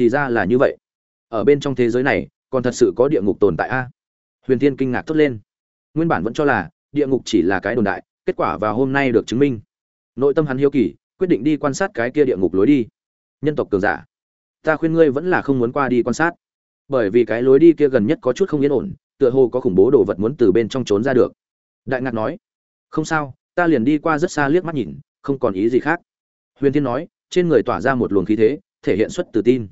thì ra là như vậy. Ở bên trong thế giới này, còn thật sự có địa ngục tồn tại a. Huyền Thiên kinh ngạc thốt lên. Nguyên bản vẫn cho là, địa ngục chỉ là cái đồn đại, kết quả vào hôm nay được chứng minh. Nội tâm hắn hiếu kỳ, quyết định đi quan sát cái kia địa ngục lối đi. Nhân tộc cường giả, ta khuyên ngươi vẫn là không muốn qua đi quan sát. Bởi vì cái lối đi kia gần nhất có chút không yên ổn, tựa hồ có khủng bố đồ vật muốn từ bên trong trốn ra được. Đại ngạc nói, không sao, ta liền đi qua rất xa liếc mắt nhìn, không còn ý gì khác. Huyền thiên nói, trên người tỏa ra một luồng khí thế, thể hiện xuất tự tin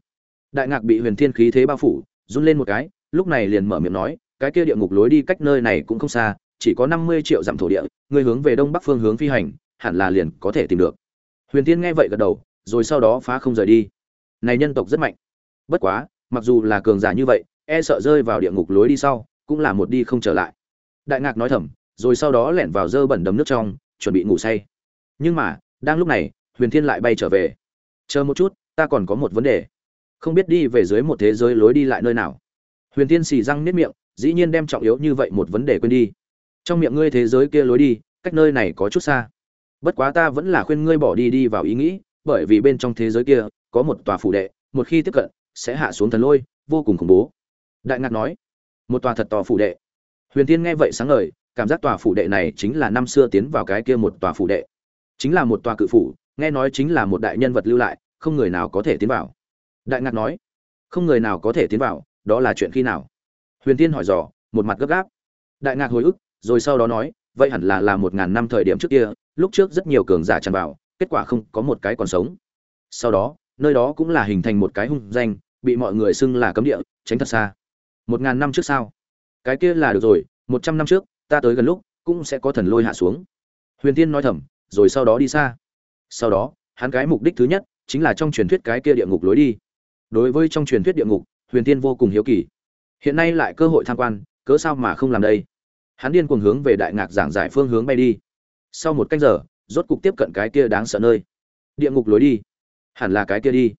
đại ngạc bị huyền thiên khí thế bao phủ, run lên một cái, lúc này liền mở miệng nói, cái kia địa ngục lối đi cách nơi này cũng không xa, chỉ có năm mươi triệu dặm thổ địa, người hướng về đông bắc phương hướng phi hành, hẳn là liền có thể tìm được. Huyền thiên nghe vậy gật đầu, rồi sau đó phá không rời đi. Này nhân tộc rất mạnh. Bất quá, mặc dù là cường giả như vậy e sợ rơi vào địa ngục lối đi sau, cũng là một đi không trở lại. Đại ngạc nói thầm, rồi sau đó lẻn vào dơ bẩn đấm nước trong, chuẩn bị ngủ say. Nhưng mà, đang lúc này, huyền thiên lại bay trở về. Chờ một chút, ta còn có một vấn đề không biết đi về dưới một thế giới lối đi lại nơi nào. Huyền thiên xì răng nếp miệng, dĩ nhiên đem trọng yếu như vậy một vấn đề quên đi. Trong miệng ngươi thế giới kia lối đi, cách nơi này có chút xa. Bất quá ta vẫn là khuyên ngươi bỏ đi đi vào ý nghĩ, bởi vì bên trong thế giới kia, có một tòa phủ đệ, một khi tiếp cận, sẽ hạ xuống thần lôi, vô cùng khủng bố. Đại ngạc nói, một tòa thật to phủ đệ. Huyền tiên nghe vậy sáng ngời, cảm giác tòa phủ đệ này chính là năm xưa tiến vào cái kia một tòa phủ đệ. Chính là một tòa cự phủ, nghe nói chính là một đại nhân vật lưu lại, không người nào có thể tiến vào đại ngạc nói, không người nào có thể tiến vào, đó là chuyện khi nào? Huyền tiên hỏi dò, một mặt gấp gáp. Đại ngạc hồi ức, rồi sau đó nói, vậy hẳn là là một ngàn năm thời điểm trước kia, lúc trước rất nhiều cường giả tràn vào, kết quả không có một cái còn sống. Sau đó, nơi đó cũng là hình thành một cái hung danh, bị mọi người xưng là cấm địa, tránh thật xa. Một ngàn năm trước sao? Cái kia là được rồi, một trăm năm trước, ta tới gần lúc, cũng sẽ có thần lôi hạ xuống. Huyền tiên nói thầm, rồi sau đó đi xa. Sau đó, hắn cái mục đích thứ nhất, chính là trong truyền thuyết cái kia địa ngục lối đi đối với trong truyền thuyết địa ngục, huyền tiên vô cùng hiếu kỳ. Hiện nay lại cơ hội tham quan, cớ sao mà không làm đây? Hắn điên cuồng hướng về đại ngạc giảng giải phương hướng bay đi. Sau một canh giờ, rốt cục tiếp cận cái kia đáng sợ nơi. Địa ngục lối đi. Hẳn là cái kia đi.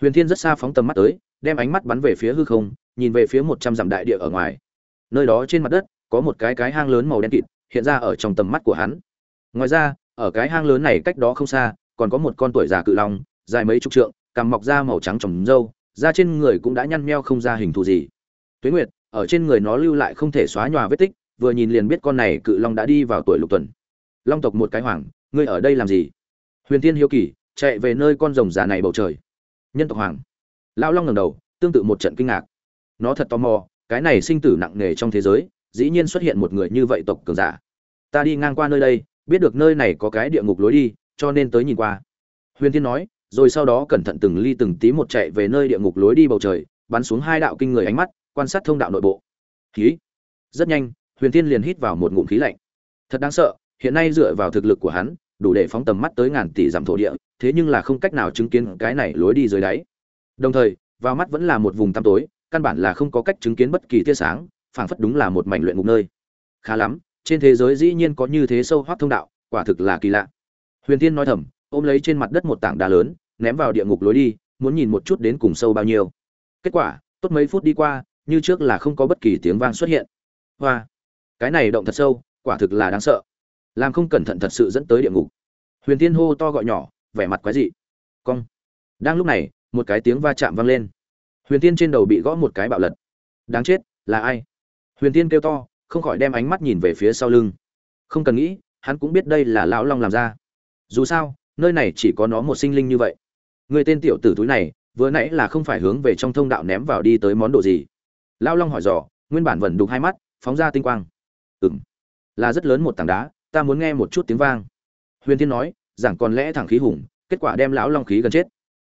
Huyền thiên rất xa phóng tầm mắt tới, đem ánh mắt bắn về phía hư không, nhìn về phía một trăm dặm đại địa ở ngoài. Nơi đó trên mặt đất, có một cái cái hang lớn màu đen kịt, hiện ra ở trong tầm mắt của hắn. Ngoài ra, ở cái hang lớn này cách đó không xa, còn có một con tuổi già cự long, dài mấy chục trượng cằm mọc da màu trắng trồng râu, da trên người cũng đã nhăn meo không ra hình thù gì. Tuế nguyệt, ở trên người nó lưu lại không thể xóa nhòa vết tích, vừa nhìn liền biết con này cự long đã đi vào tuổi lục tuần. Long tộc một cái hoàng ngươi ở đây làm gì? Huyền thiên hiếu kỳ, chạy về nơi con rồng già này bầu trời. Nhân tộc hoàng lão long ngẩng đầu, tương tự một trận kinh ngạc. Nó thật tò mò, cái này sinh tử nặng nề trong thế giới, dĩ nhiên xuất hiện một người như vậy tộc cường giả. Ta đi ngang qua nơi đây, biết được nơi này có cái địa ngục lối đi, cho nên tới nhìn qua. Huyền thiên nói rồi sau đó cẩn thận từng ly từng tí một chạy về nơi địa ngục lối đi bầu trời, bắn xuống hai đạo kinh người ánh mắt, quan sát thông đạo nội bộ. Khí. Rất nhanh, huyền thiên liền hít vào một ngụm khí lạnh. Thật đáng sợ, hiện nay dựa vào thực lực của hắn, đủ để phóng tầm mắt tới ngàn tỷ dặm thổ địa, thế nhưng là không cách nào chứng kiến cái này lối đi dưới đáy. Đồng thời, vào mắt vẫn là một vùng tăm tối, căn bản là không có cách chứng kiến bất kỳ tia sáng, phảng phất đúng là một mảnh luyện ngục nơi. Khá lắm, trên thế giới dĩ nhiên có như thế sâu hoác thông đạo, quả thực là kỳ lạ. Huyền tiên nói thầm ôm lấy trên mặt đất một tảng đá lớn, ném vào địa ngục lối đi, muốn nhìn một chút đến cùng sâu bao nhiêu. Kết quả, tốt mấy phút đi qua, như trước là không có bất kỳ tiếng vang xuất hiện. Hoa, cái này động thật sâu, quả thực là đáng sợ. Làm không cẩn thận thật sự dẫn tới địa ngục. Huyền tiên hô to gọi nhỏ, vẻ mặt quái dị. Cong. Đang lúc này, một cái tiếng va chạm vang lên. Huyền tiên trên đầu bị gõ một cái bạo lật. Đáng chết, là ai? Huyền tiên kêu to, không khỏi đem ánh mắt nhìn về phía sau lưng. Không cần nghĩ, hắn cũng biết đây là lão long làm ra. Dù sao nơi này chỉ có nó một sinh linh như vậy. Người tên tiểu tử túi này, vừa nãy là không phải hướng về trong thông đạo ném vào đi tới món đồ gì? Lão long hỏi dò, nguyên bản vẫn đục hai mắt, phóng ra tinh quang. Ừ m là rất lớn một tảng đá, ta muốn nghe một chút tiếng vang. Huyền thiên nói, giảng còn lẽ thẳng khí hùng, kết quả đem lão long khí gần chết.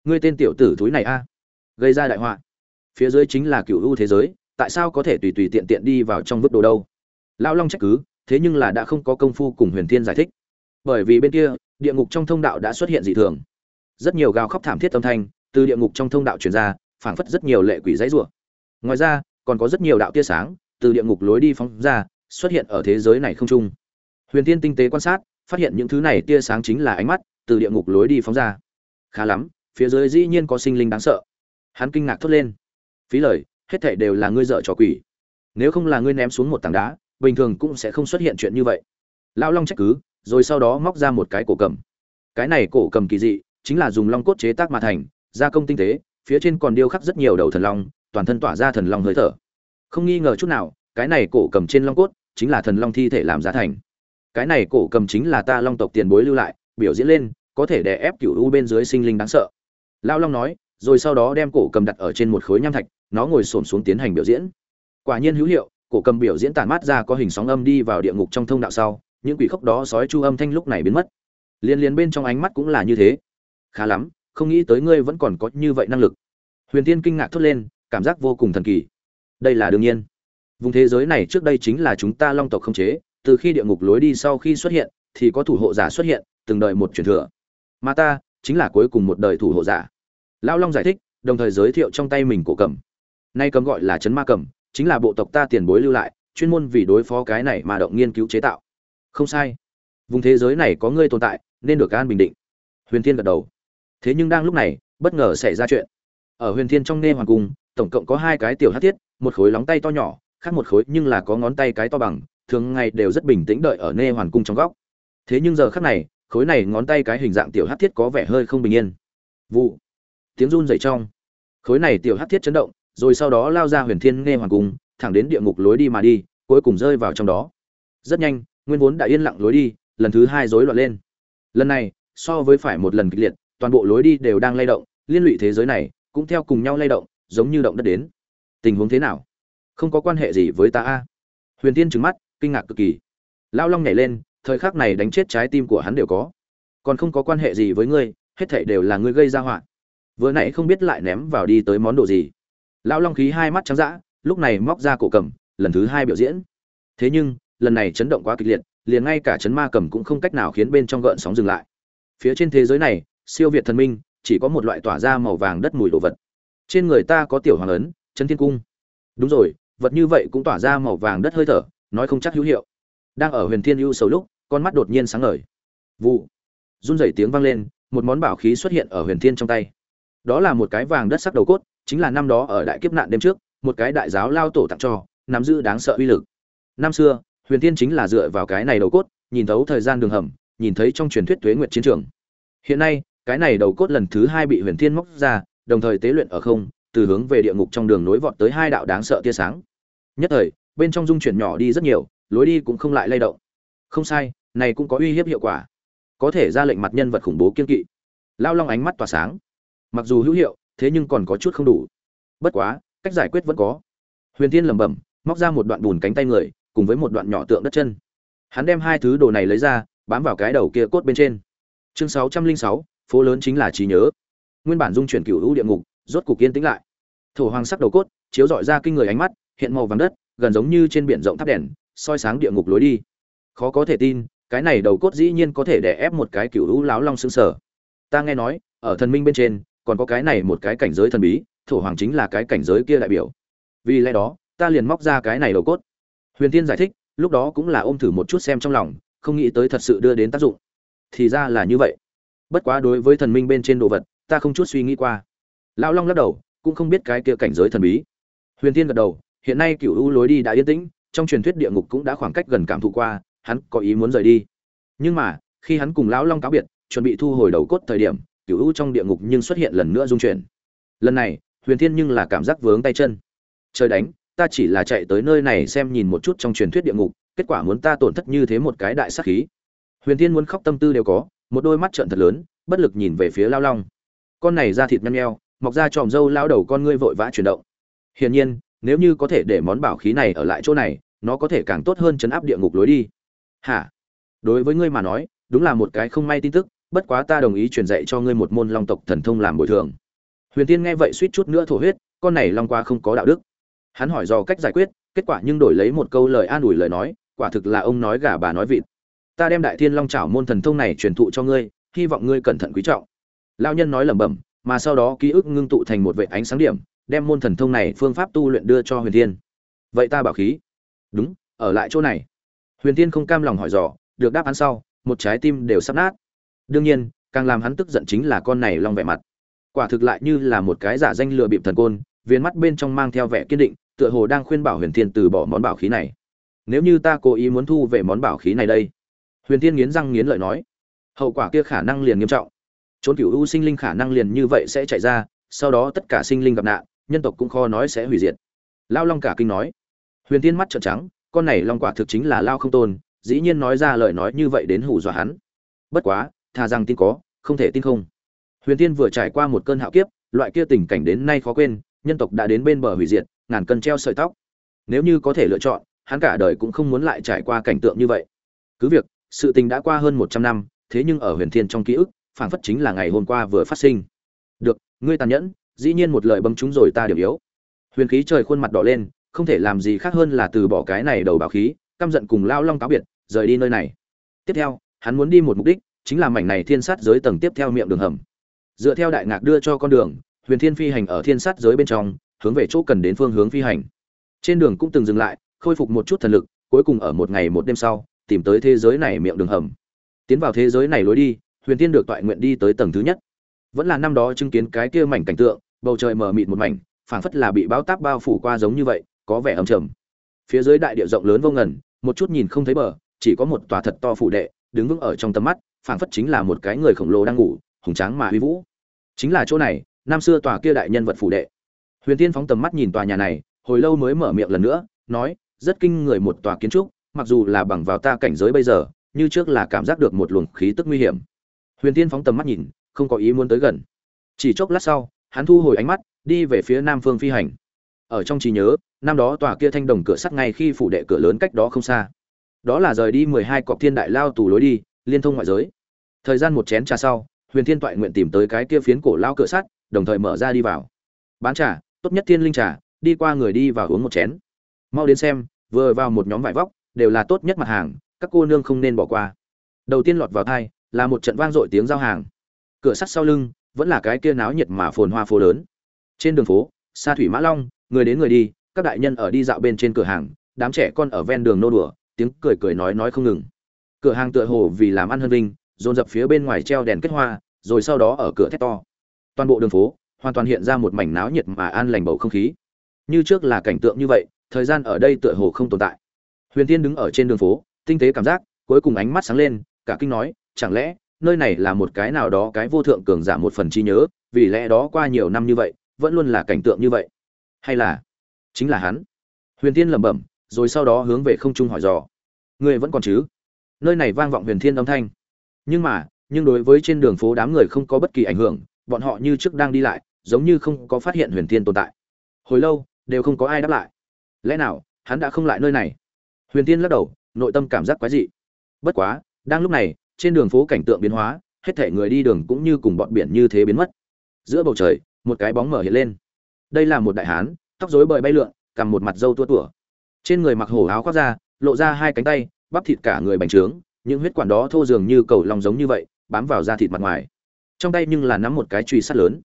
Ngươi tên tiểu tử thúi này a, gây ra đại họa. Phía dưới chính là cựu ưu thế giới, tại sao có thể tùy tùy tiện tiện đi vào trong vứt đồ đâu? Lão long trách cứ, thế nhưng là đã không có công phu cùng huyền thiên giải thích. Bởi vì bên kia địa ngục trong thông đạo đã xuất hiện dị thường. Rất nhiều gào khóc thảm thiết âm thanh từ địa ngục trong thông đạo truyền ra, phảng phất rất nhiều lệ quỷ dãy rủa. Ngoài ra, còn có rất nhiều đạo tia sáng từ địa ngục lối đi phóng ra, xuất hiện ở thế giới này không trung. Huyền tiên tinh tế quan sát, phát hiện những thứ này tia sáng chính là ánh mắt từ địa ngục lối đi phóng ra. Khá lắm, phía dưới dĩ nhiên có sinh linh đáng sợ. Hắn kinh ngạc thốt lên. Phí lời, hết thảy đều là ngươi dở trò quỷ. Nếu không là ngươi ném xuống một tảng đá, bình thường cũng sẽ không xuất hiện chuyện như vậy. Lão long trách cứ rồi sau đó móc ra một cái cổ cầm. Cái này cổ cầm kỳ dị, chính là dùng long cốt chế tác mà thành, gia công tinh tế, phía trên còn điêu khắc rất nhiều đầu thần long, toàn thân tỏa ra thần long hơi thở. Không nghi ngờ chút nào, cái này cổ cầm trên long cốt chính là thần long thi thể làm giá thành. Cái này cổ cầm chính là ta long tộc tiền bối lưu lại, biểu diễn lên, có thể đè ép cựu u bên dưới sinh linh đáng sợ. Lao long nói, rồi sau đó đem cổ cầm đặt ở trên một khối nham thạch, nó ngồi xổm xuống tiến hành biểu diễn. Quả nhiên hữu hiệu, cổ cầm biểu diễn tản mát ra có hình sóng âm đi vào địa ngục trong thông đạo sau những quỷ khốc đó sói chu âm thanh lúc này biến mất. Liên liên bên trong ánh mắt cũng là như thế. Khá lắm, không nghĩ tới ngươi vẫn còn có như vậy năng lực. Huyền tiên kinh ngạc thốt lên, cảm giác vô cùng thần kỳ. Đây là đương nhiên. Vùng thế giới này trước đây chính là chúng ta long tộc không chế, từ khi địa ngục lối đi sau khi xuất hiện, thì có thủ hộ giả xuất hiện, từng đời một truyền thừa. Mà ta, chính là cuối cùng một đời thủ hộ giả. Lão long giải thích, đồng thời giới thiệu trong tay mình cổ cầm. Nay cầm gọi là chấn ma cầm, chính là bộ tộc ta tiền bối lưu lại, chuyên môn vì đối phó cái này mà động nghiên cứu chế tạo không sai. Vùng thế giới này có ngươi tồn tại, nên được an bình định. Huyền thiên gật đầu. Thế nhưng đang lúc này, bất ngờ xảy ra chuyện. Ở huyền thiên trong nê hoàng cung, tổng cộng có hai cái tiểu hát thiết, một khối lóng tay to nhỏ, khác một khối nhưng là có ngón tay cái to bằng, thường ngày đều rất bình tĩnh đợi ở nê hoàn cung trong góc. Thế nhưng giờ khắc này, khối này ngón tay cái hình dạng tiểu hát thiết có vẻ hơi không bình yên. Vụ. Tiếng run dậy trong. Khối này tiểu hát thiết chấn động, rồi sau đó lao ra huyền thiên nghe hoàng cung, thẳng đến địa ngục lối đi mà đi, cuối cùng rơi vào trong đó. Rất nhanh nguyên vốn đã yên lặng lối đi, lần thứ hai rối loạn lên. Lần này, so với phải một lần kịch liệt, toàn bộ lối đi đều đang lay động, liên lụy thế giới này, cũng theo cùng nhau lay động, giống như động đất đến. Tình huống thế nào? Không có quan hệ gì với ta a. Huyền tiên trừng mắt, kinh ngạc cực kỳ. Lao long nhảy lên, thời khắc này đánh chết trái tim của hắn đều có. Còn không có quan hệ gì với ngươi, hết thảy đều là ngươi gây ra họa. Vừa nãy không biết lại ném vào đi tới món đồ gì. Lao long khí hai mắt trắng dã, lúc này móc ra cổ cầm, lần thứ hai biểu diễn. Thế nhưng lần này chấn động quá kịch liệt, liền ngay cả chấn ma cầm cũng không cách nào khiến bên trong gợn sóng dừng lại. Phía trên thế giới này, siêu việt thần minh, chỉ có một loại tỏa ra màu vàng đất mùi đồ vật. Trên người ta có tiểu hoàng ấn, chân thiên cung. Đúng rồi, vật như vậy cũng tỏa ra màu vàng đất hơi thở, nói không chắc hữu hiệu. Đang ở huyền thiên ưu sầu lúc, con mắt đột nhiên sáng ngời. Vụ. Run rẩy tiếng vang lên, một món bảo khí xuất hiện ở huyền thiên trong tay. Đó là một cái vàng đất sắc đầu cốt, chính là năm đó ở đại kiếp nạn đêm trước, một cái đại giáo lao tổ tặng cho, nắm giữ đáng sợ uy lực. Năm xưa huyền thiên chính là dựa vào cái này đầu cốt, nhìn thấu thời gian đường hầm, nhìn thấy trong truyền thuyết tuế nguyệt chiến trường. Hiện nay, cái này đầu cốt lần thứ hai bị huyền thiên móc ra, đồng thời tế luyện ở không, từ hướng về địa ngục trong đường nối vọt tới hai đạo đáng sợ tia sáng. Nhất thời, bên trong dung chuyển nhỏ đi rất nhiều, lối đi cũng không lại lay động. Không sai, này cũng có uy hiếp hiệu quả. Có thể ra lệnh mặt nhân vật khủng bố kiên kỵ. Lao long ánh mắt tỏa sáng. Mặc dù hữu hiệu, thế nhưng còn có chút không đủ. Bất quá, cách giải quyết vẫn có. Huyền tiên lẩm bẩm, móc ra một đoạn bùn cánh tay người cùng với một đoạn nhỏ tượng đất chân. Hắn đem hai thứ đồ này lấy ra, bám vào cái đầu kia cốt bên trên. Chương sáu trăm linh sáu, phố lớn chính là trí nhớ. Nguyên bản dung chuyển cựu hữu địa ngục, rốt cục yên tĩnh lại. Thổ hoàng sắc đầu cốt, chiếu dọi ra kinh người ánh mắt, hiện màu vàng đất, gần giống như trên biển rộng thắp đèn, soi sáng địa ngục lối đi. Khó có thể tin, cái này đầu cốt dĩ nhiên có thể đè ép một cái cựu hữu láo long xương sở ta nghe nói, ở thần minh bên trên, còn có cái này một cái cảnh giới thần bí, thổ hoàng chính là cái cảnh giới kia đại biểu. Vì lẽ đó, ta liền móc ra cái này đầu cốt huyền tiên giải thích, lúc đó cũng là ôm thử một chút xem trong lòng, không nghĩ tới thật sự đưa đến tác dụng. Thì ra là như vậy. Bất quá đối với thần minh bên trên đồ vật, ta không chút suy nghĩ qua. Lão long lắc đầu, cũng không biết cái kia cảnh giới thần bí. Huyền tiên gật đầu, hiện nay cựu u lối đi đã yên tĩnh, trong truyền thuyết địa ngục cũng đã khoảng cách gần cảm thụ qua, hắn có ý muốn rời đi. Nhưng mà, khi hắn cùng lão long cáo biệt, chuẩn bị thu hồi đầu cốt thời điểm cựu u trong địa ngục nhưng xuất hiện lần nữa dung chuyển. Lần này, huyền thiên nhưng là cảm giác vướng tay chân. Trời đánh ta chỉ là chạy tới nơi này xem nhìn một chút trong truyền thuyết địa ngục, kết quả muốn ta tổn thất như thế một cái đại sát khí. Huyền thiên muốn khóc tâm tư đều có, một đôi mắt trợn thật lớn, bất lực nhìn về phía lao long. Con này da thịt nhăn nheo, mọc ra tròm râu lao đầu con ngươi vội vã chuyển động. Hiển nhiên, nếu như có thể để món bảo khí này ở lại chỗ này, nó có thể càng tốt hơn chấn áp địa ngục lối đi. Hả? Đối với ngươi mà nói, đúng là một cái không may tin tức, bất quá ta đồng ý truyền dạy cho ngươi một môn long tộc thần thông làm bồi thường. Huyền tiên nghe vậy suýt chút nữa thổ huyết, con này long qua không có đạo đức hắn hỏi do cách giải quyết, kết quả nhưng đổi lấy một câu lời an ủi lời nói, quả thực là ông nói gà bà nói vịt. Ta đem đại thiên long chảo môn thần thông này truyền thụ cho ngươi, hy vọng ngươi cẩn thận quý trọng. Lao nhân nói lẩm bẩm, mà sau đó ký ức ngưng tụ thành một vệ ánh sáng điểm, đem môn thần thông này phương pháp tu luyện đưa cho huyền thiên. Vậy ta bảo khí. Đúng, ở lại chỗ này. Huyền thiên không cam lòng hỏi dò, được đáp án sau, một trái tim đều sắp nát. Đương nhiên, càng làm hắn tức giận chính là con này long vẻ mặt. Quả thực lại như là một cái giả danh lừa bịp thần côn viên mắt bên trong mang theo vẻ kiên định, tựa hồ đang khuyên bảo huyền thiên từ bỏ món bảo khí này. Nếu như ta cố ý muốn thu về món bảo khí này đây. Huyền thiên nghiến răng nghiến lợi nói. Hậu quả kia khả năng liền nghiêm trọng. Trốn cựu u sinh linh khả năng liền như vậy sẽ chạy ra, sau đó tất cả sinh linh gặp nạn, nhân tộc cũng khó nói sẽ hủy diệt. Lao long cả kinh nói. Huyền Thiên mắt trợn trắng, con này long quả thực chính là lao không tôn, dĩ nhiên nói ra lời nói như vậy đến hù dọa hắn. Bất quá, thà rằng tin có, không thể tin không. Huyền Thiên vừa trải qua một cơn hạo kiếp, loại kia tình cảnh đến nay khó quên nhân tộc đã đến bên bờ hủy diệt, ngàn cân treo sợi tóc. Nếu như có thể lựa chọn, hắn cả đời cũng không muốn lại trải qua cảnh tượng như vậy. Cứ việc, sự tình đã qua hơn một trăm năm, thế nhưng ở huyền thiên trong ký ức, phảng phất chính là ngày hôm qua vừa phát sinh. Được, ngươi tàn nhẫn, dĩ nhiên một lời bấm chúng rồi ta điểm yếu. Huyền khí trời khuôn mặt đỏ lên, không thể làm gì khác hơn là từ bỏ cái này đầu bảo khí, căm giận cùng lao long cáo biệt, rời đi nơi này. Tiếp theo, hắn muốn đi một mục đích, chính là mảnh này thiên sát giới tầng tiếp theo miệng đường hầm. Dựa theo đại ngạc đưa cho con đường huyền thiên phi hành ở thiên sát giới bên trong, hướng về chỗ cần đến phương hướng phi hành. Trên đường cũng từng dừng lại, khôi phục một chút thần lực, cuối cùng ở một ngày một đêm sau, tìm tới thế giới này miệng đường hầm. Tiến vào thế giới này lối đi, huyền thiên được toại nguyện đi tới tầng thứ nhất. Vẫn là năm đó chứng kiến cái kia mảnh cảnh tượng, bầu trời mờ mịt một mảnh, phảng phất là bị bão táp bao phủ qua giống như vậy, có vẻ ấm trầm. Phía dưới đại địa rộng lớn vô ngần, một chút nhìn không thấy bờ, chỉ có một tòa thật to phủ đệ, đứng vững ở trong tầm mắt, phảng phất chính là một cái người khổng lồ đang ngủ, hùng tráng mà huy vũ. Chính là chỗ này năm xưa tòa kia đại nhân vật phủ đệ. Huyền tiên phóng tầm mắt nhìn tòa nhà này, hồi lâu mới mở miệng lần nữa, nói, rất kinh người một tòa kiến trúc, mặc dù là bằng vào ta cảnh giới bây giờ, như trước là cảm giác được một luồng khí tức nguy hiểm. Huyền tiên phóng tầm mắt nhìn, không có ý muốn tới gần. Chỉ chốc lát sau, hắn thu hồi ánh mắt, đi về phía nam phương phi hành. Ở trong trí nhớ, năm đó tòa kia thanh đồng cửa sắt ngay khi phủ đệ cửa lớn cách đó không xa. Đó là rời đi mười hai cọc thiên đại lao tù lối đi, liên thông ngoại giới. Thời gian một chén trà sau, huyền thiên toại nguyện tìm tới cái kia phiến cổ lao cửa sắt đồng thời mở ra đi vào. Bán trà, tốt nhất thiên linh trà, đi qua người đi vào uống một chén. Mau đến xem, vừa vào một nhóm vải vóc, đều là tốt nhất mặt hàng, các cô nương không nên bỏ qua. Đầu tiên lọt vào thai, là một trận vang dội tiếng giao hàng. Cửa sắt sau lưng, vẫn là cái kia náo nhiệt mà phồn hoa phố lớn. Trên đường phố xa thủy mã long, người đến người đi, các đại nhân ở đi dạo bên trên cửa hàng, đám trẻ con ở ven đường nô đùa, tiếng cười cười nói nói không ngừng. Cửa hàng tựa hồ vì làm ăn hơn vinh, dồn dập phía bên ngoài treo đèn kết hoa, rồi sau đó ở cửa thét to toàn bộ đường phố hoàn toàn hiện ra một mảnh náo nhiệt mà an lành bầu không khí. Như trước là cảnh tượng như vậy, thời gian ở đây tựa hồ không tồn tại. Huyền tiên đứng ở trên đường phố, tinh tế cảm giác, cuối cùng ánh mắt sáng lên, cả kinh nói, chẳng lẽ, nơi này là một cái nào đó cái vô thượng cường giả một phần trí nhớ, vì lẽ đó qua nhiều năm như vậy, vẫn luôn là cảnh tượng như vậy? Hay là, chính là hắn. Huyền tiên lẩm bẩm, rồi sau đó hướng về không trung hỏi dò người vẫn còn chứ? Nơi này vang vọng huyền thiên âm thanh. Nhưng mà, nhưng đối với trên đường phố đám người không có bất kỳ ảnh hưởng bọn họ như trước đang đi lại, giống như không có phát hiện huyền thiên tồn tại. Hồi lâu, đều không có ai đáp lại. Lẽ nào, hắn đã không lại nơi này? Huyền thiên lắc đầu, nội tâm cảm giác quái dị. Bất quá, đang lúc này, trên đường phố cảnh tượng biến hóa, hết thể người đi đường cũng như cùng bọn biển như thế biến mất. Giữa bầu trời, một cái bóng mở hiện lên. Đây là một đại hán, tóc rối bời bay lượn, cầm một mặt râu tua tủa. Trên người mặc hổ áo khoác ra lộ ra hai cánh tay, bắp thịt cả người bành trướng, những huyết quản đó thô dường như cầu lòng giống như vậy, bám vào da thịt mặt ngoài trong tay nhưng là nắm một cái truy sát lớn.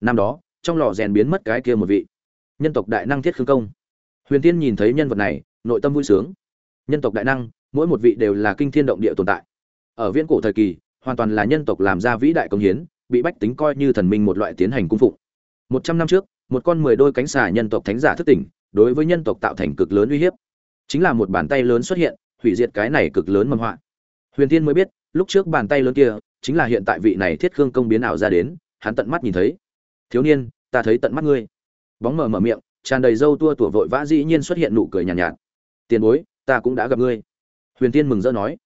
Năm đó, trong lò rèn biến mất cái kia một vị. Nhân tộc đại năng thiết khương công. Huyền tiên nhìn thấy nhân vật này, nội tâm vui sướng. Nhân tộc đại năng, mỗi một vị đều là kinh thiên động địa tồn tại. Ở viễn cổ thời kỳ, hoàn toàn là nhân tộc làm ra vĩ đại công hiến, bị bách tính coi như thần minh một loại tiến hành cung phụng. Một trăm năm trước, một con mười đôi cánh xà nhân tộc thánh giả thức tỉnh, đối với nhân tộc tạo thành cực lớn uy hiếp. Chính là một bàn tay lớn xuất hiện, hủy diệt cái này cực lớn mầm họa. Huyền tiên mới biết, lúc trước bàn tay lớn kia chính là hiện tại vị này thiết khương công biến ảo ra đến hắn tận mắt nhìn thấy. Thiếu niên ta thấy tận mắt ngươi. Bóng mở mở miệng tràn đầy râu tua tủa vội vã dĩ nhiên xuất hiện nụ cười nhàn nhạt, nhạt. Tiền bối ta cũng đã gặp ngươi. Huyền tiên mừng rỡ nói.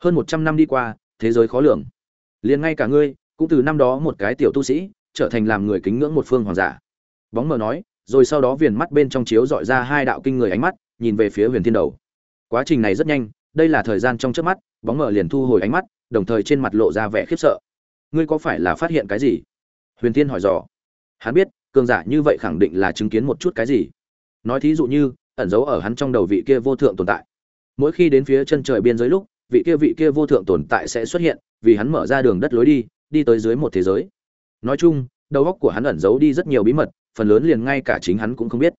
Hơn một trăm năm đi qua thế giới khó lường. Liền ngay cả ngươi cũng từ năm đó một cái tiểu tu sĩ trở thành làm người kính ngưỡng một phương hoàng giả. Bóng mờ nói rồi sau đó viền mắt bên trong chiếu dọi ra hai đạo kinh người ánh mắt nhìn về phía huyền thiên đầu. Quá trình này rất nhanh đây là thời gian trong trước mắt bóng mờ liền thu hồi ánh mắt đồng thời trên mặt lộ ra vẻ khiếp sợ. Ngươi có phải là phát hiện cái gì? Huyền thiên hỏi dò. Hắn biết, cường giả như vậy khẳng định là chứng kiến một chút cái gì. Nói thí dụ như, ẩn giấu ở hắn trong đầu vị kia vô thượng tồn tại. Mỗi khi đến phía chân trời biên giới lúc, vị kia vị kia vô thượng tồn tại sẽ xuất hiện, vì hắn mở ra đường đất lối đi đi tới dưới một thế giới. Nói chung, đầu óc của hắn ẩn giấu đi rất nhiều bí mật, phần lớn liền ngay cả chính hắn cũng không biết.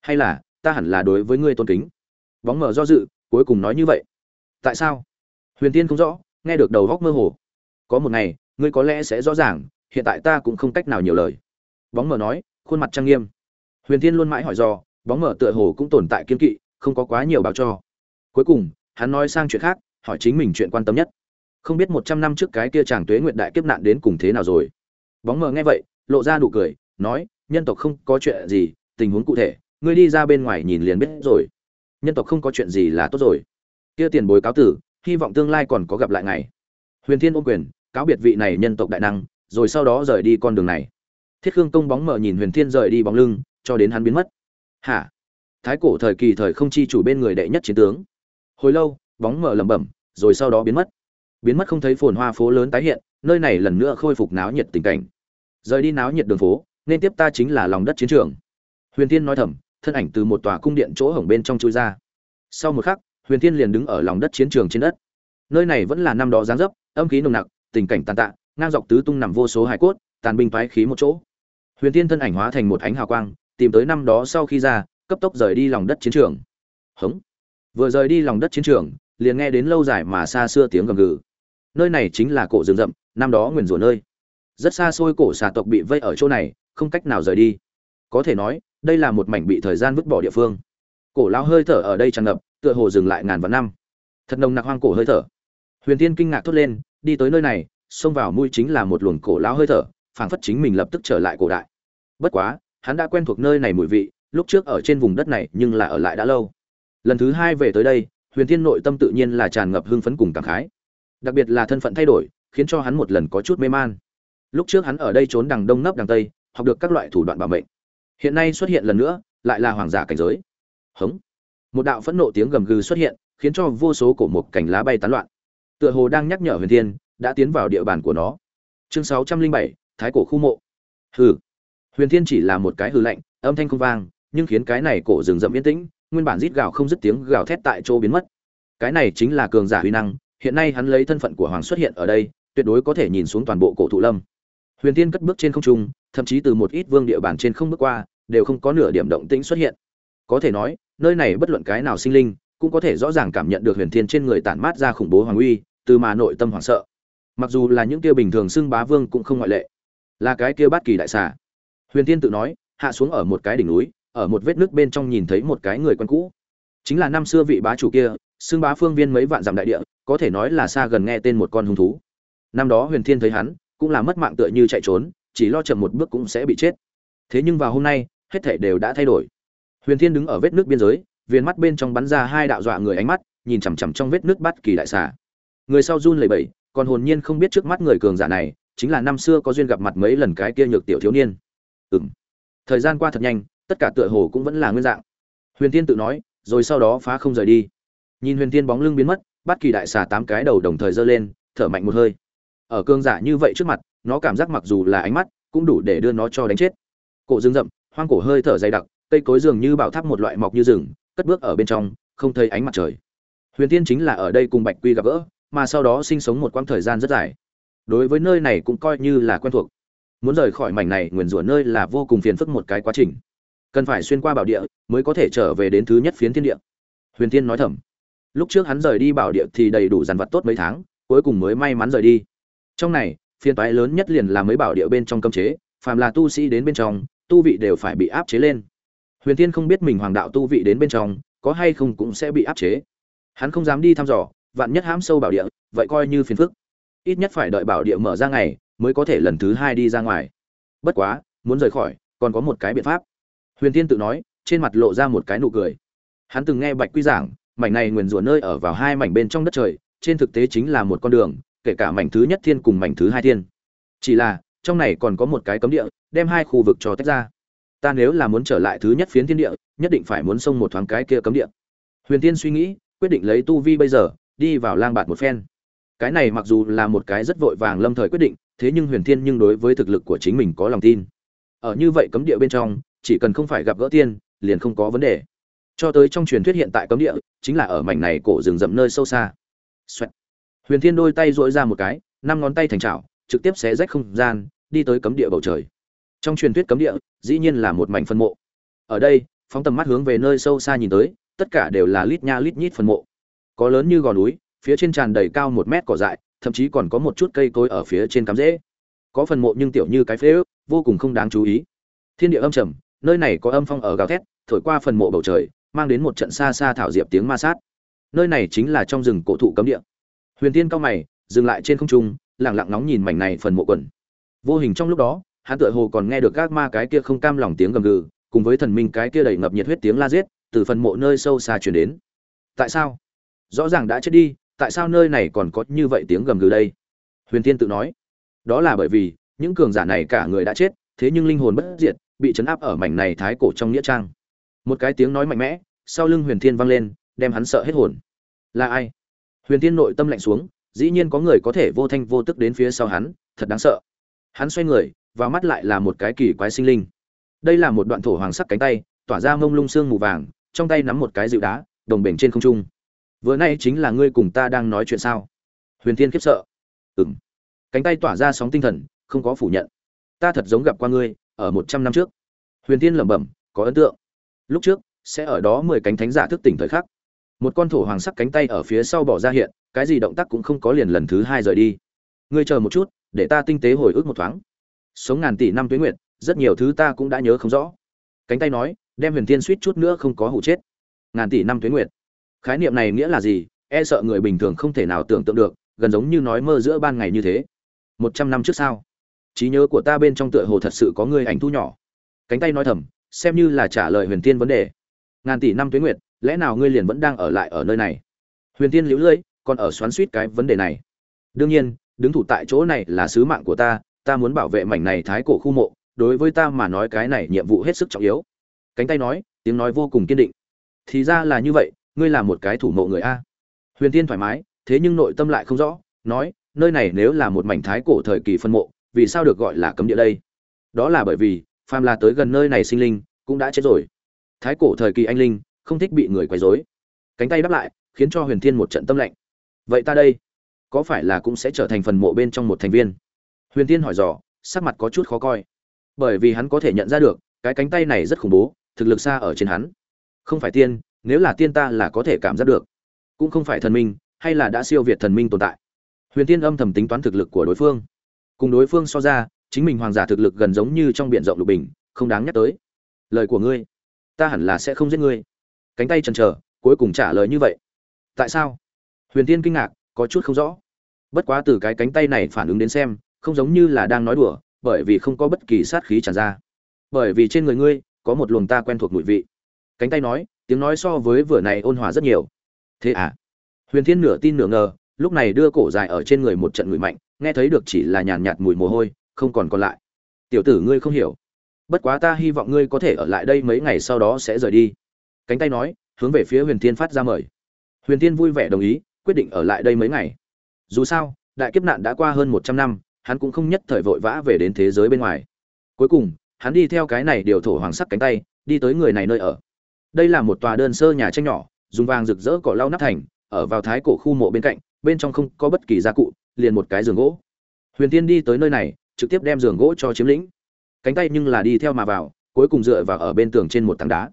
Hay là, ta hẳn là đối với ngươi tôn kính. Bóng mở do dự, cuối cùng nói như vậy. Tại sao? Huyền tiên không rõ nghe được đầu óc mơ hồ. Có một ngày, ngươi có lẽ sẽ rõ ràng, hiện tại ta cũng không cách nào nhiều lời. Bóng mờ nói, khuôn mặt trang nghiêm. Huyền Thiên luôn mãi hỏi do bóng mờ tựa hồ cũng tồn tại kiên kỵ, không có quá nhiều báo cho. Cuối cùng, hắn nói sang chuyện khác, hỏi chính mình chuyện quan tâm nhất. Không biết một trăm năm trước cái kia chàng tuế nguyện đại kiếp nạn đến cùng thế nào rồi. Bóng mờ nghe vậy, lộ ra nụ cười, nói, nhân tộc không có chuyện gì, tình huống cụ thể, ngươi đi ra bên ngoài nhìn liền biết rồi. Nhân tộc không có chuyện gì là tốt rồi. Kia tiền bối cáo tử hy vọng tương lai còn có gặp lại ngày. Huyền thiên ôm quyền, cáo biệt vị này nhân tộc đại năng, rồi sau đó rời đi con đường này. Thiết khương công bóng mở nhìn huyền thiên rời đi bóng lưng, cho đến hắn biến mất. Hả? Thái cổ thời kỳ thời không chi chủ bên người đệ nhất chiến tướng. Hồi lâu, bóng mở lẩm bẩm, rồi sau đó biến mất. Biến mất không thấy phồn hoa phố lớn tái hiện, nơi này lần nữa khôi phục náo nhiệt tình cảnh. Rời đi náo nhiệt đường phố, nên tiếp ta chính là lòng đất chiến trường. Huyền thiên nói thầm, thân ảnh từ một tòa cung điện chỗ hổng bên trong chui ra. Sau một khắc huyền thiên liền đứng ở lòng đất chiến trường trên đất. Nơi này vẫn là năm đó giáng dấp, âm khí nồng nặc, tình cảnh tàn tạ, ngang dọc tứ tung nằm vô số hải cốt, tàn binh phái khí một chỗ. Huyền thiên thân ảnh hóa thành một ánh hào quang, tìm tới năm đó sau khi ra, cấp tốc rời đi lòng đất chiến trường. Hống. Vừa rời đi lòng đất chiến trường, liền nghe đến lâu dài mà xa xưa tiếng gầm gừ. Nơi này chính là cổ rừng rậm, năm đó nguyền rủa nơi. Rất xa xôi cổ xà tộc bị vây ở chỗ này, không cách nào rời đi. Có thể nói, đây là một mảnh bị thời gian vứt bỏ địa phương cổ lao hơi thở ở đây tràn ngập, tựa hồ dừng lại ngàn vạn năm. Thật nồng nặc hoang cổ hơi thở. Huyền tiên kinh ngạc thốt lên, đi tới nơi này, xông vào mũi chính là một luồng cổ lao hơi thở, phảng phất chính mình lập tức trở lại cổ đại. Bất quá, hắn đã quen thuộc nơi này mùi vị, lúc trước ở trên vùng đất này nhưng là ở lại đã lâu. Lần thứ hai về tới đây, huyền thiên nội tâm tự nhiên là tràn ngập hưng phấn cùng cảm khái. Đặc biệt là thân phận thay đổi, khiến cho hắn một lần có chút mê man. Lúc trước hắn ở đây trốn đằng đông nấp đằng tây, học được các loại thủ đoạn bảo mệnh. Hiện nay xuất hiện lần nữa, lại là hoàng giả cảnh giới hống. Một đạo phẫn nộ tiếng gầm gừ xuất hiện, khiến cho vô số cổ mục cảnh lá bay tán loạn. Tựa hồ đang nhắc nhở huyền thiên, đã tiến vào địa bàn của nó. Chương sáu trăm linh bảy, thái cổ khu mộ. Hừ. Huyền thiên chỉ là một cái hư lạnh, âm thanh không vang, nhưng khiến cái này cổ rừng rậm yên tĩnh, nguyên bản rít gào không dứt tiếng gào thét tại chỗ biến mất. Cái này chính là cường giả huy năng, hiện nay hắn lấy thân phận của hoàng xuất hiện ở đây, tuyệt đối có thể nhìn xuống toàn bộ cổ thụ lâm. Huyền Thiên cất bước trên không trung, thậm chí từ một ít vương địa bàn trên không bước qua, đều không có nửa điểm động tĩnh xuất hiện. Có thể nói nơi này bất luận cái nào sinh linh cũng có thể rõ ràng cảm nhận được huyền thiên trên người tản mát ra khủng bố hoàng uy, từ mà nội tâm hoảng sợ. Mặc dù là những kia bình thường xưng bá vương cũng không ngoại lệ. Là cái kia bát kỳ đại xà. Huyền thiên tự nói, hạ xuống ở một cái đỉnh núi, ở một vết nước bên trong nhìn thấy một cái người quen cũ. Chính là năm xưa vị bá chủ kia, xưng bá phương viên mấy vạn dặm đại địa, có thể nói là xa gần nghe tên một con hung thú. Năm đó huyền thiên thấy hắn, cũng là mất mạng tựa như chạy trốn, chỉ lo chậm một bước cũng sẽ bị chết. Thế nhưng vào hôm nay, hết thảy đều đã thay đổi huyền thiên đứng ở vết nước biên giới viên mắt bên trong bắn ra hai đạo dọa người ánh mắt, nhìn chằm chằm trong vết nước bắt kỳ đại xà. Người sau run lẩy bẩy, còn hồn nhiên không biết trước mắt người cường giả này, chính là năm xưa có duyên gặp mặt mấy lần cái kia nhược tiểu thiếu niên. Ừm. Thời gian qua thật nhanh, tất cả tựa hồ cũng vẫn là nguyên dạng. Huyền Thiên tự nói, rồi sau đó phá không rời đi. Nhìn huyền Thiên bóng lưng biến mất bắt kỳ đại xà tám cái đầu đồng thời giơ lên, thở mạnh một hơi. Ở cương giả như vậy trước mặt, nó cảm giác mặc dù là ánh mắt, cũng đủ để đưa nó cho đánh chết. Cổ rừng rậm, hoang cổ hơi thở dày đặc cây cối dường như bảo tháp một loại mọc như rừng, cất bước ở bên trong, không thấy ánh mặt trời. Huyền tiên chính là ở đây cùng bạch quy gặp gỡ, mà sau đó sinh sống một quãng thời gian rất dài. Đối với nơi này cũng coi như là quen thuộc. Muốn rời khỏi mảnh này nguyền rủa nơi là vô cùng phiền phức một cái quá trình. Cần phải xuyên qua bảo địa mới có thể trở về đến thứ nhất phiến thiên địa. Huyền tiên nói thầm. Lúc trước hắn rời đi bảo địa thì đầy đủ dàn vật tốt mấy tháng, cuối cùng mới may mắn rời đi. Trong này, phiền toái lớn nhất liền là mấy bảo địa bên trong cấm chế, phàm là tu sĩ đến bên trong, tu vị đều phải bị áp chế lên huyền Thiên không biết mình hoàng đạo tu vị đến bên trong, có hay không cũng sẽ bị áp chế. Hắn không dám đi thăm dò, vạn nhất hãm sâu bảo địa, vậy coi như phiền phức. Ít nhất phải đợi bảo địa mở ra ngày, mới có thể lần thứ hai đi ra ngoài. Bất quá, muốn rời khỏi, còn có một cái biện pháp. Huyền Thiên tự nói, trên mặt lộ ra một cái nụ cười. Hắn từng nghe bạch quy giảng, mảnh này nguyền rủa nơi ở vào hai mảnh bên trong đất trời, trên thực tế chính là một con đường, kể cả mảnh thứ nhất thiên cùng mảnh thứ hai thiên. Chỉ là, trong này còn có một cái cấm địa, đem hai khu vực cho tách ra ta nếu là muốn trở lại thứ nhất phiến thiên địa, nhất định phải muốn xông một thoáng cái kia cấm địa. Huyền tiên suy nghĩ, quyết định lấy tu vi bây giờ, đi vào lang bạt một phen. Cái này mặc dù là một cái rất vội vàng lâm thời quyết định, thế nhưng huyền thiên nhưng đối với thực lực của chính mình có lòng tin. Ở như vậy cấm địa bên trong, chỉ cần không phải gặp gỡ tiên, liền không có vấn đề. Cho tới trong truyền thuyết hiện tại cấm địa, chính là ở mảnh này cổ rừng rậm nơi sâu xa. Xoẹt. huyền thiên đôi tay dỗi ra một cái, năm ngón tay thành trào trực tiếp xé rách không gian, đi tới cấm địa bầu trời trong truyền thuyết cấm địa, dĩ nhiên là một mảnh phân mộ. Ở đây, phóng tầm mắt hướng về nơi sâu xa nhìn tới, tất cả đều là lít nha lít nhít phân mộ. Có lớn như gò núi, phía trên tràn đầy cao một mét cỏ dại, thậm chí còn có một chút cây cối ở phía trên cắm rễ. Có phần mộ nhưng tiểu như cái phế ước, vô cùng không đáng chú ý. Thiên địa âm trầm, nơi này có âm phong ở gào thét, thổi qua phần mộ bầu trời, mang đến một trận xa xa thảo diệp tiếng ma sát. Nơi này chính là trong rừng cổ thụ cấm địa. Huyền tiên cao mày, dừng lại trên không trung, lặng lặng nóng nhìn mảnh này phần mộ quần. Vô hình trong lúc đó hắn tựa hồ còn nghe được các ma cái kia không cam lòng tiếng gầm gừ, cùng với thần minh cái kia đầy ngập nhiệt huyết tiếng la giết, từ phần mộ nơi sâu xa truyền đến. Tại sao? Rõ ràng đã chết đi, tại sao nơi này còn có như vậy tiếng gầm gừ đây? Huyền tiên tự nói. Đó là bởi vì, những cường giả này cả người đã chết, thế nhưng linh hồn bất diệt, bị chấn áp ở mảnh này thái cổ trong nghĩa trang. Một cái tiếng nói mạnh mẽ, sau lưng huyền thiên vang lên, đem hắn sợ hết hồn. Là ai? Huyền thiên nội tâm lạnh xuống, dĩ nhiên có người có thể vô thanh vô tức đến phía sau hắn, thật đáng sợ. Hắn xoay người và mắt lại là một cái kỳ quái sinh linh. Đây là một đoạn thổ hoàng sắc cánh tay, tỏa ra mông lung xương mù vàng, trong tay nắm một cái dịu đá, đồng bể trên không trung. Vừa nay chính là ngươi cùng ta đang nói chuyện sao? Huyền thiên khiếp sợ. Ừng cánh tay tỏa ra sóng tinh thần, không có phủ nhận. Ta thật giống gặp qua ngươi, ở một trăm năm trước. Huyền thiên lẩm bẩm, có ấn tượng. Lúc trước, sẽ ở đó mười cánh thánh giả thức tỉnh thời khắc. Một con thổ hoàng sắc cánh tay ở phía sau bỏ ra hiện, cái gì động tác cũng không có liền lần thứ hai rời đi. Ngươi chờ một chút, để ta tinh tế hồi ức một thoáng sống ngàn tỷ năm tuế nguyệt, rất nhiều thứ ta cũng đã nhớ không rõ. Cánh tay nói, đem huyền thiên suýt chút nữa không có hụ chết. Ngàn tỷ năm tuế nguyệt. Khái niệm này nghĩa là gì? E sợ người bình thường không thể nào tưởng tượng được, gần giống như nói mơ giữa ban ngày như thế. Một trăm năm trước sao? Trí nhớ của ta bên trong tựa hồ thật sự có người ảnh thu nhỏ. Cánh tay nói thầm, xem như là trả lời huyền tiên vấn đề. Ngàn tỷ năm tuế nguyệt, lẽ nào ngươi liền vẫn đang ở lại ở nơi này? Huyền tiên liễu lưỡi còn ở xoắn suýt cái vấn đề này. Đương nhiên, đứng thủ tại chỗ này là sứ mạng của ta ta muốn bảo vệ mảnh này thái cổ khu mộ, đối với ta mà nói cái này nhiệm vụ hết sức trọng yếu. Cánh tay nói, tiếng nói vô cùng kiên định. Thì ra là như vậy, ngươi là một cái thủ mộ người a. Huyền tiên thoải mái, thế nhưng nội tâm lại không rõ, nói, nơi này nếu là một mảnh thái cổ thời kỳ phân mộ, vì sao được gọi là cấm địa đây? Đó là bởi vì, phàm là tới gần nơi này sinh linh, cũng đã chết rồi. Thái cổ thời kỳ anh linh, không thích bị người quấy rối. Cánh tay đáp lại, khiến cho huyền thiên một trận tâm lạnh vậy ta đây, có phải là cũng sẽ trở thành phần mộ bên trong một thành viên? Huyền thiên hỏi dò, sắc mặt có chút khó coi. Bởi vì hắn có thể nhận ra được, cái cánh tay này rất khủng bố, thực lực xa ở trên hắn. Không phải tiên, nếu là tiên ta là có thể cảm giác được. Cũng không phải thần minh, hay là đã siêu việt thần minh tồn tại. Huyền tiên âm thầm tính toán thực lực của đối phương. Cùng đối phương so ra, chính mình hoàng giả thực lực gần giống như trong b i ể n rộng lục bình, không đáng nhắc tới. Lời của ngươi, ta hẳn là sẽ không giết ngươi. Cánh tay chần trờ cuối cùng trả lời như vậy. Tại sao? Huyền tiên kinh ngạc, có chút không rõ. Bất quá từ cái cánh tay này phản ứng đến xem không giống như là đang nói đùa, bởi vì không có bất kỳ sát khí tràn ra. Bởi vì trên người ngươi có một luồng ta quen thuộc mùi vị. Cánh tay nói, tiếng nói so với vừa này ôn hòa rất nhiều. Thế à? Huyền thiên nửa tin nửa ngờ, lúc này đưa cổ dài ở trên người một trận ngửi mạnh, nghe thấy được chỉ là nhàn nhạt mùi mồ hôi, không còn còn lại. Tiểu tử ngươi không hiểu. Bất quá ta hy vọng ngươi có thể ở lại đây mấy ngày sau đó sẽ rời đi. Cánh tay nói, hướng về phía huyền thiên phát ra mời. Huyền thiên vui vẻ đồng ý, quyết định ở lại đây mấy ngày. Dù sao, đại kiếp nạn đã qua hơn một trăm năm hắn cũng không nhất thời vội vã về đến thế giới bên ngoài. Cuối cùng, hắn đi theo cái này điều thổ hoàng sắc cánh tay, đi tới người này nơi ở. Đây là một tòa đơn sơ nhà tranh nhỏ, dùng vàng rực rỡ cỏ lau nắp thành, ở vào thái cổ khu mộ bên cạnh, bên trong không có bất kỳ gia cụ, liền một cái giường gỗ. Huyền tiên đi tới nơi này, trực tiếp đem giường gỗ cho chiếm lĩnh. Cánh tay nhưng là đi theo mà vào, cuối cùng dựa vào ở bên tường trên một tảng đá.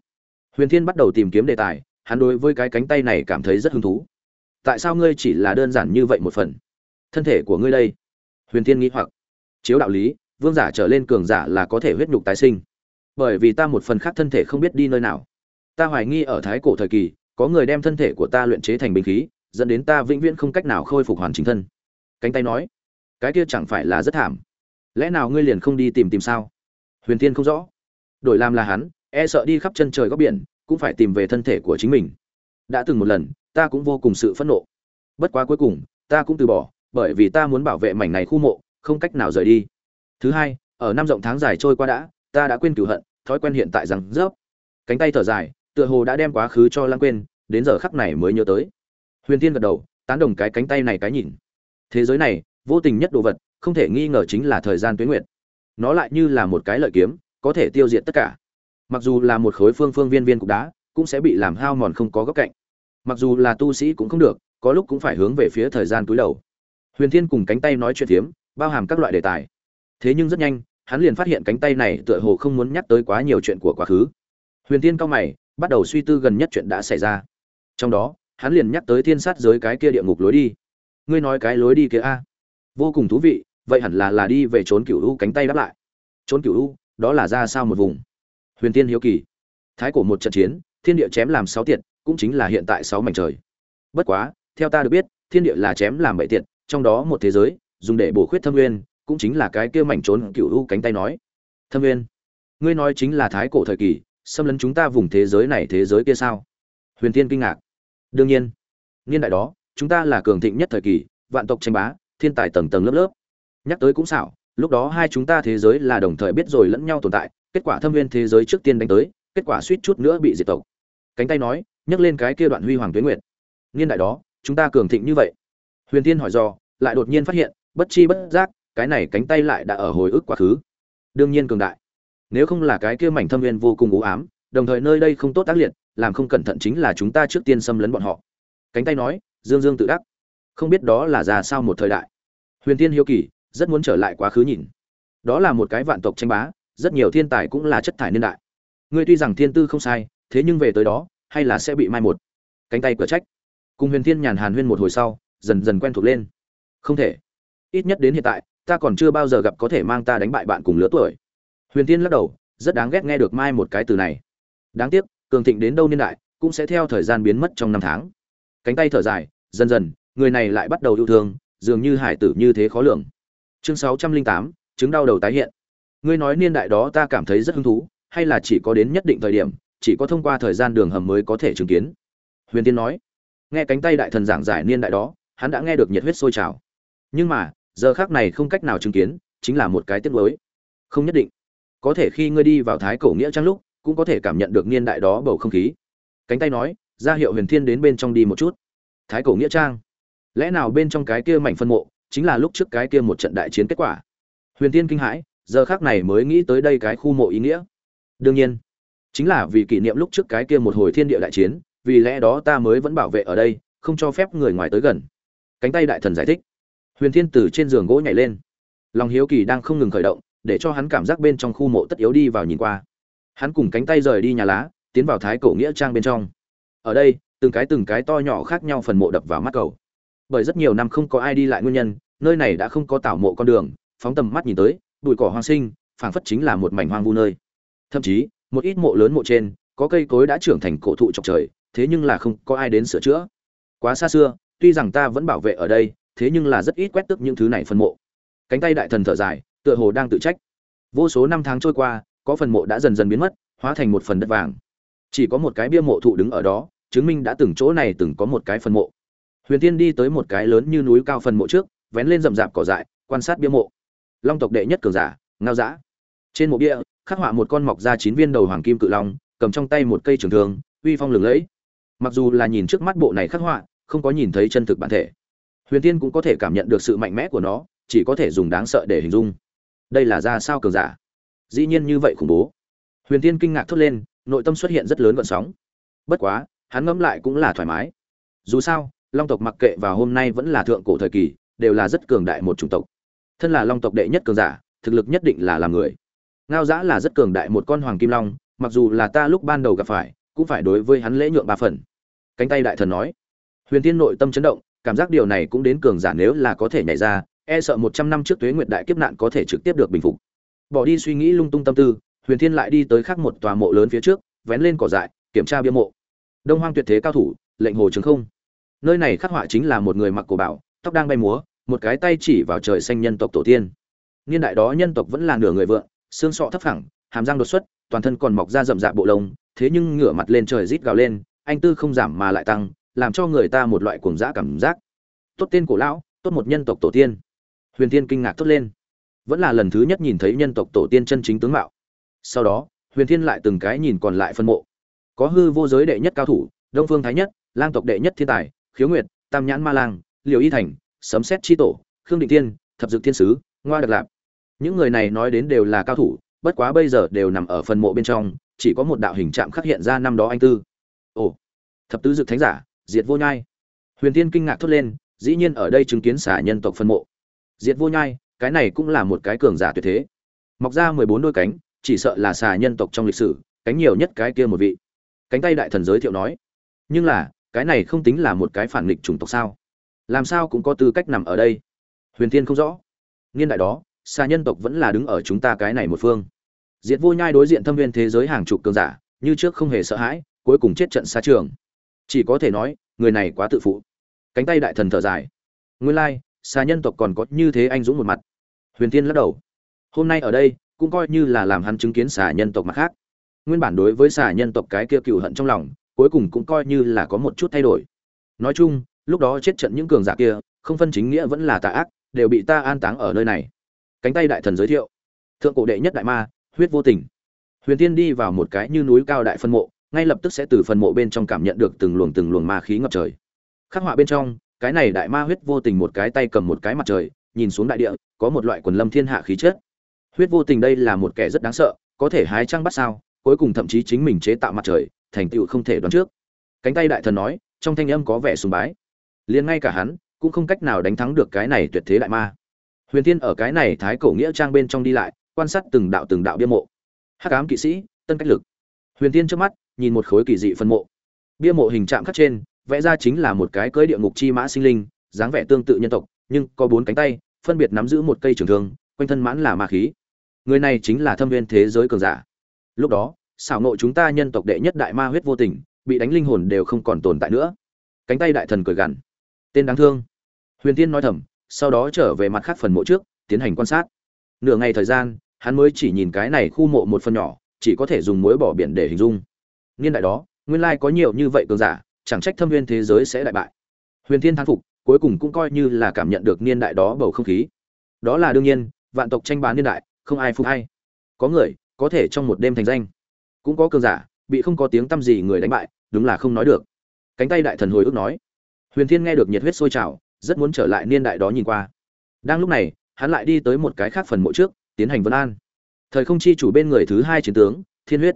Huyền thiên bắt đầu tìm kiếm đề tài, hắn đối với cái cánh tay này cảm thấy rất hứng thú. Tại sao ngươi chỉ là đơn giản như vậy một phần? Thân thể của ngươi đây huyền thiên nghĩ hoặc, chiếu đạo lý, vương giả trở lên cường giả là có thể huyết nhục tái sinh, bởi vì ta một phần khác thân thể không biết đi nơi nào. Ta hoài nghi ở thái cổ thời kỳ, có người đem thân thể của ta luyện chế thành binh khí, dẫn đến ta vĩnh viễn không cách nào khôi phục hoàn chỉnh thân. Cánh tay nói, cái kia chẳng phải là rất thảm. Lẽ nào ngươi liền không đi tìm tìm sao? Huyền Thiên không rõ. Đổi làm là hắn e sợ đi khắp chân trời góc biển, cũng phải tìm về thân thể của chính mình. Đã từng một lần, ta cũng vô cùng sự phẫn nộ. Bất quá cuối cùng, ta cũng từ bỏ bởi vì ta muốn bảo vệ mảnh này khu mộ, không cách nào rời đi. Thứ hai, ở năm rộng tháng dài trôi qua đã, ta đã quên cửu hận, thói quen hiện tại rằng rớp. Cánh tay thở dài, tựa hồ đã đem quá khứ cho lãng quên, đến giờ khắc này mới nhớ tới. Huyền tiên gật đầu, tán đồng cái cánh tay này cái nhìn. Thế giới này, vô tình nhất đồ vật, không thể nghi ngờ chính là thời gian tuyến nguyệt. Nó lại như là một cái lợi kiếm, có thể tiêu diệt tất cả. Mặc dù là một khối phương phương viên viên cục đá, cũng sẽ bị làm hao mòn không có góc cạnh. Mặc dù là tu sĩ cũng không được, có lúc cũng phải hướng về phía thời gian túi đầu huyền thiên cùng cánh tay nói chuyện phiếm, bao hàm các loại đề tài. Thế nhưng rất nhanh, hắn liền phát hiện cánh tay này tựa hồ không muốn nhắc tới quá nhiều chuyện của quá khứ. Huyền thiên cao mày, bắt đầu suy tư gần nhất chuyện đã xảy ra. Trong đó, hắn liền nhắc tới thiên sát giới cái kia địa ngục lối đi. Ngươi nói cái lối đi kia a? Vô cùng thú vị, vậy hẳn là là đi về trốn cửu u cánh tay đáp lại. Trốn cửu u, đó là ra sao một vùng? Huyền tiên hiếu kỳ. Thái cổ một trận chiến, thiên địa chém làm sáu tiệt, cũng chính là hiện tại sáu mảnh trời. Bất quá, theo ta được biết, thiên địa là chém làm bảy tiệt trong đó một thế giới, dùng để bổ khuyết thâm nguyên, cũng chính là cái kia mảnh trốn cửu u cánh tay nói. Thâm nguyên, ngươi nói chính là thái cổ thời kỳ, xâm lấn chúng ta vùng thế giới này thế giới kia sao? Huyền tiên kinh ngạc. Đương nhiên, niên đại đó, chúng ta là cường thịnh nhất thời kỳ, vạn tộc tranh bá, thiên tài tầng tầng lớp lớp. Nhắc tới cũng xảo, lúc đó hai chúng ta thế giới là đồng thời biết rồi lẫn nhau tồn tại, kết quả thâm viên thế giới trước tiên đánh tới, kết quả suýt chút nữa bị diệt tộc. Cánh tay nói, nhắc lên cái kia đoạn huy hoàng tuyến nguyệt. Niên đại đó, chúng ta cường thịnh như vậy huyền tiên hỏi do lại đột nhiên phát hiện, bất chi bất giác, cái này cánh tay lại đã ở hồi ức quá khứ. Đương nhiên cường đại. Nếu không là cái kia mảnh thâm viên vô cùng u ám, đồng thời nơi đây không tốt tác liệt, làm không cẩn thận chính là chúng ta trước tiên xâm lấn bọn họ. Cánh tay nói, dương dương tự đắc. Không biết đó là ra sao một thời đại. Huyền tiên hiếu kỳ, rất muốn trở lại quá khứ nhìn. Đó là một cái vạn tộc tranh bá, rất nhiều thiên tài cũng là chất thải niên đại. Ngươi tuy rằng thiên tư không sai, thế nhưng về tới đó, hay là sẽ bị mai một. Cánh tay cửa trách. Cùng huyền thiên nhàn hàn huyên một hồi sau dần dần quen thuộc lên. Không thể. Ít nhất đến hiện tại, ta còn chưa bao giờ gặp có thể mang ta đánh bại bạn cùng lứa tuổi. Huyền thiên lắc đầu, rất đáng ghét nghe được mai một cái từ này. Đáng tiếc, cường thịnh đến đâu niên đại, cũng sẽ theo thời gian biến mất trong năm tháng. Cánh tay thở dài, dần dần, người này lại bắt đầu yêu thương, dường như hải tử như thế khó lường. Chương sáu trăm linh tám, chứng đau đầu tái hiện. Ngươi nói niên đại đó ta cảm thấy rất hứng thú, hay là chỉ có đến nhất định thời điểm, chỉ có thông qua thời gian đường hầm mới có thể chứng kiến? Huyền tiên nói. Nghe cánh tay đại thần giảng giải niên đại đó hắn đã nghe được nhiệt huyết sôi trào. Nhưng mà, giờ khác này không cách nào chứng kiến, chính là một cái tiếc lối không nhất định. Có thể khi ngươi đi vào thái cổ nghĩa trang lúc, cũng có thể cảm nhận được niên đại đó bầu không khí. Cánh tay nói, ra hiệu huyền thiên đến bên trong đi một chút. Thái cổ nghĩa trang. Lẽ nào bên trong cái kia mảnh phân mộ, chính là lúc trước cái kia một trận đại chiến kết quả? Huyền thiên kinh hãi, giờ khác này mới nghĩ tới đây cái khu mộ ý nghĩa. Đương nhiên, chính là vì kỷ niệm lúc trước cái kia một hồi thiên địa đại chiến, vì lẽ đó ta mới vẫn bảo vệ ở đây, không cho phép người ngoài tới gần cánh tay đại thần giải thích. Huyền thiên từ trên giường gỗ nhảy lên. Lòng hiếu kỳ đang không ngừng khởi động, để cho hắn cảm giác bên trong khu mộ tất yếu đi vào nhìn qua. Hắn cùng cánh tay rời đi nhà lá, tiến vào thái cổ nghĩa trang bên trong. Ở đây, từng cái từng cái to nhỏ khác nhau phần mộ đập vào mắt cầu. Bởi rất nhiều năm không có ai đi lại nguyên nhân, nơi này đã không có tảo mộ con đường, phóng tầm mắt nhìn tới, bụi cỏ hoang sinh, phảng phất chính là một mảnh hoang vu nơi. Thậm chí, một ít mộ lớn mộ trên, có cây cối đã trưởng thành cổ thụ chọc trời, thế nhưng là không có ai đến sửa chữa. Quá xa xưa tuy rằng ta vẫn bảo vệ ở đây, thế nhưng là rất ít quét tức những thứ này phân mộ. Cánh tay đại thần thở dài, tựa hồ đang tự trách. Vô số năm tháng trôi qua, có phần mộ đã dần dần biến mất, hóa thành một phần đất vàng. Chỉ có một cái bia mộ thụ đứng ở đó, chứng minh đã từng chỗ này từng có một cái phần mộ. Huyền tiên đi tới một cái lớn như núi cao phần mộ trước, vén lên rậm rạp cỏ dại, quan sát bia mộ. Long tộc đệ nhất cường giả, ngao dã. Trên mộ bia, khắc họa một con mọc ra chín viên đầu hoàng kim cự long, cầm trong tay một cây trường thương, uy phong lừng lẫy. Mặc dù là nhìn trước mắt bộ này khắc họa không có nhìn thấy chân thực bản thể. Huyền tiên cũng có thể cảm nhận được sự mạnh mẽ của nó, chỉ có thể dùng đáng sợ để hình dung. Đây là ra sao cường giả? Dĩ nhiên như vậy khủng bố. Huyền tiên kinh ngạc thốt lên, nội tâm xuất hiện rất lớn gợn sóng. Bất quá, hắn ngẫm lại cũng là thoải mái. Dù sao, long tộc mặc kệ và hôm nay vẫn là thượng cổ thời kỳ, đều là rất cường đại một chủng tộc. Thân là long tộc đệ nhất cường giả, thực lực nhất định là làm người. Ngao giã là rất cường đại một con hoàng kim long, mặc dù là ta lúc ban đầu gặp phải, cũng phải đối với hắn lễ nhượng ba phần. Cánh tay đại thần nói huyền tiên nội tâm chấn động cảm giác điều này cũng đến cường giả nếu là có thể nhảy ra e sợ một trăm năm trước tuế nguyệt đại kiếp nạn có thể trực tiếp được bình phục. Bỏ đi suy nghĩ lung tung tâm tư huyền thiên lại đi tới khác một tòa mộ lớn phía trước vén lên cỏ dại kiểm tra bia mộ. Đông hoang tuyệt thế cao thủ lệnh hồ trường không. Nơi này khắc họa chính là một người mặc cổ bảo tóc đang bay múa một cái tay chỉ vào trời xanh nhân tộc tổ tiên. Niên đại đó nhân tộc vẫn là nửa người vượng xương sọ thấp thẳng, hàm răng đột xuất toàn thân còn mọc ra rậm rạp bộ lông thế nhưng ngửa mặt lên trời rít gào lên anh tư không giảm mà lại tăng làm cho người ta một loại cuồng dã cảm giác. Tốt tên cổ lão, tốt một nhân tộc tổ tiên. Huyền tiên kinh ngạc tốt lên. Vẫn là lần thứ nhất nhìn thấy nhân tộc tổ tiên chân chính tướng mạo. Sau đó, huyền thiên lại từng cái nhìn còn lại phân mộ. Có hư vô giới đệ nhất cao thủ, đông phương thái nhất, lang tộc đệ nhất thiên tài, khiếu nguyệt, tam nhãn ma lang liều y thành, sấm xét tri tổ, khương định tiên, thập dực thiên sứ, ngoa đặc lạp. Những người này nói đến đều là cao thủ, bất quá bây giờ đều nằm ở phần mộ bên trong, chỉ có một đạo hình trạm khắc hiện ra năm đó anh tư. Ồ, thập tứ dực thánh giả diệt vô nhai. Huyền tiên kinh ngạc thốt lên, dĩ nhiên ở đây chứng kiến xả nhân tộc phân mộ. Diệt vô nhai, cái này cũng là một cái cường giả tuyệt thế. Mọc ra mười bốn đôi cánh, chỉ sợ là xà nhân tộc trong lịch sử, cánh nhiều nhất cái kia một vị. Cánh tay đại thần giới thiệu nói, nhưng là, cái này không tính là một cái phản nghịch chủng tộc sao? Làm sao cũng có tư cách nằm ở đây? Huyền tiên không rõ. Niên đại đó xà nhân tộc vẫn là đứng ở chúng ta cái này một phương. Diệt vô nhai đối diện thâm viên thế giới hàng chục cường giả, như trước không hề sợ hãi, cuối cùng chết trận xa trường chỉ có thể nói, người này quá tự phụ. Cánh tay đại thần thở dài. Nguyên lai, xà nhân tộc còn có như thế anh dũng một mặt. Huyền tiên lắc đầu. Hôm nay ở đây, cũng coi như là làm hắn chứng kiến xà nhân tộc mặt khác. Nguyên bản đối với xà nhân tộc cái kia cựu hận trong lòng, cuối cùng cũng coi như là có một chút thay đổi. Nói chung, lúc đó chết trận những cường giả kia, không phân chính nghĩa vẫn là tà ác, đều bị ta an táng ở nơi này. Cánh tay đại thần giới thiệu. Thượng cổ đệ nhất đại ma, huyết vô tình. Huyền tiên đi vào một cái như núi cao đại phân mộ ngay lập tức sẽ từ phần mộ bên trong cảm nhận được từng luồng từng luồng ma khí ngập trời. Khắc họa bên trong, cái này đại ma huyết vô tình một cái tay cầm một cái mặt trời, nhìn xuống đại địa, có một loại quần lâm thiên hạ khí chất. Huyết vô tình đây là một kẻ rất đáng sợ, có thể hái trăng bắt sao, cuối cùng thậm chí chính mình chế tạo mặt trời, thành tựu không thể đoán trước. Cánh tay đại thần nói, trong thanh âm có vẻ sùng bái. Liền ngay cả hắn, cũng không cách nào đánh thắng được cái này tuyệt thế đại ma. Huyền thiên ở cái này thái cổ nghĩa trang bên trong đi lại, quan sát từng đạo từng đạo bia mộ. Hắc ám kỵ sĩ, tân cách lực. Huyền thiên trước mắt nhìn một khối kỳ dị phân mộ. Bia mộ hình chạm khắc trên, vẽ ra chính là một cái cưới địa ngục chi mã sinh linh, dáng vẻ tương tự nhân tộc, nhưng có bốn cánh tay, phân biệt nắm giữ một cây trường thương, quanh thân mãn là ma khí. Người này chính là thâm viên thế giới cường giả. Lúc đó, xảo nộ chúng ta nhân tộc đệ nhất đại ma huyết vô tình, bị đánh linh hồn đều không còn tồn tại nữa. Cánh tay đại thần cười gằn. Tên đáng thương. Huyền tiên nói thầm, sau đó trở về mặt khác phần mộ trước, tiến hành quan sát. Nửa ngày thời gian, hắn mới chỉ nhìn cái này khu mộ một phần nhỏ, chỉ có thể dùng muối bỏ biển để hình dung niên đại đó, nguyên lai có nhiều như vậy cường giả, chẳng trách thâm viên thế giới sẽ đại bại. Huyền thiên thán phục, cuối cùng cũng coi như là cảm nhận được niên đại đó bầu không khí. Đó là đương nhiên, vạn tộc tranh bá niên đại, không ai phục hay có người, có thể trong một đêm thành danh. Cũng có cường giả, bị không có tiếng tăm gì người đánh bại, đúng là không nói được. Cánh tay đại thần hồi ức nói. Huyền thiên nghe được nhiệt huyết sôi trào, rất muốn trở lại niên đại đó nhìn qua. Đang lúc này, hắn lại đi tới một cái khác phần mộ trước, tiến hành vấn an. Thời không chi chủ bên người thứ hai chiến tướng, thiên huyết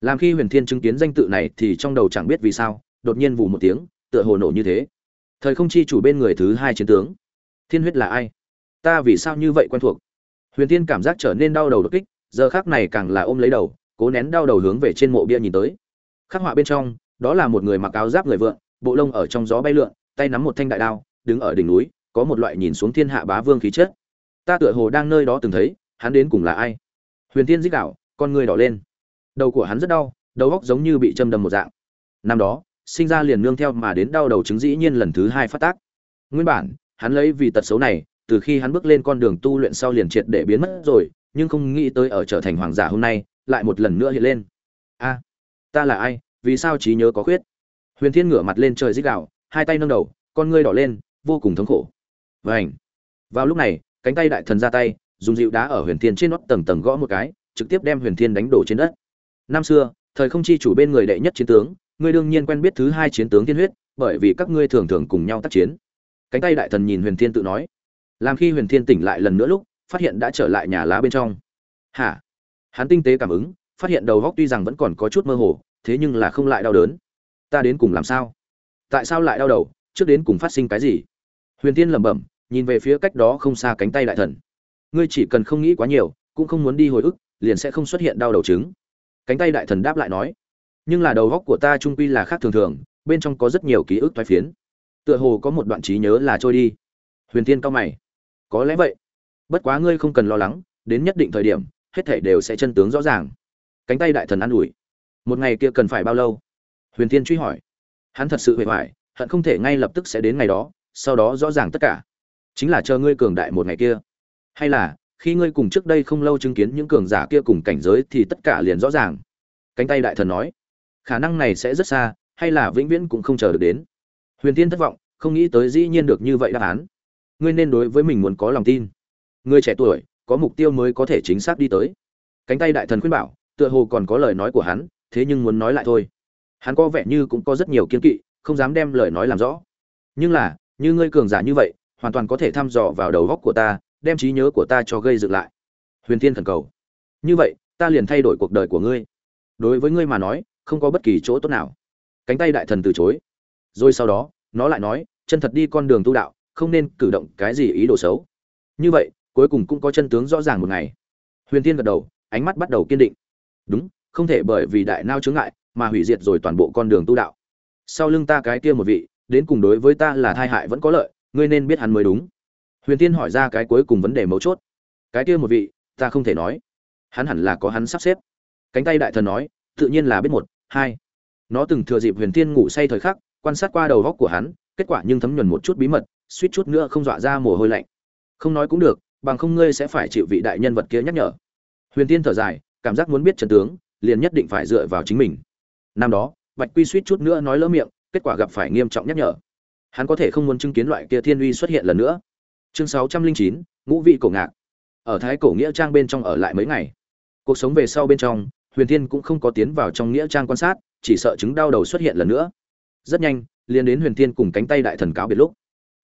làm khi huyền thiên chứng kiến danh tự này thì trong đầu chẳng biết vì sao, đột nhiên vù một tiếng, tựa hồ nổ như thế. Thời không chi chủ bên người thứ hai chiến tướng. Thiên huyết là ai? Ta vì sao như vậy quen thuộc? Huyền thiên cảm giác trở nên đau đầu đột kích, giờ khác này càng là ôm lấy đầu, cố nén đau đầu hướng về trên mộ bia nhìn tới. Khắc họa bên trong, đó là một người mặc áo giáp người vượn bộ lông ở trong gió bay lượn, tay nắm một thanh đại đao, đứng ở đỉnh núi, có một loại nhìn xuống thiên hạ bá vương khí chất. Ta tựa hồ đang nơi đó từng thấy, hắn đến cùng là ai? Huyền thiên dích đạo, con người đỏ lên đầu của hắn rất đau, đầu góc giống như bị châm đâm một dạng. Năm đó, sinh ra liền nương theo mà đến đau đầu chứng dĩ nhiên lần thứ hai phát tác. Nguyên bản, hắn lấy vì tật xấu này, từ khi hắn bước lên con đường tu luyện sau liền triệt để biến mất rồi, nhưng không nghĩ tới ở trở thành hoàng giả hôm nay, lại một lần nữa hiện lên. A, ta là ai? Vì sao trí nhớ có khuyết? Huyền thiên ngửa mặt lên trời dích đạo hai tay nâng đầu, con ngươi đỏ lên, vô cùng thống khổ. Vảnh vào lúc này, cánh tay đại thần ra tay, dùng dịu đá ở huyền thiên trên nót tầng tầng gõ một cái, trực tiếp đem huyền thiên đánh đổ trên đất năm xưa, thời không chi chủ bên người đệ nhất chiến tướng, ngươi đương nhiên quen biết thứ hai chiến tướng thiên huyết, bởi vì các ngươi thường thường cùng nhau tác chiến. Cánh tay đại thần nhìn huyền thiên tự nói. Làm khi huyền thiên tỉnh lại lần nữa lúc, phát hiện đã trở lại nhà lá bên trong. Hả? Hắn tinh tế cảm ứng, phát hiện đầu góc tuy rằng vẫn còn có chút mơ hồ, thế nhưng là không lại đau đớn. Ta đến cùng làm sao? Tại sao lại đau đầu? Trước đến cùng phát sinh cái gì? Huyền tiên lẩm bẩm, nhìn về phía cách đó không xa cánh tay đại thần. Ngươi chỉ cần không nghĩ quá nhiều, cũng không muốn đi hồi ức, liền sẽ không xuất hiện đau đầu chứng cánh tay đại thần đáp lại nói, nhưng là đầu góc của ta trung quy là khác thường thường, bên trong có rất nhiều ký ức thoái phiến. Tựa hồ có một đoạn trí nhớ là trôi đi. Huyền tiên cao mày, có lẽ vậy. Bất quá ngươi không cần lo lắng, đến nhất định thời điểm, hết thảy đều sẽ chân tướng rõ ràng. Cánh tay đại thần an ủi, một ngày kia cần phải bao lâu? Huyền tiên truy hỏi, hắn thật sự huệ hoại hận không thể ngay lập tức sẽ đến ngày đó, sau đó rõ ràng tất cả. Chính là chờ ngươi cường đại một ngày kia. Hay là khi ngươi cùng trước đây không lâu chứng kiến những cường giả kia cùng cảnh giới thì tất cả liền rõ ràng. Cánh tay đại thần nói, khả năng này sẽ rất xa, hay là vĩnh viễn cũng không chờ được đến. Huyền tiên thất vọng, không nghĩ tới dĩ nhiên được như vậy đáp án. Ngươi nên đối với mình muốn có lòng tin. Ngươi trẻ tuổi, có mục tiêu mới có thể chính xác đi tới. Cánh tay đại thần khuyên bảo, tựa hồ còn có lời nói của hắn, thế nhưng muốn nói lại thôi. Hắn có vẻ như cũng có rất nhiều kiên kỵ, không dám đem lời nói làm rõ. Nhưng là, như ngươi cường giả như vậy, hoàn toàn có thể thăm dò vào đầu góc của ta đem trí nhớ của ta cho gây dựng lại. Huyền thiên thần cầu. Như vậy, ta liền thay đổi cuộc đời của ngươi. Đối với ngươi mà nói, không có bất kỳ chỗ tốt nào. Cánh tay đại thần từ chối. Rồi sau đó, nó lại nói, chân thật đi con đường tu đạo, không nên cử động cái gì ý đồ xấu. Như vậy, cuối cùng cũng có chân tướng rõ ràng một ngày. Huyền thiên gật đầu, ánh mắt bắt đầu kiên định. Đúng, không thể bởi vì đại nao chướng ngại mà hủy diệt rồi toàn bộ con đường tu đạo. Sau lưng ta cái kia một vị, đến cùng đối với ta là thai hại vẫn có lợi, ngươi nên biết hắn mới đúng huyền tiên hỏi ra cái cuối cùng vấn đề mấu chốt. Cái kia một vị, ta không thể nói. Hắn hẳn là có hắn sắp xếp. Cánh tay đại thần nói, tự nhiên là biết một, hai. Nó từng thừa dịp huyền tiên ngủ say thời khắc, quan sát qua đầu góc của hắn, kết quả nhưng thấm nhuần một chút bí mật, suýt chút nữa không dọa ra mồ hôi lạnh. Không nói cũng được, bằng không ngươi sẽ phải chịu vị đại nhân vật kia nhắc nhở. Huyền tiên thở dài, cảm giác muốn biết trận tướng, liền nhất định phải dựa vào chính mình. Năm đó, bạch quy suýt chút nữa nói lỡ miệng, kết quả gặp phải nghiêm trọng nhắc nhở. Hắn có thể không muốn chứng kiến loại kia thiên uy xuất hiện lần nữa chương sáu trăm linh chín, ngũ vị cổ ngạc. Ở thái cổ nghĩa trang bên trong ở lại mấy ngày. Cuộc sống về sau bên trong, huyền thiên cũng không có tiến vào trong nghĩa trang quan sát, chỉ sợ chứng đau đầu xuất hiện lần nữa. Rất nhanh, liền đến huyền thiên cùng cánh tay đại thần cáo biệt lúc.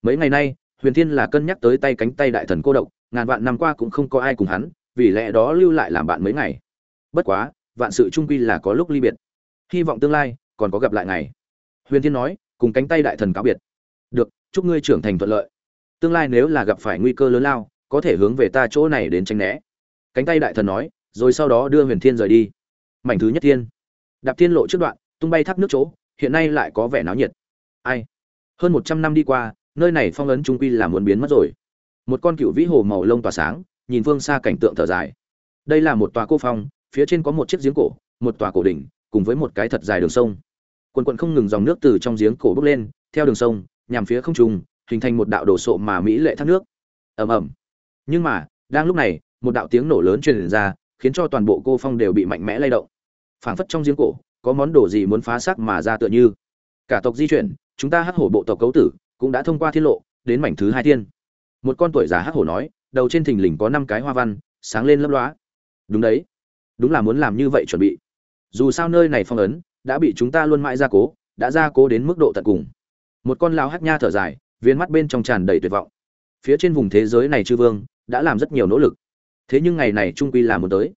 Mấy ngày nay, huyền thiên là cân nhắc tới tay cánh tay đại thần cô độc, ngàn vạn năm qua cũng không có ai cùng hắn, vì lẽ đó lưu lại làm bạn mấy ngày. Bất quá, vạn sự trung quy là có lúc ly biệt. Hy vọng tương lai, còn có gặp lại ngày. Huyền thiên nói, cùng cánh tay đại thần cáo biệt. Được, chúc ngươi trưởng thành thuận lợi tương lai nếu là gặp phải nguy cơ lớn lao, có thể hướng về ta chỗ này đến tranh né. Cánh tay đại thần nói, rồi sau đó đưa huyền thiên rời đi. Mảnh thứ nhất thiên. Đạp thiên lộ trước đoạn, tung bay thác nước chỗ, hiện nay lại có vẻ náo nhiệt. Ai? Hơn một trăm năm đi qua, nơi này phong ấn trung quy là muốn biến mất rồi. Một con cựu vĩ hồ màu lông tỏa sáng, nhìn phương xa cảnh tượng thở dài. Đây là một tòa cô phong, phía trên có một chiếc giếng cổ, một tòa cổ đỉnh, cùng với một cái thật dài đường sông. Quần quận không ngừng dòng nước từ trong giếng cổ bốc lên, theo đường sông, nhằm phía không trung hình thành một đạo đổ sộ mà mỹ lệ thác nước. Ầm ầm. Nhưng mà, đang lúc này, một đạo tiếng nổ lớn truyền ra, khiến cho toàn bộ cô phong đều bị mạnh mẽ lay động. Phảng phất trong giếng cổ, có món đồ gì muốn phá xác mà ra tựa như. Cả tộc di chuyển, chúng ta hắc hổ bộ tộc cấu tử, cũng đã thông qua thiên lộ, đến mảnh thứ hai thiên một con tuổi già hắc hổ nói, đầu trên thình lình có năm cái hoa văn, sáng lên lấp lóa. Đúng đấy. Đúng là muốn làm như vậy chuẩn bị. Dù sao nơi này phong ấn, đã bị chúng ta luôn mãi gia cố, đã gia cố đến mức độ tận cùng. Một con lao hắc nha thở dài viên mắt bên trong tràn đầy tuyệt vọng. Phía trên vùng thế giới này chư vương đã làm rất nhiều nỗ lực. Thế nhưng ngày này trung quy là muốn tới.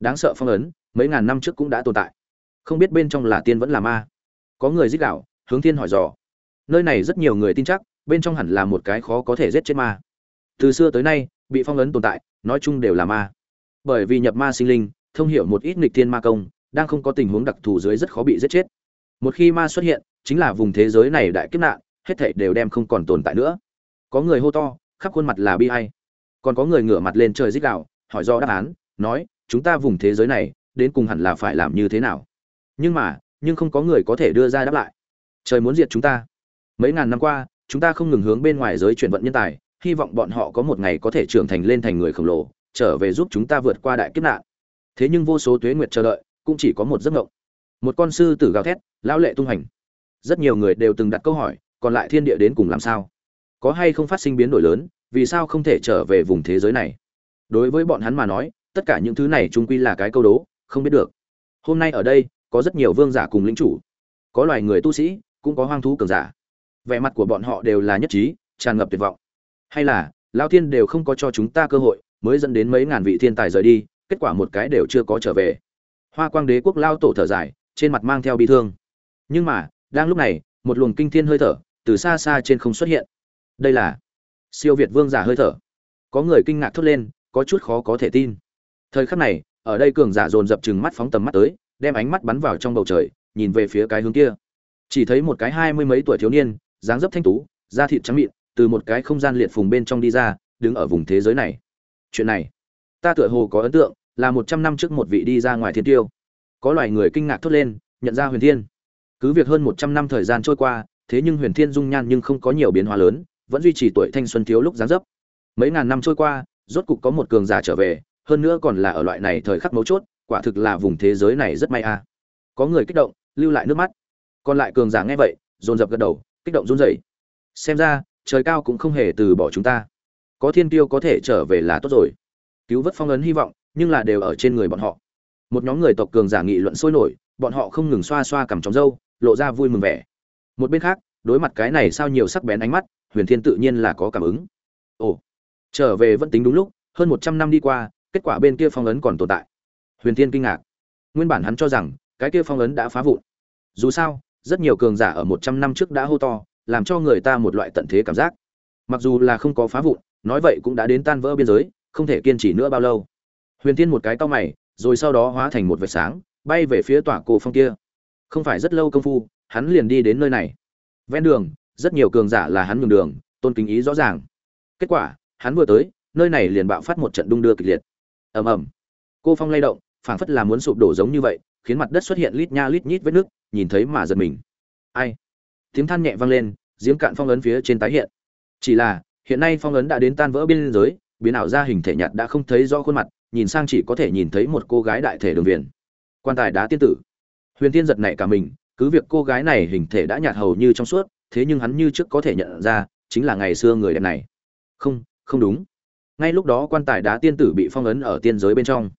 Đáng sợ phong ấn, mấy ngàn năm trước cũng đã tồn tại. Không biết bên trong là tiên vẫn là ma. Có người giết đạo, hướng thiên hỏi dò. Nơi này rất nhiều người tin chắc, bên trong hẳn là một cái khó có thể giết chết ma. Từ xưa tới nay, bị phong ấn tồn tại, nói chung đều là ma. Bởi vì nhập ma sinh linh, thông hiểu một ít nghịch thiên ma công, đang không có tình huống đặc thù dưới rất khó bị giết chết. Một khi ma xuất hiện, chính là vùng thế giới này đại kiếp nạn hết thảy đều đem không còn tồn tại nữa. Có người hô to, khắp khuôn mặt là bi ai. Còn có người ngửa mặt lên trời rít gào, hỏi do đáp án, nói, chúng ta vùng thế giới này, đến cùng hẳn là phải làm như thế nào? Nhưng mà, nhưng không có người có thể đưa ra đáp lại. Trời muốn diệt chúng ta. Mấy ngàn năm qua, chúng ta không ngừng hướng bên ngoài giới chuyển vận nhân tài, hy vọng bọn họ có một ngày có thể trưởng thành lên thành người khổng lồ, trở về giúp chúng ta vượt qua đại kiếp nạn. Thế nhưng vô số tuế nguyệt chờ đợi, cũng chỉ có một giấc mộng. Một con sư tử gào thét, lão lệ tung hành rất nhiều người đều từng đặt câu hỏi còn lại thiên địa đến cùng làm sao? Có hay không phát sinh biến đổi lớn, vì sao không thể trở về vùng thế giới này? Đối với bọn hắn mà nói, tất cả những thứ này trung quy là cái câu đố, không biết được. Hôm nay ở đây, có rất nhiều vương giả cùng lĩnh chủ. Có loài người tu sĩ, cũng có hoang thú cường giả. Vẻ mặt của bọn họ đều là nhất trí, tràn ngập tuyệt vọng. Hay là lao thiên đều không có cho chúng ta cơ hội, mới dẫn đến mấy ngàn vị thiên tài rời đi, kết quả một cái đều chưa có trở về. Hoa quang đế quốc lao tổ thở dài, trên mặt mang theo bi thương. Nhưng mà, đang lúc này, một luồng kinh thiên hơi thở từ xa xa trên không xuất hiện. Đây là siêu việt vương giả hơi thở. Có người kinh ngạc thốt lên, có chút khó có thể tin. Thời khắc này, ở đây cường giả dồn dập chừng mắt phóng tầm mắt tới, đem ánh mắt bắn vào trong bầu trời, nhìn về phía cái hướng kia. Chỉ thấy một cái hai mươi mấy tuổi thiếu niên, dáng dấp thanh tú, da thịt trắng mịn, từ một cái không gian liệt phùng bên trong đi ra, đứng ở vùng thế giới này. Chuyện này, ta tựa hồ có ấn tượng, là một trăm năm trước một vị đi ra ngoài thiên tiêu. Có loài người kinh ngạc thốt lên, nhận ra huyền thiên. Cứ việc hơn một trăm năm thời gian trôi qua thế nhưng huyền thiên dung nhan nhưng không có nhiều biến hóa lớn, vẫn duy trì tuổi thanh xuân thiếu lúc giáng dấp. Mấy ngàn năm trôi qua, rốt cục có một cường giả trở về, hơn nữa còn là ở loại này thời khắc mấu chốt, quả thực là vùng thế giới này rất may a. Có người kích động, lưu lại nước mắt. Còn lại cường giả nghe vậy, dồn dập gật đầu, kích động run rẩy. Xem ra, trời cao cũng không hề từ bỏ chúng ta. Có thiên tiêu có thể trở về là tốt rồi. Cứu vớt phong ấn hy vọng, nhưng là đều ở trên người bọn họ. Một nhóm người tộc cường giả nghị luận sôi nổi, bọn họ không ngừng xoa xoa cằm trống râu, lộ ra vui mừng vẻ một bên khác, đối mặt cái này sao nhiều sắc bén ánh mắt, huyền thiên tự nhiên là có cảm ứng. Ồ, trở về vẫn tính đúng lúc, hơn một trăm năm đi qua, kết quả bên kia phong ấn còn tồn tại. Huyền thiên kinh ngạc. Nguyên bản hắn cho rằng, cái kia phong ấn đã phá vụn. Dù sao, rất nhiều cường giả ở một trăm năm trước đã hô to, làm cho người ta một loại tận thế cảm giác. Mặc dù là không có phá vụn, nói vậy cũng đã đến tan vỡ biên giới, không thể kiên trì nữa bao lâu. Huyền thiên một cái to mày, rồi sau đó hóa thành một vệt sáng, bay về phía tòa cổ phong kia. Không phải rất lâu công phu hắn liền đi đến nơi này. Ven đường, rất nhiều cường giả là hắn nhường đường, tôn kính ý rõ ràng. Kết quả, hắn vừa tới, nơi này liền bạo phát một trận đung đưa kịch liệt. Ầm ầm. Cô phong lay động, phảng phất là muốn sụp đổ giống như vậy, khiến mặt đất xuất hiện lít nha lít nhít vết nước nhìn thấy mà giật mình. Ai? Tiếng than nhẹ vang lên, giếng cạn phong ấn phía trên tái hiện. Chỉ là, hiện nay phong ấn đã đến tan vỡ biên giới, biến ảo ra hình thể nhạt đã không thấy rõ khuôn mặt, nhìn sang chỉ có thể nhìn thấy một cô gái đại thể đường viền. Quan tài đá tiên tử. Huyền tiên giật nảy cả mình cứ việc cô gái này hình thể đã nhạt hầu như trong suốt, thế nhưng hắn như trước có thể nhận ra, chính là ngày xưa người đẹp này. Không không đúng. Ngay lúc đó quan tài đá tiên tử bị phong ấn ở tiên giới bên trong.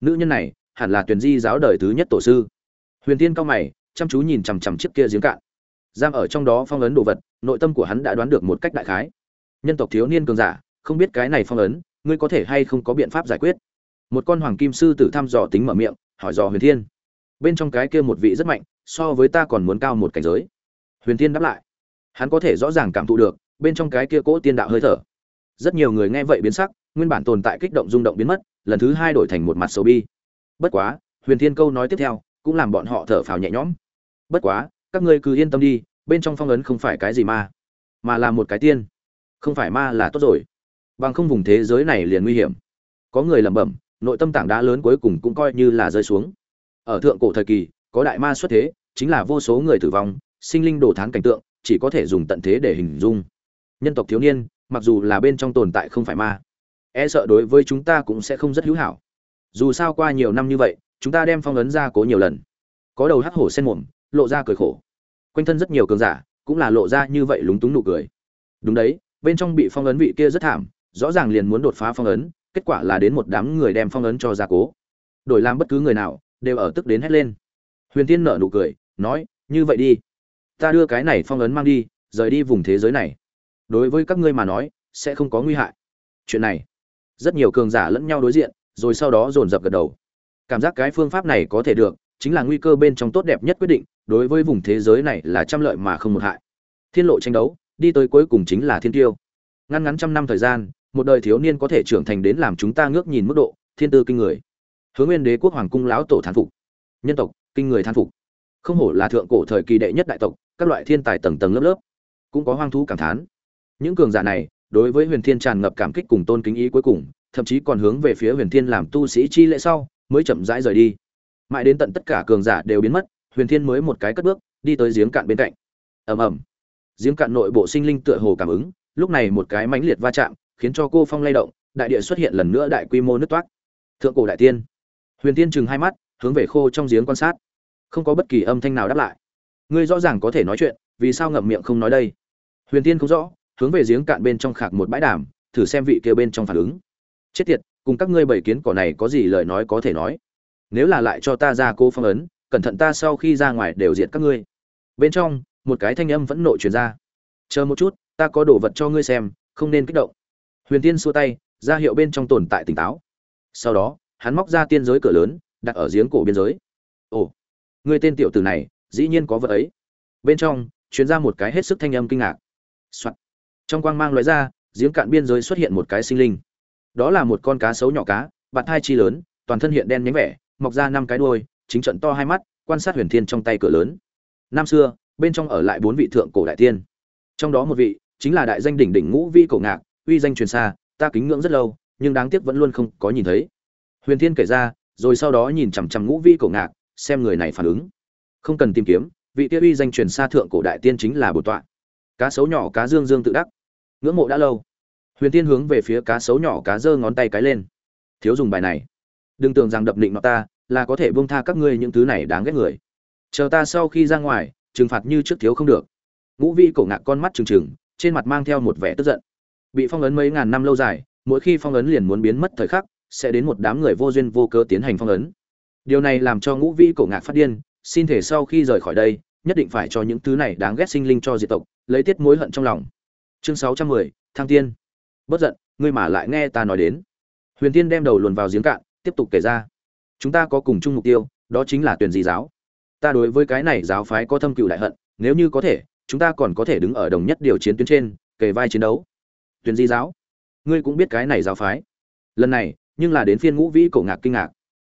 Nữ nhân này, hẳn là tuyển di giáo đời thứ nhất tổ sư. Huyền tiên cao mày, chăm chú nhìn chằm chằm chiếc kia giếng cạn. Giam ở trong đó phong ấn đồ vật, nội tâm của hắn đã đoán được một cách đại khái. Nhân tộc thiếu niên cường giả, không biết cái này phong ấn, ngươi có thể hay không có biện pháp giải quyết? Một con hoàng kim sư tử thăm dò tính mở miệng, hỏi dò huyền thiên. Bên trong cái kia một vị rất mạnh so với ta còn muốn cao một cảnh giới. Huyền thiên đáp lại. Hắn có thể rõ ràng cảm thụ được, bên trong cái kia cỗ tiên đạo hơi thở. Rất nhiều người nghe vậy biến sắc, nguyên bản tồn tại kích động rung động biến mất, lần thứ hai đổi thành một mặt sầu bi. Bất quá, huyền thiên câu nói tiếp theo, cũng làm bọn họ thở phào nhẹ nhõm. Bất quá, các ngươi cứ yên tâm đi, bên trong phong ấn không phải cái gì ma mà là một cái tiên. Không phải ma là tốt rồi. Bằng không vùng thế giới này liền nguy hiểm. Có người lẩm bẩm, nội tâm tảng đá lớn cuối cùng cũng coi như là rơi xuống. Ở thượng cổ thời kỳ có đại ma xuất thế, chính là vô số người tử vong, sinh linh đồ thán cảnh tượng, chỉ có thể dùng tận thế để hình dung. Nhân tộc thiếu niên, mặc dù là bên trong tồn tại không phải ma e sợ đối với chúng ta cũng sẽ không rất hữu hảo. Dù sao qua nhiều năm như vậy, chúng ta đem phong ấn ra cố nhiều lần. Có đầu hắc hổ sen mồm, lộ ra cười khổ. Quanh thân rất nhiều cường giả, cũng là lộ ra như vậy lúng túng nụ cười. Đúng đấy, bên trong bị phong ấn vị kia rất thảm, rõ ràng liền muốn đột phá phong ấn, kết quả là đến một đám người đem phong ấn cho gia cố. Đổi làm bất cứ người nào, đều ở tức đến hét lên huyền tiên nở nụ cười, nói, như vậy đi. Ta đưa cái này phong ấn mang đi, rời đi vùng thế giới này. Đối với các ngươi mà nói, sẽ không có nguy hại. Chuyện này, rất nhiều cường giả lẫn nhau đối diện, rồi sau đó dồn dập gật đầu. Cảm giác cái phương pháp này có thể được, chính là nguy cơ bên trong tốt đẹp nhất quyết định, đối với vùng thế giới này là trăm lợi mà không một hại. Thiên lộ tranh đấu, đi tới cuối cùng chính là thiên tiêu. Ngăn ngắn trăm năm thời gian, một đời thiếu niên có thể trưởng thành đến làm chúng ta ngước nhìn mức độ thiên tư kinh người. Hướng nguyên đế quốc hoàng cung lão tổ thán phục. Nhân tộc kinh người than phục. Không hổ là thượng cổ thời kỳ đệ nhất đại tộc, các loại thiên tài tầng tầng lớp lớp, cũng có hoang thú cảm thán. Những cường giả này, đối với huyền thiên tràn ngập cảm kích cùng tôn kính ý cuối cùng, thậm chí còn hướng về phía huyền thiên làm tu sĩ chi lễ sau, mới chậm rãi rời đi. Mãi đến tận tất cả cường giả đều biến mất, huyền thiên mới một cái cất bước, đi tới giếng cạn bên cạnh. Ầm ầm. Giếng cạn nội bộ sinh linh tựa hồ cảm ứng, lúc này một cái mãnh liệt va chạm, khiến cho cô phong lay động, đại địa xuất hiện lần nữa đại quy mô nứt toát thượng cổ đại tiên. Huyền tiên chừng hai mắt hướng về khô trong giếng quan sát. Không có bất kỳ âm thanh nào đáp lại. Ngươi rõ ràng có thể nói chuyện, vì sao ngậm miệng không nói đây? Huyền tiên không rõ, hướng về giếng cạn bên trong khạc một bãi đàm, thử xem vị kia bên trong phản ứng. Chết tiệt, cùng các ngươi bảy kiến cỏ này có gì lời nói có thể nói? Nếu là lại cho ta ra cô phong ấn, cẩn thận ta sau khi ra ngoài đều diệt các ngươi. Bên trong, một cái thanh âm vẫn nội truyền ra. Chờ một chút, ta có đồ vật cho ngươi xem, không nên kích động. Huyền tiên xua tay, ra hiệu bên trong tồn tại tỉnh táo. Sau đó, hắn móc ra tiên giới cửa lớn đặt ở giếng cổ biên giới. Ồ, người tên tiểu tử này, dĩ nhiên có vật ấy. Bên trong chuyến ra một cái hết sức thanh âm kinh ngạc、Soạn. trong quang mang loại ra, giếng cạn biên giới xuất hiện một cái sinh linh. Đó là một con cá sấu nhỏ cá, bạt hai chi lớn, toàn thân hiện đen nhánh vẻ, mọc ra năm cái đuôi, chính trận to hai mắt, quan sát huyền thiên trong tay cửa lớn. Năm xưa, bên trong ở lại bốn vị thượng cổ đại tiên. Trong đó một vị, chính là đại danh đỉnh đỉnh ngũ vi cổ ngạc, uy danh truyền xa, ta kính ngưỡng rất lâu, nhưng đáng tiếc vẫn luôn không có nhìn thấy. Huyền thiên kể ra rồi sau đó nhìn chằm chằm ngũ vi cổ ngạc, xem người này phản ứng. Không cần tìm kiếm, vị kia uy danh truyền xa thượng cổ đại tiên chính là bột tọa. Cá sấu nhỏ cá dương dương tự đắc. Ngưỡng mộ đã lâu. Huyền tiên hướng về phía cá sấu nhỏ cá giơ ngón tay cái lên. Thiếu dùng bài này. Đừng tưởng rằng đập định nó ta, là có thể buông tha các ngươi những thứ này đáng ghét người. Chờ ta sau khi ra ngoài, trừng phạt như trước thiếu không được. Ngũ vi cổ ngạc con mắt trừng trừng, trên mặt mang theo một vẻ tức giận. Bị phong ấn mấy ngàn năm lâu dài, mỗi khi phong ấn liền muốn biến mất thời khắc sẽ đến một đám người vô duyên vô cớ tiến hành phong ấn. Điều này làm cho ngũ vi cổ ngạc phát điên, xin thể sau khi rời khỏi đây, nhất định phải cho những thứ này đáng ghét sinh linh cho diệt tộc, lấy tiết mối hận trong lòng. Chương sáu trăm mười, thăng tiên. Bất giận, ngươi mà lại nghe ta nói đến. Huyền tiên đem đầu luồn vào giếng cạn, tiếp tục kể ra. Chúng ta có cùng chung mục tiêu, đó chính là tuyển di giáo. Ta đối với cái này giáo phái có thâm cựu đại hận, nếu như có thể, chúng ta còn có thể đứng ở đồng nhất điều chiến tuyến trên, kề vai chiến đấu. Tuyển di giáo. Ngươi cũng biết cái này giáo phái. Lần này nhưng là đến phiên ngũ vĩ cổ ngạc kinh ngạc.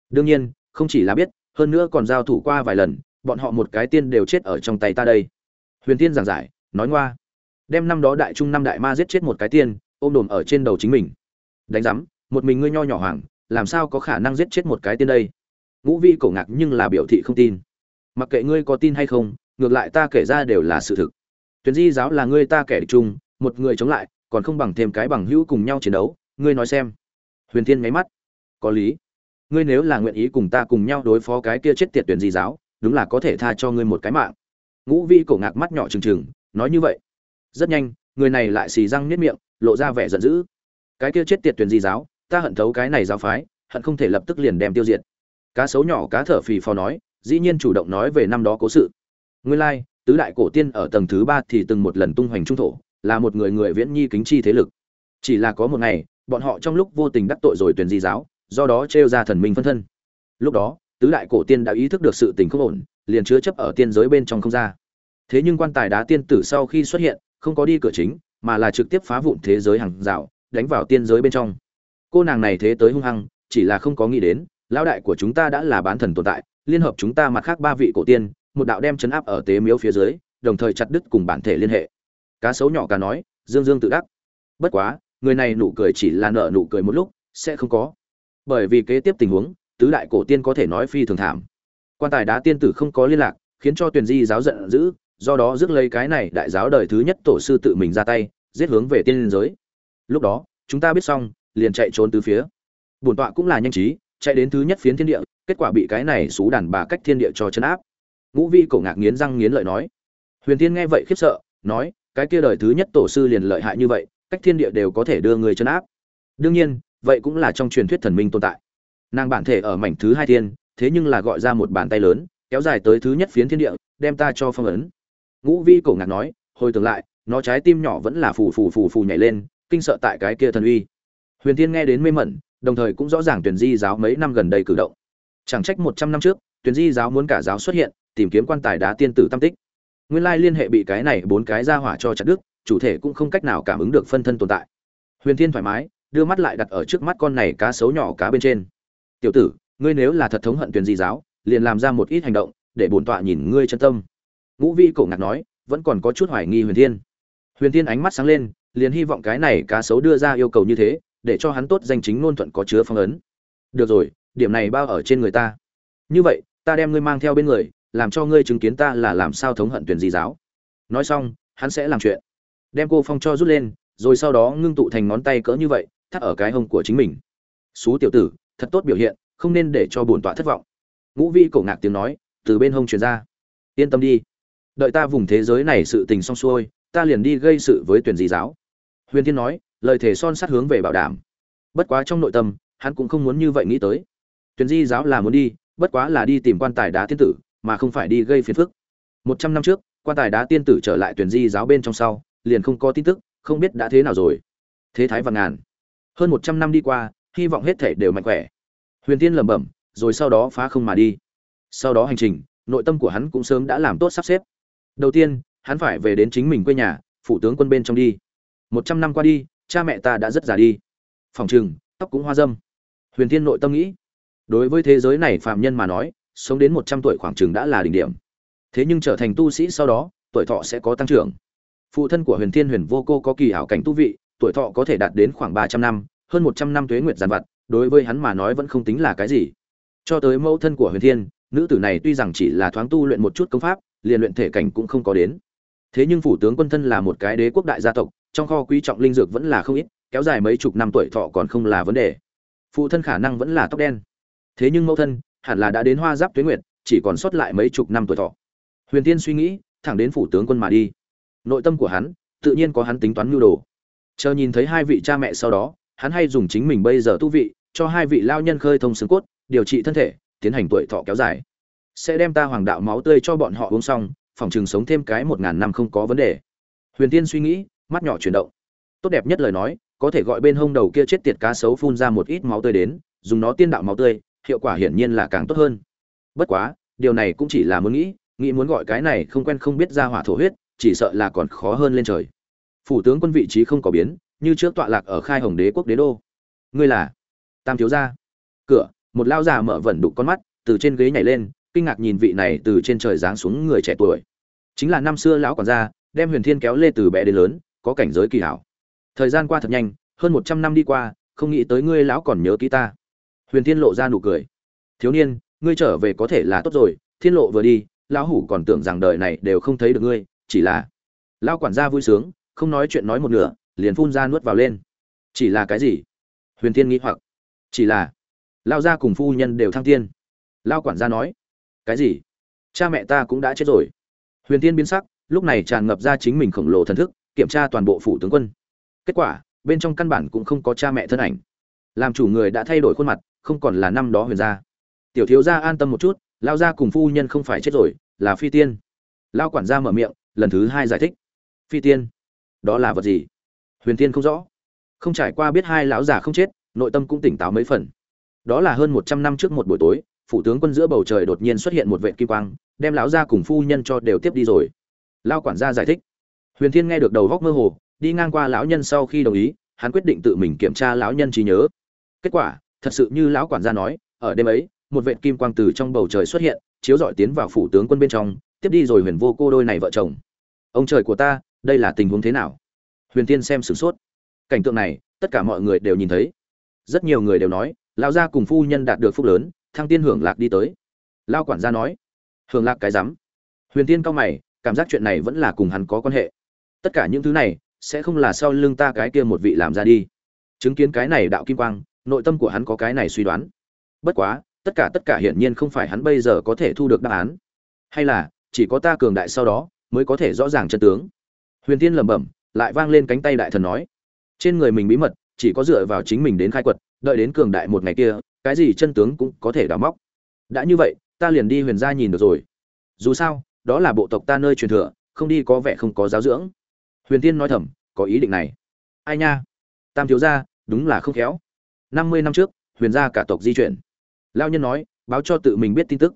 Đương nhiên, không chỉ là biết, hơn nữa còn giao thủ qua vài lần, bọn họ một cái tiên đều chết ở trong tay ta đây. Huyền tiên giảng giải, nói ngoa. Đem năm đó đại trung năm đại ma giết chết một cái tiên, ôm đồm ở trên đầu chính mình. Đánh giám, một mình ngươi nho nhỏ hoàng làm sao có khả năng giết chết một cái tiên đây? Ngũ vi cổ ngạc nhưng là biểu thị không tin. Mặc kệ ngươi có tin hay không, ngược lại ta kể ra đều là sự thực. Tuyến di giáo là ngươi ta kẻ địch chung, một người chống lại, còn không bằng thêm cái bằng hữu cùng nhau chiến đấu, ngươi nói xem huyền thiên nháy mắt. Có lý. Ngươi nếu là nguyện ý cùng ta cùng nhau đối phó cái kia chết tiệt tuyển di giáo, đúng là có thể tha cho ngươi một cái mạng. Ngũ vi cổ ngạc mắt nhỏ trừng trừng, nói như vậy. Rất nhanh, người này lại xì răng niết miệng, lộ ra vẻ giận dữ. Cái kia chết tiệt tuyển di giáo, ta hận thấu cái này giáo phái, hận không thể lập tức liền đem tiêu diệt. Cá sấu nhỏ cá thở phì phò nói, dĩ nhiên chủ động nói về năm đó cố sự. Nguyên lai, tứ đại cổ tiên ở tầng thứ ba thì từng một lần tung hoành trung thổ, là một người người viễn nhi kính chi thế lực. Chỉ là có một ngày bọn họ trong lúc vô tình đắc tội rồi tuyển di giáo, do đó trêu ra thần minh phân thân. Lúc đó, tứ đại cổ tiên đã ý thức được sự tình không ổn, liền chứa chấp ở tiên giới bên trong không ra. Thế nhưng quan tài đá tiên tử sau khi xuất hiện, không có đi cửa chính, mà là trực tiếp phá vụn thế giới hàng rào, đánh vào tiên giới bên trong. Cô nàng này thế tới hung hăng, chỉ là không có nghĩ đến, lão đại của chúng ta đã là bán thần tồn tại, liên hợp chúng ta mặt khác ba vị cổ tiên, một đạo đem chấn áp ở tế miếu phía dưới, đồng thời chặt đứt cùng bản thể liên hệ. Cá sấu nhỏ cá nói, dương dương tự đắc. Bất quá người này nụ cười chỉ là nở nụ cười một lúc, sẽ không có. Bởi vì kế tiếp tình huống, tứ đại cổ tiên có thể nói phi thường thảm. Quan tài đá tiên tử không có liên lạc, khiến cho tuyền di giáo giận dữ, do đó rước lấy cái này đại giáo đời thứ nhất tổ sư tự mình ra tay, giết hướng về tiên liên giới. Lúc đó, chúng ta biết xong, liền chạy trốn từ phía. Bổn tọa cũng là nhanh trí, chạy đến thứ nhất phiến thiên địa, kết quả bị cái này xú đàn bà cách thiên địa cho chấn áp. Ngũ vi cổ ngạc nghiến răng nghiến lợi nói. Huyền tiên nghe vậy khiếp sợ, nói, cái kia đời thứ nhất tổ sư liền lợi hại như vậy cách thiên địa đều có thể đưa người chấn áp. Đương nhiên, vậy cũng là trong truyền thuyết thần minh tồn tại. Nàng bản thể ở mảnh thứ hai thiên, thế nhưng là gọi ra một bàn tay lớn, kéo dài tới thứ nhất phiến thiên địa, đem ta cho phong ấn. Ngũ vi cổ ngạc nói, hồi tưởng lại, nó trái tim nhỏ vẫn là phù phù phù phù nhảy lên, kinh sợ tại cái kia thần uy. Huyền thiên nghe đến mê mẩn, đồng thời cũng rõ ràng tuyển di giáo mấy năm gần đây cử động. Chẳng trách một trăm năm trước tuyển di giáo muốn cả giáo xuất hiện, tìm kiếm quan tài đá tiên tử tam tích. Nguyên lai liên hệ bị cái này bốn cái ra hỏa cho chặt đức chủ thể cũng không cách nào cảm ứng được phân thân tồn tại. Huyền thiên thoải mái, đưa mắt lại đặt ở trước mắt con này cá sấu nhỏ cá bên trên. Tiểu tử, ngươi nếu là thật thống hận tuyển di giáo, liền làm ra một ít hành động để bổn tọa nhìn ngươi chân tâm. Ngũ vi cổ ngạc nói, vẫn còn có chút hoài nghi huyền thiên. Huyền thiên ánh mắt sáng lên, liền hy vọng cái này cá sấu đưa ra yêu cầu như thế, để cho hắn tốt danh chính ngôn thuận có chứa phong ấn. Được rồi, điểm này bao ở trên người ta. Như vậy, ta đem ngươi mang theo bên người, làm cho ngươi chứng kiến ta là làm sao thống hận tuyển di giáo. Nói xong, hắn sẽ làm chuyện đem cô phong cho rút lên, rồi sau đó ngưng tụ thành ngón tay cỡ như vậy, thắt ở cái hông của chính mình. Xú tiểu tử, thật tốt biểu hiện, không nên để cho bổn tọa thất vọng. Ngũ vi cổ ngạc tiếng nói, từ bên hông truyền ra. Yên tâm đi, đợi ta vùng thế giới này sự tình xong xuôi, ta liền đi gây sự với tuyển di giáo. Huyền thiên nói, lời thể son sát hướng về bảo đảm. Bất quá trong nội tâm, hắn cũng không muốn như vậy nghĩ tới. Tuyển di giáo là muốn đi, bất quá là đi tìm quan tài đá tiên tử, mà không phải đi gây phiền phức. Một trăm năm trước, quan tài đá tiên tử trở lại tuyển di giáo bên trong sau liền không có tin tức, không biết đã thế nào rồi. Thế thái và ngàn. Hơn một trăm năm đi qua, hy vọng hết thể đều mạnh khỏe. Huyền tiên lẩm bẩm, rồi sau đó phá không mà đi. Sau đó hành trình, nội tâm của hắn cũng sớm đã làm tốt sắp xếp. Đầu tiên, hắn phải về đến chính mình quê nhà phụ tướng quân bên trong đi. Một trăm năm qua đi, cha mẹ ta đã rất già đi. Phòng trừng, tóc cũng hoa dâm. Huyền thiên nội tâm nghĩ, đối với thế giới này phạm nhân mà nói, sống đến một trăm tuổi khoảng chừng đã là đỉnh điểm. Thế nhưng trở thành tu sĩ sau đó, tuổi thọ sẽ có tăng trưởng phụ thân của huyền thiên huyền vô cô có kỳ ảo cảnh tu vị, tuổi thọ có thể đạt đến khoảng ba trăm năm, hơn một trăm năm tuế nguyệt giàn vặt, đối với hắn mà nói vẫn không tính là cái gì. Cho tới mẫu thân của huyền thiên, nữ tử này tuy rằng chỉ là thoáng tu luyện một chút công pháp, liền luyện thể cảnh cũng không có đến. Thế nhưng phủ tướng quân thân là một cái đế quốc đại gia tộc, trong kho quý trọng linh dược vẫn là không ít, kéo dài mấy chục năm tuổi thọ còn không là vấn đề. Phụ thân khả năng vẫn là tóc đen. Thế nhưng mẫu thân, hẳn là đã đến hoa giáp tuế nguyệt, chỉ còn sót lại mấy chục năm tuổi thọ. Huyền tiên suy nghĩ, thẳng đến phủ tướng quân mà đi nội tâm của hắn, tự nhiên có hắn tính toán nhu đồ. Chờ nhìn thấy hai vị cha mẹ sau đó, hắn hay dùng chính mình bây giờ tu vị, cho hai vị lao nhân khơi thông xương cốt, điều trị thân thể, tiến hành tuổi thọ kéo dài. Sẽ đem ta hoàng đạo máu tươi cho bọn họ uống xong, phòng chừng sống thêm cái một ngàn năm không có vấn đề. Huyền tiên suy nghĩ, mắt nhỏ chuyển động. Tốt đẹp nhất lời nói, có thể gọi bên hông đầu kia chết tiệt cá sấu phun ra một ít máu tươi đến, dùng nó tiên đạo máu tươi, hiệu quả hiển nhiên là càng tốt hơn. Bất quá, điều này cũng chỉ là muốn nghĩ nghĩ muốn gọi cái này không quen không biết ra hỏa thổ huyết chỉ sợ là còn khó hơn lên trời. Phủ tướng quân vị trí không có biến, như trước tọa lạc ở khai hồng đế quốc đế đô. Ngươi là? Tam thiếu gia. Cửa, một lao già mở vẩn đục con mắt, từ trên ghế nhảy lên, kinh ngạc nhìn vị này từ trên trời giáng xuống người trẻ tuổi. Chính là năm xưa lão quản gia, đem huyền thiên kéo lê từ bé đến lớn, có cảnh giới kỳ hảo. Thời gian qua thật nhanh, hơn một trăm năm đi qua, không nghĩ tới ngươi lão còn nhớ kỹ ta. Huyền thiên lộ ra nụ cười. Thiếu niên, ngươi trở về có thể là tốt rồi, thiên lộ vừa đi, lão hủ còn tưởng rằng đời này đều không thấy được ngươi chỉ là lao quản gia vui sướng, không nói chuyện nói một nửa, liền phun ra nuốt vào lên. Chỉ là cái gì? Huyền thiên nghĩ hoặc. Chỉ là lao gia cùng phu nhân đều thăng tiên. Lao quản gia nói, cái gì? Cha mẹ ta cũng đã chết rồi. Huyền thiên biến sắc, lúc này tràn ngập ra chính mình khổng lồ thần thức, kiểm tra toàn bộ phủ tướng quân. Kết quả, bên trong căn bản cũng không có cha mẹ thân ảnh. Làm chủ người đã thay đổi khuôn mặt, không còn là năm đó huyền gia. Tiểu thiếu gia an tâm một chút, lao gia cùng phu nhân không phải chết rồi, là phi tiên. Lao quản gia mở miệng lần thứ hai giải thích. Phi tiên, đó là vật gì? Huyền tiên không rõ. Không trải qua biết hai lão già không chết, nội tâm cũng tỉnh táo mấy phần. Đó là hơn một trăm năm trước một buổi tối, phủ tướng quân giữa bầu trời đột nhiên xuất hiện một vệ kim quang, đem lão gia cùng phu nhân cho đều tiếp đi rồi. Lao quản gia giải thích. Huyền thiên nghe được đầu góc mơ hồ, đi ngang qua lão nhân sau khi đồng ý, hắn quyết định tự mình kiểm tra lão nhân trí nhớ. Kết quả, thật sự như lão quản gia nói, ở đêm ấy, một vệ kim quang từ trong bầu trời xuất hiện, chiếu dọi tiến vào phủ tướng quân bên trong, tiếp đi rồi huyền vô cô đôi này vợ chồng ông trời của ta, đây là tình huống thế nào? Huyền tiên xem sửng sốt. Cảnh tượng này, tất cả mọi người đều nhìn thấy. Rất nhiều người đều nói, lão gia cùng phu nhân đạt được phúc lớn, thăng tiên hưởng lạc đi tới. Lao quản gia nói, hưởng lạc cái rắm. Huyền tiên cao mày, cảm giác chuyện này vẫn là cùng hắn có quan hệ. Tất cả những thứ này, sẽ không là sau lưng ta cái kia một vị làm ra đi. Chứng kiến cái này đạo kim quang, nội tâm của hắn có cái này suy đoán. Bất quá, tất cả tất cả hiển nhiên không phải hắn bây giờ có thể thu được đáp án. Hay là, chỉ có ta cường đại sau đó mới có thể rõ ràng chân tướng. Huyền tiên lẩm bẩm, lại vang lên cánh tay đại thần nói. Trên người mình bí mật, chỉ có dựa vào chính mình đến khai quật, đợi đến cường đại một ngày kia, cái gì chân tướng cũng có thể đào móc. Đã như vậy, ta liền đi huyền gia nhìn được rồi. Dù sao, đó là bộ tộc ta nơi truyền thừa, không đi có vẻ không có giáo dưỡng. Huyền tiên nói thầm, có ý định này. Ai nha? Tam thiếu gia, đúng là không khéo. Năm mươi năm trước, huyền gia cả tộc di chuyển. Lao nhân nói, báo cho tự mình biết tin tức.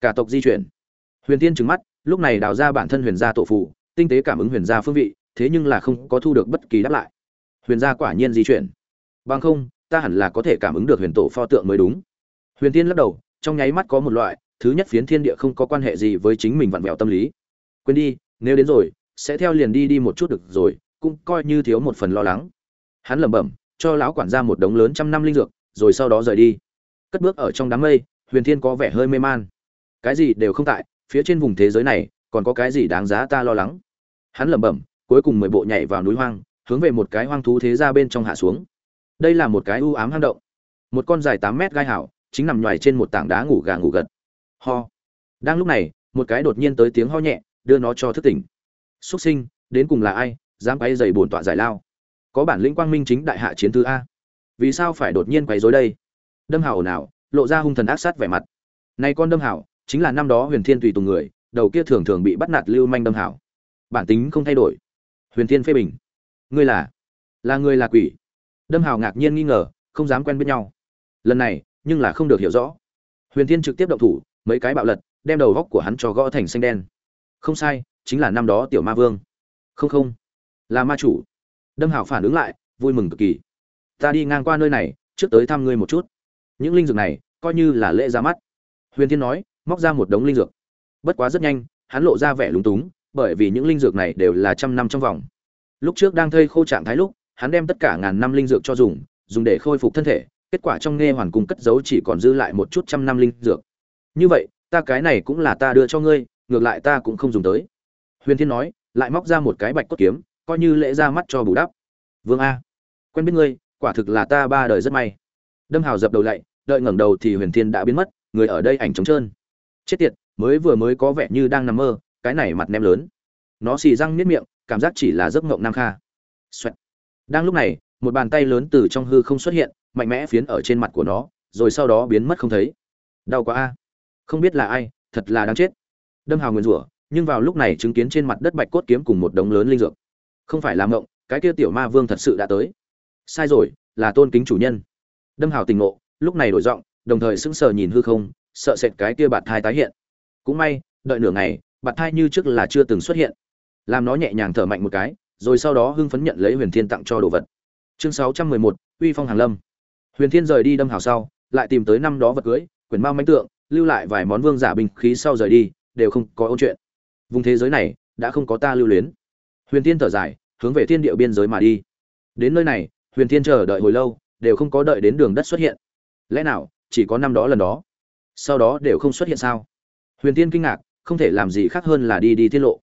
Cả tộc di chuyển. Huyền tiên trừng mắt lúc này đào ra bản thân huyền gia tổ phụ tinh tế cảm ứng huyền gia phương vị, thế nhưng là không có thu được bất kỳ đáp lại. Huyền gia quả nhiên di chuyển. Bằng không, ta hẳn là có thể cảm ứng được huyền tổ pho tượng mới đúng. Huyền tiên lắc đầu, trong nháy mắt có một loại, thứ nhất phiến thiên địa không có quan hệ gì với chính mình vặn vẹo tâm lý. Quên đi, nếu đến rồi, sẽ theo liền đi đi một chút được rồi, cũng coi như thiếu một phần lo lắng. Hắn lẩm bẩm, cho lão quản gia một đống lớn trăm năm linh dược, rồi sau đó rời đi. Cất bước ở trong đám mây, huyền thiên có vẻ hơi mê man. Cái gì đều không tại phía trên vùng thế giới này, còn có cái gì đáng giá ta lo lắng? Hắn lẩm bẩm, cuối cùng mười bộ nhảy vào núi hoang, hướng về một cái hoang thú thế ra bên trong hạ xuống. Đây là một cái u ám hang động. Một con dài tám mét gai hảo, chính nằm nhoài trên một tảng đá ngủ gà ngủ gật. Ho. Đang lúc này, một cái đột nhiên tới tiếng ho nhẹ, đưa nó cho thức tỉnh. Xuất sinh, đến cùng là ai, dám quay dày bổn tọa giải lao? Có bản lĩnh quang minh chính đại hạ chiến thứ a. Vì sao phải đột nhiên quấy rối đây? Đâm hảo nào lộ ra hung thần ác sát vẻ mặt. Này con đâm hào chính là năm đó huyền thiên tùy tùng người, đầu kia thường thường bị bắt nạt lưu manh đâm hảo. Bản tính không thay đổi. Huyền thiên phê bình. Ngươi là? Là người là quỷ? Đâm hảo ngạc nhiên nghi ngờ, không dám quen biết nhau. Lần này, nhưng là không được hiểu rõ. Huyền thiên trực tiếp động thủ, mấy cái bạo lật, đem đầu góc của hắn cho gõ thành xanh đen. Không sai, chính là năm đó tiểu ma vương. Không không. Là ma chủ. Đâm hảo phản ứng lại, vui mừng cực kỳ. Ta đi ngang qua nơi này, trước tới thăm ngươi một chút. Những linh dược này, coi như là lễ ra mắt. Huyền thiên nói móc ra một đống linh dược. Bất quá rất nhanh, hắn lộ ra vẻ lúng túng, bởi vì những linh dược này đều là trăm năm trong vòng. Lúc trước đang thây khô trạng thái lúc, hắn đem tất cả ngàn năm linh dược cho dùng dùng để khôi phục thân thể, kết quả trong nghe hoàn cung cất giấu chỉ còn dư lại một chút trăm năm linh dược. Như vậy, ta cái này cũng là ta đưa cho ngươi, ngược lại ta cũng không dùng tới. Huyền thiên nói, lại móc ra một cái bạch cốt kiếm, coi như lễ ra mắt cho bù đắp. Vương a, quen biết ngươi, quả thực là ta ba đời rất may. Đâm hào dập đầu lạy đợi ngẩng đầu thì huyền thiên đã biến mất, người ở đây ảnh trống trơn chết tiệt, mới vừa mới có vẻ như đang nằm mơ, cái này mặt nem lớn. Nó xì răng niết miệng, cảm giác chỉ là giấc ngộng nam kha. Xoẹt. đang lúc này, một bàn tay lớn từ trong hư không xuất hiện, mạnh mẽ phiến ở trên mặt của nó, rồi sau đó biến mất không thấy. Đau quá a. Không biết là ai, thật là đáng chết. Đâm hào nguyền rủa, nhưng vào lúc này chứng kiến trên mặt đất bạch cốt kiếm cùng một đống lớn linh dược. Không phải là ngộng cái kia tiểu ma vương thật sự đã tới. Sai rồi, là tôn kính chủ nhân. Đâm hào tình ngộ, lúc này đổi giọng, đồng thời sững sờ nhìn hư không sợ sệt cái kia bạt thai tái hiện. Cũng may, đợi nửa ngày, bạt thai như trước là chưa từng xuất hiện. Làm nó nhẹ nhàng thở mạnh một cái, rồi sau đó hưng phấn nhận lấy huyền thiên tặng cho đồ vật. Chương sáu trăm mười một, uy phong hàng lâm. Huyền thiên rời đi đâm hào sau, lại tìm tới năm đó vật cưới, quyển mao mánh tượng, lưu lại vài món vương giả binh khí sau rời đi, đều không có ôn chuyện. Vùng thế giới này, đã không có ta lưu luyến. Huyền thiên thở dài, hướng về thiên địa biên giới mà đi. Đến nơi này, huyền thiên chờ đợi hồi lâu, đều không có đợi đến đường đất xuất hiện. Lẽ nào, chỉ có năm đó lần đó? Sau đó đều không xuất hiện sao? Huyền thiên kinh ngạc, không thể làm gì khác hơn là đi đi tiết lộ.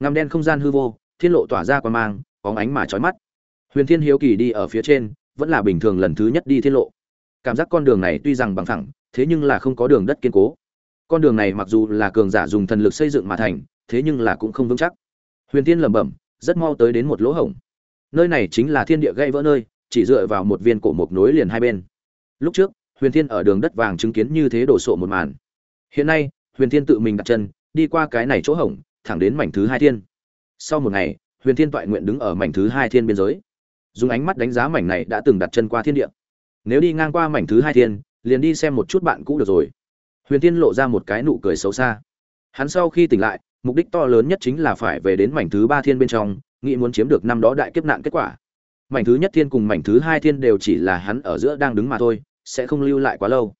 Ngăm đen không gian hư vô, thiên lộ tỏa ra qua mang bóng ánh mà trói mắt. Huyền thiên hiếu kỳ đi ở phía trên, vẫn là bình thường lần thứ nhất đi thiên lộ. Cảm giác con đường này tuy rằng bằng thẳng thế nhưng là không có đường đất kiên cố. Con đường này mặc dù là cường giả dùng thần lực xây dựng mà thành, thế nhưng là cũng không vững chắc. Huyền tiên lẩm bẩm, rất mau tới đến một lỗ hổng. Nơi này chính là thiên địa gây vỡ nơi, chỉ dựa vào một viên cổ mộc nối liền hai bên. Lúc trước huyền thiên ở đường đất vàng chứng kiến như thế đổ sộ một màn. Hiện nay, huyền thiên tự mình đặt chân, đi qua cái này chỗ hổng, thẳng đến mảnh thứ hai thiên. Sau một ngày, huyền thiên toại nguyện đứng ở mảnh thứ hai thiên biên giới. Dùng ánh mắt đánh giá mảnh này đã từng đặt chân qua thiên địa. Nếu đi ngang qua mảnh thứ hai thiên, liền đi xem một chút bạn cũ được rồi. Huyền thiên lộ ra một cái nụ cười xấu xa. Hắn sau khi tỉnh lại, mục đích to lớn nhất chính là phải về đến mảnh thứ ba thiên bên trong, nghĩ muốn chiếm được năm đó đại kiếp nạn kết quả. Mảnh thứ nhất thiên cùng mảnh thứ hai thiên đều chỉ là hắn ở giữa đang đứng mà thôi sẽ không lưu lại quá lâu.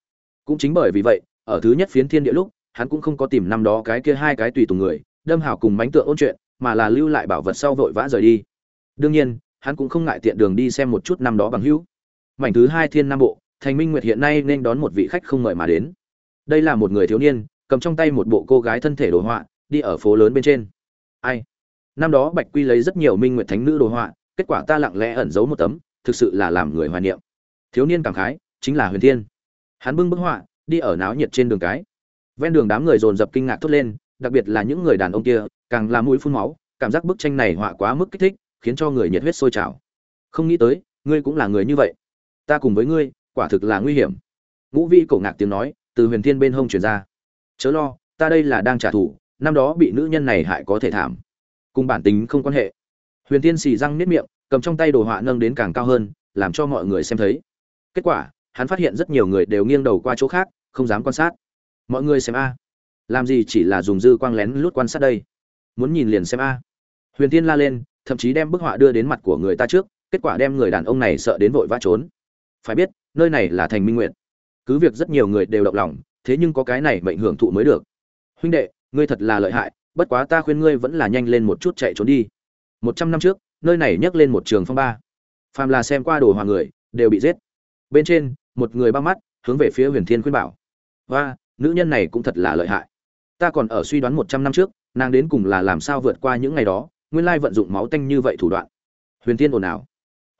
Cũng chính bởi vì vậy, ở thứ nhất phiến thiên địa lúc, hắn cũng không có tìm năm đó cái kia hai cái tùy tùng người, đâm hảo cùng mánh tượng ôn chuyện, mà là lưu lại bảo vật sau vội vã rời đi. Đương nhiên, hắn cũng không ngại tiện đường đi xem một chút năm đó bằng hữu. Mảnh thứ hai thiên nam bộ, thành minh nguyệt hiện nay nên đón một vị khách không mời mà đến. Đây là một người thiếu niên, cầm trong tay một bộ cô gái thân thể đồ họa, đi ở phố lớn bên trên. Ai? Năm đó bạch quy lấy rất nhiều minh nguyệt thánh nữ đồ họa, kết quả ta lặng lẽ ẩn giấu một tấm, thực sự là làm người hoài niệm. Thiếu niên cảm khái chính là huyền thiên. Hắn bưng bức họa, đi ở náo nhiệt trên đường cái. Ven đường đám người dồn dập kinh ngạc thốt lên, đặc biệt là những người đàn ông kia, càng làm mũi phun máu, cảm giác bức tranh này họa quá mức kích thích, khiến cho người nhiệt huyết sôi trào. Không nghĩ tới, ngươi cũng là người như vậy. Ta cùng với ngươi, quả thực là nguy hiểm. Ngũ vi cổ ngạc tiếng nói, từ huyền thiên bên hông truyền ra. Chớ lo, ta đây là đang trả thù, năm đó bị nữ nhân này hại có thể thảm. Cùng bản tính không quan hệ. Huyền thiên xì răng nếp miệng, cầm trong tay đồ họa nâng đến càng cao hơn, làm cho mọi người xem thấy. Kết quả hắn phát hiện rất nhiều người đều nghiêng đầu qua chỗ khác, không dám quan sát. Mọi người xem a. Làm gì chỉ là dùng dư quang lén lút quan sát đây? Muốn nhìn liền xem a. Huyền tiên la lên, thậm chí đem bức họa đưa đến mặt của người ta trước, kết quả đem người đàn ông này sợ đến vội vã trốn. Phải biết, nơi này là thành minh nguyện. Cứ việc rất nhiều người đều động lòng, thế nhưng có cái này mệnh hưởng thụ mới được. Huynh đệ, ngươi thật là lợi hại, bất quá ta khuyên ngươi vẫn là nhanh lên một chút chạy trốn đi. Một trăm năm trước, nơi này nhấc lên một trường phong ba. Phàm là xem qua đồ hòa người, đều bị giết. Bên trên một người ba mắt, hướng về phía huyền thiên khuyên bảo. Và nữ nhân này cũng thật là lợi hại. Ta còn ở suy đoán một trăm năm trước, nàng đến cùng là làm sao vượt qua những ngày đó, nguyên lai vận dụng máu tanh như vậy thủ đoạn. Huyền thiên ồn ào.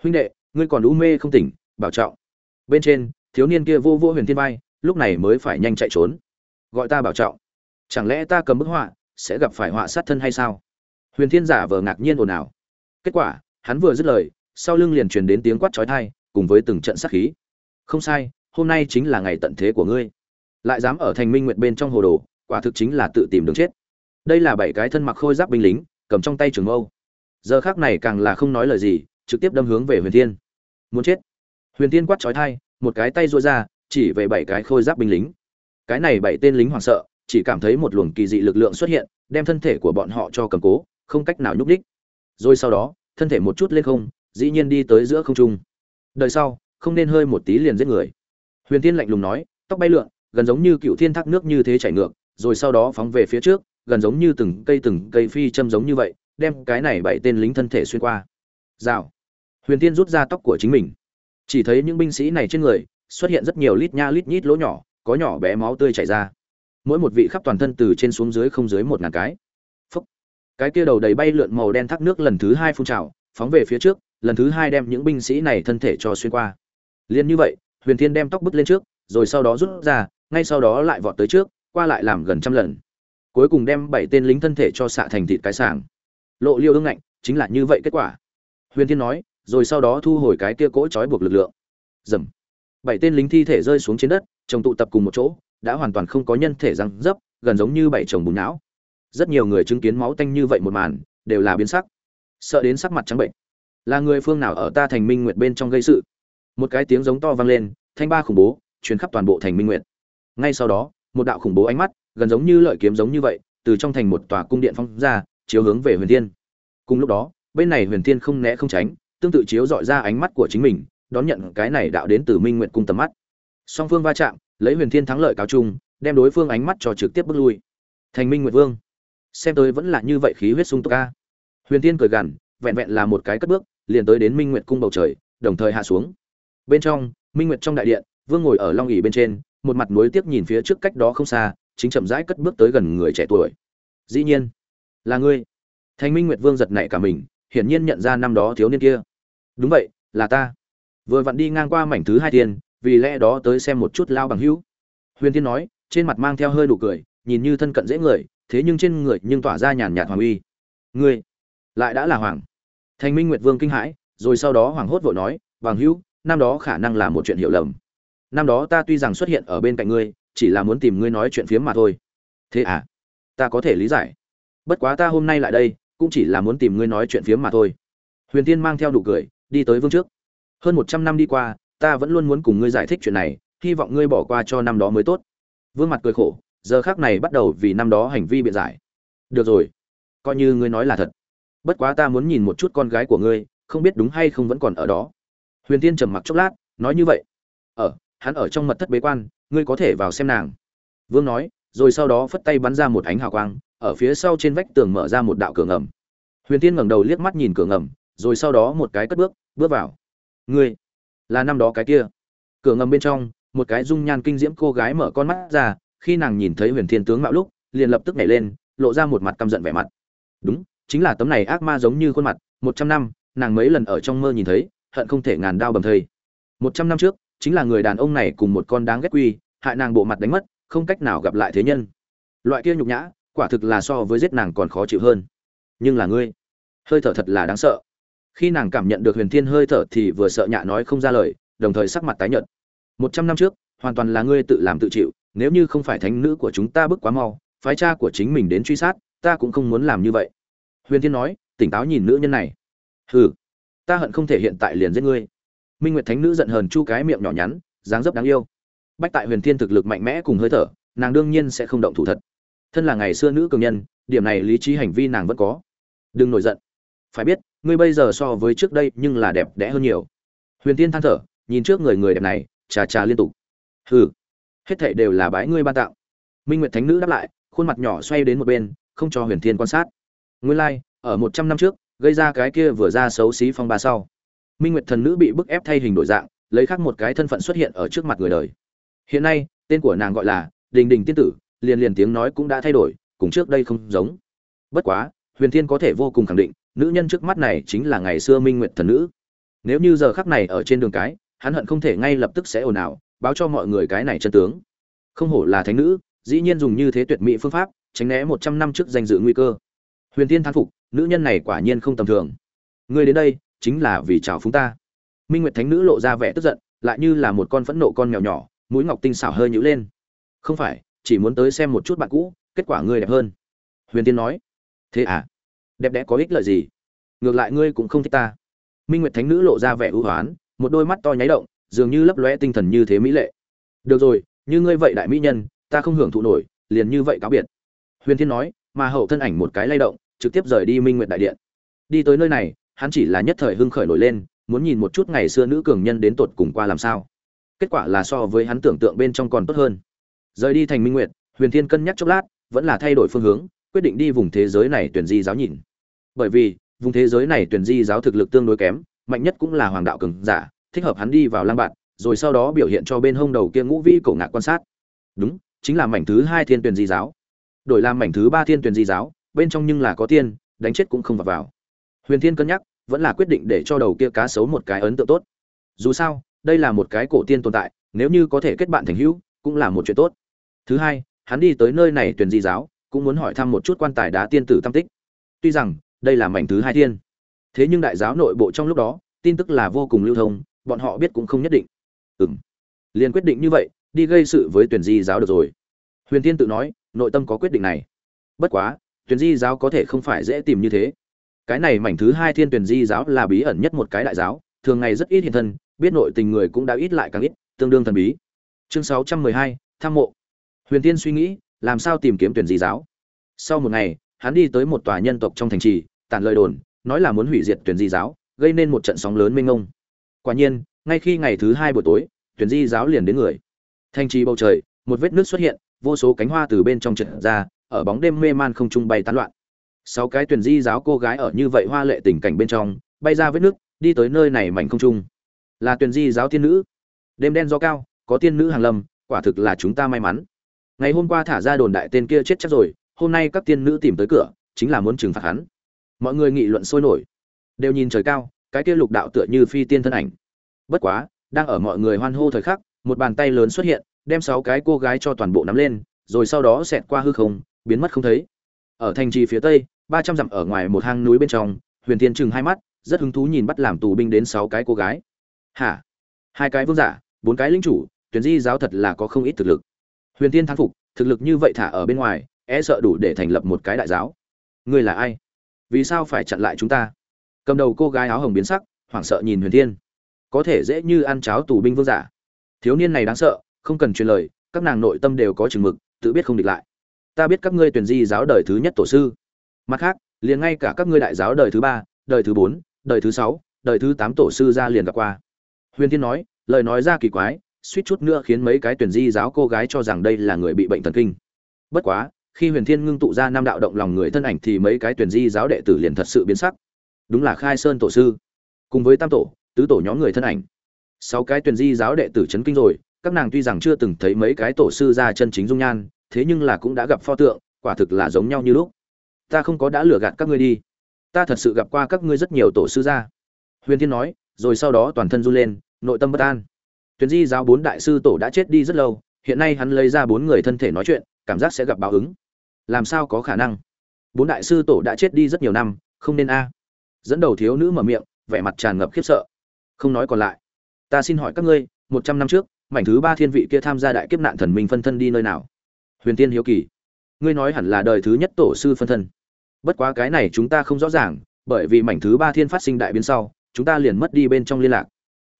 Huynh đệ, ngươi còn u mê không tỉnh, bảo trọng. Bên trên, thiếu niên kia vô vô huyền thiên vai, lúc này mới phải nhanh chạy trốn. Gọi ta bảo trọng. Chẳng lẽ ta cầm bức họa sẽ gặp phải họa sát thân hay sao? Huyền thiên giả vờ ngạc nhiên ồn ào. Kết quả, hắn vừa dứt lời, sau lưng liền truyền đến tiếng quát chói tai, cùng với từng trận sát khí không sai, hôm nay chính là ngày tận thế của ngươi. Lại dám ở thành minh nguyệt bên trong hồ đồ, quả thực chính là tự tìm đường chết. Đây là bảy cái thân mặc khôi giáp binh lính, cầm trong tay trường mâu. Giờ khác này càng là không nói lời gì, trực tiếp đâm hướng về huyền thiên. Muốn chết. Huyền thiên quát trói thai một cái tay rối ra, chỉ về bảy cái khôi giáp binh lính. Cái này bảy tên lính hoảng sợ, chỉ cảm thấy một luồng kỳ dị lực lượng xuất hiện, đem thân thể của bọn họ cho cầm cố, không cách nào nhúc đích rồi sau đó, thân thể một chút lên không, dĩ nhiên đi tới giữa không trung. Đời sau không nên hơi một tí liền giết người. Huyền tiên lạnh lùng nói, tóc bay lượn, gần giống như cựu thiên thác nước như thế chảy ngược, rồi sau đó phóng về phía trước, gần giống như từng cây từng cây phi châm giống như vậy, đem cái này bảy tên lính thân thể xuyên qua. Rào. Huyền tiên rút ra tóc của chính mình. Chỉ thấy những binh sĩ này trên người, xuất hiện rất nhiều lít nha lít nhít lỗ nhỏ, có nhỏ bé máu tươi chảy ra. Mỗi một vị khắp toàn thân từ trên xuống dưới không dưới một ngàn cái. Phúc. cái kia đầu đầy bay lượn màu đen thác nước lần thứ hai phun trào, phóng về phía trước, lần thứ hai đem những binh sĩ này thân thể cho xuyên qua liền như vậy, huyền thiên đem tóc bứt lên trước, rồi sau đó rút ra, ngay sau đó lại vọt tới trước, qua lại làm gần trăm lần. Cuối cùng đem bảy tên lính thân thể cho xạ thành thịt cái sảng. Lộ liêu ương ngạnh, chính là như vậy kết quả. Huyền thiên nói, rồi sau đó thu hồi cái kia cỗ trói buộc lực lượng. Dầm. Bảy tên lính thi thể rơi xuống trên đất, chồng tụ tập cùng một chỗ, đã hoàn toàn không có nhân thể răng dấp, gần giống như bảy chồng bùn não. Rất nhiều người chứng kiến máu tanh như vậy một màn, đều là biến sắc. Sợ đến sắc mặt trắng bệnh. Là người phương nào ở ta thành minh nguyệt bên trong gây sự? Một cái tiếng giống to vang lên, thanh ba khủng bố, truyền khắp toàn bộ thành minh nguyện. ngay sau đó, một đạo khủng bố ánh mắt, gần giống như lợi kiếm giống như vậy, từ trong thành một tòa cung điện phong ra, chiếu hướng về huyền thiên. Cùng lúc đó, bên này huyền thiên không né không tránh, tương tự chiếu dọi ra ánh mắt của chính mình, đón nhận cái này đạo đến từ minh nguyện cung tầm mắt. Song phương va chạm, lấy huyền thiên thắng lợi cáo chung, đem đối phương ánh mắt cho trực tiếp bước lui. Thành minh nguyệt vương, xem tới vẫn là như vậy khí huyết sung túc ca huyền thiên cười gằn, vẹn vẹn là một cái cất bước, liền tới đến minh nguyệt cung bầu trời, đồng thời hạ xuống bên trong, minh nguyệt trong đại điện, vương ngồi ở long ỉ bên trên, một mặt nối tiếp nhìn phía trước cách đó không xa, chính chậm rãi cất bước tới gần người trẻ tuổi. Dĩ nhiên, là ngươi. Thành minh nguyệt vương giật nảy cả mình, hiển nhiên nhận ra năm đó thiếu niên kia. Đúng vậy, là ta. Vừa vặn đi ngang qua mảnh thứ hai tiên vì lẽ đó tới xem một chút lao bằng hữu. Huyền tiên nói, trên mặt mang theo hơi nụ cười, nhìn như thân cận dễ người, thế nhưng trên người nhưng tỏa ra nhàn nhạt hoàng uy. Ngươi, lại đã là hoàng. Thành minh nguyệt vương kinh hãi, rồi sau đó hoàng hốt vội nói, bằng hữu năm đó khả năng là một chuyện hiểu lầm. Năm đó ta tuy rằng xuất hiện ở bên cạnh ngươi, chỉ là muốn tìm ngươi nói chuyện phiếm mà thôi. Thế à? Ta có thể lý giải. Bất quá ta hôm nay lại đây, cũng chỉ là muốn tìm ngươi nói chuyện phiếm mà thôi. Huyền tiên mang theo đủ cười, đi tới vương trước. Hơn một trăm năm đi qua, ta vẫn luôn muốn cùng ngươi giải thích chuyện này, hy vọng ngươi bỏ qua cho năm đó mới tốt. Vương mặt cười khổ, giờ khác này bắt đầu vì năm đó hành vi biện giải. Được rồi. Coi như ngươi nói là thật. Bất quá ta muốn nhìn một chút con gái của ngươi, không biết đúng hay không vẫn còn ở đó huyền tiên trầm mặc chốc lát, nói như vậy. Ở, hắn ở trong mật thất bế quan, ngươi có thể vào xem nàng. Vương nói, rồi sau đó phất tay bắn ra một ánh hào quang, ở phía sau trên vách tường mở ra một đạo cửa ngầm. Huyền tiên ngẩng đầu liếc mắt nhìn cửa ngầm, rồi sau đó một cái cất bước bước vào. Ngươi, là năm đó cái kia. Cửa ngầm bên trong, một cái dung nhan kinh diễm cô gái mở con mắt ra, khi nàng nhìn thấy huyền thiên tướng mạo lúc, liền lập tức nhảy lên, lộ ra một mặt căm giận vẻ mặt. Đúng, chính là tấm này ác ma giống như khuôn mặt, một trăm năm, nàng mấy lần ở trong mơ nhìn thấy hận không thể ngàn đao bầm thây. Một trăm năm trước, chính là người đàn ông này cùng một con đáng ghét quy, hại nàng bộ mặt đánh mất, không cách nào gặp lại thế nhân. Loại kia nhục nhã, quả thực là so với giết nàng còn khó chịu hơn. Nhưng là ngươi, hơi thở thật là đáng sợ. Khi nàng cảm nhận được huyền thiên hơi thở thì vừa sợ nhạ nói không ra lời, đồng thời sắc mặt tái nhợt. Một trăm năm trước, hoàn toàn là ngươi tự làm tự chịu, nếu như không phải thánh nữ của chúng ta bước quá mau, phái cha của chính mình đến truy sát, ta cũng không muốn làm như vậy. Huyền thiên nói, tỉnh táo nhìn nữ nhân này. Hừ ta hận không thể hiện tại liền giết ngươi. Minh nguyệt thánh nữ giận hờn chu cái miệng nhỏ nhắn dáng dấp đáng yêu. Bách tại huyền thiên thực lực mạnh mẽ cùng hơi thở nàng đương nhiên sẽ không động thủ thật. Thân là ngày xưa nữ cường nhân điểm này lý trí hành vi nàng vẫn có. Đừng nổi giận. Phải biết ngươi bây giờ so với trước đây nhưng là đẹp đẽ hơn nhiều. Huyền tiên than thở nhìn trước người người đẹp này trà trà liên tục. Hừ. Hết thảy đều là bái ngươi ban tạo minh nguyệt thánh nữ đáp lại khuôn mặt nhỏ xoay đến một bên không cho huyền thiên quan sát. Nguyên lai like, ở một trăm năm trước gây ra cái kia vừa ra xấu xí phong ba sau. Minh nguyệt thần nữ bị bức ép thay hình đổi dạng, lấy khác một cái thân phận xuất hiện ở trước mặt người đời. Hiện nay, tên của nàng gọi là đình đình tiên tử, liền liền tiếng nói cũng đã thay đổi, cùng trước đây không giống. Bất quá, huyền thiên có thể vô cùng khẳng định, nữ nhân trước mắt này chính là ngày xưa minh nguyệt thần nữ. Nếu như giờ khắc này ở trên đường cái, hắn hận không thể ngay lập tức sẽ ồn ào, báo cho mọi người cái này chân tướng. Không hổ là thánh nữ, dĩ nhiên dùng như thế tuyệt mỹ phương pháp, tránh né một trăm năm trước danh dự nguy cơ huyền tiên thán phục, nữ nhân này quả nhiên không tầm thường. Ngươi đến đây, chính là vì chào phúng ta. Minh nguyệt thánh nữ lộ ra vẻ tức giận, lại như là một con phẫn nộ con mèo nhỏ, mũi ngọc tinh xảo hơi nhữ lên. Không phải, chỉ muốn tới xem một chút bạn cũ, kết quả ngươi đẹp hơn. Huyền tiên nói. Thế à? Đẹp đẽ có ích lợi gì? Ngược lại ngươi cũng không thích ta. Minh nguyệt thánh nữ lộ ra vẻ ưu hoán, một đôi mắt to nháy động, dường như lấp lóe tinh thần như thế mỹ lệ. Được rồi, như ngươi vậy đại mỹ nhân, ta không hưởng thụ nổi, liền như vậy cáo biệt. Huyền thiên nói mà hậu thân ảnh một cái lay động, trực tiếp rời đi minh nguyệt đại điện. Đi tới nơi này, hắn chỉ là nhất thời hưng khởi nổi lên, muốn nhìn một chút ngày xưa nữ cường nhân đến tột cùng qua làm sao. Kết quả là so với hắn tưởng tượng bên trong còn tốt hơn. Rời đi thành minh nguyệt, huyền thiên cân nhắc chốc lát, vẫn là thay đổi phương hướng, quyết định đi vùng thế giới này tuyển di giáo nhìn. Bởi vì, vùng thế giới này tuyển di giáo thực lực tương đối kém, mạnh nhất cũng là hoàng đạo cường giả, thích hợp hắn đi vào lang bạn, rồi sau đó biểu hiện cho bên hông đầu kia ngũ vĩ cổ ngạc quan sát. Đúng, chính là mảnh thứ hai thiên tuyển di giáo đổi làm mảnh thứ ba thiên tuyển di giáo, bên trong nhưng là có tiên, đánh chết cũng không vào vào. Huyền thiên cân nhắc, vẫn là quyết định để cho đầu kia cá sấu một cái ấn tượng tốt. Dù sao, đây là một cái cổ tiên tồn tại, nếu như có thể kết bạn thành hữu, cũng là một chuyện tốt. Thứ hai, hắn đi tới nơi này tuyển di giáo, cũng muốn hỏi thăm một chút quan tài đá tiên tử tam tích. Tuy rằng, đây là mảnh thứ hai thiên. Thế nhưng đại giáo nội bộ trong lúc đó, tin tức là vô cùng lưu thông, bọn họ biết cũng không nhất định. Ừm. Liền quyết định như vậy, đi gây sự với tuyển di giáo được rồi. Huyền tiên tự nói nội tâm có quyết định này. Bất quá tuyển di giáo có thể không phải dễ tìm như thế. Cái này mảnh thứ hai thiên tuyển di giáo là bí ẩn nhất một cái đại giáo, thường ngày rất ít hiện thân, biết nội tình người cũng đã ít lại càng ít, tương đương thần bí. Chương sáu trăm mười hai, tham mộ. Huyền tiên suy nghĩ, làm sao tìm kiếm tuyển di giáo? Sau một ngày, hắn đi tới một tòa nhân tộc trong thành trì, tản lời đồn, nói là muốn hủy diệt tuyển di giáo, gây nên một trận sóng lớn mênh mông. Quả nhiên, ngay khi ngày thứ hai buổi tối tuyển di giáo liền đến người. Thành trì bầu trời, một vết nước xuất hiện vô số cánh hoa từ bên trong trận ra, ở bóng đêm mê man không trung bay tán loạn. Sáu cái tuyển di giáo cô gái ở như vậy hoa lệ tình cảnh bên trong, bay ra vết nước, đi tới nơi này mảnh không trung. Là tuyển di giáo tiên nữ. Đêm đen gió cao, có tiên nữ hàng lâm, quả thực là chúng ta may mắn. Ngày hôm qua thả ra đồn đại tên kia chết chắc rồi, hôm nay các tiên nữ tìm tới cửa, chính là muốn trừng phạt hắn. Mọi người nghị luận sôi nổi. Đều nhìn trời cao, cái kia lục đạo tựa như phi tiên thân ảnh. Bất quá, đang ở mọi người hoan hô thời khắc, một bàn tay lớn xuất hiện đem sáu cái cô gái cho toàn bộ nắm lên, rồi sau đó xẹt qua hư không, biến mất không thấy. Ở thành trì phía tây, ba trăm dặm ở ngoài một hang núi bên trong, huyền thiên chừng hai mắt, rất hứng thú nhìn bắt làm tù binh đến sáu cái cô gái. Hả? Hai cái vương giả, bốn cái lính chủ, tuyển di giáo thật là có không ít thực lực. Huyền thiên thán phục, thực lực như vậy thả ở bên ngoài e sợ đủ để thành lập một cái đại giáo. Ngươi là ai? Vì sao phải chặn lại chúng ta? Cầm đầu cô gái áo hồng biến sắc, hoảng sợ nhìn huyền thiên. Có thể dễ như ăn cháo tù binh vương giả. Thiếu niên này đáng sợ không cần truyền lời, các nàng nội tâm đều có chừng mực, tự biết không địch lại. Ta biết các ngươi tuyển di giáo đời thứ nhất tổ sư. Mặt khác, liền ngay cả các ngươi đại giáo đời thứ ba, đời thứ bốn, đời thứ sáu, đời thứ tám tổ sư ra liền gặp qua. Huyền thiên nói, lời nói ra kỳ quái, suýt chút nữa khiến mấy cái tuyển di giáo cô gái cho rằng đây là người bị bệnh thần kinh. Bất quá, khi huyền thiên ngưng tụ ra năm đạo động lòng người thân ảnh thì mấy cái tuyển di giáo đệ tử liền thật sự biến sắc. Đúng là khai sơn tổ sư. Cùng với tam tổ, tứ tổ nhóm người thân ảnh. Sáu cái tuyển di giáo đệ tử chấn kinh rồi các nàng tuy rằng chưa từng thấy mấy cái tổ sư ra chân chính dung nhan, thế nhưng là cũng đã gặp pho tượng, quả thực là giống nhau như lúc. Ta không có đã lừa gạt các ngươi đi. Ta thật sự gặp qua các ngươi rất nhiều tổ sư gia. Huyền thiên nói, rồi sau đó toàn thân run lên, nội tâm bất an. Tuyển di giáo bốn đại sư tổ đã chết đi rất lâu, hiện nay hắn lấy ra bốn người thân thể nói chuyện, cảm giác sẽ gặp báo ứng. Làm sao có khả năng? Bốn đại sư tổ đã chết đi rất nhiều năm, không nên a. Dẫn đầu thiếu nữ mở miệng, vẻ mặt tràn ngập khiếp sợ. Không nói còn lại. Ta xin hỏi các ngươi, một trăm năm trước mảnh thứ ba thiên vị kia tham gia đại kiếp nạn thần minh phân thân đi nơi nào? Huyền tiên hiếu kỳ, ngươi nói hẳn là đời thứ nhất tổ sư phân thân. Bất quá cái này chúng ta không rõ ràng, bởi vì mảnh thứ ba thiên phát sinh đại biến sau, chúng ta liền mất đi bên trong liên lạc.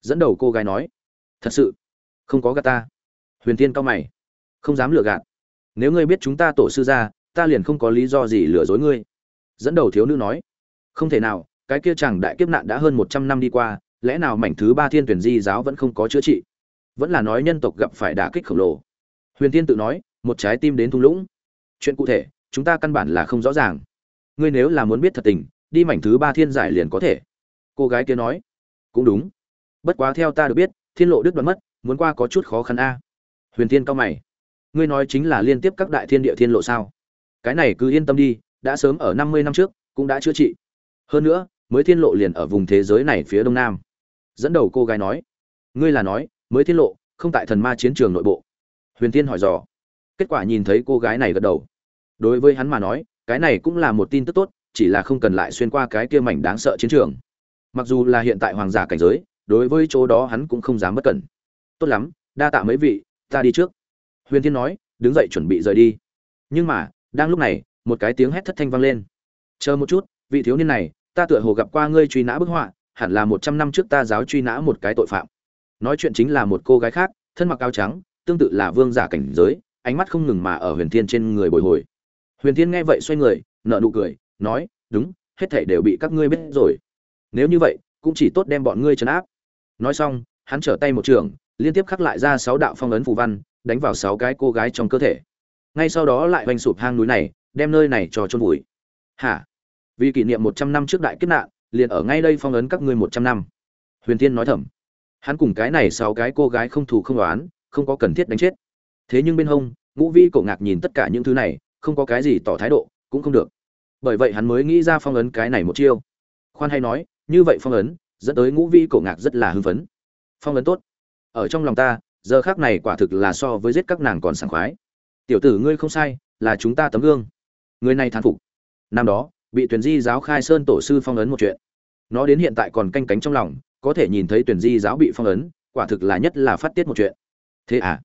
Dẫn đầu cô gái nói, thật sự, không có gạt ta. Huyền tiên cao mày, không dám lừa gạt. Nếu ngươi biết chúng ta tổ sư ra, ta liền không có lý do gì lừa dối ngươi. Dẫn đầu thiếu nữ nói, không thể nào, cái kia chẳng đại kiếp nạn đã hơn một trăm năm đi qua, lẽ nào mảnh thứ ba thiên tuyển di giáo vẫn không có chữa trị? Vẫn là nói nhân tộc gặp phải đả kích khổng lồ. Huyền tiên tự nói, một trái tim đến thung lũng. Chuyện cụ thể, chúng ta căn bản là không rõ ràng. Ngươi nếu là muốn biết thật tình, đi mảnh thứ ba thiên giải liền có thể. Cô gái kia nói, cũng đúng. Bất quá theo ta được biết, thiên lộ đứt đoạn mất, muốn qua có chút khó khăn a. Huyền tiên cao mày. Ngươi nói chính là liên tiếp các đại thiên địa thiên lộ sao? Cái này cứ yên tâm đi, đã sớm ở năm mươi năm trước, cũng đã chữa trị. Hơn nữa, mới thiên lộ liền ở vùng thế giới này phía đông nam. Dẫn đầu cô gái nói, ngươi là nói mới tiết lộ, không tại thần ma chiến trường nội bộ. Huyền tiên hỏi dò. Kết quả nhìn thấy cô gái này gật đầu. Đối với hắn mà nói, cái này cũng là một tin tức tốt, chỉ là không cần lại xuyên qua cái kia mảnh đáng sợ chiến trường. Mặc dù là hiện tại hoàng giả cảnh giới, đối với chỗ đó hắn cũng không dám bất cẩn. Tốt lắm, đa tạ mấy vị, ta đi trước. Huyền thiên nói, đứng dậy chuẩn bị rời đi. Nhưng mà, đang lúc này, một cái tiếng hét thất thanh vang lên. Chờ một chút, vị thiếu niên này, ta tựa hồ gặp qua ngươi truy nã bức họa, hẳn là một trăm năm trước ta giáo truy nã một cái tội phạm nói chuyện chính là một cô gái khác, thân mặc áo trắng, tương tự là vương giả cảnh giới, ánh mắt không ngừng mà ở huyền thiên trên người bồi hồi. Huyền thiên nghe vậy xoay người nợ nụ cười, nói, đúng, hết thảy đều bị các ngươi biết rồi. Nếu như vậy, cũng chỉ tốt đem bọn ngươi trấn áp. Nói xong, hắn trở tay một trường, liên tiếp khắc lại ra sáu đạo phong ấn phù văn, đánh vào sáu cái cô gái trong cơ thể. Ngay sau đó lại hoành sụp hang núi này, đem nơi này cho chôn vùi. Hả? Vì kỷ niệm một trăm năm trước đại kiếp nạn, liền ở ngay đây phong ấn các ngươi một trăm năm. Huyền tiên nói thầm hắn cùng cái này sáu cái cô gái không thù không đoán không có cần thiết đánh chết. Thế nhưng bên hông, ngũ vi cổ ngạc nhìn tất cả những thứ này, không có cái gì tỏ thái độ, cũng không được. Bởi vậy hắn mới nghĩ ra phong ấn cái này một chiêu. Khoan hay nói, như vậy phong ấn, dẫn tới ngũ vi cổ ngạc rất là hưng phấn. Phong ấn tốt. Ở trong lòng ta, giờ khác này quả thực là so với giết các nàng còn sảng khoái. Tiểu tử ngươi không sai, là chúng ta tấm gương. Người này thán phục. Năm đó, bị tuyển di giáo khai sơn tổ sư phong ấn một chuyện. Nó đến hiện tại còn canh cánh trong lòng có thể nhìn thấy tuyển di giáo bị phong ấn, quả thực là nhất là phát tiết một chuyện. Thế à?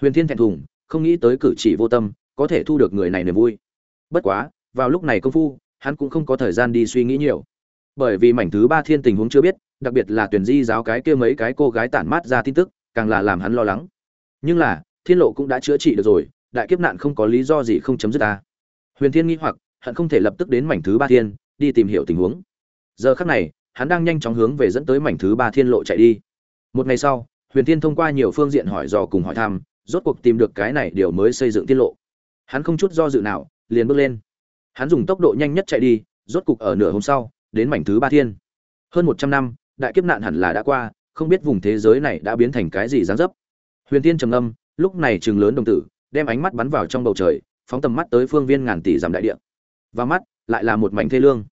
Huyền thiên thẹn thùng, không nghĩ tới cử chỉ vô tâm, có thể thu được người này niềm vui. Bất quá, vào lúc này công phu, hắn cũng không có thời gian đi suy nghĩ nhiều. Bởi vì mảnh thứ ba thiên tình huống chưa biết, đặc biệt là tuyển di giáo cái kia mấy cái cô gái tản mát ra tin tức, càng là làm hắn lo lắng. Nhưng là, thiên lộ cũng đã chữa trị được rồi, đại kiếp nạn không có lý do gì không chấm dứt ta. Huyền thiên nghĩ hoặc, hận không thể lập tức đến mảnh thứ ba thiên, đi tìm hiểu tình huống. Giờ khắc này hắn đang nhanh chóng hướng về dẫn tới mảnh thứ ba thiên lộ chạy đi. Một ngày sau, huyền thiên thông qua nhiều phương diện hỏi dò cùng hỏi thăm, rốt cuộc tìm được cái này điều mới xây dựng tiết lộ. Hắn không chút do dự nào, liền bước lên. Hắn dùng tốc độ nhanh nhất chạy đi, rốt cục ở nửa hôm sau, đến mảnh thứ ba thiên. Hơn một trăm năm, đại kiếp nạn hẳn là đã qua, không biết vùng thế giới này đã biến thành cái gì dáng dấp. Huyền tiên trầm âm lúc này chừng lớn đồng tử, đem ánh mắt bắn vào trong bầu trời, phóng tầm mắt tới phương viên ngàn tỷ dặm đại địa. Và mắt, lại là một mảnh thê lương.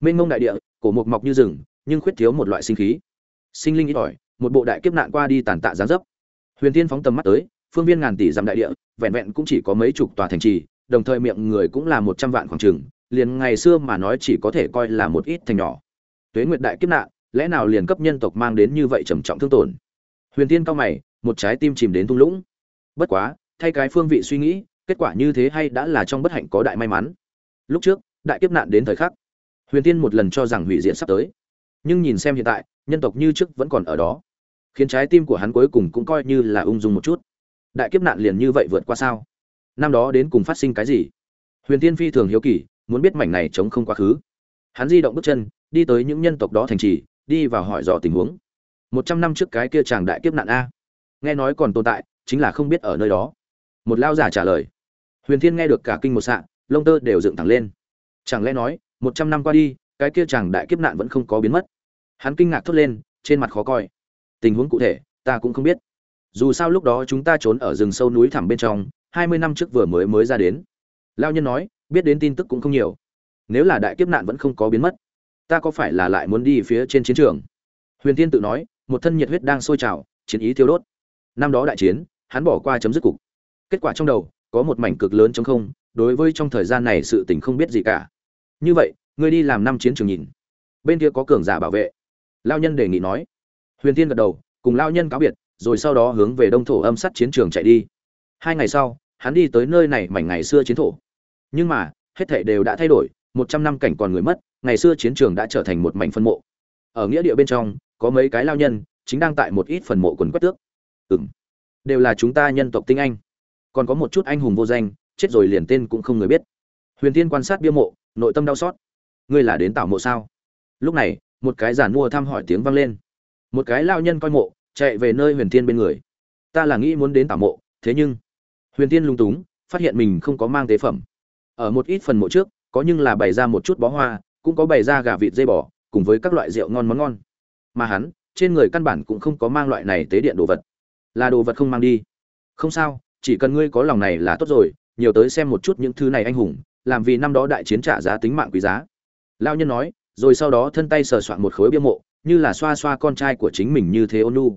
Mênh mông đại địa, cổ mộc mọc như rừng nhưng khuyết thiếu một loại sinh khí. Sinh linh ít ỏi, một bộ đại kiếp nạn qua đi tàn tạ gián dấp. Huyền tiên phóng tầm mắt tới, phương viên ngàn tỷ dặm đại địa, vẹn vẹn cũng chỉ có mấy chục tòa thành trì, đồng thời miệng người cũng là một trăm vạn khoảng trường liền ngày xưa mà nói chỉ có thể coi là một ít thành nhỏ. Tuế nguyệt đại kiếp nạn, lẽ nào liền cấp nhân tộc mang đến như vậy trầm trọng thương tổn? Huyền tiên cao mày, một trái tim chìm đến thung lũng. Bất quá, thay cái phương vị suy nghĩ, kết quả như thế hay đã là trong bất hạnh có đại may mắn. Lúc trước, đại kiếp nạn đến thời khắc, huyền tiên một lần cho rằng hủy diệt sắp tới nhưng nhìn xem hiện tại, nhân tộc như trước vẫn còn ở đó. Khiến trái tim của hắn cuối cùng cũng coi như là ung dung một chút. Đại kiếp nạn liền như vậy vượt qua sao? Năm đó đến cùng phát sinh cái gì? Huyền tiên phi thường hiếu kỳ, muốn biết mảnh này chống không quá khứ. Hắn di động bước chân, đi tới những nhân tộc đó thành trì, đi vào hỏi dò tình huống. Một trăm năm trước cái kia chàng đại kiếp nạn a. Nghe nói còn tồn tại, chính là không biết ở nơi đó. Một lao giả trả lời. Huyền thiên nghe được cả kinh một sạn lông tơ đều dựng thẳng lên. Chẳng lẽ nói, một trăm năm qua đi cái kia chàng đại kiếp nạn vẫn không có biến mất. Hắn kinh ngạc thốt lên, trên mặt khó coi. Tình huống cụ thể, ta cũng không biết. Dù sao lúc đó chúng ta trốn ở rừng sâu núi thẳm bên trong, hai mươi năm trước vừa mới mới ra đến. Lao nhân nói, biết đến tin tức cũng không nhiều. Nếu là đại kiếp nạn vẫn không có biến mất, ta có phải là lại muốn đi phía trên chiến trường? Huyền tiên tự nói, một thân nhiệt huyết đang sôi trào, chiến ý thiêu đốt. Năm đó đại chiến, hắn bỏ qua chấm dứt cục. Kết quả trong đầu, có một mảnh cực lớn chống không, đối với trong thời gian này sự tình không biết gì cả. Như vậy ngươi đi làm năm chiến trường nhìn. Bên kia có cường giả bảo vệ. Lao nhân đề nghị nói. Huyền tiên gật đầu, cùng lao nhân cáo biệt, rồi sau đó hướng về đông thổ âm sắt chiến trường chạy đi. Hai ngày sau, hắn đi tới nơi này mảnh ngày xưa chiến thổ. Nhưng mà, hết thảy đều đã thay đổi, một trăm năm cảnh còn người mất, ngày xưa chiến trường đã trở thành một mảnh phân mộ. Ở nghĩa địa bên trong, có mấy cái lao nhân, chính đang tại một ít phần mộ quần quất tước. Ừng đều là chúng ta nhân tộc tinh anh. Còn có một chút anh hùng vô danh, chết rồi liền tên cũng không người biết. Huyền tiên quan sát bia mộ, nội tâm đau xót ngươi là đến tạo mộ sao? Lúc này, một cái giàn mua thăm hỏi tiếng vang lên. Một cái lao nhân coi mộ, chạy về nơi huyền tiên bên người. Ta là nghĩ muốn đến tạo mộ, thế nhưng, huyền tiên lung túng, phát hiện mình không có mang tế phẩm. Ở một ít phần mộ trước, có nhưng là bày ra một chút bó hoa, cũng có bày ra gà vịt dây bò, cùng với các loại rượu ngon món ngon. Mà hắn, trên người căn bản cũng không có mang loại này tế điện đồ vật. Là đồ vật không mang đi. Không sao, chỉ cần ngươi có lòng này là tốt rồi, nhiều tới xem một chút những thứ này anh hùng, làm vì năm đó đại chiến trả giá tính mạng quý giá lao nhân nói, rồi sau đó thân tay sờ soạn một khối bia mộ, như là xoa xoa con trai của chính mình như thế ôn nu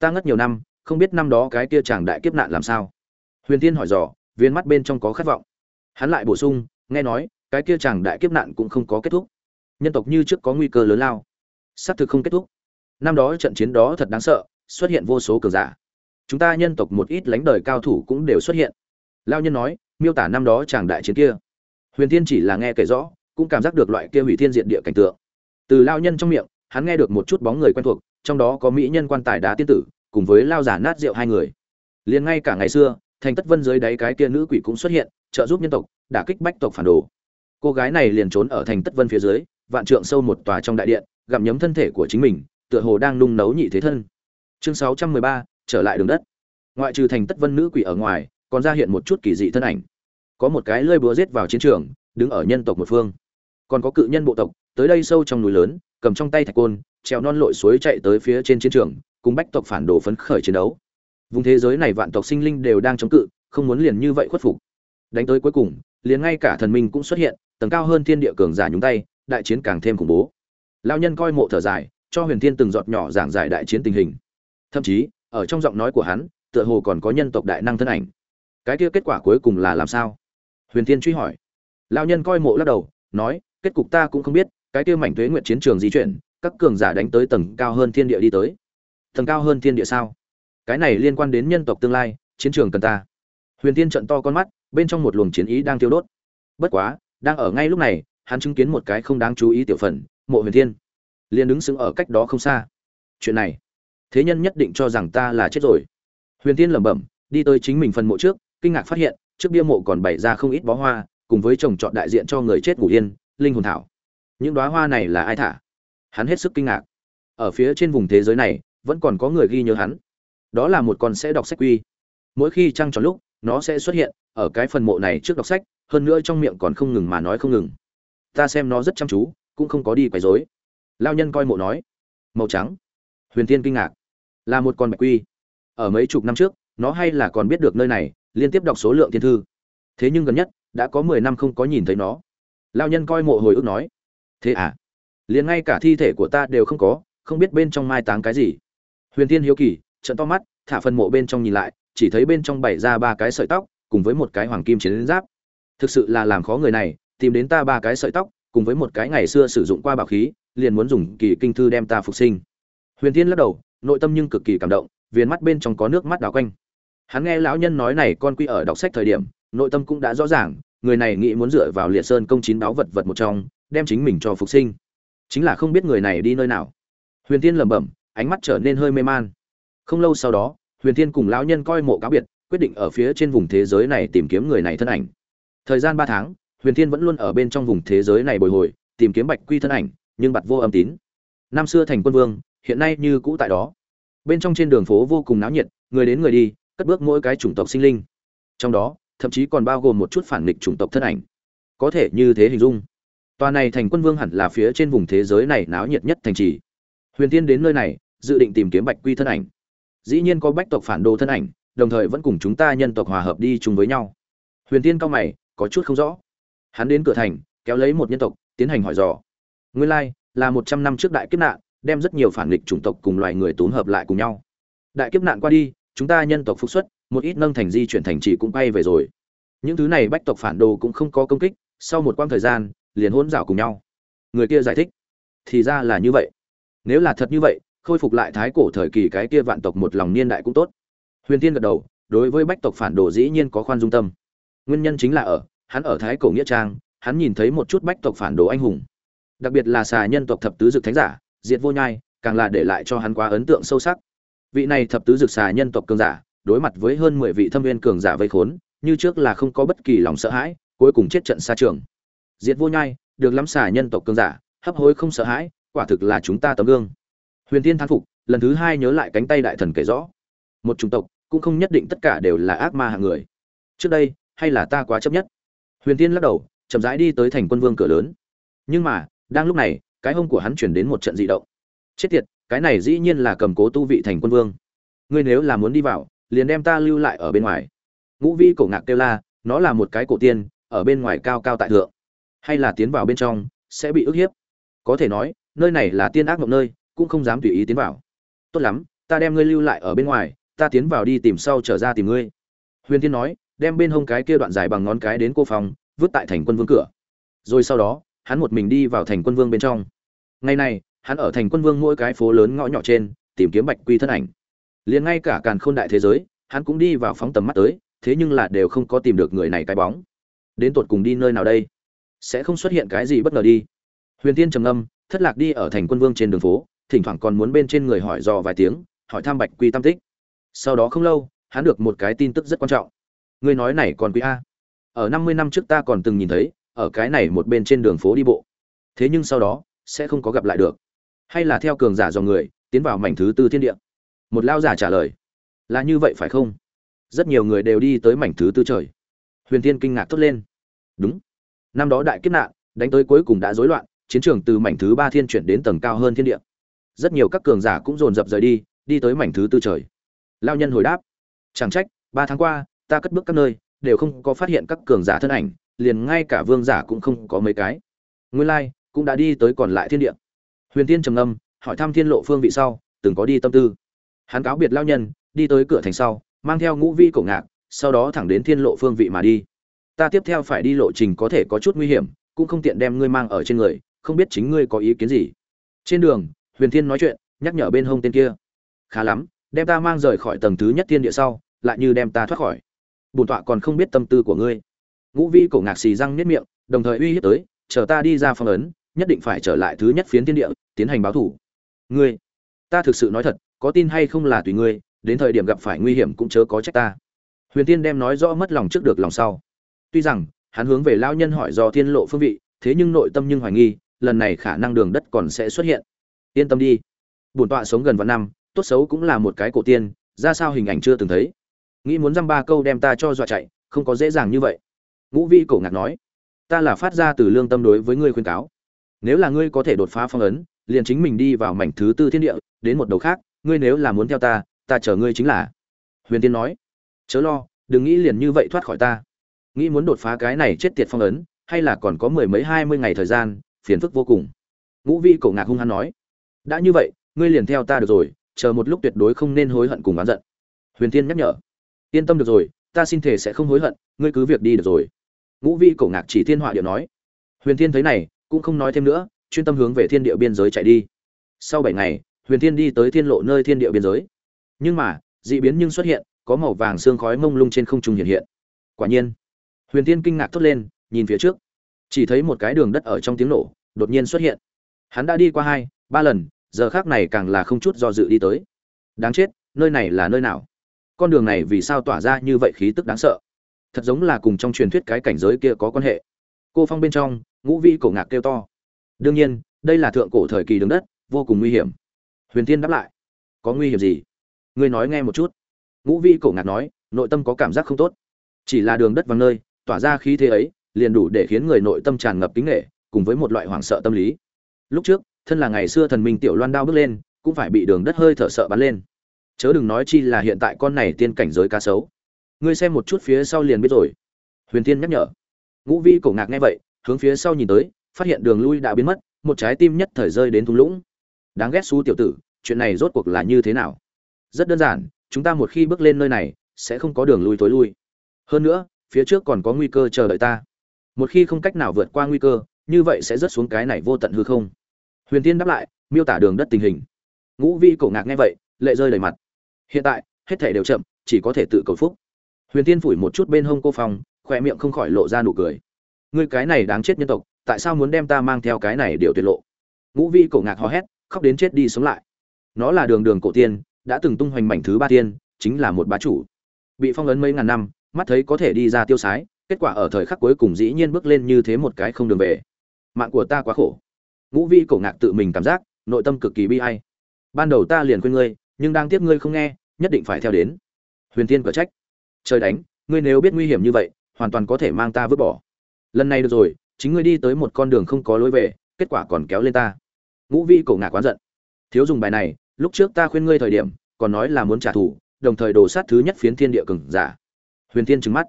ta ngất nhiều năm, không biết năm đó cái kia chàng đại kiếp nạn làm sao. Huyền tiên hỏi dò, viên mắt bên trong có khát vọng. Hắn lại bổ sung, nghe nói, cái kia chàng đại kiếp nạn cũng không có kết thúc. Nhân tộc như trước có nguy cơ lớn lao. Xác thực không kết thúc. Năm đó trận chiến đó thật đáng sợ, xuất hiện vô số cường giả. Chúng ta nhân tộc một ít lãnh đời cao thủ cũng đều xuất hiện. Lao nhân nói, miêu tả năm đó chàng đại chiến kia. Huyền thiên chỉ là nghe kể rõ cũng cảm giác được loại kia hủy thiên diện địa cảnh tượng. Từ lao nhân trong miệng, hắn nghe được một chút bóng người quen thuộc, trong đó có mỹ nhân quan tài đá tiên tử, cùng với lao giả nát rượu hai người. Liền ngay cả ngày xưa, thành tất vân dưới đáy cái kia nữ quỷ cũng xuất hiện, trợ giúp nhân tộc, đả kích bách tộc phản đồ. Cô gái này liền trốn ở thành tất vân phía dưới, vạn trượng sâu một tòa trong đại điện, gặm nhấm thân thể của chính mình, tựa hồ đang nung nấu nhị thế thân. Chương sáu trăm mười ba, trở lại đường đất. Ngoại trừ thành tất vân nữ quỷ ở ngoài, còn ra hiện một chút kỳ dị thân ảnh. Có một cái lơi búa giết vào chiến trường đứng ở nhân tộc một phương. Còn có cự nhân bộ tộc, tới đây sâu trong núi lớn, cầm trong tay thạch côn treo non lội suối chạy tới phía trên chiến trường, cùng bách tộc phản đồ phấn khởi chiến đấu. Vùng thế giới này vạn tộc sinh linh đều đang chống cự, không muốn liền như vậy khuất phục. Đánh tới cuối cùng, liền ngay cả thần minh cũng xuất hiện, tầng cao hơn thiên địa cường giả nhúng tay, đại chiến càng thêm khủng bố. Lao nhân coi mộ thở dài, cho huyền thiên từng giọt nhỏ giảng giải đại chiến tình hình. Thậm chí, ở trong giọng nói của hắn, tựa hồ còn có nhân tộc đại năng thân ảnh. Cái kia kết quả cuối cùng là làm sao? Huyền thiên truy hỏi lao nhân coi mộ lắc đầu, nói, kết cục ta cũng không biết, cái kia mảnh thuế nguyện chiến trường di chuyển, các cường giả đánh tới tầng cao hơn thiên địa đi tới. Tầng cao hơn thiên địa sao? Cái này liên quan đến nhân tộc tương lai, chiến trường cần ta. Huyền thiên trận to con mắt, bên trong một luồng chiến ý đang tiêu đốt. Bất quá, đang ở ngay lúc này, hắn chứng kiến một cái không đáng chú ý tiểu phần, mộ huyền thiên. Liền đứng sững ở cách đó không xa. Chuyện này, thế nhân nhất định cho rằng ta là chết rồi. Huyền thiên lẩm bẩm, đi tới chính mình phần mộ trước, kinh ngạc phát hiện, trước bia mộ còn bày ra không ít bó hoa cùng với trồng trọt đại diện cho người chết ngủ yên, linh hồn thảo. Những đóa hoa này là ai thả? Hắn hết sức kinh ngạc. Ở phía trên vùng thế giới này, vẫn còn có người ghi nhớ hắn. Đó là một con sẽ đọc sách quy. Mỗi khi trăng tròn lúc, nó sẽ xuất hiện ở cái phần mộ này trước đọc sách, hơn nữa trong miệng còn không ngừng mà nói không ngừng. Ta xem nó rất chăm chú, cũng không có đi quấy rối. Lao nhân coi mộ nói, màu trắng. Huyền tiên kinh ngạc. Là một con bạch quy. Ở mấy chục năm trước, nó hay là còn biết được nơi này, liên tiếp đọc số lượng thiên thư. Thế nhưng gần nhất đã có mười năm không có nhìn thấy nó. Lao nhân coi mộ hồi ức nói, thế à? Liền ngay cả thi thể của ta đều không có, không biết bên trong mai táng cái gì. Huyền tiên hiếu kỳ trận to mắt, thả phần mộ bên trong nhìn lại, chỉ thấy bên trong bày ra ba cái sợi tóc, cùng với một cái hoàng kim chiến giáp. Thực sự là làm khó người này, tìm đến ta ba cái sợi tóc, cùng với một cái ngày xưa sử dụng qua bảo khí, liền muốn dùng kỳ kinh thư đem ta phục sinh. Huyền tiên lắc đầu, nội tâm nhưng cực kỳ cảm động, viền mắt bên trong có nước mắt đào quanh hắn nghe lão nhân nói này con quy ở đọc sách thời điểm, nội tâm cũng đã rõ ràng, người này nghĩ muốn dựa vào liệt sơn công chín báo vật vật một trong, đem chính mình cho phục sinh. Chính là không biết người này đi nơi nào. Huyền tiên lẩm bẩm, ánh mắt trở nên hơi mê man. Không lâu sau đó, huyền tiên cùng lão nhân coi mộ cáo biệt, quyết định ở phía trên vùng thế giới này tìm kiếm người này thân ảnh. Thời gian ba tháng, huyền thiên vẫn luôn ở bên trong vùng thế giới này bồi hồi, tìm kiếm bạch quy thân ảnh, nhưng bặt vô âm tín. Năm xưa thành quân vương, hiện nay như cũ tại đó. Bên trong trên đường phố vô cùng náo nhiệt, người đến người đi cất bước mỗi cái chủng tộc sinh linh. Trong đó, thậm chí còn bao gồm một chút phản nghịch chủng tộc thân ảnh. Có thể như thế hình dung, tòa này thành quân vương hẳn là phía trên vùng thế giới này náo nhiệt nhất thành trì. Huyền tiên đến nơi này, dự định tìm kiếm bạch quy thân ảnh. Dĩ nhiên có bách tộc phản đồ thân ảnh, đồng thời vẫn cùng chúng ta nhân tộc hòa hợp đi chung với nhau. Huyền tiên cao mày, có chút không rõ. Hắn đến cửa thành, kéo lấy một nhân tộc, tiến hành hỏi dò. Nguyên lai, là một trăm năm trước đại kiếp nạn, đem rất nhiều phản nghịch chủng tộc cùng loài người tốn hợp lại cùng nhau. Đại kiếp nạn qua đi chúng ta nhân tộc phục xuất, một ít nâng thành di chuyển thành trì cũng bay về rồi. Những thứ này bách tộc phản đồ cũng không có công kích, sau một quãng thời gian, liền hỗn rảo cùng nhau. Người kia giải thích, thì ra là như vậy. Nếu là thật như vậy, khôi phục lại thái cổ thời kỳ cái kia vạn tộc một lòng niên đại cũng tốt. Huyền tiên gật đầu, đối với bách tộc phản đồ dĩ nhiên có khoan dung tâm. Nguyên nhân chính là ở, hắn ở thái cổ nghĩa trang, hắn nhìn thấy một chút bách tộc phản đồ anh hùng. Đặc biệt là xà nhân tộc thập tứ dực thánh giả, diệt vô nhai, càng là để lại cho hắn quá ấn tượng sâu sắc vị này thập tứ dực xà nhân tộc cường giả, đối mặt với hơn mười vị thâm viên cường giả vây khốn, như trước là không có bất kỳ lòng sợ hãi, cuối cùng chết trận xa trường. Diệt vô nhai, được lắm xà nhân tộc cường giả, hấp hối không sợ hãi, quả thực là chúng ta tấm gương. Huyền tiên thán phục, lần thứ hai nhớ lại cánh tay đại thần kể rõ. Một chủng tộc, cũng không nhất định tất cả đều là ác ma hạng người. Trước đây, hay là ta quá chấp nhất? Huyền tiên lắc đầu, chậm rãi đi tới thành quân vương cửa lớn. Nhưng mà, đang lúc này, cái hông của hắn chuyển đến một trận dị động. Chết tiệt cái này dĩ nhiên là cầm cố tu vị thành quân vương. Ngươi nếu là muốn đi vào, liền đem ta lưu lại ở bên ngoài. Ngũ vi cổ ngạc kêu la, nó là một cái cổ tiên, ở bên ngoài cao cao tại thượng. Hay là tiến vào bên trong, sẽ bị ức hiếp. Có thể nói, nơi này là tiên ác mộng nơi, cũng không dám tùy ý tiến vào. Tốt lắm, ta đem ngươi lưu lại ở bên ngoài, ta tiến vào đi tìm sau trở ra tìm ngươi. Huyền tiên nói, đem bên hông cái kia đoạn dài bằng ngón cái đến cô phòng, vứt tại thành quân vương cửa. Rồi sau đó, hắn một mình đi vào thành quân vương bên trong. Ngày này hắn ở thành quân vương mỗi cái phố lớn ngõ nhỏ trên, tìm kiếm bạch quy thân ảnh. Liền ngay cả càn khôn đại thế giới, hắn cũng đi vào phóng tầm mắt tới, thế nhưng là đều không có tìm được người này cái bóng. Đến tột cùng đi nơi nào đây? Sẽ không xuất hiện cái gì bất ngờ đi. Huyền tiên trầm âm thất lạc đi ở thành quân vương trên đường phố, thỉnh thoảng còn muốn bên trên người hỏi dò vài tiếng, hỏi thăm bạch quy tam tích. Sau đó không lâu, hắn được một cái tin tức rất quan trọng. Ngươi nói này còn quý a. Ở năm mươi năm trước ta còn từng nhìn thấy, ở cái này một bên trên đường phố đi bộ. Thế nhưng sau đó, sẽ không có gặp lại được hay là theo cường giả dòng người, tiến vào mảnh thứ tư thiên địa? Một lao giả trả lời, là như vậy phải không? Rất nhiều người đều đi tới mảnh thứ tư trời. Huyền Thiên kinh ngạc thốt lên, đúng. Năm đó đại kiếp nạn, đánh tới cuối cùng đã rối loạn, chiến trường từ mảnh thứ ba thiên chuyển đến tầng cao hơn thiên địa. Rất nhiều các cường giả cũng dồn dập rời đi đi tới mảnh thứ tư trời. Lao nhân hồi đáp, chẳng trách, ba tháng qua, ta cất bước các nơi, đều không có phát hiện các cường giả thân ảnh, liền ngay cả vương giả cũng không có mấy cái. Nguyên lai, cũng đã đi tới còn lại thiên địa huyền tiên trầm ngâm, hỏi thăm thiên lộ phương vị sau, từng có đi tâm tư. Hắn cáo biệt lao nhân, đi tới cửa thành sau, mang theo ngũ vi cổ ngạc, sau đó thẳng đến thiên lộ phương vị mà đi. Ta tiếp theo phải đi lộ trình có thể có chút nguy hiểm, cũng không tiện đem ngươi mang ở trên người, không biết chính ngươi có ý kiến gì. Trên đường, huyền thiên nói chuyện, nhắc nhở bên hông tên kia. Khá lắm, đem ta mang rời khỏi tầng thứ nhất thiên địa sau, lại như đem ta thoát khỏi. Bổn tọa còn không biết tâm tư của ngươi. Ngũ vi cổ ngạc xì răng niết miệng, đồng thời uy hiếp tới, chờ ta đi ra phong ấn nhất định phải trở lại thứ nhất phiến thiên địa, tiến hành báo thủ. Ngươi, ta thực sự nói thật, có tin hay không là tùy ngươi, đến thời điểm gặp phải nguy hiểm cũng chớ có trách ta. Huyền tiên đem nói rõ mất lòng trước được lòng sau. Tuy rằng, hắn hướng về lao nhân hỏi do thiên lộ phương vị, thế nhưng nội tâm nhưng hoài nghi, lần này khả năng đường đất còn sẽ xuất hiện. Yên tâm đi. Bổn tọa sống gần vạn năm, tốt xấu cũng là một cái cổ tiên, ra sao hình ảnh chưa từng thấy. Nghĩ muốn dăm ba câu đem ta cho dọa chạy, không có dễ dàng như vậy. Ngũ vi cổ ngạc nói, ta là phát ra từ lương tâm đối với ngươi khuyên cáo nếu là ngươi có thể đột phá phong ấn, liền chính mình đi vào mảnh thứ tư thiên địa, đến một đầu khác, ngươi nếu là muốn theo ta ta chờ ngươi chính là. Huyền tiên nói. Chớ lo, đừng nghĩ liền như vậy thoát khỏi ta. Nghĩ muốn đột phá cái này chết tiệt phong ấn, hay là còn có mười mấy hai mươi ngày thời gian, phiền phức vô cùng. Ngũ vi cổ ngạc hung hăng nói. Đã như vậy, ngươi liền theo ta được rồi, chờ một lúc tuyệt đối không nên hối hận cùng oán giận. Huyền thiên nhắc nhở. Yên tâm được rồi, ta xin thể sẽ không hối hận, ngươi cứ việc đi được rồi. Ngũ vi cổ ngạc chỉ thiên họa điệu nói. Huyền thiên thấy này cũng không nói thêm nữa, chuyên tâm hướng về thiên địa biên giới chạy đi. Sau bảy ngày, huyền thiên đi tới thiên lộ nơi thiên địa biên giới. Nhưng mà, dị biến nhưng xuất hiện, có màu vàng xương khói mông lung trên không trung hiện hiện. Quả nhiên, huyền thiên kinh ngạc thốt lên, nhìn phía trước. Chỉ thấy một cái đường đất ở trong tiếng nổ, đột nhiên xuất hiện. Hắn đã đi qua hai, ba lần, giờ khác này càng là không chút do dự đi tới. Đáng chết, nơi này là nơi nào? Con đường này vì sao tỏa ra như vậy khí tức đáng sợ? Thật giống là cùng trong truyền thuyết cái cảnh giới kia có quan hệ cô phong bên trong, ngũ vi cổ ngạc kêu to. Đương nhiên, đây là thượng cổ thời kỳ đường đất, vô cùng nguy hiểm. Huyền tiên đáp lại, có nguy hiểm gì? Ngươi nói nghe một chút. Ngũ vi cổ ngạc nói, nội tâm có cảm giác không tốt. Chỉ là đường đất vắng nơi, tỏa ra khí thế ấy, liền đủ để khiến người nội tâm tràn ngập kính nghệ cùng với một loại hoảng sợ tâm lý. Lúc trước, thân là ngày xưa thần minh tiểu loan đao bước lên, cũng phải bị đường đất hơi thở sợ bắn lên. Chớ đừng nói chi là hiện tại con này tiên cảnh giới cá sấu. Ngươi xem một chút phía sau liền biết rồi. Huyền tiên nhắc nhở ngũ vi cổ ngạc nghe vậy, hướng phía sau nhìn tới, phát hiện đường lui đã biến mất, một trái tim nhất thời rơi đến thung lũng. Đáng ghét xú tiểu tử, chuyện này rốt cuộc là như thế nào? Rất đơn giản, chúng ta một khi bước lên nơi này, sẽ không có đường lui tối lui. Hơn nữa, phía trước còn có nguy cơ chờ đợi ta. Một khi không cách nào vượt qua nguy cơ, như vậy sẽ rớt xuống cái này vô tận hư không. Huyền tiên đáp lại, miêu tả đường đất tình hình. Ngũ vi cổ ngạc nghe vậy, lệ rơi đầy mặt. Hiện tại, hết thể đều chậm, chỉ có thể tự cầu phúc. Huyền tiên phủi một chút bên hông cô phòng khoe miệng không khỏi lộ ra nụ cười. Ngươi cái này đáng chết nhân tộc, tại sao muốn đem ta mang theo cái này điều tuyệt lộ? Ngũ vi cổ ngạc hò hét, khóc đến chết đi sống lại. Nó là đường đường cổ tiên, đã từng tung hoành mảnh thứ ba tiên, chính là một bá chủ. Bị phong ấn mấy ngàn năm, mắt thấy có thể đi ra tiêu sái, kết quả ở thời khắc cuối cùng dĩ nhiên bước lên như thế một cái không đường về. Mạng của ta quá khổ. Ngũ vi cổ ngạc tự mình cảm giác, nội tâm cực kỳ bi ai. Ban đầu ta liền khuyên ngươi, nhưng đang tiếp ngươi không nghe, nhất định phải theo đến. Huyền tiên cở trách. Trời đánh, ngươi nếu biết nguy hiểm như vậy hoàn toàn có thể mang ta vứt bỏ. Lần này được rồi, chính ngươi đi tới một con đường không có lối về, kết quả còn kéo lên ta. Ngũ vi cổ ngạc quán giận. Thiếu dùng bài này, lúc trước ta khuyên ngươi thời điểm, còn nói là muốn trả thù, đồng thời đổ sát thứ nhất phiến thiên địa cường giả. Huyền Thiên trừng mắt.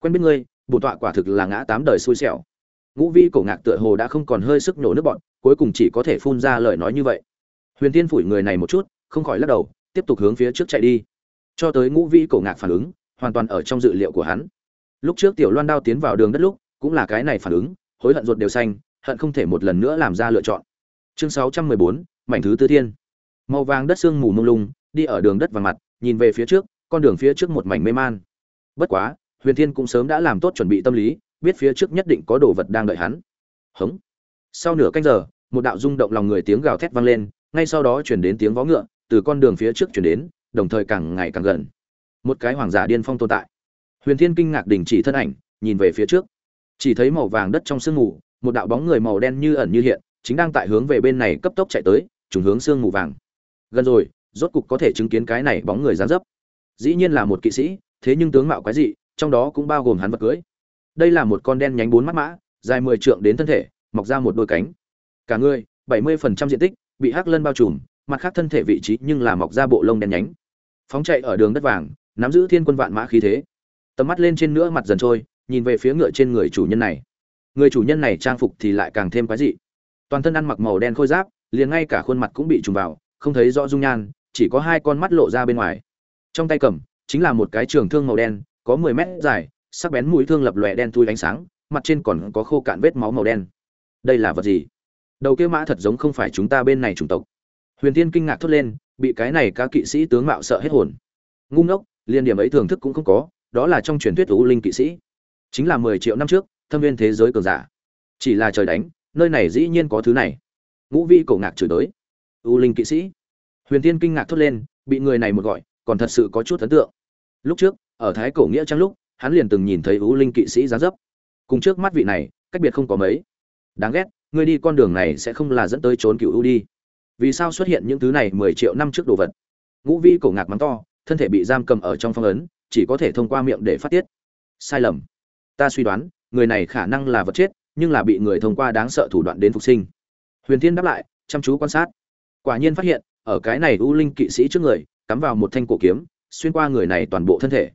Quen biết ngươi bổn tọa quả thực là ngã tám đời xui xẻo. Ngũ vi cổ ngạc tựa hồ đã không còn hơi sức nổ nước bọn, cuối cùng chỉ có thể phun ra lời nói như vậy. Huyền Thiên phủi người này một chút, không khỏi lắc đầu, tiếp tục hướng phía trước chạy đi. Cho tới ngũ vi cổ ngạc phản ứng, hoàn toàn ở trong dự liệu của hắn lúc trước tiểu loan đao tiến vào đường đất lúc, cũng là cái này phản ứng, hối hận ruột đều xanh, hận không thể một lần nữa làm ra lựa chọn. Chương sáu trăm mười bốn, mảnh thứ tư thiên. Màu vàng đất sương mù mông lung, đi ở đường đất vàng mặt, nhìn về phía trước, con đường phía trước một mảnh mê man. Bất quá, huyền thiên cũng sớm đã làm tốt chuẩn bị tâm lý, biết phía trước nhất định có đồ vật đang đợi hắn. Hống. Sau nửa canh giờ, một đạo rung động lòng người tiếng gào thét vang lên, ngay sau đó chuyển đến tiếng vó ngựa, từ con đường phía trước chuyển đến, đồng thời càng ngày càng gần. Một cái hoàng giả điên phong tồn tại huyền thiên kinh ngạc đình chỉ thân ảnh, nhìn về phía trước. Chỉ thấy màu vàng đất trong sương mù, một đạo bóng người màu đen như ẩn như hiện, chính đang tại hướng về bên này cấp tốc chạy tới, trùng hướng sương mù vàng. Gần rồi, rốt cục có thể chứng kiến cái này bóng người dán dấp. Dĩ nhiên là một kỵ sĩ, thế nhưng tướng mạo quái dị, trong đó cũng bao gồm hắn vật cưới. Đây là một con đen nhánh bốn mắt mã, dài mười trượng đến thân thể, mọc ra một đôi cánh. Cả người, bảy mươi phần trăm diện tích, bị hắc lân bao trùm, mặt khác thân thể vị trí nhưng là mọc ra bộ lông đen nhánh. Phóng chạy ở đường đất vàng, nắm giữ thiên quân vạn mã khí thế tầm mắt lên trên nữa mặt dần trôi, nhìn về phía ngựa trên người chủ nhân này. Người chủ nhân này trang phục thì lại càng thêm quái dị. Toàn thân ăn mặc màu đen khôi giáp, liền ngay cả khuôn mặt cũng bị trùng vào, không thấy rõ dung nhan, chỉ có hai con mắt lộ ra bên ngoài. Trong tay cầm, chính là một cái trường thương màu đen, có mười mét dài, sắc bén mũi thương lập lòe đen thui ánh sáng, mặt trên còn có khô cạn vết máu màu đen. Đây là vật gì? Đầu kia mã thật giống không phải chúng ta bên này chủng tộc. Huyền tiên kinh ngạc thốt lên, bị cái này các kỵ sĩ tướng mạo sợ hết hồn. Ngu ngốc liên điểm ấy thưởng thức cũng không có đó là trong truyền thuyết u linh kỵ sĩ. Chính là mười triệu năm trước, thâm viên thế giới cường giả. Chỉ là trời đánh, nơi này dĩ nhiên có thứ này. Ngũ vi cổ ngạc chửi tới u linh kỵ sĩ. Huyền tiên kinh ngạc thốt lên, bị người này một gọi, còn thật sự có chút ấn tượng. Lúc trước, ở thái cổ nghĩa trang lúc, hắn liền từng nhìn thấy u linh kỵ sĩ giá dấp. Cùng trước mắt vị này, cách biệt không có mấy. Đáng ghét ngươi đi con đường này sẽ không là dẫn tới trốn cựu u đi. Vì sao xuất hiện những thứ này mười triệu năm trước đồ vật? Ngũ vi cổ ngạc mắng to, thân thể bị giam cầm ở trong phong ấn chỉ có thể thông qua miệng để phát tiết. Sai lầm. Ta suy đoán, người này khả năng là vật chết, nhưng là bị người thông qua đáng sợ thủ đoạn đến phục sinh. Huyền thiên đáp lại, chăm chú quan sát. Quả nhiên phát hiện, ở cái này u linh kỵ sĩ trước người, cắm vào một thanh cổ kiếm, xuyên qua người này toàn bộ thân thể.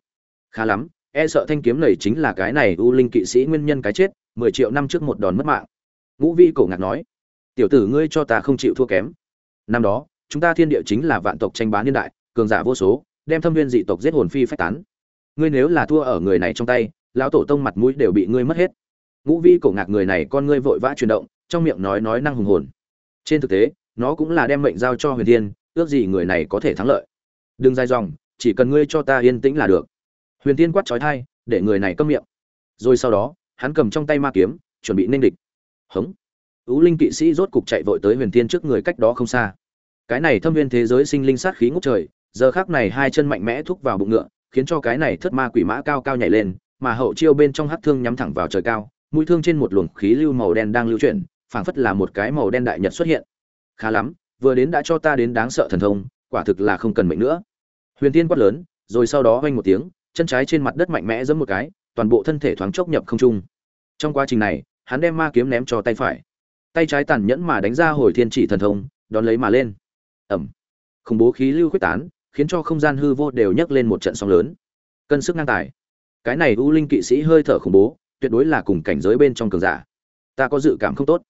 Khá lắm e sợ thanh kiếm này chính là cái này u linh kỵ sĩ nguyên nhân cái chết, mười triệu năm trước một đòn mất mạng. Ngũ vi cổ ngạc nói, tiểu tử ngươi cho ta không chịu thua kém. Năm đó, chúng ta thiên địa chính là vạn tộc tranh bá niên đại, cường giả vô số đem thâm viên dị tộc giết hồn phi phách tán. Ngươi nếu là thua ở người này trong tay, lão tổ tông mặt mũi đều bị ngươi mất hết. Ngũ vi cổ ngạc người này con ngươi vội vã chuyển động, trong miệng nói nói năng hùng hồn. Trên thực tế, nó cũng là đem mệnh giao cho huyền thiên, ước gì người này có thể thắng lợi. Đừng dài dòng, chỉ cần ngươi cho ta yên tĩnh là được. Huyền thiên quát trói thai để người này câm miệng. Rồi sau đó, hắn cầm trong tay ma kiếm, chuẩn bị nên địch. Hống. Ú linh kỵ sĩ rốt cục chạy vội tới huyền thiên trước người cách đó không xa. Cái này thâm viên thế giới sinh linh sát khí ngút trời giờ khác này hai chân mạnh mẽ thúc vào bụng ngựa, khiến cho cái này thất ma quỷ mã cao cao nhảy lên, mà hậu chiêu bên trong hắc thương nhắm thẳng vào trời cao, mũi thương trên một luồng khí lưu màu đen đang lưu chuyển, phảng phất là một cái màu đen đại nhật xuất hiện. Khá lắm, vừa đến đã cho ta đến đáng sợ thần thông, quả thực là không cần mệnh nữa. Huyền tiên quát lớn, rồi sau đó vang một tiếng, chân trái trên mặt đất mạnh mẽ giẫm một cái, toàn bộ thân thể thoáng chốc nhập không trung. Trong quá trình này, hắn đem ma kiếm ném cho tay phải. Tay trái tàn nhẫn mà đánh ra hồi thiên chỉ thần thông, đón lấy mà lên. Ẩm. Khủng bố khí lưu quyết tán khiến cho không gian hư vô đều nhấc lên một trận sóng lớn. Cân sức ngang tài. Cái này u linh kỵ sĩ hơi thở khủng bố, tuyệt đối là cùng cảnh giới bên trong cường giả. Ta có dự cảm không tốt.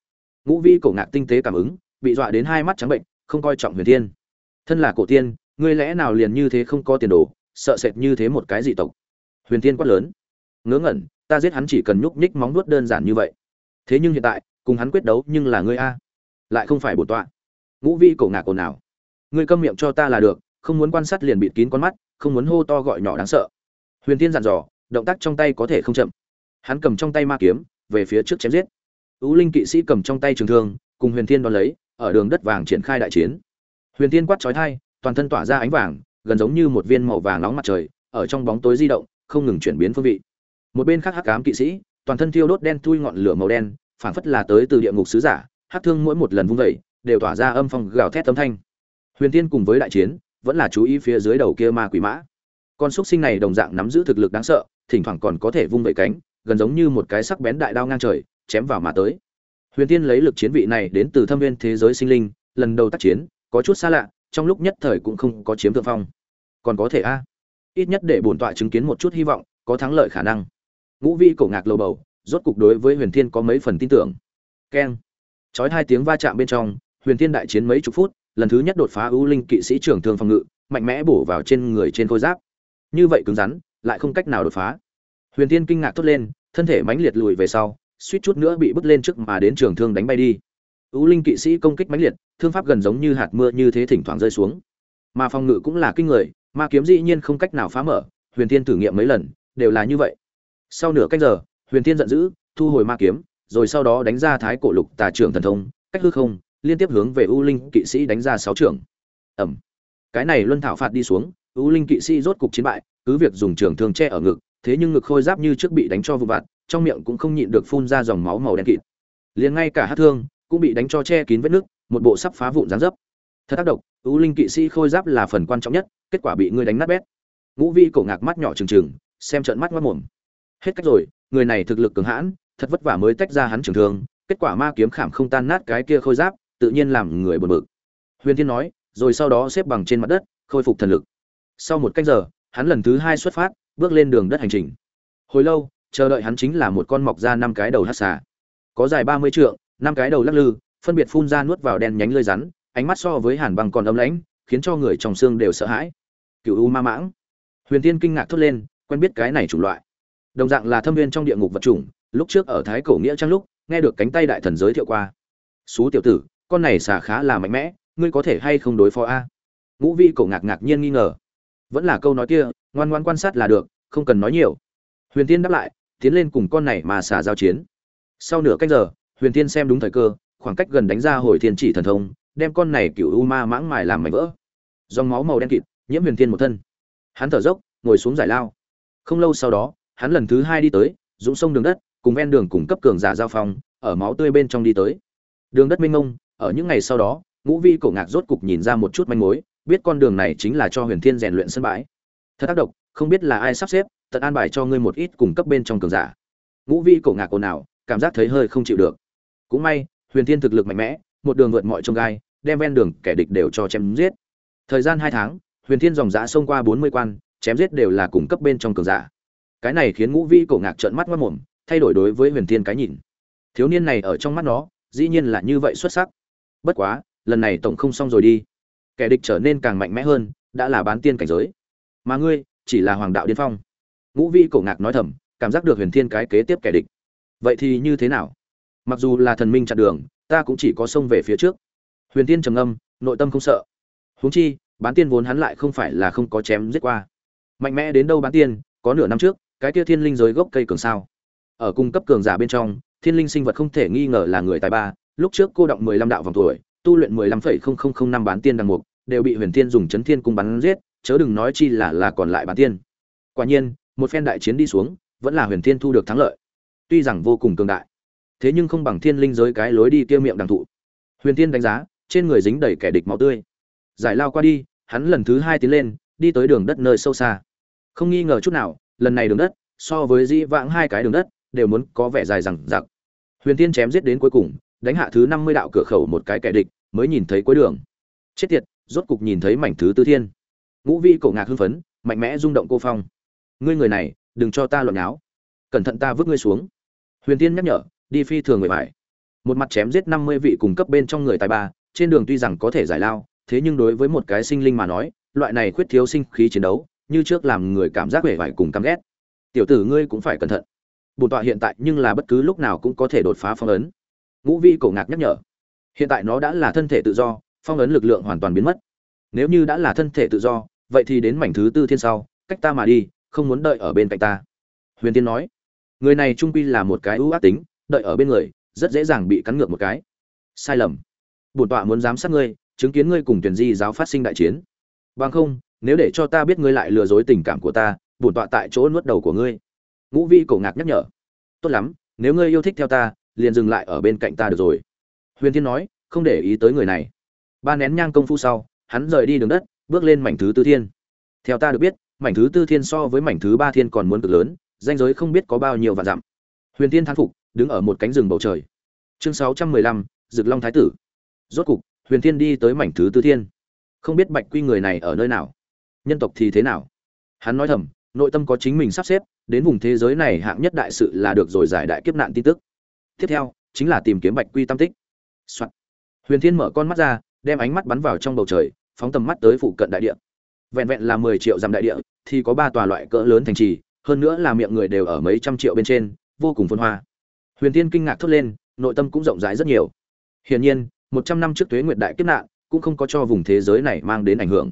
Ngũ vi cổ ngạc tinh tế cảm ứng, bị dọa đến hai mắt trắng bệnh, không coi trọng huyền thiên. Thân là cổ tiên, ngươi lẽ nào liền như thế không có tiền đồ, sợ sệt như thế một cái dị tộc? Huyền thiên quát lớn. Ngớ ngẩn, ta giết hắn chỉ cần nhúc nhích móng nuốt đơn giản như vậy. Thế nhưng hiện tại, cùng hắn quyết đấu nhưng là ngươi a. Lại không phải bổn tọa. Ngũ vi cổ ngạc ồn ào. Ngươi câm miệng cho ta là được không muốn quan sát liền bịt kín con mắt, không muốn hô to gọi nhỏ đáng sợ. Huyền tiên dặn dò, động tác trong tay có thể không chậm. Hắn cầm trong tay ma kiếm, về phía trước chém giết. Ú linh kỵ sĩ cầm trong tay trường thương, cùng huyền thiên đón lấy, ở đường đất vàng triển khai đại chiến. Huyền thiên quát trói thai toàn thân tỏa ra ánh vàng, gần giống như một viên màu vàng nóng mặt trời, ở trong bóng tối di động, không ngừng chuyển biến phương vị. Một bên khác hắc ám kỵ sĩ, toàn thân thiêu đốt đen thui ngọn lửa màu đen, phảng phất là tới từ địa ngục sứ giả, hắc thương mỗi một lần vung vẩy đều tỏa ra âm phong gào thét tấm thanh. Huyền tiên cùng với đại chiến vẫn là chú ý phía dưới đầu kia ma quỷ mã. Con xúc sinh này đồng dạng nắm giữ thực lực đáng sợ, thỉnh thoảng còn có thể vung vẩy cánh, gần giống như một cái sắc bén đại đao ngang trời, chém vào mà tới. Huyền tiên lấy lực chiến vị này đến từ thâm viên thế giới sinh linh, lần đầu tác chiến, có chút xa lạ, trong lúc nhất thời cũng không có chiếm thượng phong. Còn có thể a? Ít nhất để bổn tọa chứng kiến một chút hy vọng, có thắng lợi khả năng. Ngũ vi cổ ngạc lầu bầu, rốt cục đối với huyền thiên có mấy phần tin tưởng. Keng. Chói hai tiếng va chạm bên trong, huyền thiên đại chiến mấy chục phút lần thứ nhất đột phá ưu linh kỵ sĩ trưởng thương phòng ngự, mạnh mẽ bổ vào trên người trên khôi giáp. Như vậy cứng rắn, lại không cách nào đột phá. Huyền thiên kinh ngạc thốt lên, thân thể mãnh liệt lùi về sau, suýt chút nữa bị bước lên trước mà đến trường thương đánh bay đi. Ưu linh kỵ sĩ công kích mãnh liệt, thương pháp gần giống như hạt mưa như thế thỉnh thoảng rơi xuống. Mà phòng ngự cũng là kinh người, ma kiếm dĩ nhiên không cách nào phá mở, huyền thiên thử nghiệm mấy lần, đều là như vậy. Sau nửa cách giờ, huyền thiên giận dữ, thu hồi ma kiếm, rồi sau đó đánh ra thái cổ lục tà trưởng thần thông, cách hư không liên tiếp hướng về u linh kỵ sĩ đánh ra sáu trưởng. Ầm. Cái này luân thảo phạt đi xuống, u linh kỵ sĩ rốt cục chiến bại, cứ việc dùng trường thương che ở ngực, thế nhưng ngực khôi giáp như trước bị đánh cho vụn vặt, trong miệng cũng không nhịn được phun ra dòng máu màu đen kịt. Liền ngay cả hắc thương cũng bị đánh cho che kín vết nước một bộ sắp phá vụn dáng dấp. Thật tác động u linh kỵ sĩ khôi giáp là phần quan trọng nhất, kết quả bị ngươi đánh nát bét. Ngũ vi cổ ngạc mắt nhỏ trừng trừng, xem trận mắt mất mồm. Hết cách rồi, người này thực lực cường hãn, thật vất vả mới tách ra hắn trường thương, kết quả ma kiếm khảm không tan nát cái kia khôi giáp tự nhiên làm người buồn bực. Huyền thiên nói, rồi sau đó xếp bằng trên mặt đất, khôi phục thần lực. Sau một canh giờ, hắn lần thứ hai xuất phát, bước lên đường đất hành trình. Hồi lâu, chờ đợi hắn chính là một con mọc ra năm cái đầu hắc xà. Có dài ba mươi trượng, năm cái đầu lắc lư, phân biệt phun ra nuốt vào đen nhánh lưỡi rắn, ánh mắt so với hàn băng còn ấm lãnh, khiến cho người trong xương đều sợ hãi. Cựu u ma mãng. Huyền tiên kinh ngạc thốt lên, quen biết cái này chủng loại. Đồng dạng là thâm viên trong địa ngục vật chủng, lúc trước ở thái cổ nghĩa trang lúc, nghe được cánh tay đại thần giới thiệu qua. Xú tiểu tử con này xà khá là mạnh mẽ, ngươi có thể hay không đối phó a? Ngũ vi cổ ngạc ngạc nhiên nghi ngờ. Vẫn là câu nói kia, ngoan ngoan quan sát là được, không cần nói nhiều. Huyền tiên đáp lại, tiến lên cùng con này mà xà giao chiến. Sau nửa cách giờ, huyền tiên xem đúng thời cơ, khoảng cách gần đánh ra hồi thiên chỉ thần thông, đem con này cựu u ma mãng mài làm mảnh vỡ. Dòng máu màu đen kịt, nhiễm huyền thiên một thân. Hắn thở dốc, ngồi xuống giải lao. Không lâu sau đó, hắn lần thứ hai đi tới, dũng sông đường đất, cùng ven đường cùng cấp cường giả giao phong, ở máu tươi bên trong đi tới. Đường đất minh ngông ở những ngày sau đó, ngũ vi cổ ngạc rốt cục nhìn ra một chút manh mối, biết con đường này chính là cho huyền thiên rèn luyện sân bãi. Thật tác động không biết là ai sắp xếp, tận an bài cho ngươi một ít cùng cấp bên trong cường giả. Ngũ vi cổ ngạc ồn ào, cảm giác thấy hơi không chịu được. Cũng may, huyền thiên thực lực mạnh mẽ, một đường vượt mọi trông gai, đem ven đường kẻ địch đều cho chém giết. Thời gian hai tháng, huyền thiên dòng giã xông qua bốn mươi quan, chém giết đều là cùng cấp bên trong cường giả. Cái này khiến ngũ vi cổ ngạc trợn mắt mất mồm thay đổi đối với huyền thiên cái nhìn. Thiếu niên này ở trong mắt nó, dĩ nhiên là như vậy xuất sắc bất quá, lần này tổng không xong rồi đi. Kẻ địch trở nên càng mạnh mẽ hơn, đã là bán tiên cảnh giới. Mà ngươi, chỉ là hoàng đạo điên phong. Ngũ vi cổ ngạc nói thầm, cảm giác được huyền thiên cái kế tiếp kẻ địch. Vậy thì như thế nào? Mặc dù là thần minh chặn đường, ta cũng chỉ có xông về phía trước. Huyền tiên trầm âm nội tâm không sợ. Huống chi, bán tiên vốn hắn lại không phải là không có chém giết qua. Mạnh mẽ đến đâu bán tiên, có nửa năm trước, cái kia thiên linh giới gốc cây cường sao. Ở cung cấp cường giả bên trong, thiên linh sinh vật không thể nghi ngờ là người tài ba lúc trước cô động mười lăm đạo vòng tuổi, tu luyện mười lăm phẩy không không không năm bán tiên đằng mục, đều bị huyền Tiên dùng chấn thiên cung bắn giết, chớ đừng nói chi là là còn lại bán tiên. Quả nhiên, một phen đại chiến đi xuống, vẫn là huyền Tiên thu được thắng lợi. Tuy rằng vô cùng cường đại, thế nhưng không bằng thiên linh giới cái lối đi kia miệng đằng thụ. Huyền Tiên đánh giá, trên người dính đầy kẻ địch máu tươi. Giải lao qua đi, hắn lần thứ hai tiến lên, đi tới đường đất nơi sâu xa. Không nghi ngờ chút nào, lần này đường đất, so với dĩ vãng hai cái đường đất, đều muốn có vẻ dài rằng rặc. huyền Tiên chém giết đến cuối cùng đánh hạ thứ năm mươi đạo cửa khẩu một cái kẻ địch, mới nhìn thấy cuối đường. Chết tiệt, rốt cục nhìn thấy mảnh thứ tư thiên. Ngũ vi cổ ngạc hưng phấn, mạnh mẽ rung động cô phong. Ngươi người này, đừng cho ta loạn áo cẩn thận ta vứt ngươi xuống. Huyền tiên nhắc nhở, đi phi thường người bại một mặt chém giết năm mươi vị cùng cấp bên trong người tài ba, trên đường tuy rằng có thể giải lao, thế nhưng đối với một cái sinh linh mà nói, loại này khuyết thiếu sinh khí chiến đấu, như trước làm người cảm giác vẻ vải cùng căm ghét. Tiểu tử ngươi cũng phải cẩn thận. Bổn tọa hiện tại nhưng là bất cứ lúc nào cũng có thể đột phá phong ấn ngũ vi cổ ngạc nhắc nhở. Hiện tại nó đã là thân thể tự do, phong ấn lực lượng hoàn toàn biến mất. Nếu như đã là thân thể tự do, vậy thì đến mảnh thứ tư thiên sau, cách ta mà đi, không muốn đợi ở bên cạnh ta. Huyền tiên nói, người này trung quy là một cái ưu ác tính, đợi ở bên người, rất dễ dàng bị cắn ngược một cái. Sai lầm. Bổn tọa muốn giám sát ngươi, chứng kiến ngươi cùng tuyển di giáo phát sinh đại chiến. Bằng không, nếu để cho ta biết ngươi lại lừa dối tình cảm của ta, bổn tọa tại chỗ nuốt đầu của ngươi. Ngũ vi cổ ngạc nhắc nhở, tốt lắm, nếu ngươi yêu thích theo ta liền dừng lại ở bên cạnh ta được rồi. Huyền thiên nói, không để ý tới người này. Ba nén nhang công phu sau, hắn rời đi đường đất, bước lên mảnh thứ tư thiên. Theo ta được biết, mảnh thứ tư thiên so với mảnh thứ ba thiên còn muốn cực lớn, danh giới không biết có bao nhiêu vạn dặm. Huyền thiên thán phục, đứng ở một cánh rừng bầu trời. Chương sáu trăm mười lăm rực long thái tử. Rốt cục, huyền thiên đi tới mảnh thứ tư thiên. Không biết bạch quy người này ở nơi nào? Nhân tộc thì thế nào? Hắn nói thầm, nội tâm có chính mình sắp xếp, đến vùng thế giới này hạng nhất đại sự là được rồi giải đại kiếp nạn tin tức tiếp theo, chính là tìm kiếm bạch quy tam tích、Soạn. huyền thiên mở con mắt ra, đem ánh mắt bắn vào trong bầu trời, phóng tầm mắt tới phụ cận đại địa. Vẹn vẹn là mười triệu dặm đại địa, thì có ba tòa loại cỡ lớn thành trì, hơn nữa là miệng người đều ở mấy trăm triệu bên trên, vô cùng phân hoa. Huyền thiên kinh ngạc thốt lên, nội tâm cũng rộng rãi rất nhiều. Hiển nhiên, một trăm năm trước tuế nguyệt đại kiếp nạn, cũng không có cho vùng thế giới này mang đến ảnh hưởng.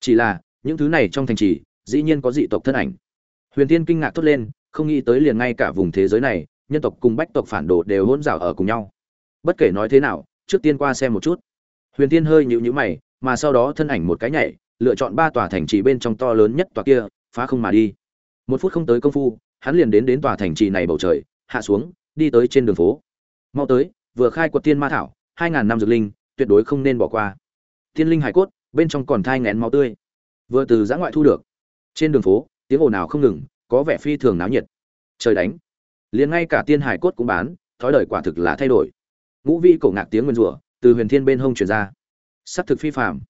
Chỉ là, những thứ này trong thành trì, dĩ nhiên có dị tộc thân ảnh. Huyền thiên kinh ngạc thốt lên, không nghĩ tới liền ngay cả vùng thế giới này nhân tộc cùng bách tộc phản đồ đều hỗn rào ở cùng nhau. Bất kể nói thế nào, trước tiên qua xem một chút. Huyền tiên hơi nhịu nhữ mày, mà sau đó thân ảnh một cái nhảy, lựa chọn ba tòa thành trì bên trong to lớn nhất tòa kia, phá không mà đi. Một phút không tới công phu, hắn liền đến đến tòa thành trì này bầu trời, hạ xuống, đi tới trên đường phố. Mau tới, vừa khai quật tiên ma thảo, hai ngàn năm dược linh, tuyệt đối không nên bỏ qua. Tiên linh hải cốt, bên trong còn thai ngén máu tươi. Vừa từ giã ngoại thu được. Trên đường phố, tiếng ồn nào không ngừng, có vẻ phi thường náo nhiệt. Trời đánh liền ngay cả tiên hải cốt cũng bán, thói đời quả thực là thay đổi. Ngũ vi cổ ngạc tiếng nguyên rủa, từ huyền thiên bên hông truyền ra. S ắ c thực phi phạm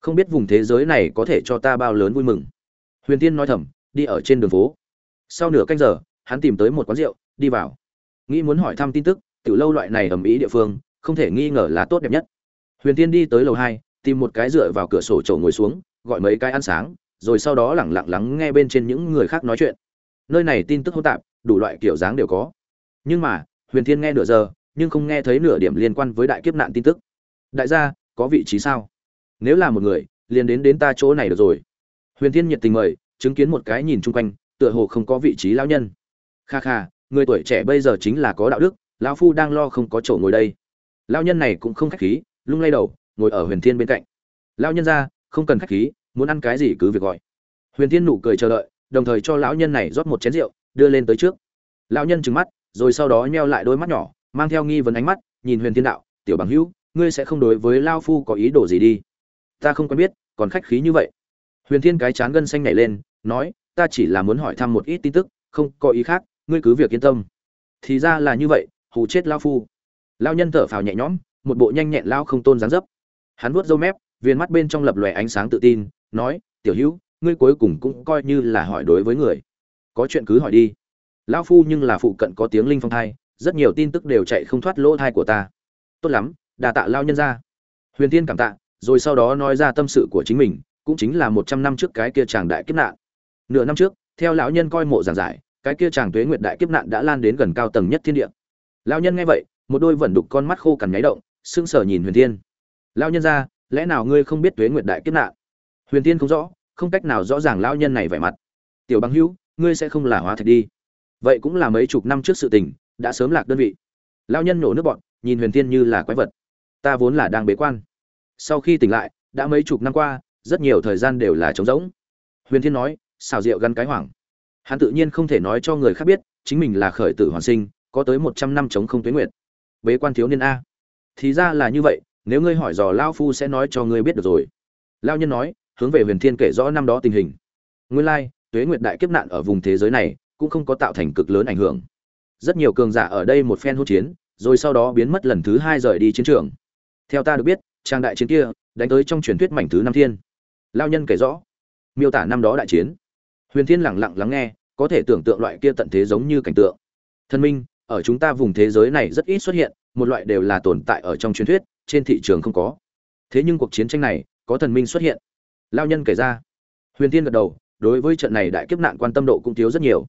không biết vùng thế giới này có thể cho ta bao lớn vui mừng. Huyền tiên nói thầm, đi ở trên đường phố. Sau nửa canh giờ, hắn tìm tới một quán rượu, đi vào. Nghĩ muốn hỏi thăm tin tức, tiểu lâu loại này ầm ĩ địa phương, không thể nghi ngờ là tốt đẹp nhất. Huyền tiên đi tới lầu hai, tìm một cái dựa vào cửa sổ chậu ngồi xuống, gọi mấy cái ăn sáng, rồi sau đó lẳng lặng lắng nghe bên trên những người khác nói chuyện. Nơi này tin tức hỗn tạp đủ loại kiểu dáng đều có. Nhưng mà, huyền thiên nghe nửa giờ, nhưng không nghe thấy nửa điểm liên quan với đại kiếp nạn tin tức. Đại gia, có vị trí sao? Nếu là một người, liền đến đến ta chỗ này được rồi. Huyền thiên nhiệt tình mời, chứng kiến một cái nhìn chung quanh, tựa hồ không có vị trí lão nhân. Kha kha, người tuổi trẻ bây giờ chính là có đạo đức, lão phu đang lo không có chỗ ngồi đây. Lão nhân này cũng không khách khí, lung lay đầu, ngồi ở huyền thiên bên cạnh. Lão nhân ra, không cần khách khí, muốn ăn cái gì cứ việc gọi. Huyền thiên nụ cười chờ đợi, đồng thời cho lão nhân này rót một chén rượu đưa lên tới trước. Lão nhân trừng mắt, rồi sau đó nheo lại đôi mắt nhỏ, mang theo nghi vấn ánh mắt, nhìn huyền thiên đạo, tiểu bằng hữu, ngươi sẽ không đối với lao phu có ý đồ gì đi? Ta không quen biết, còn khách khí như vậy. Huyền thiên cái chán gân xanh nhảy lên, nói, ta chỉ là muốn hỏi thăm một ít tin tức, không có ý khác, ngươi cứ việc yên tâm. Thì ra là như vậy, hù chết lao phu. Lao nhân thở phào nhẹ nhõm, một bộ nhanh nhẹn lao không tôn dáng dấp. Hắn vuốt râu mép viên mắt bên trong lập lòe ánh sáng tự tin, nói, tiểu hữu, ngươi cuối cùng cũng coi như là hỏi đối với người có chuyện cứ hỏi đi. Lão phu nhưng là phụ cận có tiếng linh phong thai, rất nhiều tin tức đều chạy không thoát lỗ thai của ta. Tốt lắm, đà tạ lao nhân ra huyền tiên cảm tạ, rồi sau đó nói ra tâm sự của chính mình, cũng chính là một trăm năm trước cái kia chàng đại kiếp nạn. Nửa năm trước, theo lão nhân coi mộ giảng giải, cái kia chàng tuế nguyệt đại kiếp nạn đã lan đến gần cao tầng nhất thiên địa. Lão nhân nghe vậy, một đôi vẩn đục con mắt khô cằn nháy động, sững sờ nhìn huyền thiên. Lão nhân ra lẽ nào ngươi không biết tuế nguyệt đại kiếp nạn? Huyền thiên không rõ, không cách nào rõ ràng lão nhân này vẻ mặt. Tiểu bằng hữu ngươi sẽ không là hóa thạch đi. Vậy cũng là mấy chục năm trước sự tình, đã sớm lạc đơn vị. Lão nhân nổ nước bọn, nhìn huyền thiên như là quái vật. Ta vốn là đang bế quan. Sau khi tỉnh lại, đã mấy chục năm qua, rất nhiều thời gian đều là trống rỗng. Huyền thiên nói, xào rượu gắn cái hoảng. Hắn tự nhiên không thể nói cho người khác biết, chính mình là khởi tử hoàn sinh, có tới một trăm năm chống không tuyến nguyệt. Bế quan thiếu niên a. Thì ra là như vậy, nếu ngươi hỏi dò lao phu sẽ nói cho ngươi biết được rồi. Lao nhân nói, hướng về huyền thiên kể rõ năm đó tình hình. Nguyên lai tuế nguyệt đại kiếp nạn ở vùng thế giới này cũng không có tạo thành cực lớn ảnh hưởng. Rất nhiều cường giả ở đây một phen hỗn chiến, rồi sau đó biến mất lần thứ hai rời đi chiến trường. Theo ta được biết, trang đại chiến kia đánh tới trong truyền thuyết mảnh thứ năm thiên. Lao nhân kể rõ, miêu tả năm đó đại chiến. Huyền thiên lẳng lặng lắng nghe, có thể tưởng tượng loại kia tận thế giống như cảnh tượng. Thân minh, ở chúng ta vùng thế giới này rất ít xuất hiện, một loại đều là tồn tại ở trong truyền thuyết, trên thị trường không có. Thế nhưng cuộc chiến tranh này, có thần minh xuất hiện. Lao nhân kể ra. Huyền thiên gật đầu đối với trận này đại kiếp nạn quan tâm độ cũng thiếu rất nhiều.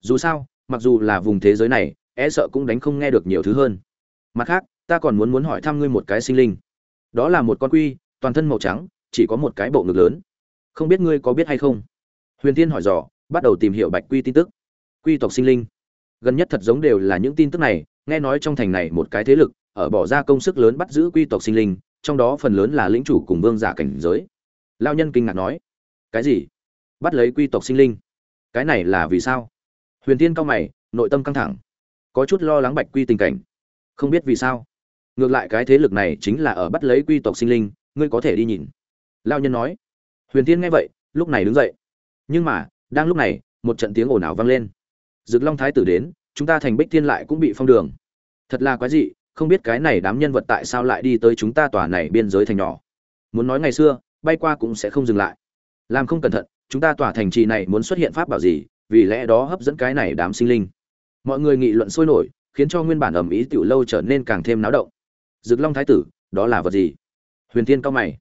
Dù sao, mặc dù là vùng thế giới này e sợ cũng đánh không nghe được nhiều thứ hơn. Mặt khác, ta còn muốn muốn hỏi thăm ngươi một cái sinh linh. Đó là một con quy, toàn thân màu trắng, chỉ có một cái bộ ngực lớn. Không biết ngươi có biết hay không? Huyền tiên hỏi dò, bắt đầu tìm hiểu bạch quy tin tức. Quy tộc sinh linh. Gần nhất thật giống đều là những tin tức này, nghe nói trong thành này một cái thế lực, ở bỏ ra công sức lớn bắt giữ quy tộc sinh linh, trong đó phần lớn là lĩnh chủ cùng vương giả cảnh giới. Lao nhân kinh ngạc nói, cái gì? Bắt lấy quy tộc sinh linh. Cái này là vì sao? Huyền tiên cao mày, nội tâm căng thẳng, có chút lo lắng bạch quy tình cảnh. Không biết vì sao. Ngược lại cái thế lực này chính là ở bắt lấy quy tộc sinh linh, ngươi có thể đi nhìn. Lao nhân nói. Huyền tiên nghe vậy, lúc này đứng dậy. Nhưng mà, đang lúc này, một trận tiếng ồn ào vang lên. Dực long thái tử đến, chúng ta thành bích thiên lại cũng bị phong đường. Thật là quái dị, không biết cái này đám nhân vật tại sao lại đi tới chúng ta tòa này biên giới thành nhỏ. Muốn nói ngày xưa, bay qua cũng sẽ không dừng lại. Làm không cẩn thận chúng ta tỏa thành trì này muốn xuất hiện pháp bảo gì, vì lẽ đó hấp dẫn cái này đám sinh linh. Mọi người nghị luận sôi nổi, khiến cho nguyên bản ẩm ý tiểu lâu trở nên càng thêm náo động. Dực long thái tử, đó là vật gì? Huyền tiên cao mày.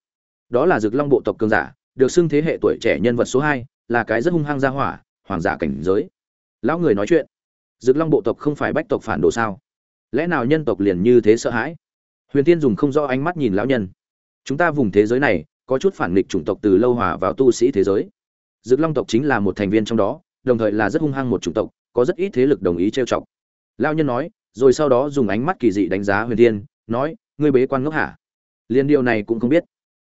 Đó là dực long bộ tộc cường giả, được xưng thế hệ tuổi trẻ nhân vật số hai, là cái rất hung hăng gia hỏa, hoàng giả cảnh giới. Lão người nói chuyện. Dực long bộ tộc không phải bách tộc phản đồ sao? Lẽ nào nhân tộc liền như thế sợ hãi? Huyền tiên dùng không rõ ánh mắt nhìn lão nhân. Chúng ta vùng thế giới này, có chút phản nghịch chủng tộc từ lâu hòa vào tu sĩ thế giới dực long tộc chính là một thành viên trong đó đồng thời là rất hung hăng một chủng tộc có rất ít thế lực đồng ý trêu chọc. Lão nhân nói rồi sau đó dùng ánh mắt kỳ dị đánh giá huyền Thiên, nói ngươi bế quan ngốc hả? Liên điều này cũng không biết.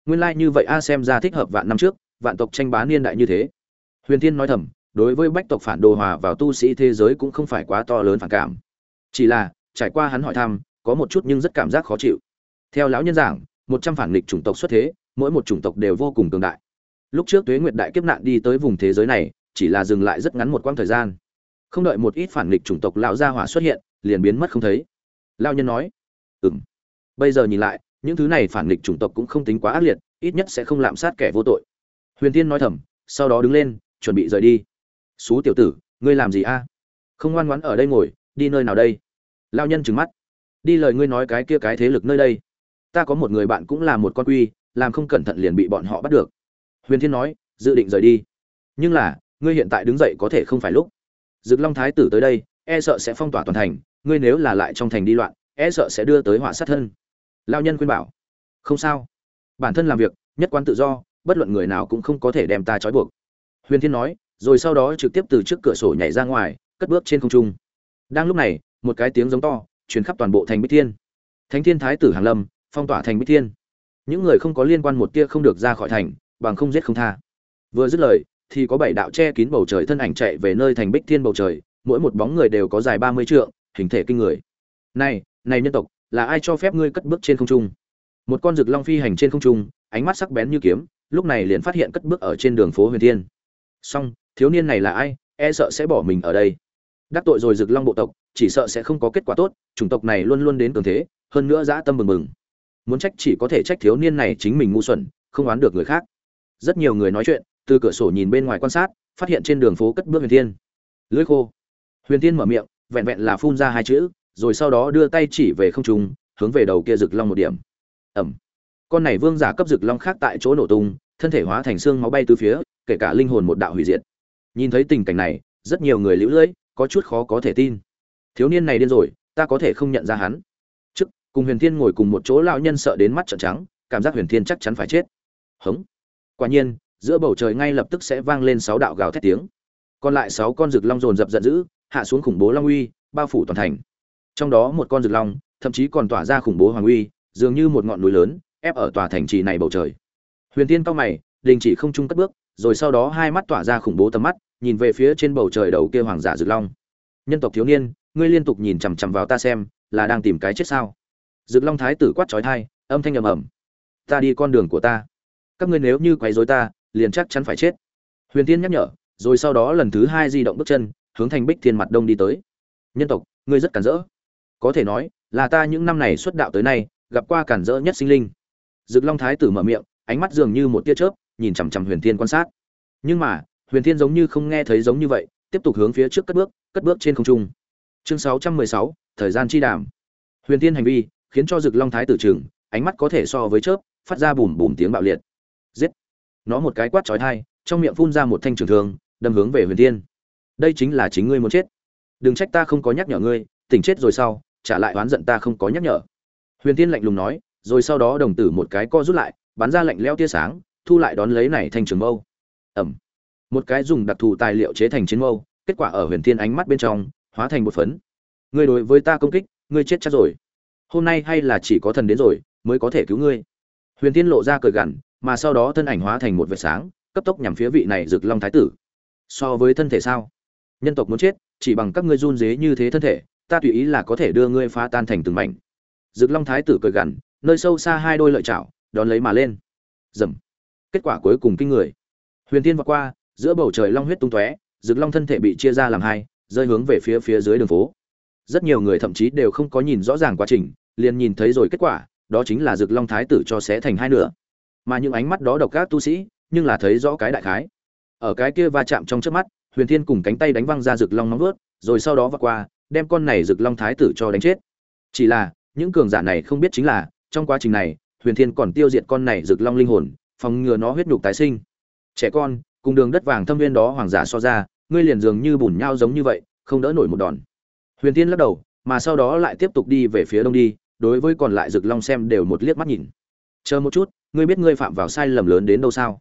Nguyên lai like như vậy a xem ra thích hợp vạn năm trước vạn tộc tranh bá niên đại như thế. Huyền thiên nói thầm đối với bách tộc phản đồ hòa vào tu sĩ thế giới cũng không phải quá to lớn phản cảm. Chỉ là trải qua hắn hỏi thăm có một chút nhưng rất cảm giác khó chịu. Theo lão nhân giảng một trăm phản nghịch chủng tộc xuất thế mỗi một chủng tộc đều vô cùng cường đại lúc trước tuế nguyệt đại kiếp nạn đi tới vùng thế giới này, chỉ là dừng lại rất ngắn một quãng thời gian. Không đợi một ít phản nghịch chủng tộc lão gia hỏa xuất hiện, liền biến mất không thấy. Lão nhân nói, ừm. Bây giờ nhìn lại, những thứ này phản nghịch chủng tộc cũng không tính quá ác liệt, ít nhất sẽ không lạm sát kẻ vô tội. Huyền tiên nói thầm, sau đó đứng lên, chuẩn bị rời đi. Xú tiểu tử, ngươi làm gì a? Không ngoan ngoãn ở đây ngồi, đi nơi nào đây? Lao nhân trừng mắt. Đi lời ngươi nói cái kia cái thế lực nơi đây. Ta có một người bạn cũng là một con quy, làm không cẩn thận liền bị bọn họ bắt được huyền thiên nói, dự định rời đi. Nhưng là, ngươi hiện tại đứng dậy có thể không phải lúc. Dực long thái tử tới đây e sợ sẽ phong tỏa toàn thành, ngươi nếu là lại trong thành đi loạn e sợ sẽ đưa tới họa sát thân. Lao nhân khuyên bảo. Không sao. Bản thân làm việc, nhất quán tự do, bất luận người nào cũng không có thể đem ta trói buộc. Huyền thiên nói, rồi sau đó trực tiếp từ trước cửa sổ nhảy ra ngoài, cất bước trên không trung. Đang lúc này, một cái tiếng giống to, truyền khắp toàn bộ thành bích thiên. Thánh thiên thái tử hàng lâm, phong tỏa thành bích thiên. Những người không có liên quan một tia không được ra khỏi thành bằng không giết không tha. Vừa dứt lời, thì có bảy đạo che kín bầu trời thân ảnh chạy về nơi thành bích thiên bầu trời, mỗi một bóng người đều có dài ba mươi trượng, hình thể kinh người. Này này nhân tộc, là ai cho phép ngươi cất bước trên không trung? Một con rực long phi hành trên không trung, ánh mắt sắc bén như kiếm, lúc này liền phát hiện cất bước ở trên đường phố huyền thiên. Song thiếu niên này là ai? E sợ sẽ bỏ mình ở đây. Đắc tội rồi rực long bộ tộc, chỉ sợ sẽ không có kết quả tốt, chủng tộc này luôn luôn đến cường thế, hơn nữa dã tâm mừng mừng muốn trách chỉ có thể trách thiếu niên này chính mình ngu xuẩn, không oán được người khác rất nhiều người nói chuyện, từ cửa sổ nhìn bên ngoài quan sát, phát hiện trên đường phố cất bước huyền thiên. Lưỡi khô. Huyền thiên mở miệng, vẹn vẹn là phun ra hai chữ, rồi sau đó đưa tay chỉ về không trung, hướng về đầu kia rực long một điểm. Ẩm. Con này vương giả cấp rực long khác tại chỗ nổ tung, thân thể hóa thành xương máu bay từ phía, kể cả linh hồn một đạo hủy diệt. Nhìn thấy tình cảnh này, rất nhiều người liễu lưỡi, có chút khó có thể tin. Thiếu niên này điên rồi, ta có thể không nhận ra hắn. Trước, cùng huyền thiên ngồi cùng một chỗ, lão nhân sợ đến mắt trợn trắng, cảm giác huyền thiên chắc chắn phải chết. Hống quả nhiên, giữa bầu trời ngay lập tức sẽ vang lên sáu đạo gào thét tiếng. Còn lại sáu con rực long dồn dập giận dữ, hạ xuống khủng bố long uy, bao phủ toàn thành. Trong đó một con rực long, thậm chí còn tỏa ra khủng bố hoàng uy, dường như một ngọn núi lớn, ép ở tòa thành trì này bầu trời. Huyền tiên cao mày, đình chỉ không trung cất bước, rồi sau đó hai mắt tỏa ra khủng bố tầm mắt, nhìn về phía trên bầu trời đầu kia hoàng giả rực long. Nhân tộc thiếu niên, ngươi liên tục nhìn chằm chằm vào ta xem, là đang tìm cái chết sao? Rực long thái tử quát trói thai âm thanh ầm ầm. Ta đi con đường của ta các ngươi nếu như quấy rối ta liền chắc chắn phải chết huyền tiên nhắc nhở rồi sau đó lần thứ hai di động bước chân hướng thành bích thiên mặt đông đi tới nhân tộc ngươi rất cản rỡ có thể nói là ta những năm này xuất đạo tới nay gặp qua cản rỡ nhất sinh linh Dực Long Thái tử mở miệng, ánh mắt dường như một tia chớp, nhìn chằm chằm Huyền Thiên quan sát. Nhưng mà, Huyền Thiên giống như không nghe thấy giống như vậy, tiếp tục hướng phía trước cất bước, cất bước trên không trung. Chương 616, thời gian chi đàm. Huyền Thiên hành vi, khiến cho Dực Long Thái tử trừng, ánh mắt có thể so với chớp, phát ra bùm bùm tiếng bạo liệt. Giết! Nó một cái quát chói tai, trong miệng phun ra một thanh trường thường đâm hướng về Huyền Thiên. Đây chính là chính ngươi muốn chết. Đừng trách ta không có nhắc nhở ngươi, tỉnh chết rồi sau, trả lại oán giận ta không có nhắc nhở. Huyền Thiên lạnh lùng nói, rồi sau đó đồng tử một cái co rút lại bắn ra lạnh leo tia sáng thu lại đón lấy này thành trường mâu ẩm một cái dùng đặc thù tài liệu chế thành chiến mâu kết quả ở huyền thiên ánh mắt bên trong hóa thành một phấn ngươi đối với ta công kích ngươi chết chắc rồi hôm nay hay là chỉ có thần đến rồi mới có thể cứu ngươi huyền thiên lộ ra cười gằn mà sau đó thân ảnh hóa thành một vệt sáng, cấp tốc nhằm phía vị này rực long thái tử. So với thân thể sao? Nhân tộc muốn chết, chỉ bằng các ngươi run dế như thế thân thể, ta tùy ý là có thể đưa ngươi phá tan thành từng mảnh. Rực long thái tử cười gằn, nơi sâu xa hai đôi lợi chảo, đón lấy mà lên. Dầm. Kết quả cuối cùng kinh người. Huyền tiên vượt qua, giữa bầu trời long huyết tung tóe rực long thân thể bị chia ra làm hai, rơi hướng về phía phía dưới đường phố. Rất nhiều người thậm chí đều không có nhìn rõ ràng quá trình, liền nhìn thấy rồi kết quả, đó chính là rực long thái tử cho xé thành hai nửa mà những ánh mắt đó độc các tu sĩ, nhưng là thấy rõ cái đại khái. Ở cái kia va chạm trong trước mắt, huyền thiên cùng cánh tay đánh văng ra rực long nóng vớt rồi sau đó vượt qua, đem con này rực long thái tử cho đánh chết. Chỉ là, những cường giả này không biết chính là, trong quá trình này, huyền thiên còn tiêu diệt con này rực long linh hồn, phòng ngừa nó huyết nhục tái sinh. Trẻ con, cùng đường đất vàng thâm viên đó hoàng giả so ra, ngươi liền dường như bùn nhau giống như vậy, không đỡ nổi một đòn. Huyền thiên lắc đầu, mà sau đó lại tiếp tục đi về phía đông đi, đối với còn lại rực long xem đều một liếc mắt nhìn. Chờ một chút ngươi biết ngươi phạm vào sai lầm lớn đến đâu sao?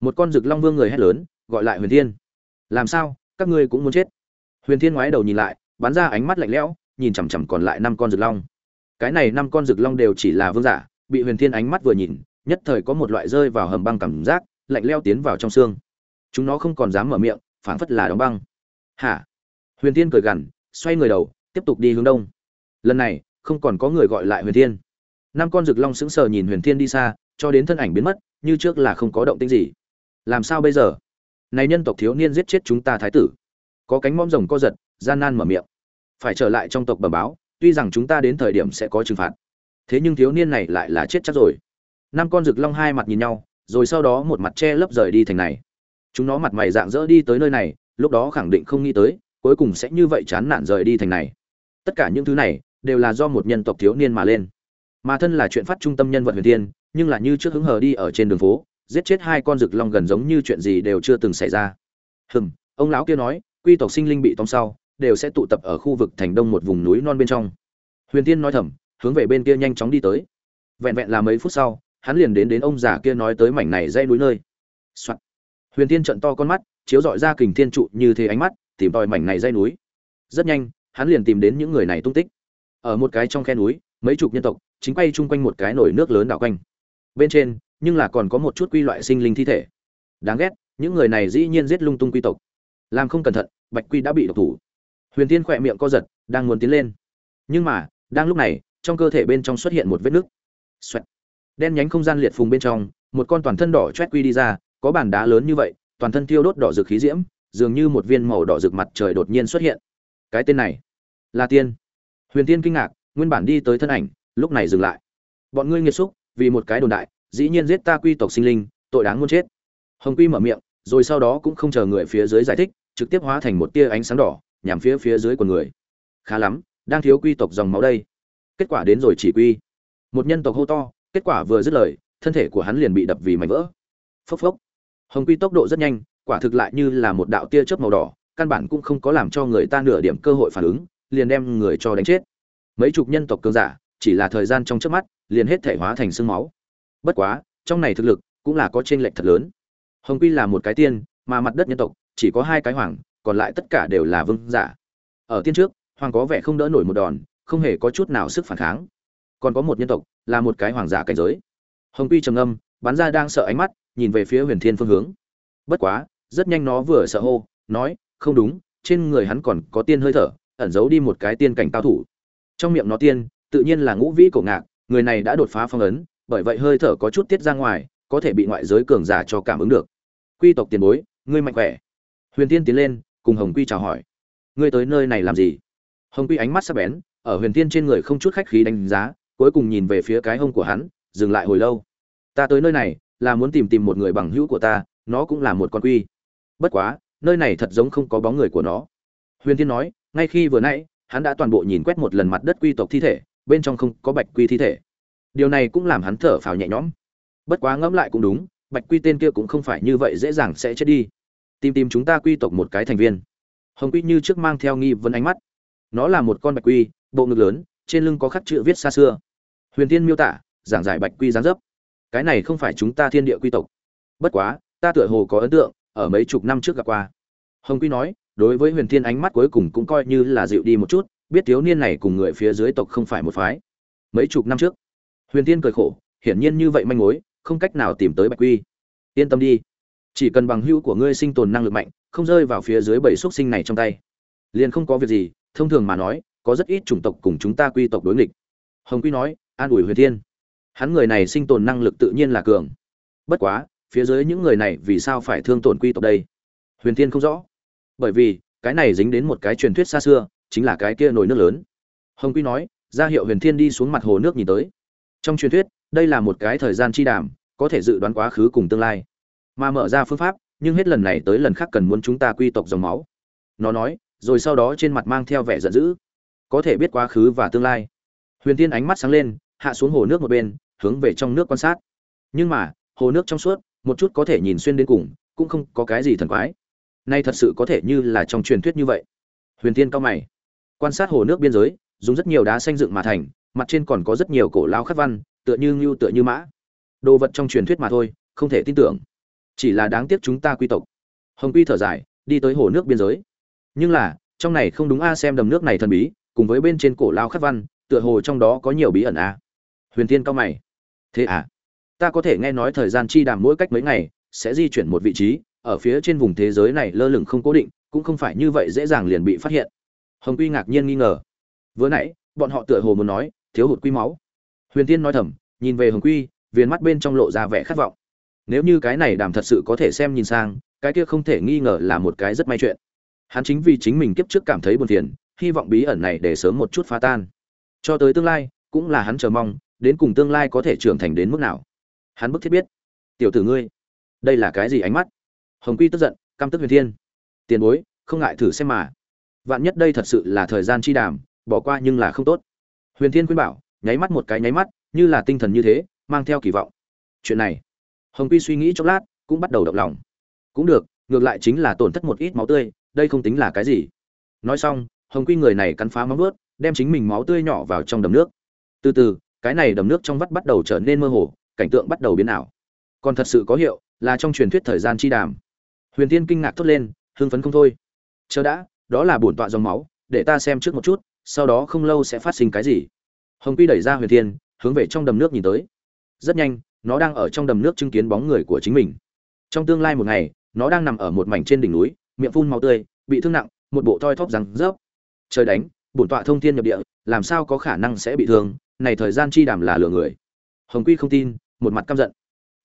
Một con rực long vương người hét lớn, gọi lại huyền thiên. Làm sao? Các ngươi cũng muốn chết. Huyền thiên ngoái đầu nhìn lại, bắn ra ánh mắt lạnh lẽo, nhìn chằm chằm còn lại năm con rực long. Cái này năm con rực long đều chỉ là vương giả, bị huyền thiên ánh mắt vừa nhìn, nhất thời có một loại rơi vào hầm băng cảm giác, lạnh leo tiến vào trong xương. Chúng nó không còn dám mở miệng, phảng phất là đóng băng. Hả? Huyền thiên cười gằn, xoay người đầu, tiếp tục đi hướng đông. Lần này, không còn có người gọi lại huyền thiên. Năm con rực long sững sờ nhìn huyền thiên đi xa cho đến thân ảnh biến mất, như trước là không có động tĩnh gì. Làm sao bây giờ? Này nhân tộc thiếu niên giết chết chúng ta thái tử. Có cánh mõm rồng co giật, gian nan mở miệng. Phải trở lại trong tộc bẩm báo, tuy rằng chúng ta đến thời điểm sẽ có trừng phạt. Thế nhưng thiếu niên này lại là chết chắc rồi. Năm con rực long hai mặt nhìn nhau, rồi sau đó một mặt che lấp rời đi thành này. Chúng nó mặt mày dạng dỡ đi tới nơi này, lúc đó khẳng định không nghĩ tới, cuối cùng sẽ như vậy chán nản rời đi thành này. Tất cả những thứ này đều là do một nhân tộc thiếu niên mà lên mà thân là chuyện phát trung tâm nhân vật huyền tiên, nhưng là như trước hứng hờ đi ở trên đường phố, giết chết hai con rực long gần giống như chuyện gì đều chưa từng xảy ra. Hừm, ông lão kia nói, quy tộc sinh linh bị tóm sau, đều sẽ tụ tập ở khu vực thành đông một vùng núi non bên trong. Huyền tiên nói thầm, hướng về bên kia nhanh chóng đi tới. Vẹn vẹn là mấy phút sau, hắn liền đến đến ông già kia nói tới mảnh này dây núi nơi、Soạn. huyền tiên trận to con mắt, chiếu dọi ra kình thiên trụ như thế ánh mắt, tìm tòi mảnh này dây núi. Rất nhanh, hắn liền tìm đến những người này tung tích. Ở một cái trong khe núi, mấy chục nhân tộc chính quay chung quanh một cái nồi nước lớn đảo quanh. Bên trên, nhưng là còn có một chút quy loại sinh linh thi thể. Đáng ghét, những người này dĩ nhiên giết lung tung quy tộc. Làm không cẩn thận, bạch quy đã bị độc thủ. Huyền tiên khỏe miệng co giật, đang muốn tiến lên. Nhưng mà, đang lúc này, trong cơ thể bên trong xuất hiện một vết nứt. Xoẹt. đen nhánh không gian liệt phùng bên trong, một con toàn thân đỏ chét quy đi ra, có bàn đá lớn như vậy, toàn thân tiêu đốt đỏ rực khí diễm, dường như một viên màu đỏ rực mặt trời đột nhiên xuất hiện. Cái tên này là tiên. Huyền tiên kinh ngạc, nguyên bản đi tới thân ảnh lúc này dừng lại. Bọn ngươi nghiệt xúc, vì một cái đồn đại, dĩ nhiên giết ta quy tộc sinh linh, tội đáng muốn chết. Hồng quy mở miệng, rồi sau đó cũng không chờ người phía dưới giải thích, trực tiếp hóa thành một tia ánh sáng đỏ, nhằm phía phía dưới của người. Khá lắm, đang thiếu quy tộc dòng máu đây. Kết quả đến rồi chỉ quy. Một nhân tộc hô to, kết quả vừa dứt lời, thân thể của hắn liền bị đập vì mảnh vỡ. Phốc phốc. Hồng quy tốc độ rất nhanh, quả thực lại như là một đạo tia chớp màu đỏ, căn bản cũng không có làm cho người ta nửa điểm cơ hội phản ứng, liền đem người cho đánh chết. Mấy chục nhân tộc cường giả chỉ là thời gian trong chớp mắt, liền hết thể hóa thành xương máu. Bất quá, trong này thực lực cũng là có chênh lệch thật lớn. Hồng quy là một cái tiên, mà mặt đất nhân tộc, chỉ có hai cái hoàng, còn lại tất cả đều là vương giả. Ở tiên trước, hoàng có vẻ không đỡ nổi một đòn, không hề có chút nào sức phản kháng. Còn có một nhân tộc, là một cái hoàng giả cảnh giới. Hồng quy trầm ngâm, bắn ra đang sợ ánh mắt, nhìn về phía huyền thiên phương hướng. Bất quá, rất nhanh nó vừa sợ hô, nói, không đúng, trên người hắn còn có tiên hơi thở, ẩn giấu đi một cái tiên cảnh cao thủ. Trong miệng nó tiên tự nhiên là ngũ vĩ cổ ngạc, người này đã đột phá phong ấn, bởi vậy hơi thở có chút tiết ra ngoài, có thể bị ngoại giới cường giả cho cảm ứng được. Quy tộc tiền bối, ngươi mạnh khỏe. Huyền tiên tiến lên, cùng hồng quy chào hỏi. Ngươi tới nơi này làm gì? Hồng quy ánh mắt sắc bén, ở huyền tiên trên người không chút khách khí đánh giá, cuối cùng nhìn về phía cái hông của hắn, dừng lại hồi lâu. Ta tới nơi này, là muốn tìm tìm một người bằng hữu của ta, nó cũng là một con quy. Bất quá, nơi này thật giống không có bóng người của nó. Huyền tiên nói, ngay khi vừa nãy, hắn đã toàn bộ nhìn quét một lần mặt đất quy tộc thi thể bên trong không có bạch quy thi thể. Điều này cũng làm hắn thở phào nhẹ nhõm. Bất quá ngẫm lại cũng đúng, bạch quy tên kia cũng không phải như vậy dễ dàng sẽ chết đi. Tìm tìm chúng ta quy tộc một cái thành viên. Hồng quy như trước mang theo nghi vấn ánh mắt. Nó là một con bạch quy, bộ ngực lớn, trên lưng có khắc chữ viết xa xưa. Huyền tiên miêu tả, giảng giải bạch quy gián dấp. Cái này không phải chúng ta thiên địa quy tộc. Bất quá, ta tựa hồ có ấn tượng, ở mấy chục năm trước gặp qua. Hồng quy nói, đối với huyền thiên ánh mắt cuối cùng cũng coi như là dịu đi một chút biết thiếu niên này cùng người phía dưới tộc không phải một phái. Mấy chục năm trước, huyền thiên cười khổ, hiển nhiên như vậy manh mối, không cách nào tìm tới bạch quy. Yên tâm đi, chỉ cần bằng hữu của ngươi sinh tồn năng lực mạnh, không rơi vào phía dưới bảy xuất sinh này trong tay. Liền không có việc gì, thông thường mà nói, có rất ít chủng tộc cùng chúng ta quy tộc đối nghịch. Hồng quy nói, an ủi huyền thiên. Hắn người này sinh tồn năng lực tự nhiên là cường. Bất quá, phía dưới những người này vì sao phải thương tổn quy tộc đây? Huyền thiên không rõ. Bởi vì, cái này dính đến một cái truyền thuyết xa xưa chính là cái kia nồi nước lớn. Hồng quy nói, ra hiệu huyền thiên đi xuống mặt hồ nước nhìn tới. Trong truyền thuyết, đây là một cái thời gian chi đàm, có thể dự đoán quá khứ cùng tương lai. Mà mở ra phương pháp, nhưng hết lần này tới lần khác cần muốn chúng ta quy tộc dòng máu. Nó nói, rồi sau đó trên mặt mang theo vẻ giận dữ. Có thể biết quá khứ và tương lai. Huyền tiên ánh mắt sáng lên, hạ xuống hồ nước một bên, hướng về trong nước quan sát. Nhưng mà, hồ nước trong suốt, một chút có thể nhìn xuyên đến cùng, cũng không có cái gì thần quái. Nay thật sự có thể như là trong truyền thuyết như vậy. Huyền tiên cao mày quan sát hồ nước biên giới, dùng rất nhiều đá xanh dựng mà thành, mặt trên còn có rất nhiều cổ lao khắc văn, tựa như ngưu tựa như mã. Đồ vật trong truyền thuyết mà thôi, không thể tin tưởng. Chỉ là đáng tiếc chúng ta quy tộc. Hồng quy thở dài, đi tới hồ nước biên giới. Nhưng là, trong này không đúng a, xem đầm nước này thần bí, cùng với bên trên cổ lao khắc văn, tựa hồ trong đó có nhiều bí ẩn a. Huyền tiên cao mày. Thế à? Ta có thể nghe nói thời gian chi đàm mỗi cách mấy ngày, sẽ di chuyển một vị trí, ở phía trên vùng thế giới này lơ lửng không cố định, cũng không phải như vậy dễ dàng liền bị phát hiện hồng quy ngạc nhiên nghi ngờ. Vừa nãy, bọn họ tựa hồ muốn nói, thiếu hụt quy máu. Huyền tiên nói thầm, nhìn về hồng quy, viền mắt bên trong lộ ra vẻ khát vọng. Nếu như cái này đàm thật sự có thể xem nhìn sang, cái kia không thể nghi ngờ là một cái rất may chuyện. Hắn chính vì chính mình kiếp trước cảm thấy buồn phiền, hy vọng bí ẩn này để sớm một chút phá tan. Cho tới tương lai, cũng là hắn chờ mong, đến cùng tương lai có thể trưởng thành đến mức nào. Hắn bức thiết biết. Tiểu tử ngươi, đây là cái gì ánh mắt? Hồng quy tức giận, căm tức huyền thiên. Tiền bối, không ngại thử xem mà vạn nhất đây thật sự là thời gian chi đàm, bỏ qua nhưng là không tốt. Huyền thiên khuyên bảo, nháy mắt một cái nháy mắt, như là tinh thần như thế, mang theo kỳ vọng. Chuyện này, hồng quy suy nghĩ chốc lát, cũng bắt đầu động lòng. Cũng được, ngược lại chính là tổn thất một ít máu tươi, đây không tính là cái gì. Nói xong, hồng quy người này cắn phá móng ướt đem chính mình máu tươi nhỏ vào trong đầm nước. Từ từ, cái này đầm nước trong vắt bắt đầu trở nên mơ hồ, cảnh tượng bắt đầu biến ảo. Còn thật sự có hiệu, là trong truyền thuyết thời gian chi đàm. Huyền tiên kinh ngạc thốt lên, hưng phấn không thôi. Chờ đã đó là bổn tọa dòng máu để ta xem trước một chút sau đó không lâu sẽ phát sinh cái gì. Hồng quy đẩy ra huyền Thiên, hướng về trong đầm nước nhìn tới. Rất nhanh nó đang ở trong đầm nước chứng kiến bóng người của chính mình. Trong tương lai một ngày nó đang nằm ở một mảnh trên đỉnh núi miệng phun máu tươi bị thương nặng một bộ thoi thóp răng rớp. Trời đánh bổn tọa thông thiên nhập địa làm sao có khả năng sẽ bị thương? Này thời gian chi đàm là lừa người. Hồng quy không tin một mặt căm giận.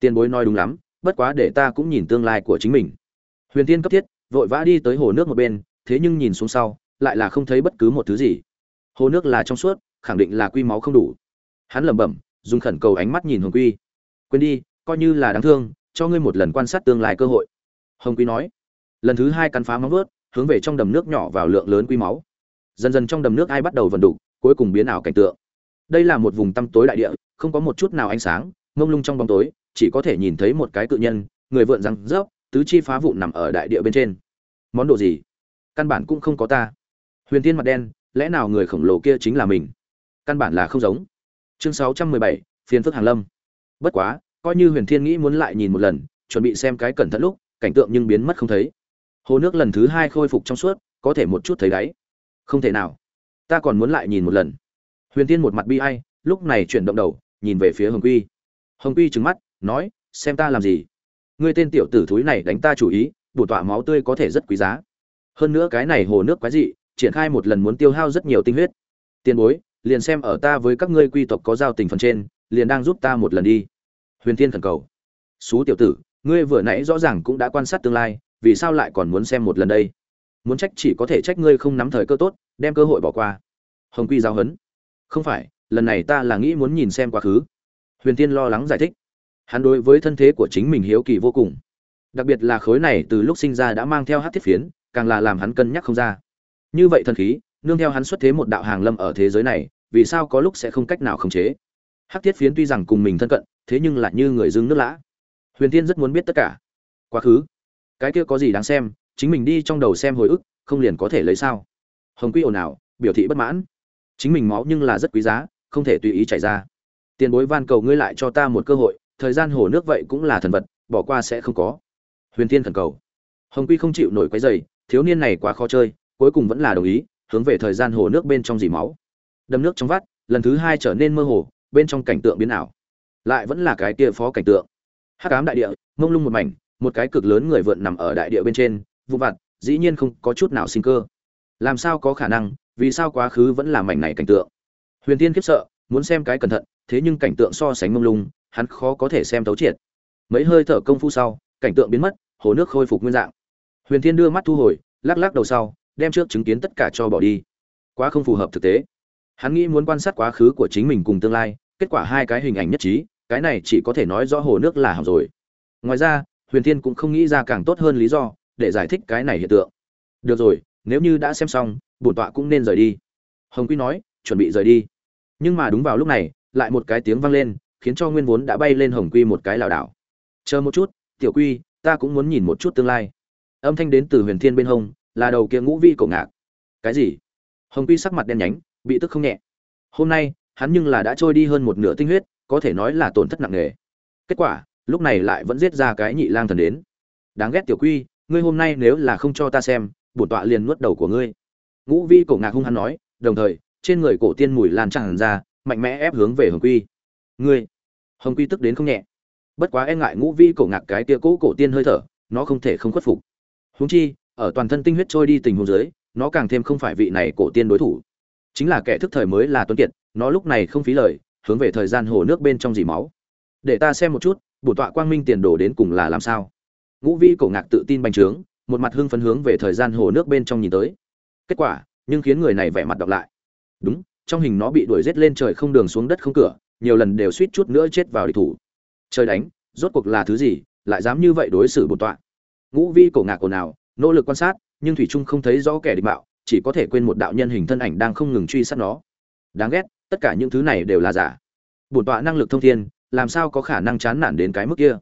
Tiền bối nói đúng lắm bất quá để ta cũng nhìn tương lai của chính mình. Huyền tiên cấp thiết vội vã đi tới hồ nước một bên thế nhưng nhìn xuống sau, lại là không thấy bất cứ một thứ gì. Hồ nước là trong suốt, khẳng định là quy máu không đủ. Hắn lẩm bẩm, dùng khẩn cầu ánh mắt nhìn hồng quy. Quên đi, coi như là đáng thương, cho ngươi một lần quan sát tương lai cơ hội. Hồng quy nói. Lần thứ hai cắn phá móng vớt hướng về trong đầm nước nhỏ vào lượng lớn quy máu. Dần dần trong đầm nước ai bắt đầu vận đục, cuối cùng biến ảo cảnh tượng. Đây là một vùng tăm tối đại địa, không có một chút nào ánh sáng ngông lung trong bóng tối, chỉ có thể nhìn thấy một cái cự nhân, người vượn răng rớp, tứ chi phá vụ nằm ở đại địa bên trên. Món đồ gì? Căn bản cũng không có ta. Huyền tiên mặt đen, lẽ nào người khổng lồ kia chính là mình? Căn bản là không giống. Chương sáu trăm mười bảy, phiền phức hàng lâm. Bất quá, coi như huyền thiên nghĩ muốn lại nhìn một lần, chuẩn bị xem cái cẩn thận lúc, cảnh tượng nhưng biến mất không thấy. Hồ nước lần thứ hai khôi phục trong suốt, có thể một chút thấy đáy. Không thể nào. Ta còn muốn lại nhìn một lần. Huyền tiên một mặt bi ai, lúc này chuyển động đầu, nhìn về phía hồng quy. Hồng quy trừng mắt, nói, xem ta làm gì? Ngươi tên tiểu tử thúi này đánh ta chủ ý, bổ tọa máu tươi có thể rất quý giá hơn nữa cái này hồ nước quái dị, triển khai một lần muốn tiêu hao rất nhiều tinh huyết. Tiền bối, liền xem ở ta với các ngươi quy tộc có giao tình phần trên, liền đang giúp ta một lần đi. Huyền thiên thần cầu. Xú tiểu tử, ngươi vừa nãy rõ ràng cũng đã quan sát tương lai, vì sao lại còn muốn xem một lần đây? Muốn trách chỉ có thể trách ngươi không nắm thời cơ tốt, đem cơ hội bỏ qua. Hồng quy giao hấn. Không phải, lần này ta là nghĩ muốn nhìn xem quá khứ. Huyền tiên lo lắng giải thích. Hắn đối với thân thế của chính mình hiếu kỳ vô cùng. Đặc biệt là khối này từ lúc sinh ra đã mang theo hát thiết phiến càng là làm hắn cân nhắc không ra. Như vậy thần khí, nương theo hắn xuất thế một đạo hàng lâm ở thế giới này, vì sao có lúc sẽ không cách nào khống chế? Hắc thiết phiến tuy rằng cùng mình thân cận, thế nhưng lại như người dưng nước lã. Huyền tiên rất muốn biết tất cả. Quá khứ, cái kia có gì đáng xem, chính mình đi trong đầu xem hồi ức, không liền có thể lấy sao? Hồng quy ồn ào, biểu thị bất mãn. Chính mình máu nhưng là rất quý giá, không thể tùy ý chảy ra. Tiền bối van cầu ngươi lại cho ta một cơ hội, thời gian hồ nước vậy cũng là thần vật, bỏ qua sẽ không có. Huyền thiên thần cầu. Hồng quy không chịu nổi quấy dày thiếu niên này quá khó chơi, cuối cùng vẫn là đồng ý, hướng về thời gian hồ nước bên trong dì máu. Đâm nước trong vắt, lần thứ hai trở nên mơ hồ, bên trong cảnh tượng biến ảo. Lại vẫn là cái kia phó cảnh tượng. Hắc ám đại địa, mông lung một mảnh, một cái cực lớn người vượn nằm ở đại địa bên trên, vụ vặt, dĩ nhiên không có chút nào sinh cơ. Làm sao có khả năng, vì sao quá khứ vẫn là mảnh này cảnh tượng? Huyền tiên khiếp sợ, muốn xem cái cẩn thận, thế nhưng cảnh tượng so sánh mông lung, hắn khó có thể xem thấu triệt. Mấy hơi thở công phu sau, cảnh tượng biến mất, hồ nước khôi phục nguyên dạng huyền thiên đưa mắt thu hồi, lắc lắc đầu sau, đem trước chứng kiến tất cả cho bỏ đi. Quá không phù hợp thực tế. Hắn nghĩ muốn quan sát quá khứ của chính mình cùng tương lai, kết quả hai cái hình ảnh nhất trí, cái này chỉ có thể nói rõ hồ nước là hỏng rồi. Ngoài ra, huyền thiên cũng không nghĩ ra càng tốt hơn lý do để giải thích cái này hiện tượng. Được rồi, nếu như đã xem xong, bổn tọa cũng nên rời đi. Hồng quy nói, chuẩn bị rời đi. Nhưng mà đúng vào lúc này, lại một cái tiếng vang lên, khiến cho nguyên vốn đã bay lên hồng quy một cái lảo đảo. Chờ một chút, tiểu quy, ta cũng muốn nhìn một chút tương lai âm thanh đến từ huyền thiên bên hông, là đầu kia ngũ vi cổ ngạc. Cái gì? Hồng quy sắc mặt đen nhánh, bị tức không nhẹ. Hôm nay, hắn nhưng là đã trôi đi hơn một nửa tinh huyết, có thể nói là tổn thất nặng nề. Kết quả, lúc này lại vẫn giết ra cái nhị lang thần đến. Đáng ghét tiểu quy, ngươi hôm nay nếu là không cho ta xem, bổn tọa liền nuốt đầu của ngươi. Ngũ vi cổ ngạc hung hăng nói, đồng thời, trên người cổ tiên mùi lan tràn ra, mạnh mẽ ép hướng về hồng quy. Ngươi! Hồng quy tức đến không nhẹ. Bất quá e ngại ngũ vi cổ ngạc cái tia cũ cổ tiên hơi thở, nó không thể không khuất phục. Huống chi, ở toàn thân tinh huyết trôi đi tình huống dưới, nó càng thêm không phải vị này cổ tiên đối thủ. Chính là kẻ thức thời mới là tuấn kiệt, nó lúc này không phí lời, hướng về thời gian hồ nước bên trong dì máu. Để ta xem một chút, bổ tọa quang minh tiền đồ đến cùng là làm sao. Ngũ vi cổ ngạc tự tin bành trướng, một mặt hưng phấn hướng về thời gian hồ nước bên trong nhìn tới. Kết quả, nhưng khiến người này vẻ mặt đọc lại. Đúng, trong hình nó bị đuổi giết lên trời không đường xuống đất không cửa, nhiều lần đều suýt chút nữa chết vào địch thủ. Trời đánh, rốt cuộc là thứ gì, lại dám như vậy đối xử bổn tọa? Ngũ vi cổ ngạc cổ nào nỗ lực quan sát, nhưng thủy trung không thấy rõ kẻ địch bạo chỉ có thể quên một đạo nhân hình thân ảnh đang không ngừng truy sát nó. Đáng ghét, tất cả những thứ này đều là giả. Bổn tọa năng lực thông thiên, làm sao có khả năng chán nản đến cái mức kia?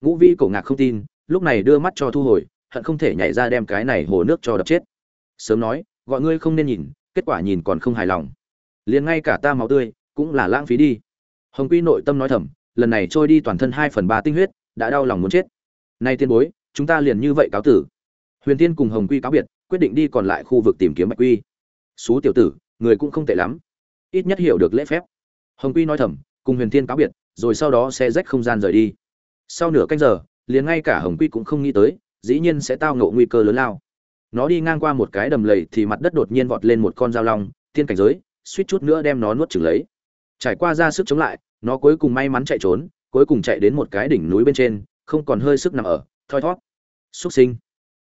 Ngũ vi cổ ngạc không tin, lúc này đưa mắt cho thu hồi, hận không thể nhảy ra đem cái này hồ nước cho đập chết. Sớm nói, gọi ngươi không nên nhìn, kết quả nhìn còn không hài lòng. Liền ngay cả ta máu tươi, cũng là lãng phí đi. Hồng quy nội tâm nói thầm, lần này trôi đi toàn thân hai phần ba tinh huyết, đã đau lòng muốn chết. Nay tiên bối chúng ta liền như vậy cáo tử. Huyền tiên cùng hồng quy cáo biệt, quyết định đi còn lại khu vực tìm kiếm bạch quy. Xú tiểu tử, người cũng không tệ lắm. Ít nhất hiểu được lễ phép. Hồng quy nói thầm, cùng huyền thiên cáo biệt, rồi sau đó sẽ rách không gian rời đi. Sau nửa canh giờ, liền ngay cả hồng quy cũng không nghĩ tới, dĩ nhiên sẽ tao ngộ nguy cơ lớn lao. Nó đi ngang qua một cái đầm lầy thì mặt đất đột nhiên vọt lên một con dao long, thiên cảnh giới, suýt chút nữa đem nó nuốt chửng lấy. Trải qua ra sức chống lại, nó cuối cùng may mắn chạy trốn, cuối cùng chạy đến một cái đỉnh núi bên trên, không còn hơi sức nằm ở thoi thót xuất sinh.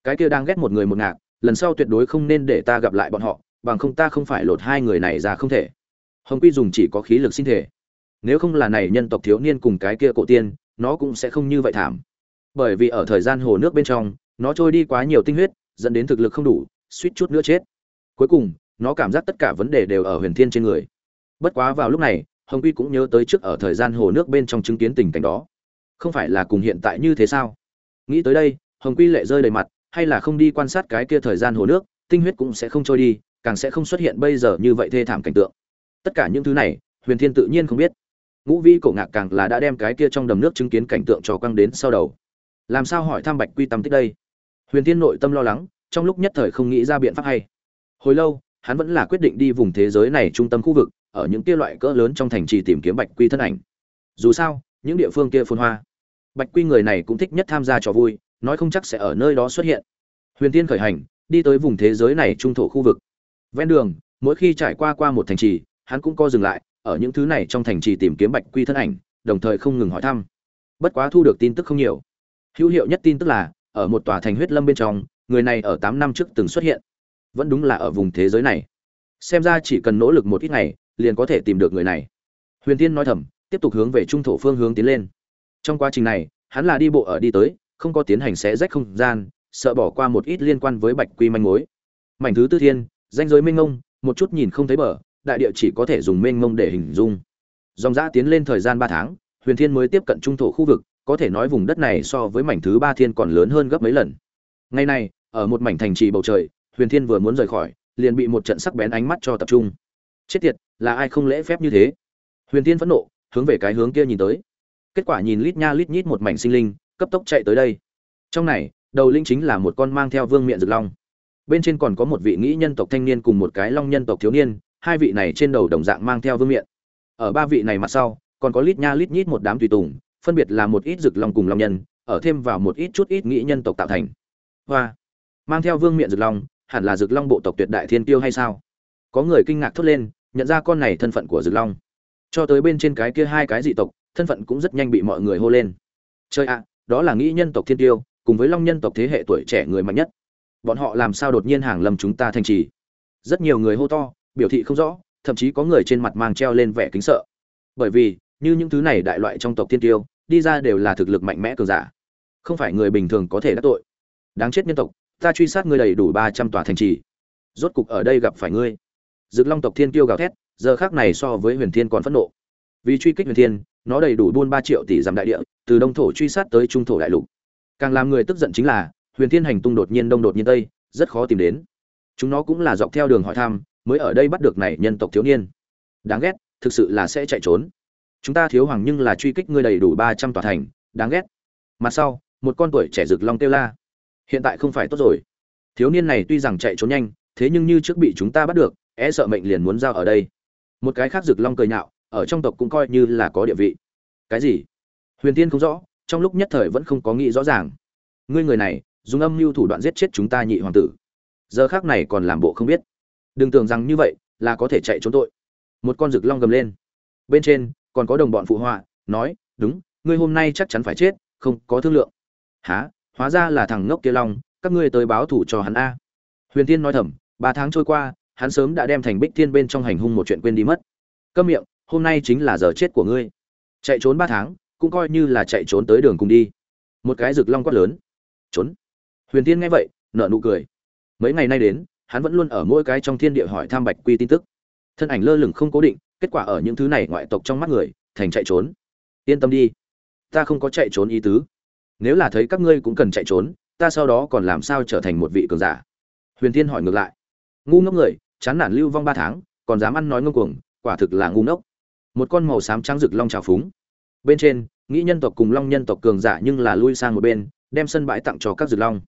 Cái kia đang ghét một người một ngạc, lần sau tuyệt đối không nên để ta gặp lại bọn họ, bằng không ta không phải lột hai người này ra không thể. Hồng quy dùng chỉ có khí lực sinh thể. Nếu không là này nhân tộc thiếu niên cùng cái kia cổ tiên, nó cũng sẽ không như vậy thảm. Bởi vì ở thời gian hồ nước bên trong, nó trôi đi quá nhiều tinh huyết, dẫn đến thực lực không đủ, suýt chút nữa chết. Cuối cùng, nó cảm giác tất cả vấn đề đều ở huyền thiên trên người. Bất quá vào lúc này, hồng quy cũng nhớ tới trước ở thời gian hồ nước bên trong chứng kiến tình cảnh đó. Không phải là cùng hiện tại như thế sao? Nghĩ tới đây, hồng quy lệ rơi đầy mặt, hay là không đi quan sát cái kia thời gian hồ nước, tinh huyết cũng sẽ không trôi đi, càng sẽ không xuất hiện bây giờ như vậy thê thảm cảnh tượng. Tất cả những thứ này, huyền thiên tự nhiên không biết. Ngũ vĩ cổ ngạc càng là đã đem cái kia trong đầm nước chứng kiến cảnh tượng cho quăng đến sau đầu. Làm sao hỏi thăm bạch quy tâm tích đây? Huyền thiên nội tâm lo lắng, trong lúc nhất thời không nghĩ ra biện pháp hay. Hồi lâu, hắn vẫn là quyết định đi vùng thế giới này trung tâm khu vực, ở những kia loại cỡ lớn trong thành trì tìm kiếm bạch quy thân ảnh. Dù sao, những địa phương kia phồn hoa bạch quy người này cũng thích nhất tham gia trò vui, nói không chắc sẽ ở nơi đó xuất hiện. Huyền tiên khởi hành, đi tới vùng thế giới này trung thổ khu vực. Ven đường, mỗi khi trải qua qua một thành trì, hắn cũng co dừng lại, ở những thứ này trong thành trì tìm kiếm bạch quy thân ảnh, đồng thời không ngừng hỏi thăm. Bất quá thu được tin tức không nhiều. Hữu hiệu nhất tin tức là, ở một tòa thành huyết lâm bên trong, người này ở tám năm trước từng xuất hiện. Vẫn đúng là ở vùng thế giới này. Xem ra chỉ cần nỗ lực một ít ngày, liền có thể tìm được người này. Huyền tiên nói thầm, tiếp tục hướng về trung thổ phương hướng tiến lên trong quá trình này, hắn là đi bộ ở đi tới, không có tiến hành xé rách không gian, sợ bỏ qua một ít liên quan với bạch quy manh mối. Mảnh thứ tư thiên, danh giới mênh mông, một chút nhìn không thấy bờ, đại địa chỉ có thể dùng mênh mông để hình dung. Dòng giã tiến lên thời gian ba tháng, huyền thiên mới tiếp cận trung thổ khu vực, có thể nói vùng đất này so với mảnh thứ ba thiên còn lớn hơn gấp mấy lần. Ngày nay ở một mảnh thành trì bầu trời, huyền thiên vừa muốn rời khỏi, liền bị một trận sắc bén ánh mắt cho tập trung. Chết tiệt, là ai không lễ phép như thế? Huyền thiên phẫn nộ, hướng về cái hướng kia nhìn tới kết quả nhìn lít nha lít nhít một mảnh sinh linh, cấp tốc chạy tới đây. Trong này, đầu linh chính là một con mang theo vương miện rực long. Bên trên còn có một vị nghĩ nhân tộc thanh niên cùng một cái long nhân tộc thiếu niên, hai vị này trên đầu đồng dạng mang theo vương miện. Ở ba vị này mặt sau, còn có lít nha lít nhít một đám tùy tùng, phân biệt là một ít rực long cùng long nhân, ở thêm vào một ít chút ít nghĩ nhân tộc tạo thành. Hoa! Mang theo vương miện rực long, hẳn là rực long bộ tộc tuyệt đại thiên tiêu hay sao? Có người kinh ngạc thốt lên, nhận ra con này thân phận của rực long. Cho tới bên trên cái kia hai cái dị tộc thân phận cũng rất nhanh bị mọi người hô lên. Chơi ạ, đó là nghĩ nhân tộc thiên tiêu, cùng với long nhân tộc thế hệ tuổi trẻ người mạnh nhất. Bọn họ làm sao đột nhiên hàng lầm chúng ta thành trì? Rất nhiều người hô to, biểu thị không rõ, thậm chí có người trên mặt mang treo lên vẻ kính sợ. Bởi vì, như những thứ này đại loại trong tộc thiên tiêu, đi ra đều là thực lực mạnh mẽ cường giả. Không phải người bình thường có thể đắc tội. Đáng chết nhân tộc, ta truy sát ngươi đầy đủ ba trăm tòa thành trì. Rốt cục ở đây gặp phải ngươi. Dực long tộc thiên tiêu gào thét, giờ khác này so với huyền thiên còn phẫn nộ. Vì truy kích huyền thiên nó đầy đủ buôn ba triệu tỷ giảm đại địa, từ đông thổ truy sát tới trung thổ đại lục. Càng làm người tức giận chính là, huyền thiên hành tung đột nhiên đông đột nhiên tây, rất khó tìm đến. Chúng nó cũng là dọc theo đường hỏi thăm, mới ở đây bắt được này nhân tộc thiếu niên. Đáng ghét, thực sự là sẽ chạy trốn. Chúng ta thiếu hoàng nhưng là truy kích ngươi đầy đủ ba trăm tòa thành, đáng ghét. Mặt sau, một con tuổi trẻ rực long kêu la. Hiện tại không phải tốt rồi. Thiếu niên này tuy rằng chạy trốn nhanh, thế nhưng như trước bị chúng ta bắt được e sợ mệnh liền muốn giao ở đây. Một cái khác rực long cười nhạo ở trong tộc cũng coi như là có địa vị. Cái gì? Huyền tiên không rõ, trong lúc nhất thời vẫn không có nghĩ rõ ràng. Ngươi người này, dùng âm mưu thủ đoạn giết chết chúng ta nhị hoàng tử. Giờ khác này còn làm bộ không biết. Đừng tưởng rằng như vậy, là có thể chạy trốn tội. Một con rực long gầm lên. Bên trên, còn có đồng bọn phụ họa, nói, đúng, ngươi hôm nay chắc chắn phải chết, không có thương lượng. Há hóa ra là thằng ngốc kia long, các ngươi tới báo thủ cho hắn a. Huyền tiên nói thầm, ba tháng trôi qua, hắn sớm đã đem thành bích thiên bên trong hành hung một chuyện quên đi mất. Câm miệng hôm nay chính là giờ chết của ngươi. Chạy trốn ba tháng, cũng coi như là chạy trốn tới đường cùng đi. Một cái rực long quát lớn. Trốn. Huyền tiên nghe vậy, nở nụ cười. Mấy ngày nay đến, hắn vẫn luôn ở mỗi cái trong thiên địa hỏi tham bạch quy tin tức. Thân ảnh lơ lửng không cố định, kết quả ở những thứ này ngoại tộc trong mắt người, thành chạy trốn. Yên tâm đi. Ta không có chạy trốn ý tứ. Nếu là thấy các ngươi cũng cần chạy trốn, ta sau đó còn làm sao trở thành một vị cường giả? Huyền tiên hỏi ngược lại. Ngu ngốc người, chán nản lưu vong ba tháng, còn dám ăn nói ngông cuồng, quả thực là ngu ngốc một con màu xám trắng rực long trào phúng. Bên trên, nghĩ nhân tộc cùng long nhân tộc cường giả nhưng là lui sang một bên, đem sân bãi tặng cho các rực long.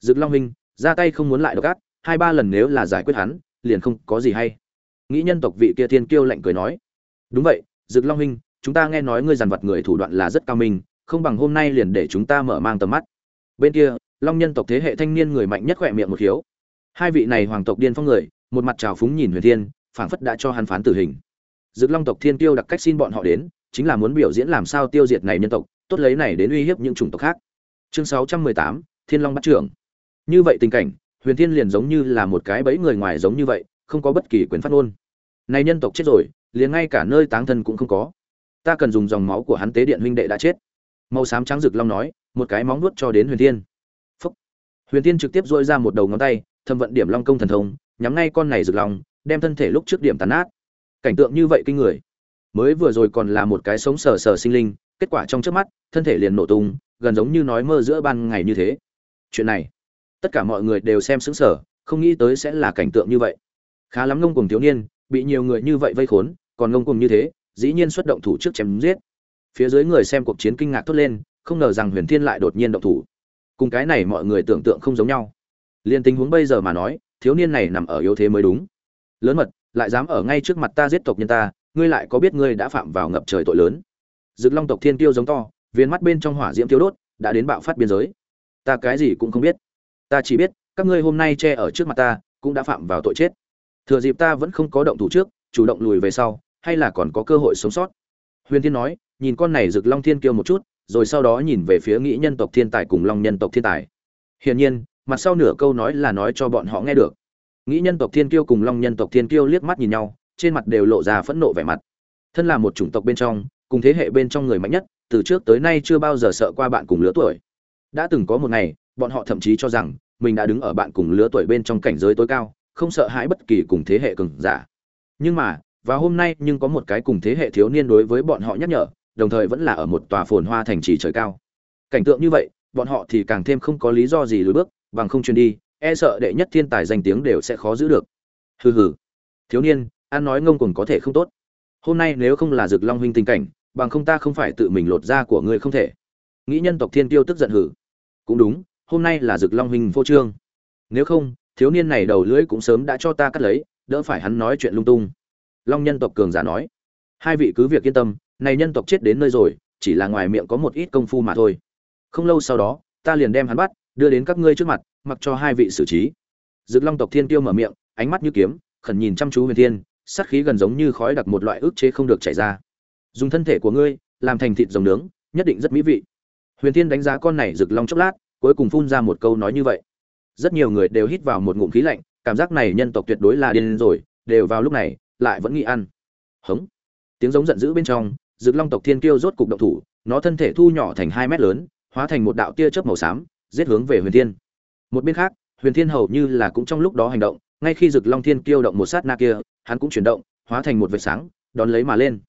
Rực long huynh, ra tay không muốn lại độc ác, hai ba lần nếu là giải quyết hắn, liền không có gì hay. Nghĩ nhân tộc vị kia thiên kiêu lạnh cười nói, đúng vậy, rực long huynh, chúng ta nghe nói ngươi dằn vặt người thủ đoạn là rất cao minh, không bằng hôm nay liền để chúng ta mở mang tầm mắt. Bên kia, long nhân tộc thế hệ thanh niên người mạnh nhất khỏe miệng một khiếu. Hai vị này hoàng tộc điên phong người, một mặt trào phúng nhìn huyền thiên, phảng phất đã cho hắn phán tử hình dực long tộc thiên tiêu đặc cách xin bọn họ đến, chính là muốn biểu diễn làm sao tiêu diệt này nhân tộc, tốt lấy này đến uy hiếp những chủng tộc khác. Chương sáu trăm mười tám, thiên long bắt trưởng. Như vậy tình cảnh, huyền thiên liền giống như là một cái bẫy người ngoài giống như vậy, không có bất kỳ quyền phát ngôn. Này nhân tộc chết rồi, liền ngay cả nơi táng thân cũng không có. Ta cần dùng dòng máu của hắn tế điện huynh đệ đã chết. Màu xám trắng rực long nói, một cái móng nuốt cho đến huyền thiên. Phúc. huyền thiên trực tiếp duỗi ra một đầu ngón tay, thâm vận điểm long công thần thông, nhắm ngay con này rực long, đem thân thể lúc trước điểm tàn nát cảnh tượng như vậy kinh người. Mới vừa rồi còn là một cái sống sờ sờ sinh linh, kết quả trong trước mắt, thân thể liền nổ tung, gần giống như nói mơ giữa ban ngày như thế. Chuyện này, tất cả mọi người đều xem xứng sở không nghĩ tới sẽ là cảnh tượng như vậy. Khá lắm ngông cùng thiếu niên, bị nhiều người như vậy vây khốn, còn ngông cùng như thế, dĩ nhiên xuất động thủ trước chém giết. Phía dưới người xem cuộc chiến kinh ngạc thốt lên, không ngờ rằng huyền thiên lại đột nhiên động thủ. Cùng cái này mọi người tưởng tượng không giống nhau. Liên tình huống bây giờ mà nói, thiếu niên này nằm ở yếu thế mới đúng. Lớn mật lại dám ở ngay trước mặt ta giết tộc nhân ta ngươi lại có biết ngươi đã phạm vào ngập trời tội lớn Dực Long tộc Thiên Tiêu giống to, viên mắt bên trong hỏa diễm tiêu đốt, đã đến bạo phát biên giới. Ta cái gì cũng không biết. Ta chỉ biết, các ngươi hôm nay che ở trước mặt ta, cũng đã phạm vào tội chết. Thừa dịp ta vẫn không có động thủ trước, chủ động lùi về sau, hay là còn có cơ hội sống sót. Huyền Thiên nói, nhìn con này Dực Long Thiên Kiêu một chút, rồi sau đó nhìn về phía nghĩ nhân tộc thiên tài cùng Long nhân tộc thiên tài. Hiển nhiên, mặt sau nửa câu nói là nói cho bọn họ nghe được. Nghĩ nhân tộc thiên kiêu cùng Long nhân tộc thiên kiêu liếc mắt nhìn nhau, trên mặt đều lộ ra phẫn nộ vẻ mặt. Thân là một chủng tộc bên trong, cùng thế hệ bên trong người mạnh nhất, từ trước tới nay chưa bao giờ sợ qua bạn cùng lứa tuổi. Đã từng có một ngày, bọn họ thậm chí cho rằng mình đã đứng ở bạn cùng lứa tuổi bên trong cảnh giới tối cao, không sợ hãi bất kỳ cùng thế hệ cường giả. Nhưng mà, và hôm nay nhưng có một cái cùng thế hệ thiếu niên đối với bọn họ nhắc nhở, đồng thời vẫn là ở một tòa phồn hoa thành trì trời cao. Cảnh tượng như vậy, bọn họ thì càng thêm không có lý do gì lùi bước, bằng không truyền đi, e sợ đệ nhất thiên tài danh tiếng đều sẽ khó giữ được. Hừ hừ. Thiếu niên, ăn nói ngông cuồng có thể không tốt. Hôm nay nếu không là Dực Long huynh tình cảnh, bằng không ta không phải tự mình lột da của ngươi không thể nghĩ nhân tộc thiên tiêu tức giận hử cũng đúng hôm nay là dực long huynh vô trương nếu không thiếu niên này đầu lưỡi cũng sớm đã cho ta cắt lấy đỡ phải hắn nói chuyện lung tung long nhân tộc cường giả nói hai vị cứ việc yên tâm này nhân tộc chết đến nơi rồi chỉ là ngoài miệng có một ít công phu mà thôi không lâu sau đó ta liền đem hắn bắt đưa đến các ngươi trước mặt mặc cho hai vị xử trí. Dực long tộc thiên tiêu mở miệng, ánh mắt như kiếm, khẩn nhìn chăm chú huyền thiên, sát khí gần giống như khói đặc một loại ức chế không được chảy ra. Dùng thân thể của ngươi, làm thành thịt rồng nướng, nhất định rất mỹ vị. Huyền thiên đánh giá con này rực long chốc lát, cuối cùng phun ra một câu nói như vậy. Rất nhiều người đều hít vào một ngụm khí lạnh, cảm giác này nhân tộc tuyệt đối là điên rồi, đều vào lúc này, lại vẫn nghĩ ăn. Hống. Tiếng giống giận dữ bên trong rực long tộc thiên kiêu rốt cục động thủ, nó thân thể thu nhỏ thành hai mét lớn, hóa thành một đạo tia chớp màu xám, giết hướng về huyền thiên một bên khác, huyền thiên hầu như là cũng trong lúc đó hành động, ngay khi rực long thiên kêu động một sát na kia, hắn cũng chuyển động, hóa thành một vệt sáng, đón lấy mà lên.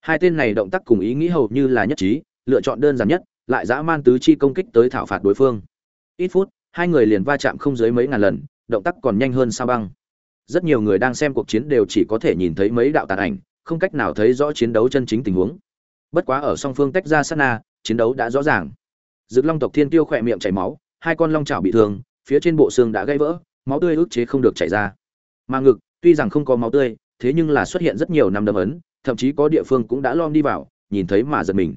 Hai tên này động tác cùng ý nghĩ hầu như là nhất trí, lựa chọn đơn giản nhất, lại dã man tứ chi công kích tới thảo phạt đối phương. Ít phút, hai người liền va chạm không dưới mấy ngàn lần, động tác còn nhanh hơn sao băng. Rất nhiều người đang xem cuộc chiến đều chỉ có thể nhìn thấy mấy đạo tàn ảnh, không cách nào thấy rõ chiến đấu chân chính tình huống. Bất quá ở song phương tách ra sát na, chiến đấu đã rõ ràng. Dực long tộc thiên tiêu khỏe miệng chảy máu hai con long chảo bị thương, phía trên bộ xương đã gãy vỡ, máu tươi ức chế không được chảy ra. Mà ngực, tuy rằng không có máu tươi, thế nhưng là xuất hiện rất nhiều năm đâm ấn, thậm chí có địa phương cũng đã lom đi vào, nhìn thấy mà giật mình.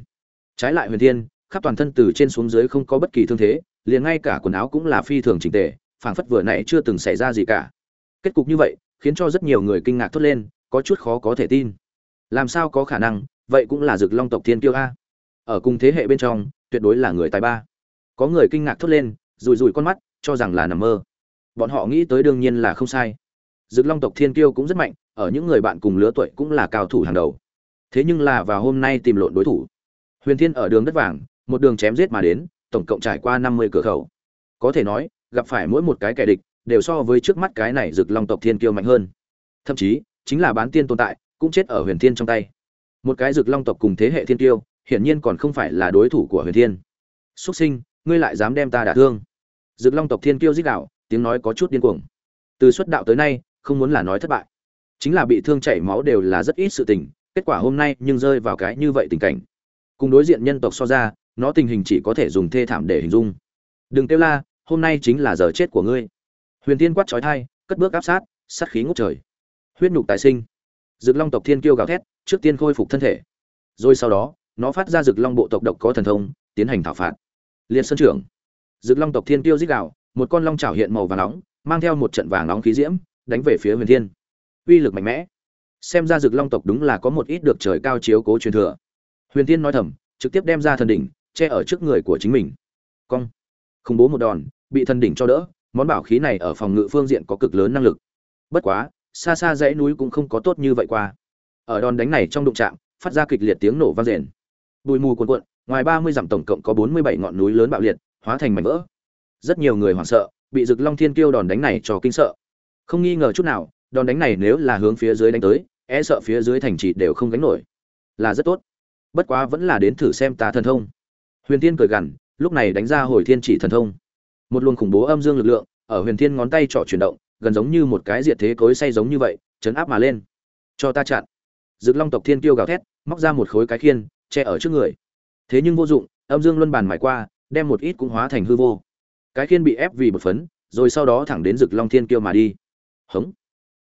Trái lại huyền thiên, khắp toàn thân từ trên xuống dưới không có bất kỳ thương thế, liền ngay cả quần áo cũng là phi thường chỉnh tề, phảng phất vừa nãy chưa từng xảy ra gì cả. Kết cục như vậy, khiến cho rất nhiều người kinh ngạc thốt lên, có chút khó có thể tin. Làm sao có khả năng, vậy cũng là Dực long tộc thiên kiêu a. Ở cùng thế hệ bên trong, tuyệt đối là người tài ba có người kinh ngạc thốt lên rùi rùi con mắt, cho rằng là nằm mơ. Bọn họ nghĩ tới đương nhiên là không sai. Dực long tộc thiên kiêu cũng rất mạnh, ở những người bạn cùng lứa tuổi cũng là cao thủ hàng đầu. Thế nhưng là vào hôm nay tìm lộn đối thủ. Huyền thiên ở đường đất vàng, một đường chém giết mà đến, tổng cộng trải qua năm mươi cửa khẩu. Có thể nói, gặp phải mỗi một cái kẻ địch, đều so với trước mắt cái này rực long tộc thiên kiêu mạnh hơn. Thậm chí, chính là bán tiên tồn tại, cũng chết ở huyền thiên trong tay. Một cái rực long tộc cùng thế hệ thiên kiêu, hiển nhiên còn không phải là đối thủ của huyền thiên. Xuất sinh ngươi lại dám đem ta đả thương. Dực long tộc thiên kiêu dích đạo, tiếng nói có chút điên cuồng. Từ xuất đạo tới nay, không muốn là nói thất bại. Chính là bị thương chảy máu đều là rất ít sự tình, kết quả hôm nay nhưng rơi vào cái như vậy tình cảnh. Cùng đối diện nhân tộc so ra, nó tình hình chỉ có thể dùng thê thảm để hình dung. Đừng kêu la, hôm nay chính là giờ chết của ngươi. Huyền tiên quát trói thai cất bước áp sát sát khí ngút trời. Huyết nhục tài sinh. Dực long tộc thiên kiêu gào thét, trước tiên khôi phục thân thể. Rồi sau đó, nó phát ra Dực long bộ tộc độc có thần thông, tiến hành thảo phạt liên sơn trưởng. Rực long tộc thiên tiêu dích đạo, một con long chảo hiện màu vàng nóng, mang theo một trận vàng nóng khí diễm, đánh về phía huyền thiên. Uy lực mạnh mẽ. Xem ra Dực long tộc đúng là có một ít được trời cao chiếu cố truyền thừa. Huyền thiên nói thầm, trực tiếp đem ra thần đỉnh, che ở trước người của chính mình. Cong. Khủng bố một đòn, bị thần đỉnh cho đỡ, món bảo khí này ở phòng ngự phương diện có cực lớn năng lực. Bất quá, xa xa dãy núi cũng không có tốt như vậy qua. Ở đòn đánh này trong đụng trạm phát ra kịch liệt tiếng nổ vang rền. Bụi mù cuồn cuộn ngoài ba mươi dặm tổng cộng có bốn mươi bảy ngọn núi lớn bạo liệt, hóa thành mảnh vỡ. Rất nhiều người hoảng sợ, bị rực long thiên kiêu đòn đánh này cho kinh sợ. Không nghi ngờ chút nào, đòn đánh này nếu là hướng phía dưới đánh tới e sợ phía dưới thành trì đều không gánh nổi. Là rất tốt. Bất quá vẫn là đến thử xem ta thần thông. Huyền thiên cười gằn, lúc này đánh ra hồi thiên chỉ thần thông. Một luồng khủng bố âm dương lực lượng, ở huyền thiên ngón tay trỏ chuyển động, gần giống như một cái diệt thế cối say giống như vậy, chấn áp mà lên. Cho ta chặn. Dực long tộc thiên tiêu gào thét, móc ra một khối cái khiên, che ở trước người thế nhưng vô dụng, âm dương luân bàn mải qua, đem một ít cũng hóa thành hư vô. Cái khiên bị ép vì bột phấn, rồi sau đó thẳng đến rực long thiên kiêu mà đi. Hống.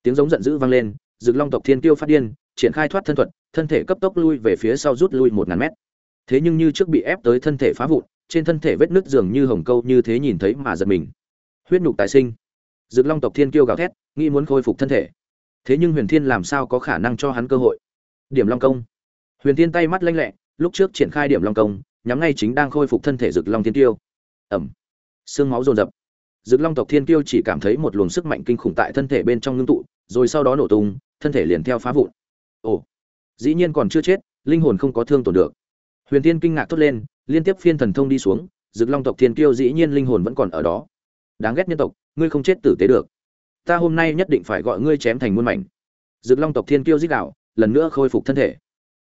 Tiếng giống giận dữ vang lên rực long tộc thiên kiêu phát điên, triển khai thoát thân thuật, thân thể cấp tốc lui về phía sau rút lui một ngàn mét. Thế nhưng như trước bị ép tới thân thể phá vụn, trên thân thể vết nứt dường như hồng câu như thế nhìn thấy mà giật mình. Huyết nhục tài sinh. Rực long tộc thiên kiêu gào thét, nghĩ muốn khôi phục thân thể. Thế nhưng huyền thiên làm sao có khả năng cho hắn cơ hội? Điểm long công. Huyền thiên tay mắt lanh lẹ lúc trước triển khai điểm long công, nhắm ngay chính đang khôi phục thân thể rực long thiên Tiêu. ẩm. Xương máu dồn dập. Rực long tộc thiên Tiêu chỉ cảm thấy một luồng sức mạnh kinh khủng tại thân thể bên trong ngưng tụ, rồi sau đó nổ tung, thân thể liền theo phá vụn. Ồ. Dĩ nhiên còn chưa chết, linh hồn không có thương tổn được. Huyền tiên kinh ngạc thốt lên, liên tiếp phiên thần thông đi xuống rực long tộc thiên Tiêu dĩ nhiên linh hồn vẫn còn ở đó. Đáng ghét nhân tộc, ngươi không chết tử tế được. Ta hôm nay nhất định phải gọi ngươi chém thành muôn mảnh. Rực long tộc thiên Tiêu dích đạo, lần nữa khôi phục thân thể.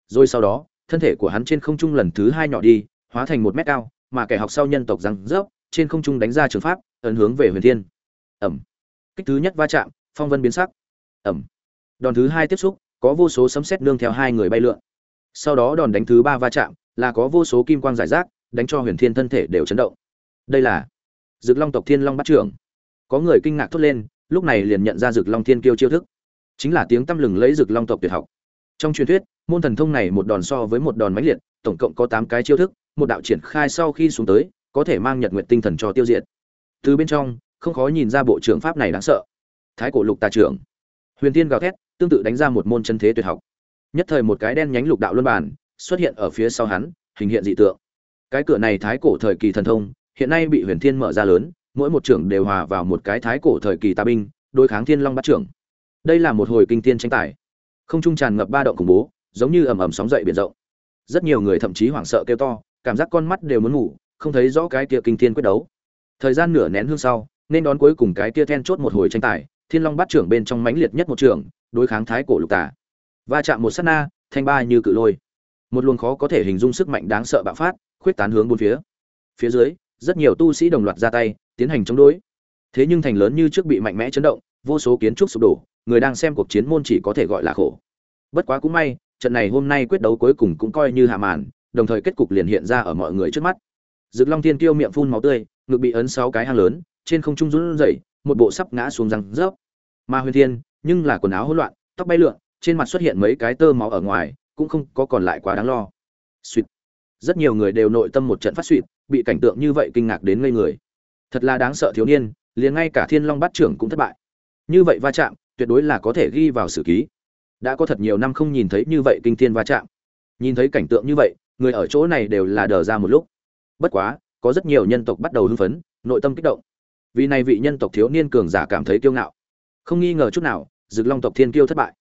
Rồi sau đó thân thể của hắn trên không trung lần thứ hai nhỏ đi, hóa thành một mét cao, mà kẻ học sau nhân tộc răng rớp, trên không trung đánh ra trường pháp, ấn hướng về huyền thiên. Ẩm. Kích thứ nhất va chạm, phong vân biến sắc. Ẩm. Đòn thứ hai tiếp xúc, có vô số sấm sét nương theo hai người bay lượn. Sau đó đòn đánh thứ ba va chạm, là có vô số kim quang giải rác, đánh cho huyền thiên thân thể đều chấn động. Đây là dực long tộc thiên long bắt trưởng. Có người kinh ngạc thốt lên, lúc này liền nhận ra dực long thiên kiêu chiêu thức. Chính là tiếng tăm lừng lấy dực long tộc tuyệt học trong truyền thuyết, môn thần thông này một đòn so với một đòn mãnh liệt, tổng cộng có tám cái chiêu thức, một đạo triển khai sau khi xuống tới, có thể mang nhật nguyện tinh thần cho tiêu diệt. Từ bên trong, không khó nhìn ra bộ trưởng pháp này đáng sợ. Thái cổ lục tà trưởng. Huyền tiên gào thét, tương tự đánh ra một môn chân thế tuyệt học. Nhất thời một cái đen nhánh lục đạo luân bản xuất hiện ở phía sau hắn, hình hiện dị tượng. Cái cửa này thái cổ thời kỳ thần thông, hiện nay bị huyền thiên mở ra lớn, mỗi một trưởng đều hòa vào một cái thái cổ thời kỳ tà binh, đối kháng thiên long bắt trưởng. Đây là một hồi kinh tiên tranh tài không trung tràn ngập ba động khủng bố, giống như ầm ầm sóng dậy biển rộng. Rất nhiều người thậm chí hoảng sợ kêu to, cảm giác con mắt đều muốn ngủ, không thấy rõ cái kia kinh thiên quyết đấu. Thời gian nửa nén hương sau, nên đón cuối cùng cái kia then chốt một hồi tranh tài, thiên long bắt trưởng bên trong mãnh liệt nhất một trưởng, đối kháng thái cổ lục tả va chạm một sát na, thanh ba như cự lôi. Một luồng khó có thể hình dung sức mạnh đáng sợ bạo phát, khuyết tán hướng bốn phía. Phía dưới, rất nhiều tu sĩ đồng loạt ra tay, tiến hành chống đối. Thế nhưng thành lớn như trước bị mạnh mẽ chấn động, vô số kiến trúc sụp đổ người đang xem cuộc chiến môn chỉ có thể gọi là khổ bất quá cũng may trận này hôm nay quyết đấu cuối cùng cũng coi như hạ màn đồng thời kết cục liền hiện ra ở mọi người trước mắt Dực Long Thiên Kiêu miệng phun máu tươi, ngực bị ấn sáu cái hang lớn, trên không trung run rẩy, một bộ sắp ngã xuống răng rớp. Ma Huyền Thiên, nhưng là quần áo hỗn loạn, tóc bay lượn, trên mặt xuất hiện mấy cái tơ máu ở ngoài, cũng không có còn lại quá đáng lo. Xuyệt. Rất nhiều người đều nội tâm một trận phát xuyệt, bị cảnh tượng như vậy kinh ngạc đến ngây người. Thật là đáng sợ thiếu niên, liền ngay cả Thiên Long Bát trưởng cũng thất bại. Như vậy va chạm, tuyệt đối là có thể ghi vào sử ký. Đã có thật nhiều năm không nhìn thấy như vậy kinh thiên va chạm. Nhìn thấy cảnh tượng như vậy, người ở chỗ này đều là đờ ra một lúc. Bất quá có rất nhiều nhân tộc bắt đầu hưng phấn nội tâm kích động. Vì này vị nhân tộc thiếu niên cường giả cảm thấy kiêu ngạo. Không nghi ngờ chút nào rực long tộc thiên kiêu thất bại.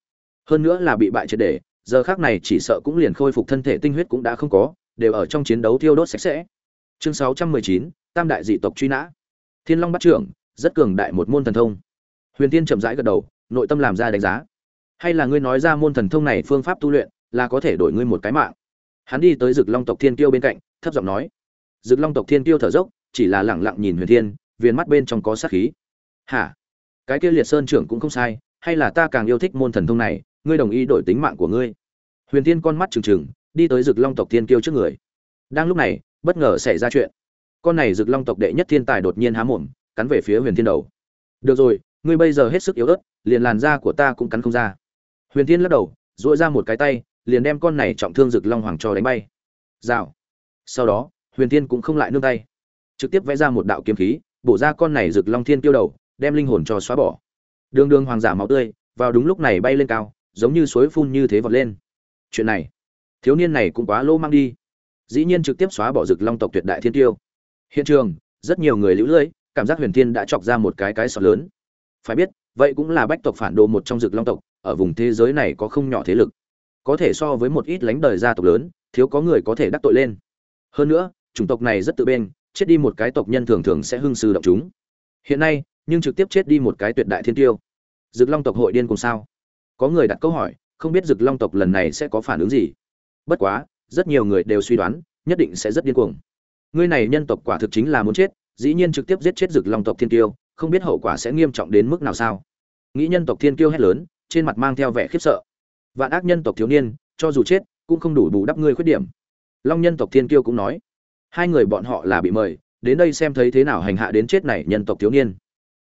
Hơn nữa là bị bại triệt để giờ khác này chỉ sợ cũng liền khôi phục thân thể tinh huyết cũng đã không có đều ở trong chiến đấu thiêu đốt sạch sẽ. Chương sáu trăm mười chín tam đại dị tộc truy nã. Thiên long bắt trưởng rất cường đại một môn thần thông. Huyền tiên chậm rãi gật đầu nội tâm làm ra đánh giá hay là ngươi nói ra môn thần thông này phương pháp tu luyện là có thể đổi ngươi một cái mạng hắn đi tới rực long tộc thiên kiêu bên cạnh thấp giọng nói Dực Long tộc Thiên Tiêu thở dốc, chỉ là lẳng lặng nhìn Huyền Thiên, viên mắt bên trong có sát khí. "Hả? Cái kia Liệt Sơn trưởng cũng không sai, hay là ta càng yêu thích môn thần thông này, ngươi đồng ý đổi tính mạng của ngươi?" Huyền Thiên con mắt trừng trừng, đi tới Dực Long tộc Thiên Tiêu trước người. Đang lúc này, bất ngờ xảy ra chuyện. Con này Dực Long tộc đệ nhất thiên tài đột nhiên há mồm, cắn về phía Huyền Thiên đầu. "Được rồi, ngươi bây giờ hết sức yếu ớt, liền làn da của ta cũng cắn không ra." Huyền Thiên lắc đầu, duỗi ra một cái tay, liền đem con này trọng thương rực Long hoàng cho đánh bay. Rào. Sau đó, huyền thiên cũng không lại nương tay trực tiếp vẽ ra một đạo kiếm khí bổ ra con này rực long thiên tiêu đầu đem linh hồn cho xóa bỏ đường đường hoàng giả máu tươi vào đúng lúc này bay lên cao giống như suối phun như thế vọt lên chuyện này thiếu niên này cũng quá lô mang đi dĩ nhiên trực tiếp xóa bỏ rực long tộc tuyệt đại thiên tiêu hiện trường rất nhiều người lũ lưỡi cảm giác huyền thiên đã chọc ra một cái cái sọt lớn phải biết vậy cũng là bách tộc phản đồ một trong rực long tộc, ở vùng thế giới này có không nhỏ thế lực. Có thể so với một ít lánh đời gia tộc lớn, thiếu có người có thể đắc tội lên. Hơn nữa, chủng tộc này rất tự bên chết đi một cái tộc nhân thường thường sẽ hưng sư động chúng. Hiện nay, nhưng trực tiếp chết đi một cái tuyệt đại thiên tiêu. Dực long tộc hội điên cùng sao? Có người đặt câu hỏi, không biết dực long tộc lần này sẽ có phản ứng gì? Bất quá, rất nhiều người đều suy đoán, nhất định sẽ rất điên cuồng. Ngươi này nhân tộc quả thực chính là muốn chết, dĩ nhiên trực tiếp giết chết rực long tộc thiên tiêu không biết hậu quả sẽ nghiêm trọng đến mức nào sao. Nghĩ nhân tộc thiên kiêu hét lớn, trên mặt mang theo vẻ khiếp sợ. Vạn ác nhân tộc thiếu niên, cho dù chết, cũng không đủ bù đắp ngươi khuyết điểm. Long nhân tộc thiên kiêu cũng nói, hai người bọn họ là bị mời, đến đây xem thấy thế nào hành hạ đến chết này nhân tộc thiếu niên.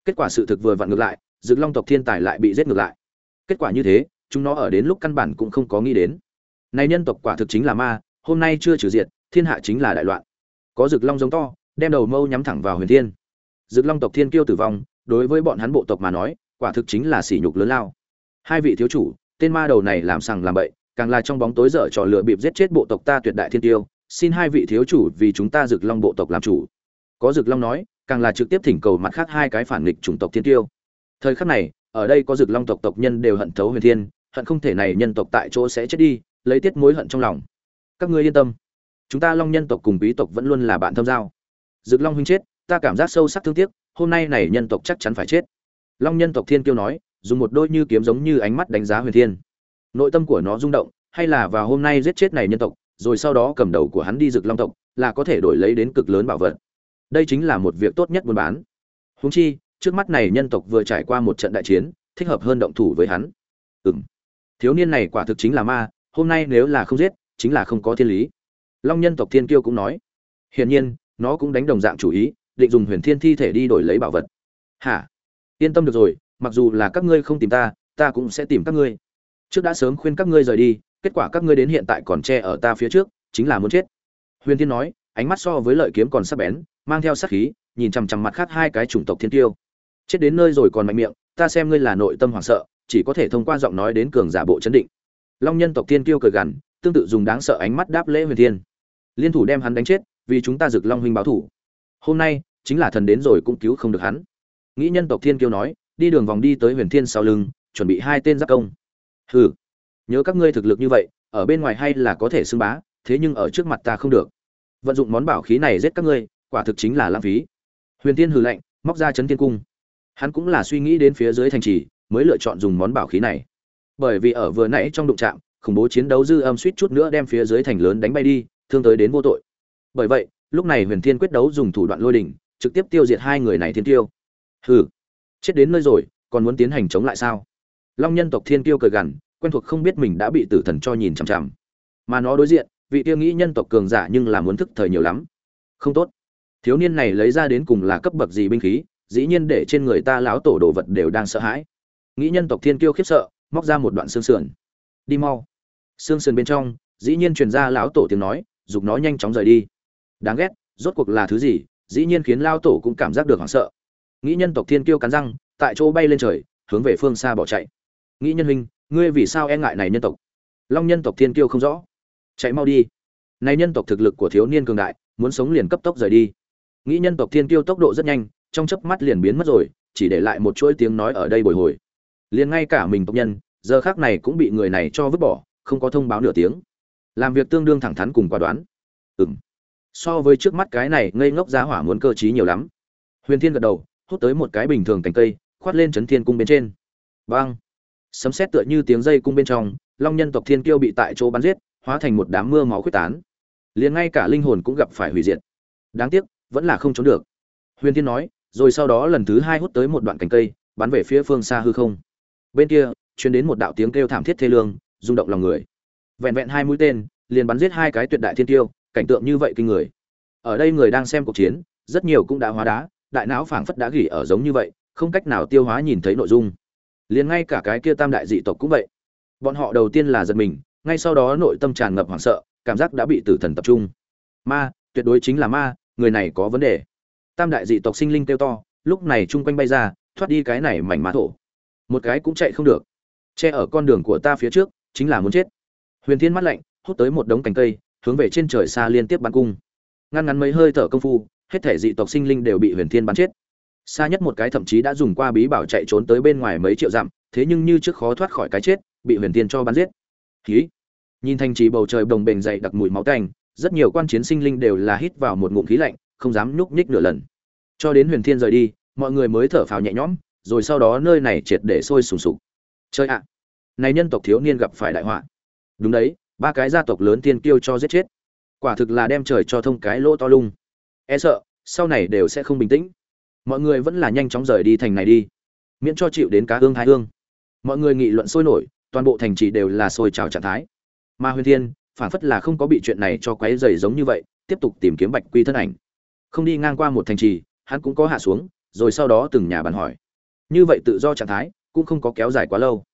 Kết quả sự thực vừa vặn ngược lại rực long tộc thiên tài lại bị giết ngược lại. Kết quả như thế, chúng nó ở đến lúc căn bản cũng không có nghĩ đến. Này nhân tộc quả thực chính là ma, hôm nay chưa trừ diệt, thiên hạ chính là đại loạn. Có rực long giống to, đem đầu mâu nhắm thẳng vào huyền thiên. Dực long tộc thiên kiêu tử vong, đối với bọn hắn bộ tộc mà nói, quả thực chính là sỉ nhục lớn lao. Hai vị thiếu chủ, tên ma đầu này làm sằng làm bậy, càng là trong bóng tối dở trò lừa bịp giết chết bộ tộc ta tuyệt đại thiên tiêu xin hai vị thiếu chủ vì chúng ta Dực long bộ tộc làm chủ. Có Dực long nói, càng là trực tiếp thỉnh cầu mặt khác hai cái phản nghịch chủng tộc thiên tiêu thời khắc này, ở đây có Dực long tộc tộc nhân đều hận thấu huyền thiên, hận không thể này nhân tộc tại chỗ sẽ chết đi, lấy tiết mối hận trong lòng. Các ngươi yên tâm, chúng ta long nhân tộc cùng quý tộc vẫn luôn là bạn thâm giao. Dực long huynh chết ta cảm giác sâu sắc thương tiếc, hôm nay này nhân tộc chắc chắn phải chết. Long nhân tộc thiên kiêu nói, dùng một đôi như kiếm giống như ánh mắt đánh giá huyền thiên. Nội tâm của nó rung động, hay là vào hôm nay giết chết này nhân tộc, rồi sau đó cầm đầu của hắn đi rực long tộc, là có thể đổi lấy đến cực lớn bảo vật. Đây chính là một việc tốt nhất buôn bán. Húng chi, trước mắt này nhân tộc vừa trải qua một trận đại chiến, thích hợp hơn động thủ với hắn. Ừm. Thiếu niên này quả thực chính là ma, hôm nay nếu là không giết, chính là không có thiên lý. Long nhân tộc thiên kiêu cũng nói. Hiển nhiên, nó cũng đánh đồng dạng chủ ý định dùng huyền thiên thi thể đi đổi lấy bảo vật. Hả? Yên tâm được rồi, mặc dù là các ngươi không tìm ta ta cũng sẽ tìm các ngươi. Trước đã sớm khuyên các ngươi rời đi, kết quả các ngươi đến hiện tại còn che ở ta phía trước, chính là muốn chết. Huyền thiên nói, ánh mắt so với lợi kiếm còn sắc bén, mang theo sát khí, nhìn chằm chằm mặt khác hai cái chủng tộc thiên tiêu. Chết đến nơi rồi còn mạnh miệng, ta xem ngươi là nội tâm hoảng sợ, chỉ có thể thông qua giọng nói đến cường giả bộ chấn định. Long nhân tộc thiên tiêu cười gằn, tương tự dùng đáng sợ ánh mắt đáp lễ huyền thiên. Liên thủ đem hắn đánh chết, vì chúng ta rực long huynh báo thủ hôm nay, chính là thần đến rồi cũng cứu không được hắn. Nghĩ nhân tộc thiên kiêu nói, đi đường vòng đi tới huyền thiên sau lưng, chuẩn bị hai tên giáp công. Hừ, nhớ các ngươi thực lực như vậy, ở bên ngoài hay là có thể xưng bá, thế nhưng ở trước mặt ta không được. Vận dụng món bảo khí này giết các ngươi, quả thực chính là lãng phí. Huyền thiên hừ lạnh, móc ra chấn thiên cung. Hắn cũng là suy nghĩ đến phía dưới thành trì, mới lựa chọn dùng món bảo khí này. Bởi vì ở vừa nãy trong đụng trạm khủng bố chiến đấu dư âm suýt chút nữa đem phía dưới thành lớn đánh bay đi, thương tới đến vô tội. Bởi vậy lúc này huyền thiên quyết đấu dùng thủ đoạn lôi đỉnh trực tiếp tiêu diệt hai người này thiên tiêu hừ, chết đến nơi rồi, còn muốn tiến hành chống lại sao? Long nhân tộc thiên tiêu cười gằn, quen thuộc không biết mình đã bị tử thần cho nhìn chằm chằm. Mà nó đối diện, vị tiêu nghĩ nhân tộc cường giả nhưng là muốn thức thời nhiều lắm. Không tốt. Thiếu niên này lấy ra đến cùng là cấp bậc gì binh khí, dĩ nhiên để trên người ta lão tổ đồ vật đều đang sợ hãi. Nghĩ nhân tộc thiên kiêu khiếp sợ, móc ra một đoạn xương sườn. Đi mau. Xương sườn bên trong, dĩ nhiên truyền ra lão tổ tiếng nói giục nó nhanh chóng rời đi đáng ghét, rốt cuộc là thứ gì, dĩ nhiên khiến lao tổ cũng cảm giác được hoảng sợ. Nghĩ nhân tộc thiên kiêu cắn răng, tại chỗ bay lên trời, hướng về phương xa bỏ chạy. Nghĩ nhân huynh, ngươi vì sao e ngại này nhân tộc? Long nhân tộc thiên kiêu không rõ. Chạy mau đi. Này nhân tộc thực lực của thiếu niên cường đại, muốn sống liền cấp tốc rời đi. Nghĩ nhân tộc thiên kiêu tốc độ rất nhanh, trong chớp mắt liền biến mất rồi, chỉ để lại một chuỗi tiếng nói ở đây bồi hồi. Liền ngay cả mình tộc nhân, giờ khác này cũng bị người này cho vứt bỏ, không có thông báo nửa tiếng. Làm việc tương đương thẳng thắn cùng quả đoán. Ừng so với trước mắt cái này ngây ngốc giá hỏa muốn cơ trí nhiều lắm. Huyền thiên gật đầu, hút tới một cái bình thường cành cây, khoát lên chấn thiên cung bên trên. Vang sấm sét tựa như tiếng dây cung bên trong, long nhân tộc thiên kiêu bị tại chỗ bắn giết, hóa thành một đám mưa máu quyết tán. Liền ngay cả linh hồn cũng gặp phải hủy diệt. Đáng tiếc, vẫn là không trốn được. Huyền thiên nói, rồi sau đó lần thứ hai hút tới một đoạn cành cây, bắn về phía phương xa hư không. Bên kia, truyền đến một đạo tiếng kêu thảm thiết thê lương, rung động lòng người. Vẹn vẹn hai mũi tên, liền bắn giết hai cái tuyệt đại thiên tiêu cảnh tượng như vậy kinh người. Ở đây người đang xem cuộc chiến, rất nhiều cũng đã hóa đá, đại não phảng phất đã gỉ ở giống như vậy, không cách nào tiêu hóa nhìn thấy nội dung. Liền ngay cả cái kia tam đại dị tộc cũng vậy. Bọn họ đầu tiên là giật mình, ngay sau đó nội tâm tràn ngập hoảng sợ, cảm giác đã bị tử thần tập trung. Ma, tuyệt đối chính là ma, người này có vấn đề. Tam đại dị tộc sinh linh kêu to, lúc này chung quanh bay ra, thoát đi cái này mảnh má thổ. Một cái cũng chạy không được. Che ở con đường của ta phía trước, chính là muốn chết. Huyền thiên mắt lạnh, hút tới một đống cành cây hướng về trên trời xa liên tiếp bắn cung. Ngăn ngắn mấy hơi thở công phu, hết thể dị tộc sinh linh đều bị huyền thiên bắn chết. Xa nhất một cái thậm chí đã dùng qua bí bảo chạy trốn tới bên ngoài mấy triệu dặm, thế nhưng như trước khó thoát khỏi cái chết, bị huyền thiên cho bắn giết. Khí nhìn thành trì bầu trời đồng bền dậy đặc mùi máu tanh, rất nhiều quan chiến sinh linh đều là hít vào một ngụm khí lạnh, không dám nhúc nhích nửa lần. Cho đến huyền thiên rời đi, mọi người mới thở phào nhẹ nhõm, rồi sau đó nơi này triệt để sôi sùng sục. Chơi ạ. Này nhân tộc thiếu niên gặp phải đại họa. Đúng đấy ba cái gia tộc lớn tiên kiêu cho giết chết. Quả thực là đem trời cho thông cái lỗ to lung. E sợ, sau này đều sẽ không bình tĩnh. Mọi người vẫn là nhanh chóng rời đi thành này đi. Miễn cho chịu đến cá hương hai hương. Mọi người nghị luận sôi nổi, toàn bộ thành trì đều là sôi trào trạng thái. Mà huyền thiên, phản phất là không có bị chuyện này cho quấy dày giống như vậy, tiếp tục tìm kiếm bạch quy thân ảnh. Không đi ngang qua một thành trì, hắn cũng có hạ xuống, rồi sau đó từng nhà bàn hỏi. Như vậy tự do trạng thái, cũng không có kéo dài quá lâu.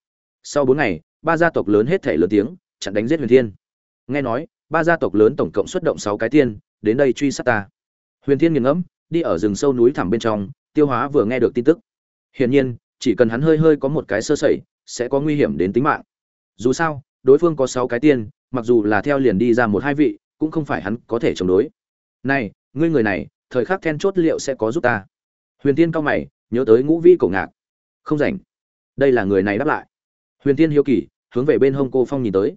Sau bốn ngày, ba gia tộc lớn hết thể lớn tiếng chặn đánh giết huyền thiên. Nghe nói, ba gia tộc lớn tổng cộng xuất động sáu cái tiên, đến đây truy sát ta. Huyền thiên nghiền ngẫm, đi ở rừng sâu núi thẳm bên trong, tiêu hóa vừa nghe được tin tức. Hiển nhiên, chỉ cần hắn hơi hơi có một cái sơ sẩy, sẽ có nguy hiểm đến tính mạng. Dù sao, đối phương có sáu cái tiên, mặc dù là theo liền đi ra một hai vị, cũng không phải hắn có thể chống đối. Này, ngươi người này, thời khắc then chốt liệu sẽ có giúp ta. Huyền tiên cao mày, nhớ tới ngũ vi cổ ngạc. Không rảnh. Đây là người này đáp lại. Huyền tiên hiếu kỳ, hướng về bên hông cô phong nhìn tới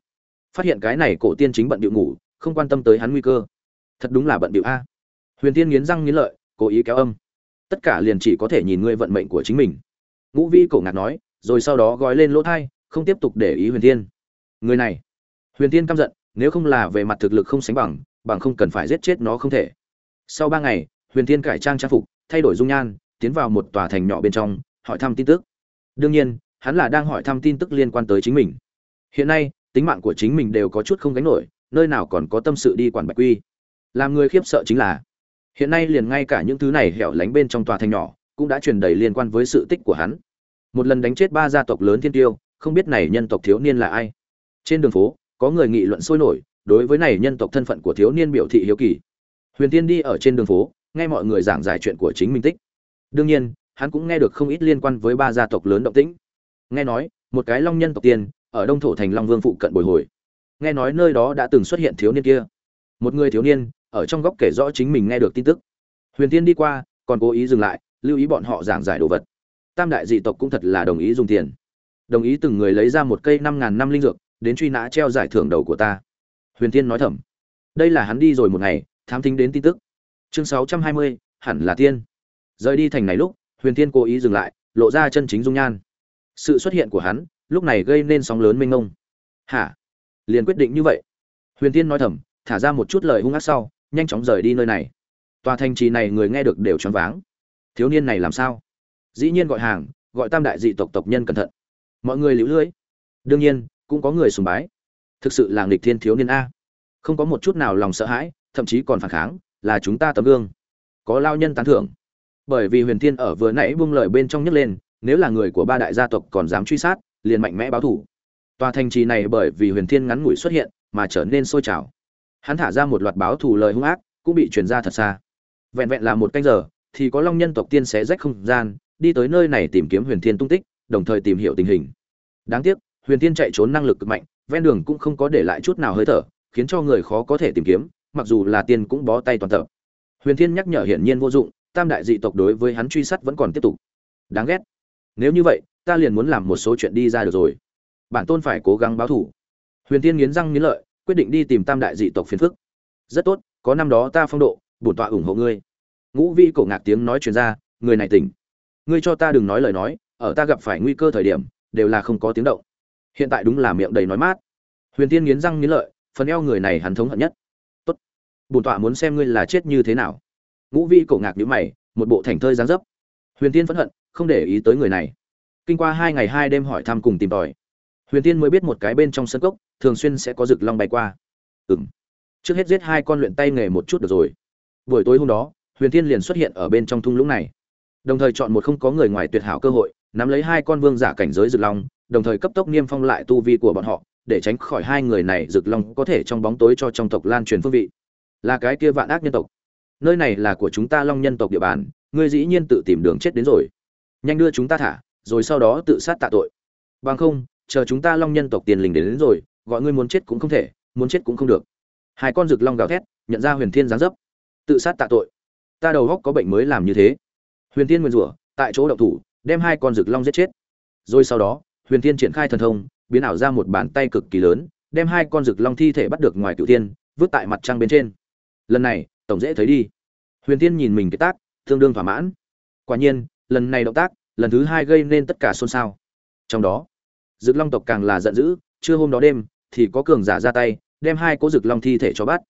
phát hiện cái này cổ tiên chính bận điệu ngủ, không quan tâm tới hắn nguy cơ. Thật đúng là bận điệu a. Huyền tiên nghiến răng nghiến lợi, cố ý kéo âm. Tất cả liền chỉ có thể nhìn ngươi vận mệnh của chính mình. Ngũ vi cổ ngạc nói, rồi sau đó gói lên lỗ thai, không tiếp tục để ý huyền tiên người này. Huyền tiên căm giận, nếu không là về mặt thực lực không sánh bằng bằng không cần phải giết chết nó không thể. Sau ba ngày, huyền tiên cải trang trang phục, thay đổi dung nhan, tiến vào một tòa thành nhỏ bên trong, hỏi thăm tin tức. Đương nhiên, hắn là đang hỏi thăm tin tức liên quan tới chính mình. Hiện nay tính mạng của chính mình đều có chút không gánh nổi, nơi nào còn có tâm sự đi quản bạch quy. Làm người khiếp sợ chính là, hiện nay liền ngay cả những thứ này hẻo lánh bên trong tòa thành nhỏ cũng đã truyền đầy liên quan với sự tích của hắn. Một lần đánh chết ba gia tộc lớn thiên tiêu, không biết này nhân tộc thiếu niên là ai. Trên đường phố, có người nghị luận sôi nổi đối với này nhân tộc thân phận của thiếu niên biểu thị hiếu kỳ. Huyền tiên đi ở trên đường phố, nghe mọi người giảng giải chuyện của chính mình tích. Đương nhiên, hắn cũng nghe được không ít liên quan với ba gia tộc lớn động tĩnh. Nghe nói, một cái long nhân tộc tiên ở đông thổ thành long vương phụ cận bồi hồi. Nghe nói nơi đó đã từng xuất hiện thiếu niên kia. Một người thiếu niên, ở trong góc kể rõ chính mình nghe được tin tức. Huyền tiên đi qua, còn cố ý dừng lại, lưu ý bọn họ giảng giải đồ vật. Tam đại dị tộc cũng thật là đồng ý dùng tiền. Đồng ý từng người lấy ra một cây năm ngàn năm linh dược, đến truy nã treo giải thưởng đầu của ta. Huyền tiên nói thầm. Đây là hắn đi rồi một ngày, thám thính đến tin tức. Chương sáu trăm hai mươi, hẳn là tiên. Rời đi thành này lúc, huyền tiên cố ý dừng lại, lộ ra chân chính dung nhan. Sự xuất hiện của hắn lúc này gây nên sóng lớn mênh mông. Hả? Liền quyết định như vậy. Huyền tiên nói thầm, thả ra một chút lời hung ác sau, nhanh chóng rời đi nơi này. Tòa thành trì này người nghe được đều choáng váng. Thiếu niên này làm sao? Dĩ nhiên gọi hàng, gọi tam đại dị tộc tộc nhân cẩn thận. Mọi người liễu lưỡi đương nhiên, cũng có người sùng bái. Thực sự là nghịch thiên thiếu niên a. Không có một chút nào lòng sợ hãi, thậm chí còn phản kháng, là chúng ta tấm gương. Có lao nhân tán thưởng. Bởi vì huyền thiên ở vừa nãy buông lời bên trong nhấc lên, nếu là người của ba đại gia tộc còn dám truy sát liền mạnh mẽ báo thủ. Tòa thành trì này bởi vì huyền thiên ngắn ngủi xuất hiện mà trở nên sôi trào. Hắn thả ra một loạt báo thủ lời hung ác, cũng bị truyền ra thật xa. Vẹn vẹn là một canh giờ, thì có long nhân tộc tiên xé rách không gian, đi tới nơi này tìm kiếm huyền thiên tung tích, đồng thời tìm hiểu tình hình. Đáng tiếc, huyền thiên chạy trốn năng lực cực mạnh, ven đường cũng không có để lại chút nào hơi thở, khiến cho người khó có thể tìm kiếm, mặc dù là tiên cũng bó tay toàn tập. Huyền thiên nhắc nhở hiển nhiên vô dụng, tam đại dị tộc đối với hắn truy sát vẫn còn tiếp tục. Đáng ghét. Nếu như vậy ta liền muốn làm một số chuyện đi ra được rồi. Bản tôn phải cố gắng báo thủ huyền tiên nghiến răng nghiến lợi, quyết định đi tìm tam đại dị tộc phiền phức. Rất tốt, có năm đó ta phong độ, bổn tọa ủng hộ ngươi. Ngũ vi cổ ngạc tiếng nói truyền ra, người này tỉnh. Ngươi cho ta đừng nói lời nói, ở ta gặp phải nguy cơ thời điểm, đều là không có tiếng động. Hiện tại đúng là miệng đầy nói mát. Huyền tiên nghiến răng nghiến lợi, phần eo người này hắn thống hận nhất. Tốt. Bổn tọa muốn xem ngươi là chết như thế nào. Ngũ vi cổ ngạc nhíu mày, một bộ thành thơi dáng dấp. Huyền tiên phẫn hận, không để ý tới người này kinh qua hai ngày hai đêm hỏi thăm cùng tìm tòi. Huyền tiên mới biết một cái bên trong sân cốc, thường xuyên sẽ có rực long bay qua. Ừng trước hết giết hai con luyện tay nghề một chút được rồi. Buổi tối hôm đó, huyền tiên liền xuất hiện ở bên trong thung lũng này. Đồng thời chọn một không có người ngoài tuyệt hảo cơ hội, nắm lấy hai con vương giả cảnh giới rực long, đồng thời cấp tốc niêm phong lại tu vi của bọn họ, để tránh khỏi hai người này rực long có thể trong bóng tối cho trong tộc lan truyền phương vị. Là cái kia vạn ác nhân tộc. Nơi này là của chúng ta long nhân tộc địa bàn, ngươi dĩ nhiên tự tìm đường chết đến rồi. Nhanh đưa chúng ta thả rồi sau đó tự sát tạ tội. Bằng không chờ chúng ta long nhân tộc tiền linh đến, đến rồi gọi ngươi muốn chết cũng không thể muốn chết cũng không được. Hai con rực long gào thét nhận ra huyền thiên giáng dấp. Tự sát tạ tội. Ta đầu góc có bệnh mới làm như thế. Huyền thiên nguyên rủa tại chỗ đậu thủ đem hai con rực long giết chết. Rồi sau đó huyền thiên triển khai thần thông biến ảo ra một bàn tay cực kỳ lớn đem hai con rực long thi thể bắt được ngoài cựu thiên vứt tại mặt trăng bên trên. Lần này tổng dễ thấy đi. Huyền thiên nhìn mình cái tác tương đương thỏa mãn. Quả nhiên lần này động tác lần thứ hai gây nên tất cả xôn xao. Trong đó, dực long tộc càng là giận dữ trưa hôm đó đêm, thì có cường giả ra tay, đem hai cố dực long thi thể cho bắt.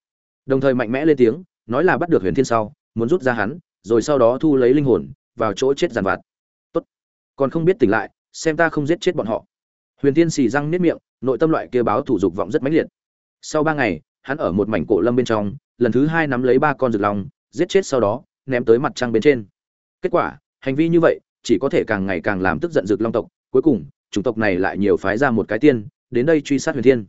Đồng thời mạnh mẽ lên tiếng, nói là bắt được huyền thiên sau, muốn rút ra hắn, rồi sau đó thu lấy linh hồn, vào chỗ chết giàn vặt. Tốt, còn không biết tỉnh lại, xem ta không giết chết bọn họ. Huyền thiên xì răng nếp miệng, nội tâm loại kia báo thủ dục vọng rất mãnh liệt. Sau ba ngày, hắn ở một mảnh cổ lâm bên trong, lần thứ hai nắm lấy ba con rực long, giết chết sau đó, ném tới mặt trăng bên trên. Kết quả, hành vi như vậy chỉ có thể càng ngày càng làm tức giận rực long tộc. Cuối cùng, chủng tộc này lại nhiều phái ra một cái tiên, đến đây truy sát huyền thiên.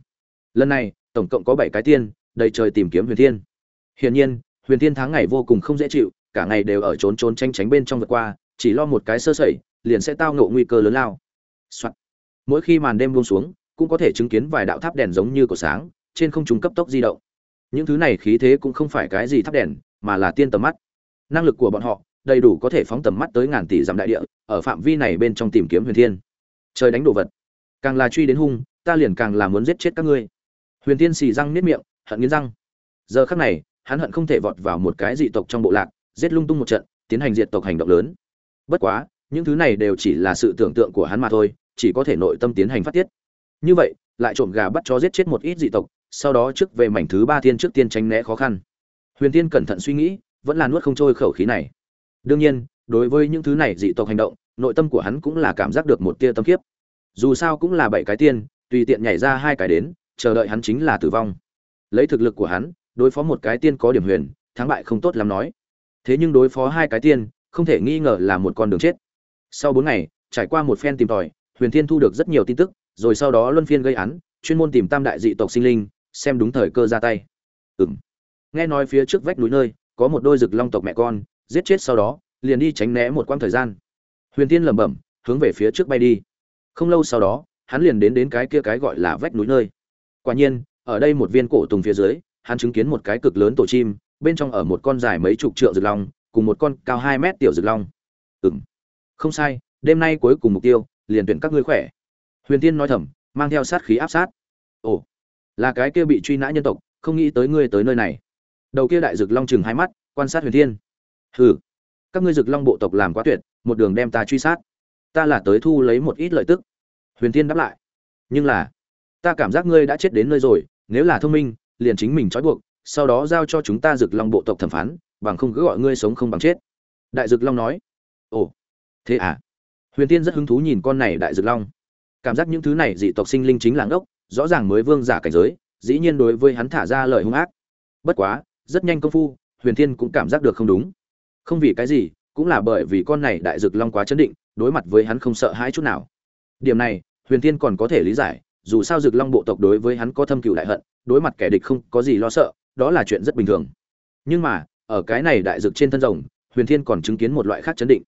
Lần này, tổng cộng có bảy cái tiên, đầy trời tìm kiếm huyền thiên. Hiển nhiên, huyền thiên tháng ngày vô cùng không dễ chịu, cả ngày đều ở trốn trốn tranh tránh bên trong vượt qua, chỉ lo một cái sơ sẩy, liền sẽ tao ngộ nguy cơ lớn lao、Soạn. mỗi khi màn đêm buông xuống, cũng có thể chứng kiến vài đạo tháp đèn giống như cổ sáng, trên không trung cấp tốc di động. Những thứ này khí thế cũng không phải cái gì tháp đèn, mà là tiên tầm mắt. Năng lực của bọn họ đầy đủ có thể phóng tầm mắt tới ngàn tỷ dặm đại địa, ở phạm vi này bên trong tìm kiếm huyền thiên. Trời đánh đồ vật. Càng là truy đến hung, ta liền càng là muốn giết chết các ngươi. Huyền thiên xì răng niết miệng, hận nghiến răng. Giờ khắc này, hắn hận không thể vọt vào một cái dị tộc trong bộ lạc, giết lung tung một trận, tiến hành diệt tộc hành động lớn. Bất quá, những thứ này đều chỉ là sự tưởng tượng của hắn mà thôi, chỉ có thể nội tâm tiến hành phát tiết. Như vậy, lại trộm gà bắt chó giết chết một ít dị tộc, sau đó trước về mảnh thứ ba thiên trước tiên tránh né khó khăn. Huyền tiên cẩn thận suy nghĩ, vẫn là nuốt không trôi khẩu khí này đương nhiên, đối với những thứ này dị tộc hành động, nội tâm của hắn cũng là cảm giác được một tia tâm kiếp dù sao cũng là bảy cái tiên, tùy tiện nhảy ra hai cái đến, chờ đợi hắn chính là tử vong. Lấy thực lực của hắn, đối phó một cái tiên có điểm huyền, thắng bại không tốt lắm nói. Thế nhưng đối phó hai cái tiên, không thể nghi ngờ là một con đường chết. Sau bốn ngày, trải qua một phen tìm tòi, huyền thiên thu được rất nhiều tin tức, rồi sau đó luân phiên gây án, chuyên môn tìm tam đại dị tộc sinh linh, xem đúng thời cơ ra tay. Ừ m nghe nói phía trước vách núi nơi, có một đôi rực long tộc mẹ con giết chết sau đó, liền đi tránh né một quãng thời gian. Huyền thiên lẩm bẩm, hướng về phía trước bay đi. Không lâu sau đó, hắn liền đến đến cái kia cái gọi là vách núi nơi. Quả nhiên, ở đây một viên cổ tùng phía dưới, hắn chứng kiến một cái cực lớn tổ chim, bên trong ở một con dài mấy chục trượng rực long, cùng một con cao hai mét tiểu rực long. Ừng không sai, đêm nay cuối cùng mục tiêu, liền tuyển các ngươi khỏe. Huyền tiên nói thầm, mang theo sát khí áp sát. Ồ, là cái kia bị truy nã nhân tộc, không nghĩ tới ngươi tới nơi này. Đầu kia đại rực long chừng hai mắt, quan sát huyền thiên hừ, các ngươi rực long bộ tộc làm quá tuyệt, một đường đem ta truy sát. Ta là tới thu lấy một ít lợi tức. Huyền thiên đáp lại. Nhưng là, ta cảm giác ngươi đã chết đến nơi rồi, nếu là thông minh, liền chính mình trói buộc, sau đó giao cho chúng ta rực long bộ tộc thẩm phán, bằng không cứ gọi ngươi sống không bằng chết. Đại rực long nói. Ồ, thế à? Huyền tiên rất hứng thú nhìn con này đại rực long. Cảm giác những thứ này dị tộc sinh linh chính làng ốc rõ ràng mới vương giả cảnh giới, dĩ nhiên đối với hắn thả ra lời hung ác. Bất quá, rất nhanh công phu, huyền thiên cũng cảm giác được không đúng không vì cái gì, cũng là bởi vì con này đại dực long quá chấn định, đối mặt với hắn không sợ hãi chút nào. Điểm này, huyền thiên còn có thể lý giải, dù sao dực long bộ tộc đối với hắn có thâm cựu đại hận, đối mặt kẻ địch không có gì lo sợ, đó là chuyện rất bình thường. Nhưng mà, ở cái này đại dực trên thân rồng, huyền thiên còn chứng kiến một loại khác chấn định.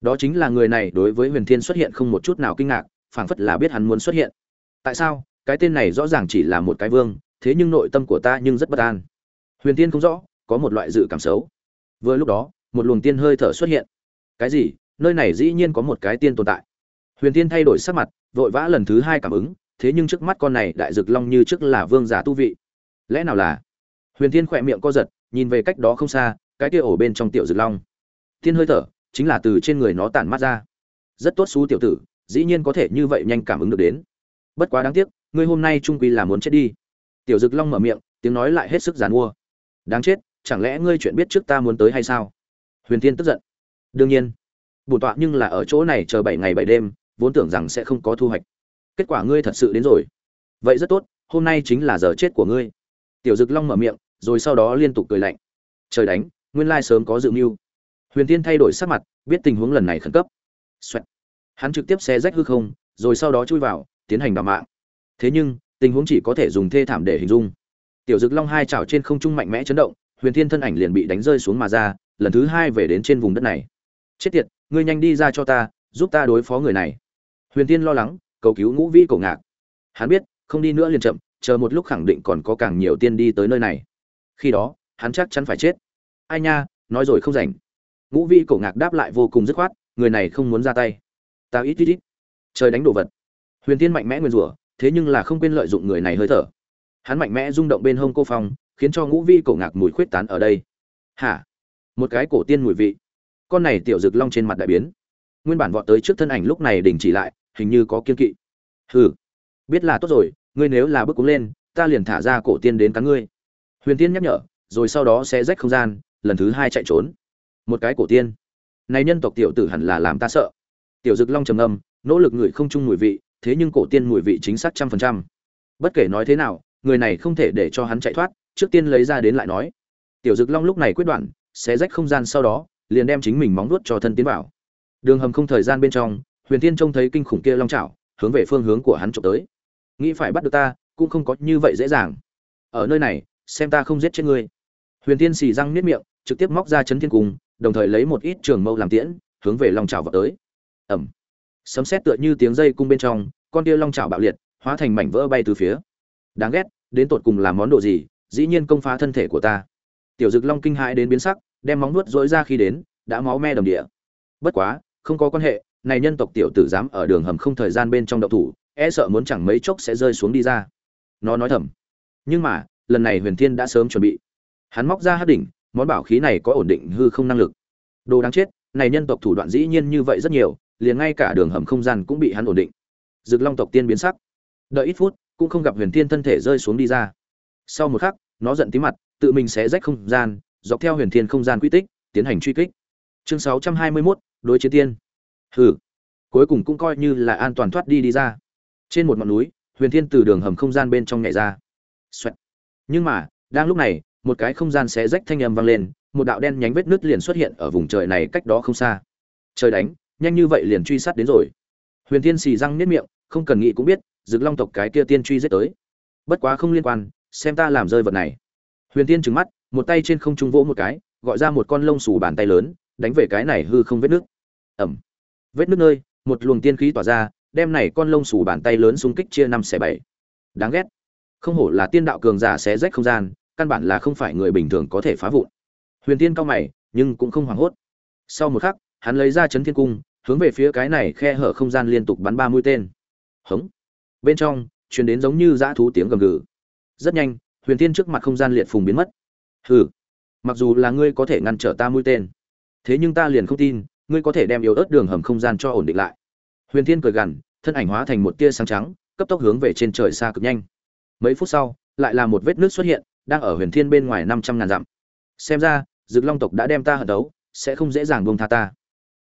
Đó chính là người này đối với huyền thiên xuất hiện không một chút nào kinh ngạc, phảng phất là biết hắn muốn xuất hiện. Tại sao? Cái tên này rõ ràng chỉ là một cái vương, thế nhưng nội tâm của ta nhưng rất bất an. Huyền thiên không rõ, có một loại dự cảm xấu. Vừa lúc đó một luồng tiên hơi thở xuất hiện. Cái gì? Nơi này dĩ nhiên có một cái tiên tồn tại. Huyền thiên thay đổi sắc mặt, vội vã lần thứ hai cảm ứng, thế nhưng trước mắt con này đại dực long như trước là vương giả tu vị. Lẽ nào là? Huyền thiên khỏe miệng co giật, nhìn về cách đó không xa, cái kia ổ bên trong tiểu dực long. Tiên hơi thở, chính là từ trên người nó tản mát ra. Rất tốt xú tiểu tử, dĩ nhiên có thể như vậy nhanh cảm ứng được đến. Bất quá đáng tiếc, ngươi hôm nay trung quy là muốn chết đi. Tiểu dực long mở miệng, tiếng nói lại hết sức giàn mua. Đáng chết, chẳng lẽ ngươi chuyện biết trước ta muốn tới hay sao? Huyền tiên tức giận. Đương nhiên bổn tọa nhưng là ở chỗ này chờ bảy ngày bảy đêm, vốn tưởng rằng sẽ không có thu hoạch. Kết quả ngươi thật sự đến rồi. Vậy rất tốt, hôm nay chính là giờ chết của ngươi. Tiểu dực long mở miệng, rồi sau đó liên tục cười lạnh. Trời đánh, nguyên lai sớm có dự mưu. Huyền tiên thay đổi sắc mặt, biết tình huống lần này khẩn cấp. Xoẹt. hắn trực tiếp xé rách hư không, rồi sau đó chui vào, tiến hành đ mạng. Thế nhưng, tình huống chỉ có thể dùng thê thảm để hình dung. Tiểu dực long hai chảo trên không trung mạnh mẽ chấn động huyền thiên thân ảnh liền bị đánh rơi xuống mà ra, lần thứ hai về đến trên vùng đất này. Chết tiệt, ngươi nhanh đi ra cho ta, giúp ta đối phó người này. Huyền thiên lo lắng, cầu cứu ngũ vĩ cổ ngạc. Hắn biết, không đi nữa liền chậm, chờ một lúc khẳng định còn có càng nhiều tiên đi tới nơi này. Khi đó, hắn chắc chắn phải chết. Ai nha, nói rồi không rảnh. Ngũ vĩ cổ ngạc đáp lại vô cùng dứt khoát, người này không muốn ra tay. Ta ít ít ít. Trời đánh đồ vật. Huyền Thiên mạnh mẽ nguyên rủa, thế nhưng là không quên lợi dụng người này hơi thở. Hắn mạnh mẽ rung động bên hông cô phong khiến cho ngũ vi cổ ngạc mùi khuyết tán ở đây. Hả? Một cái cổ tiên mùi vị. Con này tiểu rực long trên mặt đại biến. Nguyên bản vọt tới trước thân ảnh lúc này đình chỉ lại, hình như có kiên kỵ. Hừ. Biết là tốt rồi, ngươi nếu là bước cúng lên, ta liền thả ra cổ tiên đến cắn ngươi. Huyền tiên nhắc nhở, rồi sau đó sẽ rách không gian, lần thứ hai chạy trốn. Một cái cổ tiên. Này nhân tộc tiểu tử hẳn là làm ta sợ. Tiểu dực long trầm âm nỗ lực ngửi không chung mùi vị, thế nhưng cổ tiên mùi vị chính xác trăm phần trăm. Bất kể nói thế nào, người này không thể để cho hắn chạy thoát trước tiên lấy ra đến lại nói. Tiểu dực long lúc này quyết đoạn sẽ rách không gian sau đó, liền đem chính mình móng nuốt cho thân tiến vào. Đường hầm không thời gian bên trong, huyền tiên trông thấy kinh khủng kia long chảo, hướng về phương hướng của hắn trộm tới. Nghĩ phải bắt được ta, cũng không có như vậy dễ dàng. Ở nơi này, xem ta không giết chết ngươi. Huyền tiên xì răng niết miệng, trực tiếp móc ra chấn thiên cung đồng thời lấy một ít trường mâu làm tiễn, hướng về long chảo vào tới. Ẩm sấm sét tựa như tiếng dây cung bên trong, con kia long chảo bạo liệt, hóa thành mảnh vỡ bay từ phía. Đáng ghét, đến tột cùng làm món đồ gì dĩ nhiên công phá thân thể của ta. Tiểu dực long kinh hãi đến biến sắc đem móng nuốt dối ra khi đến đã máu me đồng địa. Bất quá không có quan hệ này nhân tộc tiểu tử dám ở đường hầm không thời gian bên trong động thủ e sợ muốn chẳng mấy chốc sẽ rơi xuống đi ra. Nó nói thầm. Nhưng mà lần này huyền thiên đã sớm chuẩn bị. Hắn móc ra hát đỉnh món bảo khí này có ổn định hư không năng lực. Đồ đáng chết này nhân tộc thủ đoạn dĩ nhiên như vậy rất nhiều liền ngay cả đường hầm không gian cũng bị hắn ổn định. Dực Long tộc tiên biến sắc. Đợi ít phút, cũng không gặp Huyền Thiên thân thể rơi xuống đi ra. Sau một khắc, nó giận tí mặt, tự mình sẽ rách không gian, dọc theo Huyền Thiên không gian quy tích, tiến hành truy kích. Chương 621, đối chiến tiên. Hừ. Cuối cùng cũng coi như là an toàn thoát đi đi ra. Trên một ngọn núi, Huyền Thiên từ đường hầm không gian bên trong nhảy ra. Xoẹt. Nhưng mà, đang lúc này, một cái không gian xé rách thanh âm vang lên, một đạo đen nhánh vết nứt liền xuất hiện ở vùng trời này cách đó không xa. Trời đánh, nhanh như vậy liền truy sát đến rồi. Huyền Thiên xì răng niết miệng, không cần nghĩ cũng biết rực long tộc cái kia tiên truy giết tới bất quá không liên quan xem ta làm rơi vật này. Huyền tiên trừng mắt, một tay trên không trung vỗ một cái, gọi ra một con lông xù bàn tay lớn, đánh về cái này hư không vết nước. Ẩm. Vết nước nơi, một luồng tiên khí tỏa ra, đem này con lông xù bàn tay lớn xung kích chia năm xẻ bảy. Đáng ghét. Không hổ là tiên đạo cường giả xé rách không gian, căn bản là không phải người bình thường có thể phá vụn. Huyền tiên cao mày, nhưng cũng không hoảng hốt. Sau một khắc, hắn lấy ra chấn thiên cung, hướng về phía cái này khe hở không gian liên tục bắn ba mũi tên. Hống. Bên trong, truyền đến giống như dã thú tiếng gầm gừ rất nhanh huyền Thiên trước mặt không gian liệt phùng biến mất. Hừ mặc dù là ngươi có thể ngăn trở ta mũi tên thế nhưng ta liền không tin ngươi có thể đem yếu ớt đường hầm không gian cho ổn định lại. Huyền Thiên cười gằn thân ảnh hóa thành một tia sáng trắng cấp tốc hướng về trên trời xa cực nhanh. Mấy phút sau lại là một vết nước xuất hiện đang ở huyền thiên bên ngoài năm trăm ngàn dặm. Xem ra dực long tộc đã đem ta hận đấu sẽ không dễ dàng buông tha ta.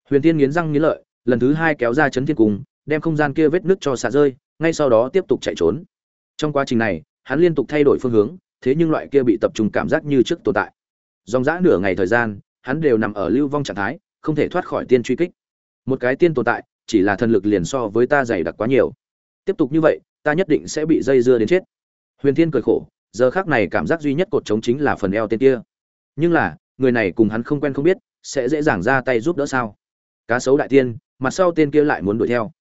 Huyền thiên nghiến răng nghiến lợi lần thứ hai kéo ra chấn thiên cung đem không gian kia vết nước cho xả rơi, ngay sau đó tiếp tục chạy trốn. Trong quá trình này, hắn liên tục thay đổi phương hướng, thế nhưng loại kia bị tập trung cảm giác như trước tồn tại. Dòng dã nửa ngày thời gian, hắn đều nằm ở lưu vong trạng thái, không thể thoát khỏi tiên truy kích. Một cái tiên tồn tại, chỉ là thần lực liền so với ta dày đặc quá nhiều. Tiếp tục như vậy, ta nhất định sẽ bị dây dưa đến chết. Huyền Thiên cười khổ, giờ khắc này cảm giác duy nhất cột chống chính là phần eo tên kia. Nhưng là, người này cùng hắn không quen không biết, sẽ dễ dàng ra tay giúp đỡ sao? Cá sấu đại tiên, mặt sau tên kia lại muốn đuổi theo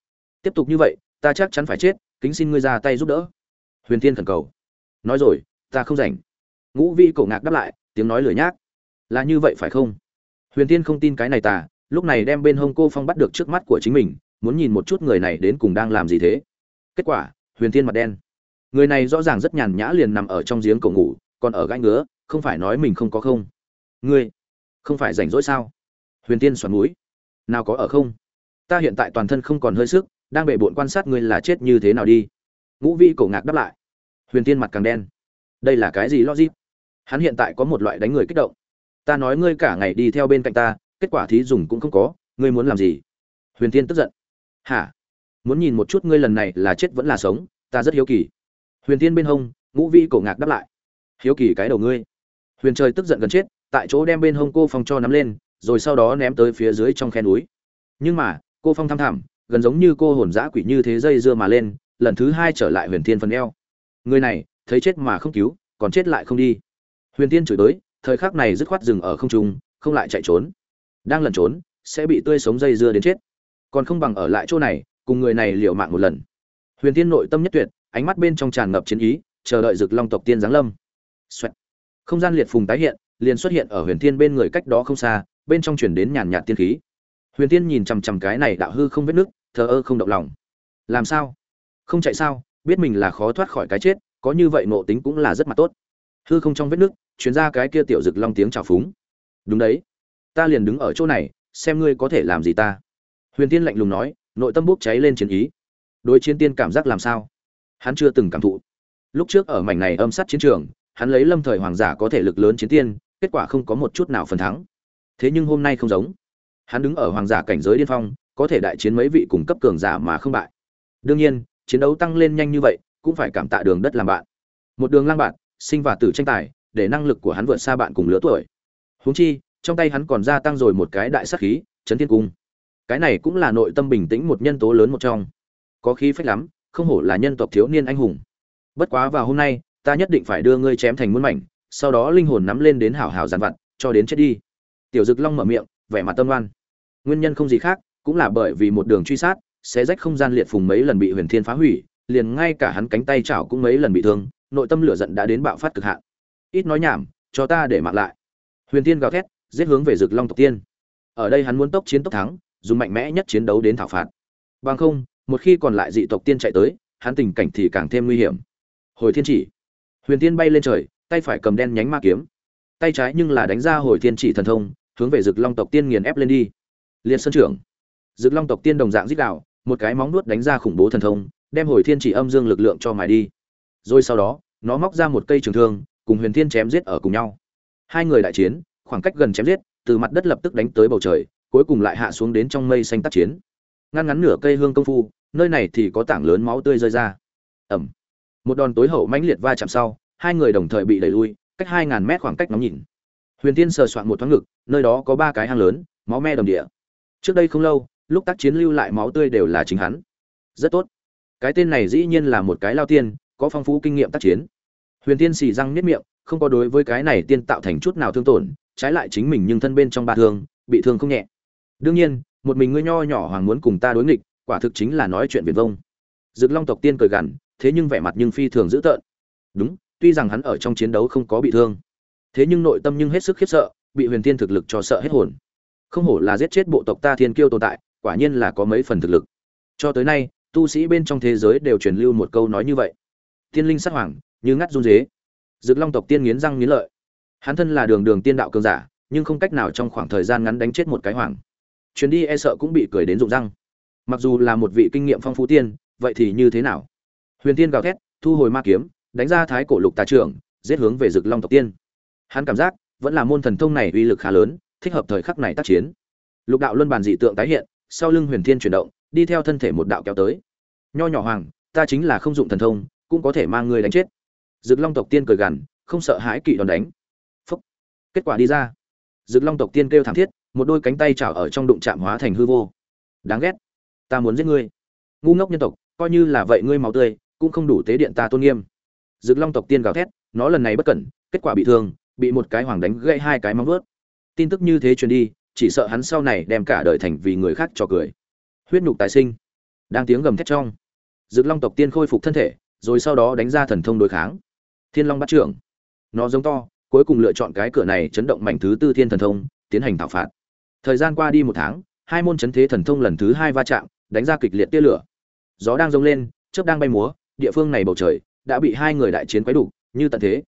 tiếp tục như vậy ta chắc chắn phải chết kính xin ngươi ra tay giúp đỡ huyền Thiên khẩn cầu nói rồi, ta không rảnh. Ngũ vi cổ ngạc đáp lại, tiếng nói lười nhác. Là như vậy phải không? Huyền tiên không tin cái này ta, lúc này đem bên hông cô phong bắt được trước mắt của chính mình, muốn nhìn một chút người này đến cùng đang làm gì thế. Kết quả, huyền tiên mặt đen. Người này rõ ràng rất nhàn nhã liền nằm ở trong giếng cổ ngủ, còn ở gãi ngứa, không phải nói mình không có không. Ngươi, không phải rảnh rỗi sao? Huyền tiên xoắn mũi. Nào có ở không? Ta hiện tại toàn thân không còn hơi sức, đang bệ bộn quan sát ngươi là chết như thế nào đi. Ngũ vi cổ ngạc đáp lại huyền tiên mặt càng đen. Đây là cái gì logic? Hắn hiện tại có một loại đánh người kích động. Ta nói ngươi cả ngày đi theo bên cạnh ta, kết quả thí dùng cũng không có, ngươi muốn làm gì? Huyền tiên tức giận. Hả? Muốn nhìn một chút ngươi lần này là chết vẫn là sống, ta rất hiếu kỳ. Huyền tiên bên hông, ngũ vi cổ ngạc đáp lại. Hiếu kỳ cái đầu ngươi. Huyền trời tức giận gần chết, tại chỗ đem bên hông cô phong cho nắm lên, rồi sau đó ném tới phía dưới trong khe núi. Nhưng mà, cô phong thăm thẳm, gần giống như cô hồn dã quỷ như thế dây dưa mà lên, lần thứ hai trở lại huyền thiên phần eo người này, thấy chết mà không cứu, còn chết lại không đi. Huyền thiên chửi tới thời khắc này dứt khoát dừng ở không trung, không lại chạy trốn. Đang lẩn trốn, sẽ bị tươi sống dây dưa đến chết. Còn không bằng ở lại chỗ này, cùng người này liều mạng một lần. Huyền thiên nội tâm nhất tuyệt, ánh mắt bên trong tràn ngập chiến ý, chờ đợi rực long tộc tiên giáng lâm. Xoẹt. không gian liệt phùng tái hiện, liền xuất hiện ở huyền thiên bên người cách đó không xa, bên trong chuyển đến nhàn nhạt tiên khí. Huyền tiên nhìn chằm chằm cái này đạo hư không vết nước, thờ ơ không động lòng. Làm sao? Không chạy sao? Biết mình là khó thoát khỏi cái chết, có như vậy nộ tính cũng là rất mặt tốt. Hư không trong vết nước chuyến ra cái kia tiểu rực long tiếng trào phúng. Đúng đấy. Ta liền đứng ở chỗ này, xem ngươi có thể làm gì ta. Huyền tiên lạnh lùng nói, nội tâm bốc cháy lên chiến ý. Đối chiến tiên cảm giác làm sao? Hắn chưa từng cảm thụ. Lúc trước ở mảnh này âm sát chiến trường, hắn lấy lâm thời hoàng giả có thể lực lớn chiến tiên, kết quả không có một chút nào phần thắng. Thế nhưng hôm nay không giống. Hắn đứng ở hoàng giả cảnh giới điên phong, có thể đại chiến mấy vị cùng cấp cường giả mà không bại. Đương nhiên chiến đấu tăng lên nhanh như vậy, cũng phải cảm tạ đường đất làm bạn. Một đường lang bạn, sinh và tử tranh tài, để năng lực của hắn vượt xa bạn cùng lứa tuổi. Huống chi, trong tay hắn còn gia tăng rồi một cái đại sát khí, chấn thiên cung. Cái này cũng là nội tâm bình tĩnh một nhân tố lớn một trong. Có khí phách lắm, không hổ là nhân tộc thiếu niên anh hùng. Bất quá vào hôm nay, ta nhất định phải đưa ngươi chém thành muôn mảnh, sau đó linh hồn nắm lên đến hảo hảo giàn vặt, cho đến chết đi. Tiểu dực long mở miệng, vẻ mặt tâm oan. Nguyên nhân không gì khác, cũng là bởi vì một đường truy sát xé rách không gian liệt phùng mấy lần bị huyền thiên phá hủy, liền ngay cả hắn cánh tay chảo cũng mấy lần bị thương, nội tâm lửa giận đã đến bạo phát cực hạn. Ít nói nhảm, cho ta để mặc lại. Huyền thiên gào thét, giết hướng về rực long tộc tiên. Ở đây hắn muốn tốc chiến tốc thắng, dùng mạnh mẽ nhất chiến đấu đến thảo phạt. Bằng không, một khi còn lại dị tộc tiên chạy tới, hắn tình cảnh thì càng thêm nguy hiểm. Hồi thiên chỉ. Huyền tiên bay lên trời, tay phải cầm đen nhánh ma kiếm. Tay trái nhưng là đánh ra hồi thiên chỉ thần thông, hướng về rực long tộc tiên nghiền ép lên đi. Liên sơn trưởng. Rực long tộc tiên đồng dạng dích đạo một cái móng nuốt đánh ra khủng bố thần thông, đem hồi thiên chỉ âm dương lực lượng cho mài đi. Rồi sau đó, nó móc ra một cây trường thương, cùng huyền thiên chém giết ở cùng nhau. Hai người đại chiến, khoảng cách gần chém giết, từ mặt đất lập tức đánh tới bầu trời, cuối cùng lại hạ xuống đến trong mây xanh tác chiến. Ngăn ngắn nửa cây hương công phu, nơi này thì có tảng lớn máu tươi rơi ra. Ẩm một đòn tối hậu mãnh liệt va chạm sau, hai người đồng thời bị đẩy lui, cách hai ngàn mét khoảng cách nóng nhìn. Huyền tiên sờ soạn một thoáng ngực, nơi đó có ba cái hang lớn, máu me đồng địa. Trước đây không lâu lúc tác chiến lưu lại máu tươi đều là chính hắn. Rất tốt. Cái tên này dĩ nhiên là một cái lao tiên, có phong phú kinh nghiệm tác chiến. Huyền tiên xì răng miết miệng, không có đối với cái này tiên tạo thành chút nào thương tổn, trái lại chính mình nhưng thân bên trong ba thương, bị thương không nhẹ. Đương nhiên, một mình ngươi nho nhỏ hoàng muốn cùng ta đối nghịch, quả thực chính là nói chuyện viển vông. Dực long tộc tiên cười gằn, thế nhưng vẻ mặt nhưng phi thường dữ tợn. Đúng, tuy rằng hắn ở trong chiến đấu không có bị thương, thế nhưng nội tâm nhưng hết sức khiếp sợ, bị huyền tiên thực lực cho sợ hết hồn. Không hổ là giết chết bộ tộc ta thiên kiêu tồn tại quả nhiên là có mấy phần thực lực. Cho tới nay, tu sĩ bên trong thế giới đều truyền lưu một câu nói như vậy. Tiên linh sát hoàng, như ngắt run dế. Dực long tộc tiên nghiến răng nghiến lợi. Hắn thân là đường đường tiên đạo cường giả, nhưng không cách nào trong khoảng thời gian ngắn đánh chết một cái hoàng. Chuyến đi e sợ cũng bị cười đến rụng răng. Mặc dù là một vị kinh nghiệm phong phú tiên, vậy thì như thế nào? Huyền tiên gào thét, thu hồi ma kiếm, đánh ra thái cổ lục tà trưởng, giết hướng về rực long tộc tiên. Hắn cảm giác, vẫn là môn thần thông này uy lực khá lớn, thích hợp thời khắc này tác chiến. Lục đạo luân bàn dị tượng tái hiện sau lưng huyền thiên chuyển động đi theo thân thể một đạo kéo tới. Nho nhỏ hoàng ta chính là không dụng thần thông cũng có thể mang người đánh chết. Dực long tộc tiên cười gằn không sợ hãi kỵ đòn đánh. Phúc. kết quả đi ra. Dực long tộc tiên kêu thảm thiết một đôi cánh tay chảo ở trong đụng chạm hóa thành hư vô. Đáng ghét. Ta muốn giết ngươi. Ngu ngốc nhân tộc coi như là vậy ngươi máu tươi cũng không đủ tế điện ta tôn nghiêm. Dực Long tộc tiên gào thét, nó lần này bất cẩn, kết quả bị thương, bị một cái hoàng đánh gãy hai cái móng vớt. Tin tức như thế truyền đi, chỉ sợ hắn sau này đem cả đời thành vì người khác cho cười. Huyết nhục tái sinh. Đang tiếng gầm thét trong, Dực Long tộc tiên khôi phục thân thể, rồi sau đó đánh ra thần thông đối kháng. Thiên Long bắt trưởng. Nó giống to, cuối cùng lựa chọn cái cửa này chấn động mảnh thứ tư thiên thần thông, tiến hành thảo phạt. Thời gian qua đi một tháng, hai môn chấn thế thần thông lần thứ hai va chạm, đánh ra kịch liệt tia lửa. Gió đang rông lên, chớp đang bay múa, địa phương này bầu trời đã bị hai người đại chiến quấy đủ, như tận thế.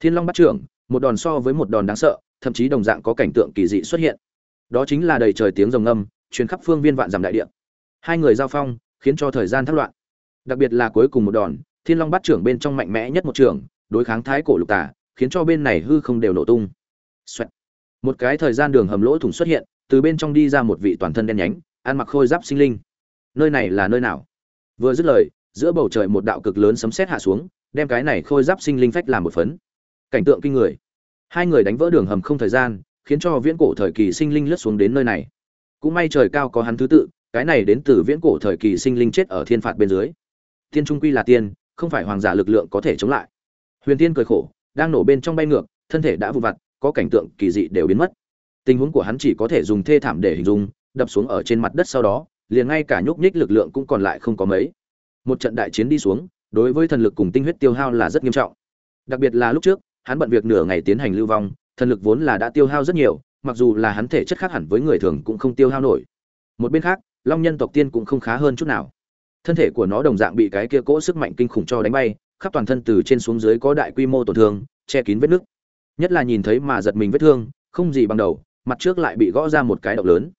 Thiên Long bắt trưởng, một đòn so với một đòn đáng sợ, thậm chí đồng dạng có cảnh tượng kỳ dị xuất hiện. Đó chính là đầy trời tiếng rồng ngâm, truyền khắp phương viên vạn dặm đại địa. Hai người giao phong, khiến cho thời gian thất loạn. Đặc biệt là cuối cùng một đòn, Thiên Long bắt trưởng bên trong mạnh mẽ nhất một trưởng, đối kháng thái cổ lục tả khiến cho bên này hư không đều nổ tung. Xoẹt. Một cái thời gian đường hầm lỗ thủng xuất hiện, từ bên trong đi ra một vị toàn thân đen nhánh, ăn mặc khôi giáp sinh linh. Nơi này là nơi nào? Vừa dứt lời, giữa bầu trời một đạo cực lớn sấm sét hạ xuống, đem cái này khôi giáp sinh linh phách làm một phấn. Cảnh tượng kinh người. Hai người đánh vỡ đường hầm không thời gian, khiến cho viễn cổ thời kỳ sinh linh lướt xuống đến nơi này. Cũng may trời cao có hắn thứ tự, cái này đến từ viễn cổ thời kỳ sinh linh chết ở thiên phạt bên dưới. Tiên trung quy là tiên, không phải hoàng giả lực lượng có thể chống lại. Huyền Tiên cười khổ, đang nổ bên trong bay ngược, thân thể đã vụn vặt, có cảnh tượng kỳ dị đều biến mất. Tình huống của hắn chỉ có thể dùng thê thảm để hình dung, đập xuống ở trên mặt đất sau đó, liền ngay cả nhúc nhích lực lượng cũng còn lại không có mấy một trận đại chiến đi xuống đối với thần lực cùng tinh huyết tiêu hao là rất nghiêm trọng đặc biệt là lúc trước hắn bận việc nửa ngày tiến hành lưu vong thần lực vốn là đã tiêu hao rất nhiều mặc dù là hắn thể chất khác hẳn với người thường cũng không tiêu hao nổi. Một bên khác long nhân tộc tiên cũng không khá hơn chút nào. Thân thể của nó đồng dạng bị cái kia cỗ sức mạnh kinh khủng cho đánh bay khắp toàn thân từ trên xuống dưới có đại quy mô tổn thương che kín vết nứt. Nhất là nhìn thấy mà giật mình vết thương không gì bằng đầu mặt trước lại bị gõ ra một cái động lớn.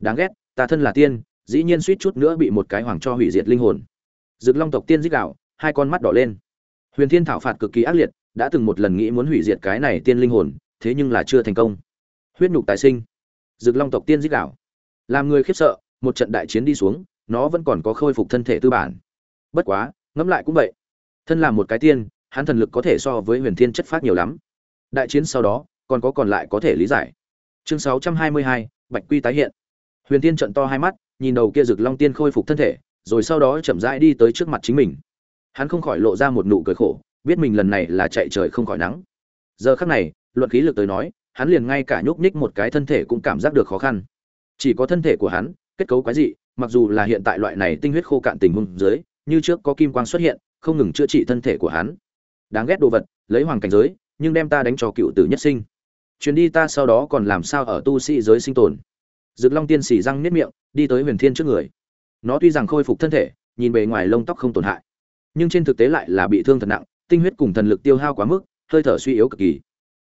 Đáng ghét ta thân là tiên dĩ nhiên suýt chút nữa bị một cái hoàng cho hủy diệt linh hồn. Dực Long tộc tiên rít gào, hai con mắt đỏ lên. Huyền Thiên thảo phạt cực kỳ ác liệt, đã từng một lần nghĩ muốn hủy diệt cái này tiên linh hồn, thế nhưng là chưa thành công. Huyết nhục tài sinh. Dực long tộc tiên dích đảo làm người khiếp sợ một trận đại chiến đi xuống nó vẫn còn có khôi phục thân thể tư bản. Bất quá ngẫm lại cũng vậy. Thân là một cái tiên hắn thần lực có thể so với huyền thiên chất phát nhiều lắm. Đại chiến sau đó còn có còn lại có thể lý giải. Chương 622, bạch quy tái hiện. Huyền thiên trận to hai mắt nhìn đầu kia rực long tiên khôi phục thân thể rồi sau đó chậm rãi đi tới trước mặt chính mình. Hắn không khỏi lộ ra một nụ cười khổ biết mình lần này là chạy trời không khỏi nắng. Giờ khắc này luận khí lực tới nói hắn liền ngay cả nhúc nhích một cái thân thể cũng cảm giác được khó khăn chỉ có thân thể của hắn kết cấu quái dị mặc dù là hiện tại loại này tinh huyết khô cạn tình huống dưới như trước có kim quang xuất hiện không ngừng chữa trị thân thể của hắn đáng ghét đồ vật lấy hoàng cảnh giới nhưng đem ta đánh cho cựu tử nhất sinh chuyến đi ta sau đó còn làm sao ở tu sĩ giới sinh tồn Dực Long tiên xỉ răng niết miệng, đi tới Huyền Thiên trước người. Nó tuy rằng khôi phục thân thể, nhìn bề ngoài lông tóc không tổn hại, nhưng trên thực tế lại là bị thương thật nặng, tinh huyết cùng thần lực tiêu hao quá mức, hơi thở suy yếu cực kỳ.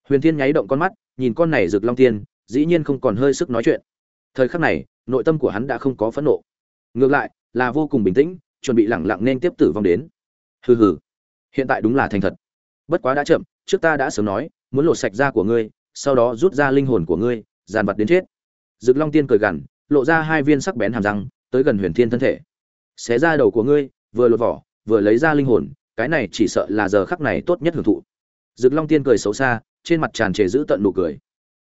Huyền Thiên nháy động con mắt, nhìn con này Dực Long tiên, dĩ nhiên không còn hơi sức nói chuyện. Thời khắc này, nội tâm của hắn đã không có phẫn nộ, ngược lại là vô cùng bình tĩnh, chuẩn bị lẳng lặng nên tiếp tử vong đến. Hừ hừ, hiện tại đúng là thành thật. Bất quá đã chậm, trước ta đã sớm nói, muốn lột sạch da của ngươi, sau đó rút ra linh hồn của ngươi, giàn vật đến chết. Dực Long Tiên cười gằn, lộ ra hai viên sắc bén hàm răng, tới gần Huyền Thiên thân thể. Xé ra đầu của ngươi, vừa lột vỏ, vừa lấy ra linh hồn, cái này chỉ sợ là giờ khắc này tốt nhất hưởng thụ. Dực Long Tiên cười xấu xa, trên mặt tràn trề giữ tận nụ cười.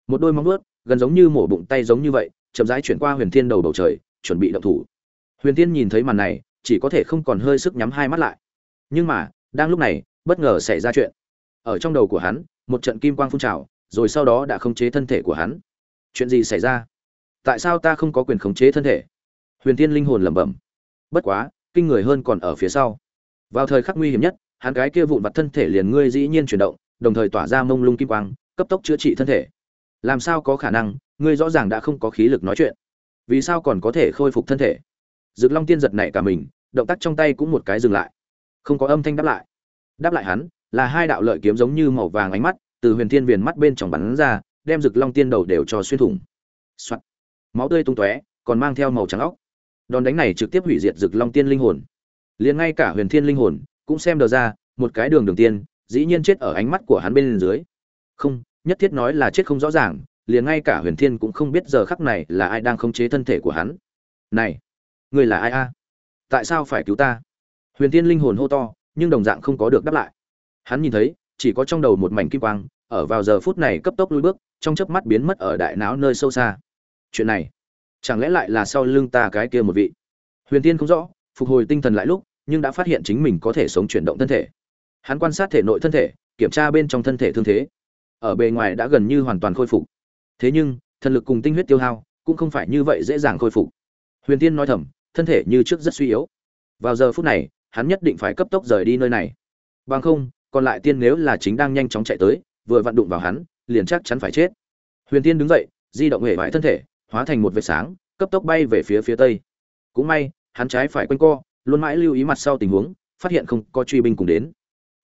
Một đôi móng vuốt, gần giống như mổ bụng tay giống như vậy, chậm rãi chuyển qua Huyền Thiên đầu bầu trời, chuẩn bị động thủ. Huyền Thiên nhìn thấy màn này, chỉ có thể không còn hơi sức nhắm hai mắt lại. Nhưng mà, đang lúc này, bất ngờ xảy ra chuyện. Ở trong đầu của hắn, một trận kim quang phun trào, rồi sau đó đã khống chế thân thể của hắn. Chuyện gì xảy ra? tại sao ta không có quyền khống chế thân thể huyền Thiên linh hồn lẩm bẩm bất quá kinh người hơn còn ở phía sau vào thời khắc nguy hiểm nhất hắn cái kia vụn vặt thân thể liền ngươi dĩ nhiên chuyển động đồng thời tỏa ra mông lung kim quang, cấp tốc chữa trị thân thể. Làm sao có khả năng? Ngươi rõ ràng đã không có khí lực nói chuyện. Vì sao còn có thể khôi phục thân thể? Dực long tiên giật nảy cả mình, động tác trong tay cũng một cái dừng lại. Không có âm thanh đáp lại. Đáp lại hắn, là hai đạo lợi kiếm giống như màu vàng ánh mắt, từ huyền thiên viền mắt bên trong bắn ra, đem rực long tiên đầu đều cho xuyên thủng. Soạn máu tươi tung tóe, còn mang theo màu trắng óc. Đòn đánh này trực tiếp hủy diệt rực long tiên linh hồn. Liền ngay cả huyền thiên linh hồn, cũng xem đờ ra, một cái đường đường tiên dĩ nhiên chết ở ánh mắt của hắn bên dưới. Không, nhất thiết nói là chết không rõ ràng, liền ngay cả huyền thiên cũng không biết giờ khắc này là ai đang khống chế thân thể của hắn. Này, người là ai a? Tại sao phải cứu ta? Huyền thiên linh hồn hô to, nhưng đồng dạng không có được đáp lại. Hắn nhìn thấy, chỉ có trong đầu một mảnh kim quang, ở vào giờ phút này cấp tốc lùi bước, trong chớp mắt biến mất ở đại não nơi sâu xa. Chuyện này, chẳng lẽ lại là sau lưng ta cái kia một vị? Huyền Thiên không rõ, phục hồi tinh thần lại lúc, nhưng đã phát hiện chính mình có thể sống chuyển động thân thể hắn quan sát thể nội thân thể, kiểm tra bên trong thân thể thương thế. Ở bề ngoài đã gần như hoàn toàn khôi phục. Thế nhưng, thần lực cùng tinh huyết tiêu hao cũng không phải như vậy dễ dàng khôi phục. Huyền tiên nói thầm, thân thể như trước rất suy yếu. Vào giờ phút này, hắn nhất định phải cấp tốc rời đi nơi này. Bằng không, còn lại tiên nếu là chính đang nhanh chóng chạy tới, vừa vặn đụng vào hắn, liền chắc chắn phải chết. Huyền tiên đứng dậy, di động hệ vải thân thể, hóa thành một vệt sáng, cấp tốc bay về phía phía tây. Cũng may, hắn trái phải quanh co, luôn mãi lưu ý mặt sau tình huống, phát hiện không có truy binh cùng đến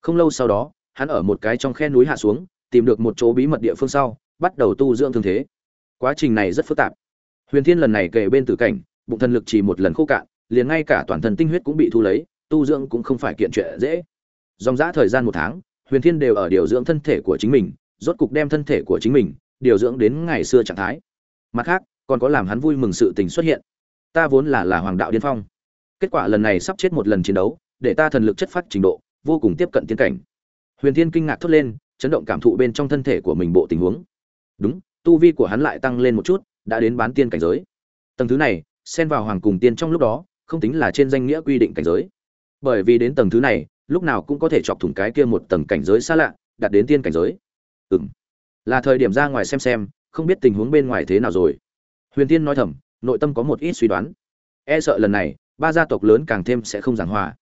không lâu sau đó, hắn ở một cái trong khe núi hạ xuống, tìm được một chỗ bí mật địa phương sau, bắt đầu tu dưỡng thương thế. Quá trình này rất phức tạp. Huyền thiên lần này kể bên tử cảnh, bụng thần lực chỉ một lần khô cạn, liền ngay cả toàn thân tinh huyết cũng bị thu lấy, tu dưỡng cũng không phải kiện chuyện dễ. Dòng dã thời gian một tháng, huyền thiên đều ở điều dưỡng thân thể của chính mình, rốt cục đem thân thể của chính mình điều dưỡng đến ngày xưa trạng thái. Mặt khác, còn có làm hắn vui mừng sự tình xuất hiện. Ta vốn là là hoàng đạo điên phong. Kết quả lần này sắp chết một lần chiến đấu, để ta thần lực chất phát trình độ vô cùng tiếp cận tiên cảnh. Huyền thiên kinh ngạc thốt lên, chấn động cảm thụ bên trong thân thể của mình bộ tình huống. Đúng, tu vi của hắn lại tăng lên một chút, đã đến bán tiên cảnh giới. Tầng thứ này, xen vào hoàng cùng tiên trong lúc đó, không tính là trên danh nghĩa quy định cảnh giới. Bởi vì đến tầng thứ này, lúc nào cũng có thể chọc thủng cái kia một tầng cảnh giới xa lạ, đạt đến tiên cảnh giới. Ừ m là thời điểm ra ngoài xem xem, không biết tình huống bên ngoài thế nào rồi. Huyền tiên nói thầm, nội tâm có một ít suy đoán. E sợ lần này, ba gia tộc lớn càng thêm sẽ không giảng hòa.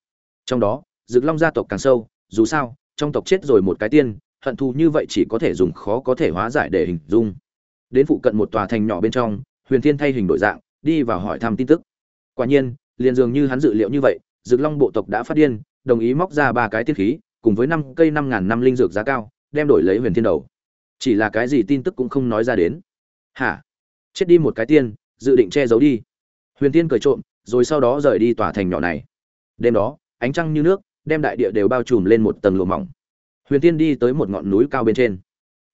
Trong đó dực long gia tộc càng sâu, dù sao, trong tộc chết rồi một cái tiên, hận thù như vậy chỉ có thể dùng khó có thể hóa giải để hình dung. Đến phụ cận một tòa thành nhỏ bên trong, huyền thiên thay hình đổi dạng, đi vào hỏi thăm tin tức. Quả nhiên, liền dường như hắn dự liệu như vậy, dực long bộ tộc đã phát điên, đồng ý móc ra ba cái tiên khí, cùng với năm cây năm ngàn năm linh dược giá cao, đem đổi lấy huyền thiên đầu. Chỉ là cái gì tin tức cũng không nói ra đến. Hả? Chết đi một cái tiên, dự định che giấu đi. Huyền Thiên cười trộm, rồi sau đó rời đi tòa thành nhỏ này. Đêm đó, ánh trăng như nước đem đại địa đều bao trùm lên một tầng lụa mỏng. Huyền tiên đi tới một ngọn núi cao bên trên.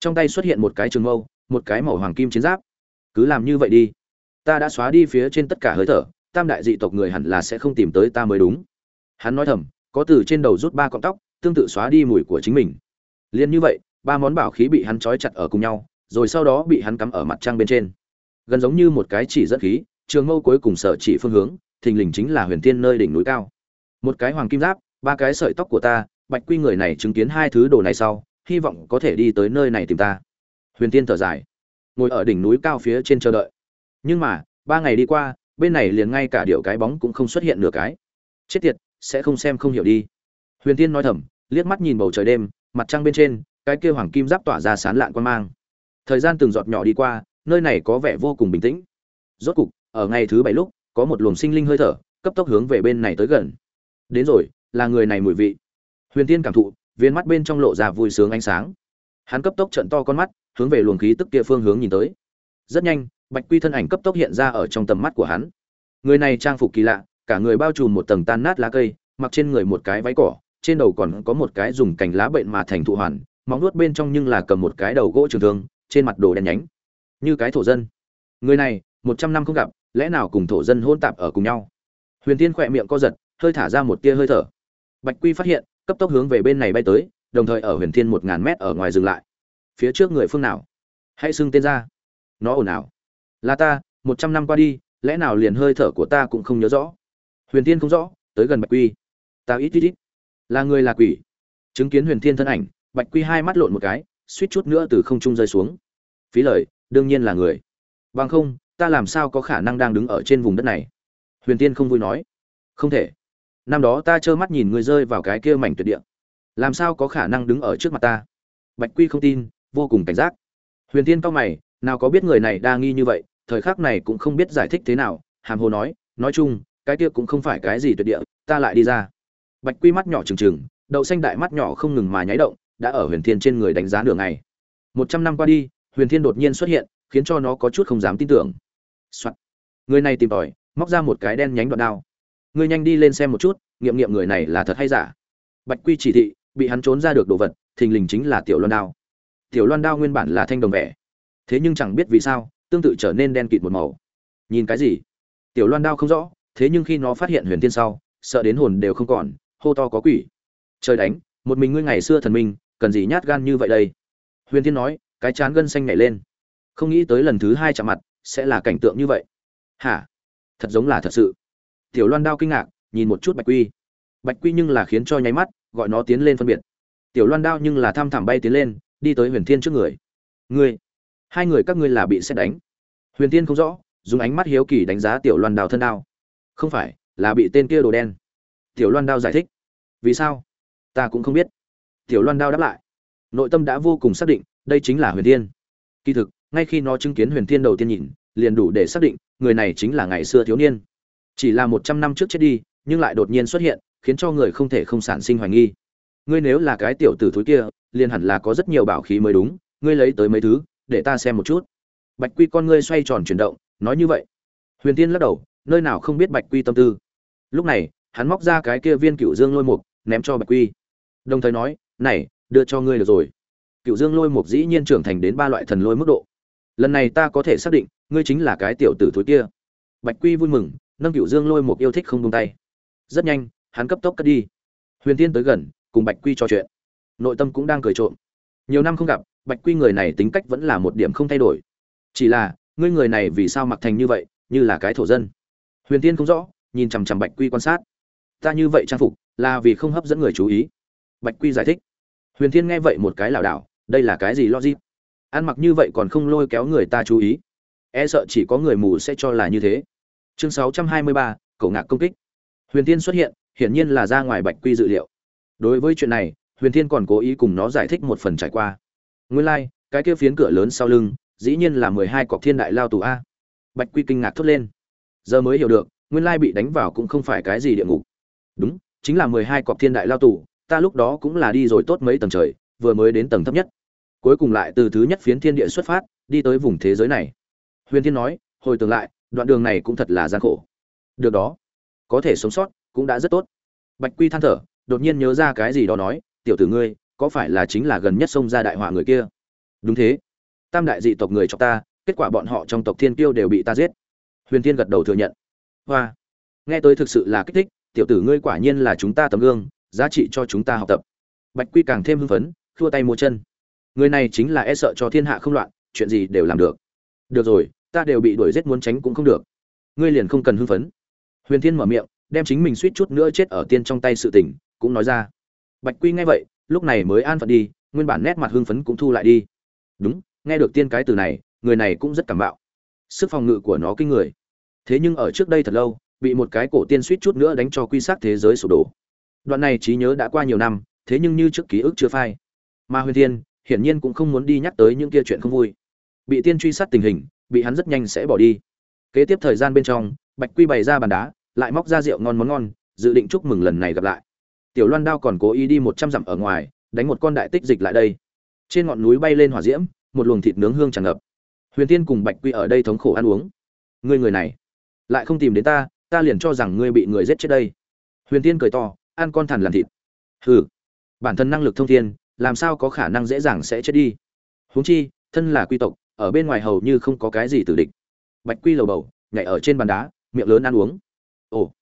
Trong tay xuất hiện một cái trường mâu, một cái màu hoàng kim chiến giáp. Cứ làm như vậy đi. Ta đã xóa đi phía trên tất cả hơi thở, tam đại dị tộc người hẳn là sẽ không tìm tới ta mới đúng. Hắn nói thầm, có từ trên đầu rút ba cọng tóc, tương tự xóa đi mùi của chính mình. Liền như vậy, ba món bảo khí bị hắn trói chặt ở cùng nhau, rồi sau đó bị hắn cắm ở mặt trăng bên trên. Gần giống như một cái chỉ dẫn khí, trường mâu cuối cùng sở chỉ phương hướng, thình lình chính là huyền thiên nơi đỉnh núi cao. Một cái hoàng kim giáp ba cái sợi tóc của ta, bạch quy người này chứng kiến hai thứ đồ này sau, hy vọng có thể đi tới nơi này tìm ta. Huyền tiên thở dài, ngồi ở đỉnh núi cao phía trên chờ đợi. Nhưng mà, ba ngày đi qua, bên này liền ngay cả điệu cái bóng cũng không xuất hiện nửa cái. Chết tiệt, sẽ không xem không hiểu đi. Huyền tiên nói thầm, liếc mắt nhìn bầu trời đêm, mặt trăng bên trên, cái kia hoàng kim giáp tỏa ra sán lạn quan mang. Thời gian từng giọt nhỏ đi qua, nơi này có vẻ vô cùng bình tĩnh. Rốt cục, ở ngày thứ bảy lúc, có một luồng sinh linh hơi thở, cấp tốc hướng về bên này tới gần. Đến rồi là người này mùi vị. Huyền tiên cảm thụ, viên mắt bên trong lộ ra vui sướng ánh sáng. Hắn cấp tốc trận to con mắt, hướng về luồng khí tức kia phương hướng nhìn tới. Rất nhanh, bạch quy thân ảnh cấp tốc hiện ra ở trong tầm mắt của hắn. Người này trang phục kỳ lạ, cả người bao trùm một tầng tan nát lá cây, mặc trên người một cái váy cỏ, trên đầu còn có một cái dùng cành lá bệnh mà thành thụ hoàn, móng nuốt bên trong nhưng là cầm một cái đầu gỗ trường thương, trên mặt đồ đen nhánh. Như cái thổ dân. Người này, một trăm năm không gặp, lẽ nào cùng thổ dân hôn tạp ở cùng nhau? Huyền tiên khỏe miệng co giật, hơi thả ra một tia hơi thở bạch quy phát hiện, cấp tốc hướng về bên này bay tới, đồng thời ở huyền thiên một ngàn mét ở ngoài dừng lại. Phía trước người phương nào? Hãy xưng tên ra. Nó ồn ào. Là ta, một trăm năm qua đi, lẽ nào liền hơi thở của ta cũng không nhớ rõ? Huyền thiên không rõ, tới gần bạch quy. Ta ít ít ít. Là người là quỷ. Chứng kiến huyền thiên thân ảnh, bạch quy hai mắt lộn một cái, suýt chút nữa từ không trung rơi xuống. Phí lời, đương nhiên là người. Bằng không, ta làm sao có khả năng đang đứng ở trên vùng đất này? Huyền tiên không vui nói. Không thể năm đó ta trơ mắt nhìn người rơi vào cái kia mảnh tuyệt địa. Làm sao có khả năng đứng ở trước mặt ta? Bạch quy không tin, vô cùng cảnh giác. Huyền tiên cao mày, nào có biết người này đa nghi như vậy, thời khắc này cũng không biết giải thích thế nào, hàm hồ nói nói chung, cái kia cũng không phải cái gì tuyệt địa, ta lại đi ra. Bạch quy mắt nhỏ trừng trừng, đậu xanh đại mắt nhỏ không ngừng mà nháy động, đã ở huyền thiên trên người đánh giá đường này một trăm năm qua đi, huyền thiên đột nhiên xuất hiện, khiến cho nó có chút không dám tin tưởng、Soạn. người này tìm tòi, móc ra một cái đen nhánh đoạn đao ngươi nhanh đi lên xem một chút, nghiệm nghiệm người này là thật hay giả. Bạch quy chỉ thị, bị hắn trốn ra được đồ vật, thình lình chính là tiểu loan đao. Tiểu loan đao nguyên bản là thanh đồng vẻ. Thế nhưng chẳng biết vì sao, tương tự trở nên đen kịt một màu. Nhìn cái gì? Tiểu loan đao không rõ, thế nhưng khi nó phát hiện huyền tiên sau, sợ đến hồn đều không còn, hô to có quỷ. Trời đánh, một mình ngươi ngày xưa thần minh, cần gì nhát gan như vậy đây? Huyền tiên nói, cái chán gân xanh nhảy lên. Không nghĩ tới lần thứ hai chạm mặt, sẽ là cảnh tượng như vậy. Hả? Thật giống là thật sự tiểu loan đao kinh ngạc, nhìn một chút bạch quy. Bạch quy nhưng là khiến cho nháy mắt, gọi nó tiến lên phân biệt. Tiểu loan đao nhưng là tham thẳm bay tiến lên, đi tới huyền thiên trước người. Ngươi, hai người các ngươi là bị xét đánh. Huyền thiên không rõ, dùng ánh mắt hiếu kỳ đánh giá tiểu loan đao thân đao. Không phải, là bị tên kia đồ đen. Tiểu loan đao giải thích. Vì sao? Ta cũng không biết. Tiểu loan đao đáp lại. Nội tâm đã vô cùng xác định, đây chính là huyền thiên. Kỳ thực, ngay khi nó chứng kiến huyền thiên đầu tiên nhìn, liền đủ để xác định, người này chính là ngày xưa thiếu niên chỉ là một trăm năm trước chết đi, nhưng lại đột nhiên xuất hiện, khiến cho người không thể không sản sinh hoài nghi. Ngươi nếu là cái tiểu tử thúi kia, liền hẳn là có rất nhiều bảo khí mới đúng, ngươi lấy tới mấy thứ, để ta xem một chút. Bạch quy con ngươi xoay tròn chuyển động, nói như vậy. Huyền tiên lắc đầu, nơi nào không biết bạch quy tâm tư. Lúc này, hắn móc ra cái kia viên cựu dương lôi mục, ném cho bạch quy. Đồng thời nói, này, đưa cho ngươi được rồi. Cựu dương lôi mục dĩ nhiên trưởng thành đến ba loại thần lôi mức độ. Lần này ta có thể xác định, ngươi chính là cái tiểu tử thúi kia. Bạch quy vui mừng nâng cựu dương lôi một yêu thích không tung tay. Rất nhanh, hắn cấp tốc cất đi. Huyền tiên tới gần, cùng bạch quy trò chuyện. Nội tâm cũng đang cười trộm. Nhiều năm không gặp, bạch quy người này tính cách vẫn là một điểm không thay đổi. Chỉ là, ngươi người này vì sao mặc thành như vậy, như là cái thổ dân? Huyền tiên không rõ, nhìn chằm chằm bạch quy quan sát. Ta như vậy trang phục, là vì không hấp dẫn người chú ý. Bạch quy giải thích. Huyền thiên nghe vậy một cái lảo đảo, đây là cái gì logic? Ăn mặc như vậy còn không lôi kéo người ta chú ý. E sợ chỉ có người mù sẽ cho là như thế chương 623, cổ ngạc công kích. Huyền thiên xuất hiện hiển nhiên là ra ngoài bạch quy dự liệu. Đối với chuyện này huyền thiên còn cố ý cùng nó giải thích một phần trải qua. Nguyên lai、like, cái kia phiến cửa lớn sau lưng dĩ nhiên là mười hai cọc thiên đại lao tù a. Bạch quy kinh ngạc thốt lên. Giờ mới hiểu được nguyên lai bị đánh vào cũng không phải cái gì địa ngục. Đúng chính là mười hai cọc thiên đại lao tù ta lúc đó cũng là đi rồi tốt mấy tầng trời vừa mới đến tầng thấp nhất. Cuối cùng lại từ thứ nhất phiến thiên địa xuất phát đi tới vùng thế giới này. Huyền thiên nói hồi tưởng lại đoạn đường này cũng thật là gian khổ. Được đó, có thể sống sót cũng đã rất tốt. Bạch quy than thở, đột nhiên nhớ ra cái gì đó nói, tiểu tử ngươi, có phải là chính là gần nhất xông ra đại họa người kia? Đúng thế. Tam đại dị tộc người cho ta, kết quả bọn họ trong tộc thiên tiêu đều bị ta giết. Huyền thiên gật đầu thừa nhận. Hoa. Nghe tới thực sự là kích thích, tiểu tử ngươi quả nhiên là chúng ta tấm gương, giá trị cho chúng ta học tập. Bạch quy càng thêm hưng phấn thua tay mua chân. Người này chính là e sợ cho thiên hạ không loạn, chuyện gì đều làm được. Được rồi ta đều bị đuổi giết muốn tránh cũng không được. Ngươi liền không cần hưng phấn. Huyền thiên mở miệng, đem chính mình suýt chút nữa chết ở tiên trong tay sự tình, cũng nói ra. Bạch quy nghe vậy, lúc này mới an phận đi, nguyên bản nét mặt hưng phấn cũng thu lại đi. Đúng, nghe được tiên cái từ này, người này cũng rất cảm bạo. Sức phòng ngự của nó kinh người. Thế nhưng ở trước đây thật lâu, bị một cái cổ tiên suýt chút nữa đánh cho quy sát thế giới sụp đổ. Đoạn này trí nhớ đã qua nhiều năm, thế nhưng như trước ký ức chưa phai. Mà huyền thiên, hiển nhiên cũng không muốn đi nhắc tới những kia chuyện không vui. Bị tiên truy sát tình hình bị hắn rất nhanh sẽ bỏ đi. Kế tiếp thời gian bên trong, bạch quy bày ra bàn đá, lại móc ra rượu ngon món ngon, dự định chúc mừng lần này gặp lại. Tiểu loan đao còn cố ý đi một trăm dặm ở ngoài, đánh một con đại tích dịch lại đây. Trên ngọn núi bay lên hỏa diễm, một luồng thịt nướng hương tràn ngập. Huyền tiên cùng bạch quy ở đây thống khổ ăn uống. Ngươi người này, lại không tìm đến ta ta liền cho rằng ngươi bị người giết chết đây. Huyền tiên cười to, ăn con thằn làm thịt. Hừ, bản thân năng lực thông thiên, làm sao có khả năng dễ dàng sẽ chết đi? Huống chi, thân là quy tộc ở bên ngoài hầu như không có cái gì tử địch. Bạch quy lầu bầu, nhảy ở trên bàn đá, miệng lớn ăn uống. Ồ,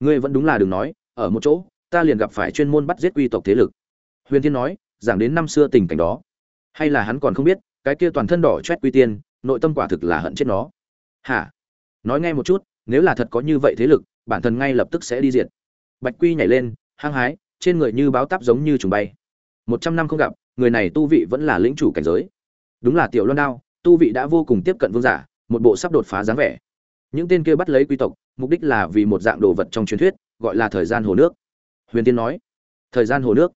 ngươi vẫn đúng là đừng nói, ở một chỗ, ta liền gặp phải chuyên môn bắt giết quy tộc thế lực. Huyền thiên nói, giảng đến năm xưa tình cảnh đó. Hay là hắn còn không biết, cái kia toàn thân đỏ chét quy tiên, nội tâm quả thực là hận chết nó. Hả? Nói nghe một chút, nếu là thật có như vậy thế lực, bản thân ngay lập tức sẽ đi diệt. Bạch quy nhảy lên, hăng hái, trên người như báo táp giống như trùng bay. Một trăm năm không gặp, người này tu vị vẫn là lĩnh chủ cảnh giới. Đúng là tiểu loan đao tu vị đã vô cùng tiếp cận vương giả, một bộ sắp đột phá dáng vẻ. Những tên kia bắt lấy quy tộc, mục đích là vì một dạng đồ vật trong truyền thuyết, gọi là thời gian hồ nước. Huyền tiên nói, thời gian hồ nước?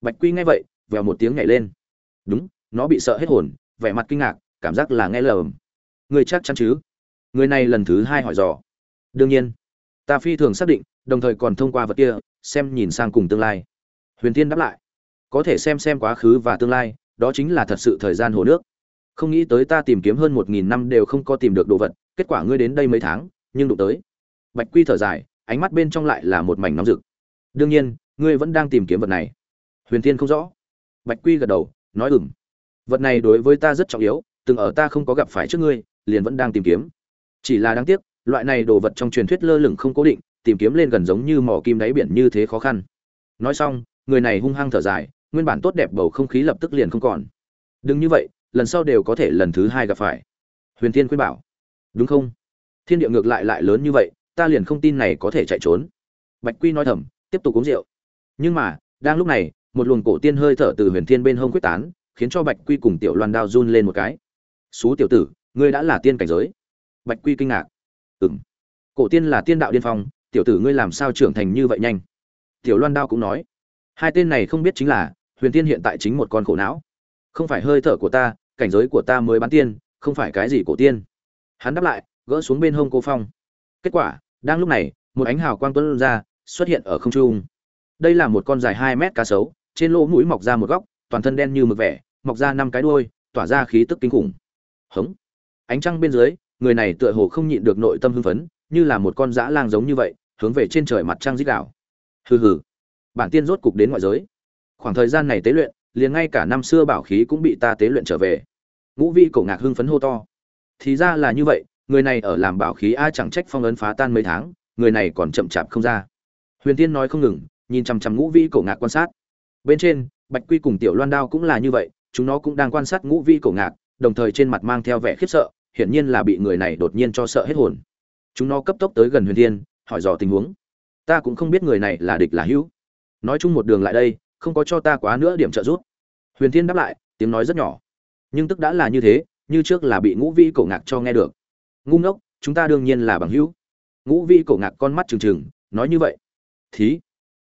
Bạch quy nghe vậy, vèo một tiếng nhảy lên. Đúng, nó bị sợ hết hồn, vẻ mặt kinh ngạc, cảm giác là nghe lờm người chắc chắn chứ? Người này lần thứ hai hỏi dò. Đương nhiên. Ta phi thường xác định, đồng thời còn thông qua vật kia, xem nhìn sang cùng tương lai. Huyền tiên đáp lại, có thể xem xem quá khứ và tương lai, đó chính là thật sự thời gian hồ nước không nghĩ tới ta tìm kiếm hơn một nghìn năm đều không có tìm được đồ vật, kết quả ngươi đến đây mấy tháng, nhưng đụng tới. Bạch quy thở dài, ánh mắt bên trong lại là một mảnh nóng rực. Đương nhiên, ngươi vẫn đang tìm kiếm vật này. Huyền Thiên không rõ. Bạch quy gật đầu, nói ừng vật này đối với ta rất trọng yếu, từng ở ta không có gặp phải trước ngươi, liền vẫn đang tìm kiếm. Chỉ là đáng tiếc, loại này đồ vật trong truyền thuyết lơ lửng không cố định, tìm kiếm lên gần giống như mỏ kim đáy biển như thế khó khăn. Nói xong, người này hung hăng thở dài, nguyên bản tốt đẹp bầu không khí lập tức liền không còn. Đừng như vậy lần sau đều có thể lần thứ hai gặp phải. Huyền Thiên khuyên bảo. Đúng không? Thiên địa ngược lại lại lớn như vậy, ta liền không tin này có thể chạy trốn. Bạch quy nói thầm, tiếp tục uống rượu. Nhưng mà, đang lúc này, một luồng cổ tiên hơi thở từ huyền thiên bên hông quyết tán, khiến cho bạch quy cùng tiểu loan đao run lên một cái. Xú tiểu tử, ngươi đã là tiên cảnh giới. Bạch quy kinh ngạc. Ừng cổ tiên là tiên đạo điên phong, tiểu tử ngươi làm sao trưởng thành như vậy nhanh? Tiểu loan đao cũng nói. Hai tên này không biết chính là, huyền tiên hiện tại chính một con khổ não. Không phải hơi thở của ta cảnh giới của ta mới bán tiên, không phải cái gì cổ tiên. Hắn đáp lại, gỡ xuống bên hông cô phong. Kết quả, đang lúc này, một ánh hào quang tuân ra, xuất hiện ở không trung. Đây là một con dài hai mét cá sấu, trên lỗ mũi mọc ra một góc, toàn thân đen như mực vẻ, mọc ra năm cái đuôi, tỏa ra khí tức kinh khủng. Hống. Ánh trăng bên dưới, người này tựa hồ không nhịn được nội tâm hưng phấn, như là một con dã lang giống như vậy, hướng về trên trời mặt trăng dít đảo hừ hừ. Bản tiên rốt cục đến ngoại giới. Khoảng thời gian này tế luyện, liền ngay cả năm xưa bảo khí cũng bị ta tế luyện trở về ngũ vi cổ ngạc hưng phấn hô to. Thì ra là như vậy, người này ở làm bảo khí a chẳng trách phong ấn phá tan mấy tháng, người này còn chậm chạp không ra. Huyền tiên nói không ngừng, nhìn chằm chằm ngũ vi cổ ngạc quan sát. Bên trên, bạch quy cùng tiểu loan đao cũng là như vậy, chúng nó cũng đang quan sát ngũ vi cổ ngạc, đồng thời trên mặt mang theo vẻ khiếp sợ, hiển nhiên là bị người này đột nhiên cho sợ hết hồn. Chúng nó cấp tốc tới gần huyền thiên hỏi dò tình huống. Ta cũng không biết người này là địch là hữu. Nói chung một đường lại đây, không có cho ta quá nữa điểm trợ giúp. Huyền thiên đáp lại, tiếng nói rất nhỏ nhưng tức đã là như thế, như trước là bị ngũ vi cổ ngạc cho nghe được. Ngu ngốc, chúng ta đương nhiên là bằng hữu. Ngũ vi cổ ngạc con mắt trừng trừng, nói như vậy. Thí,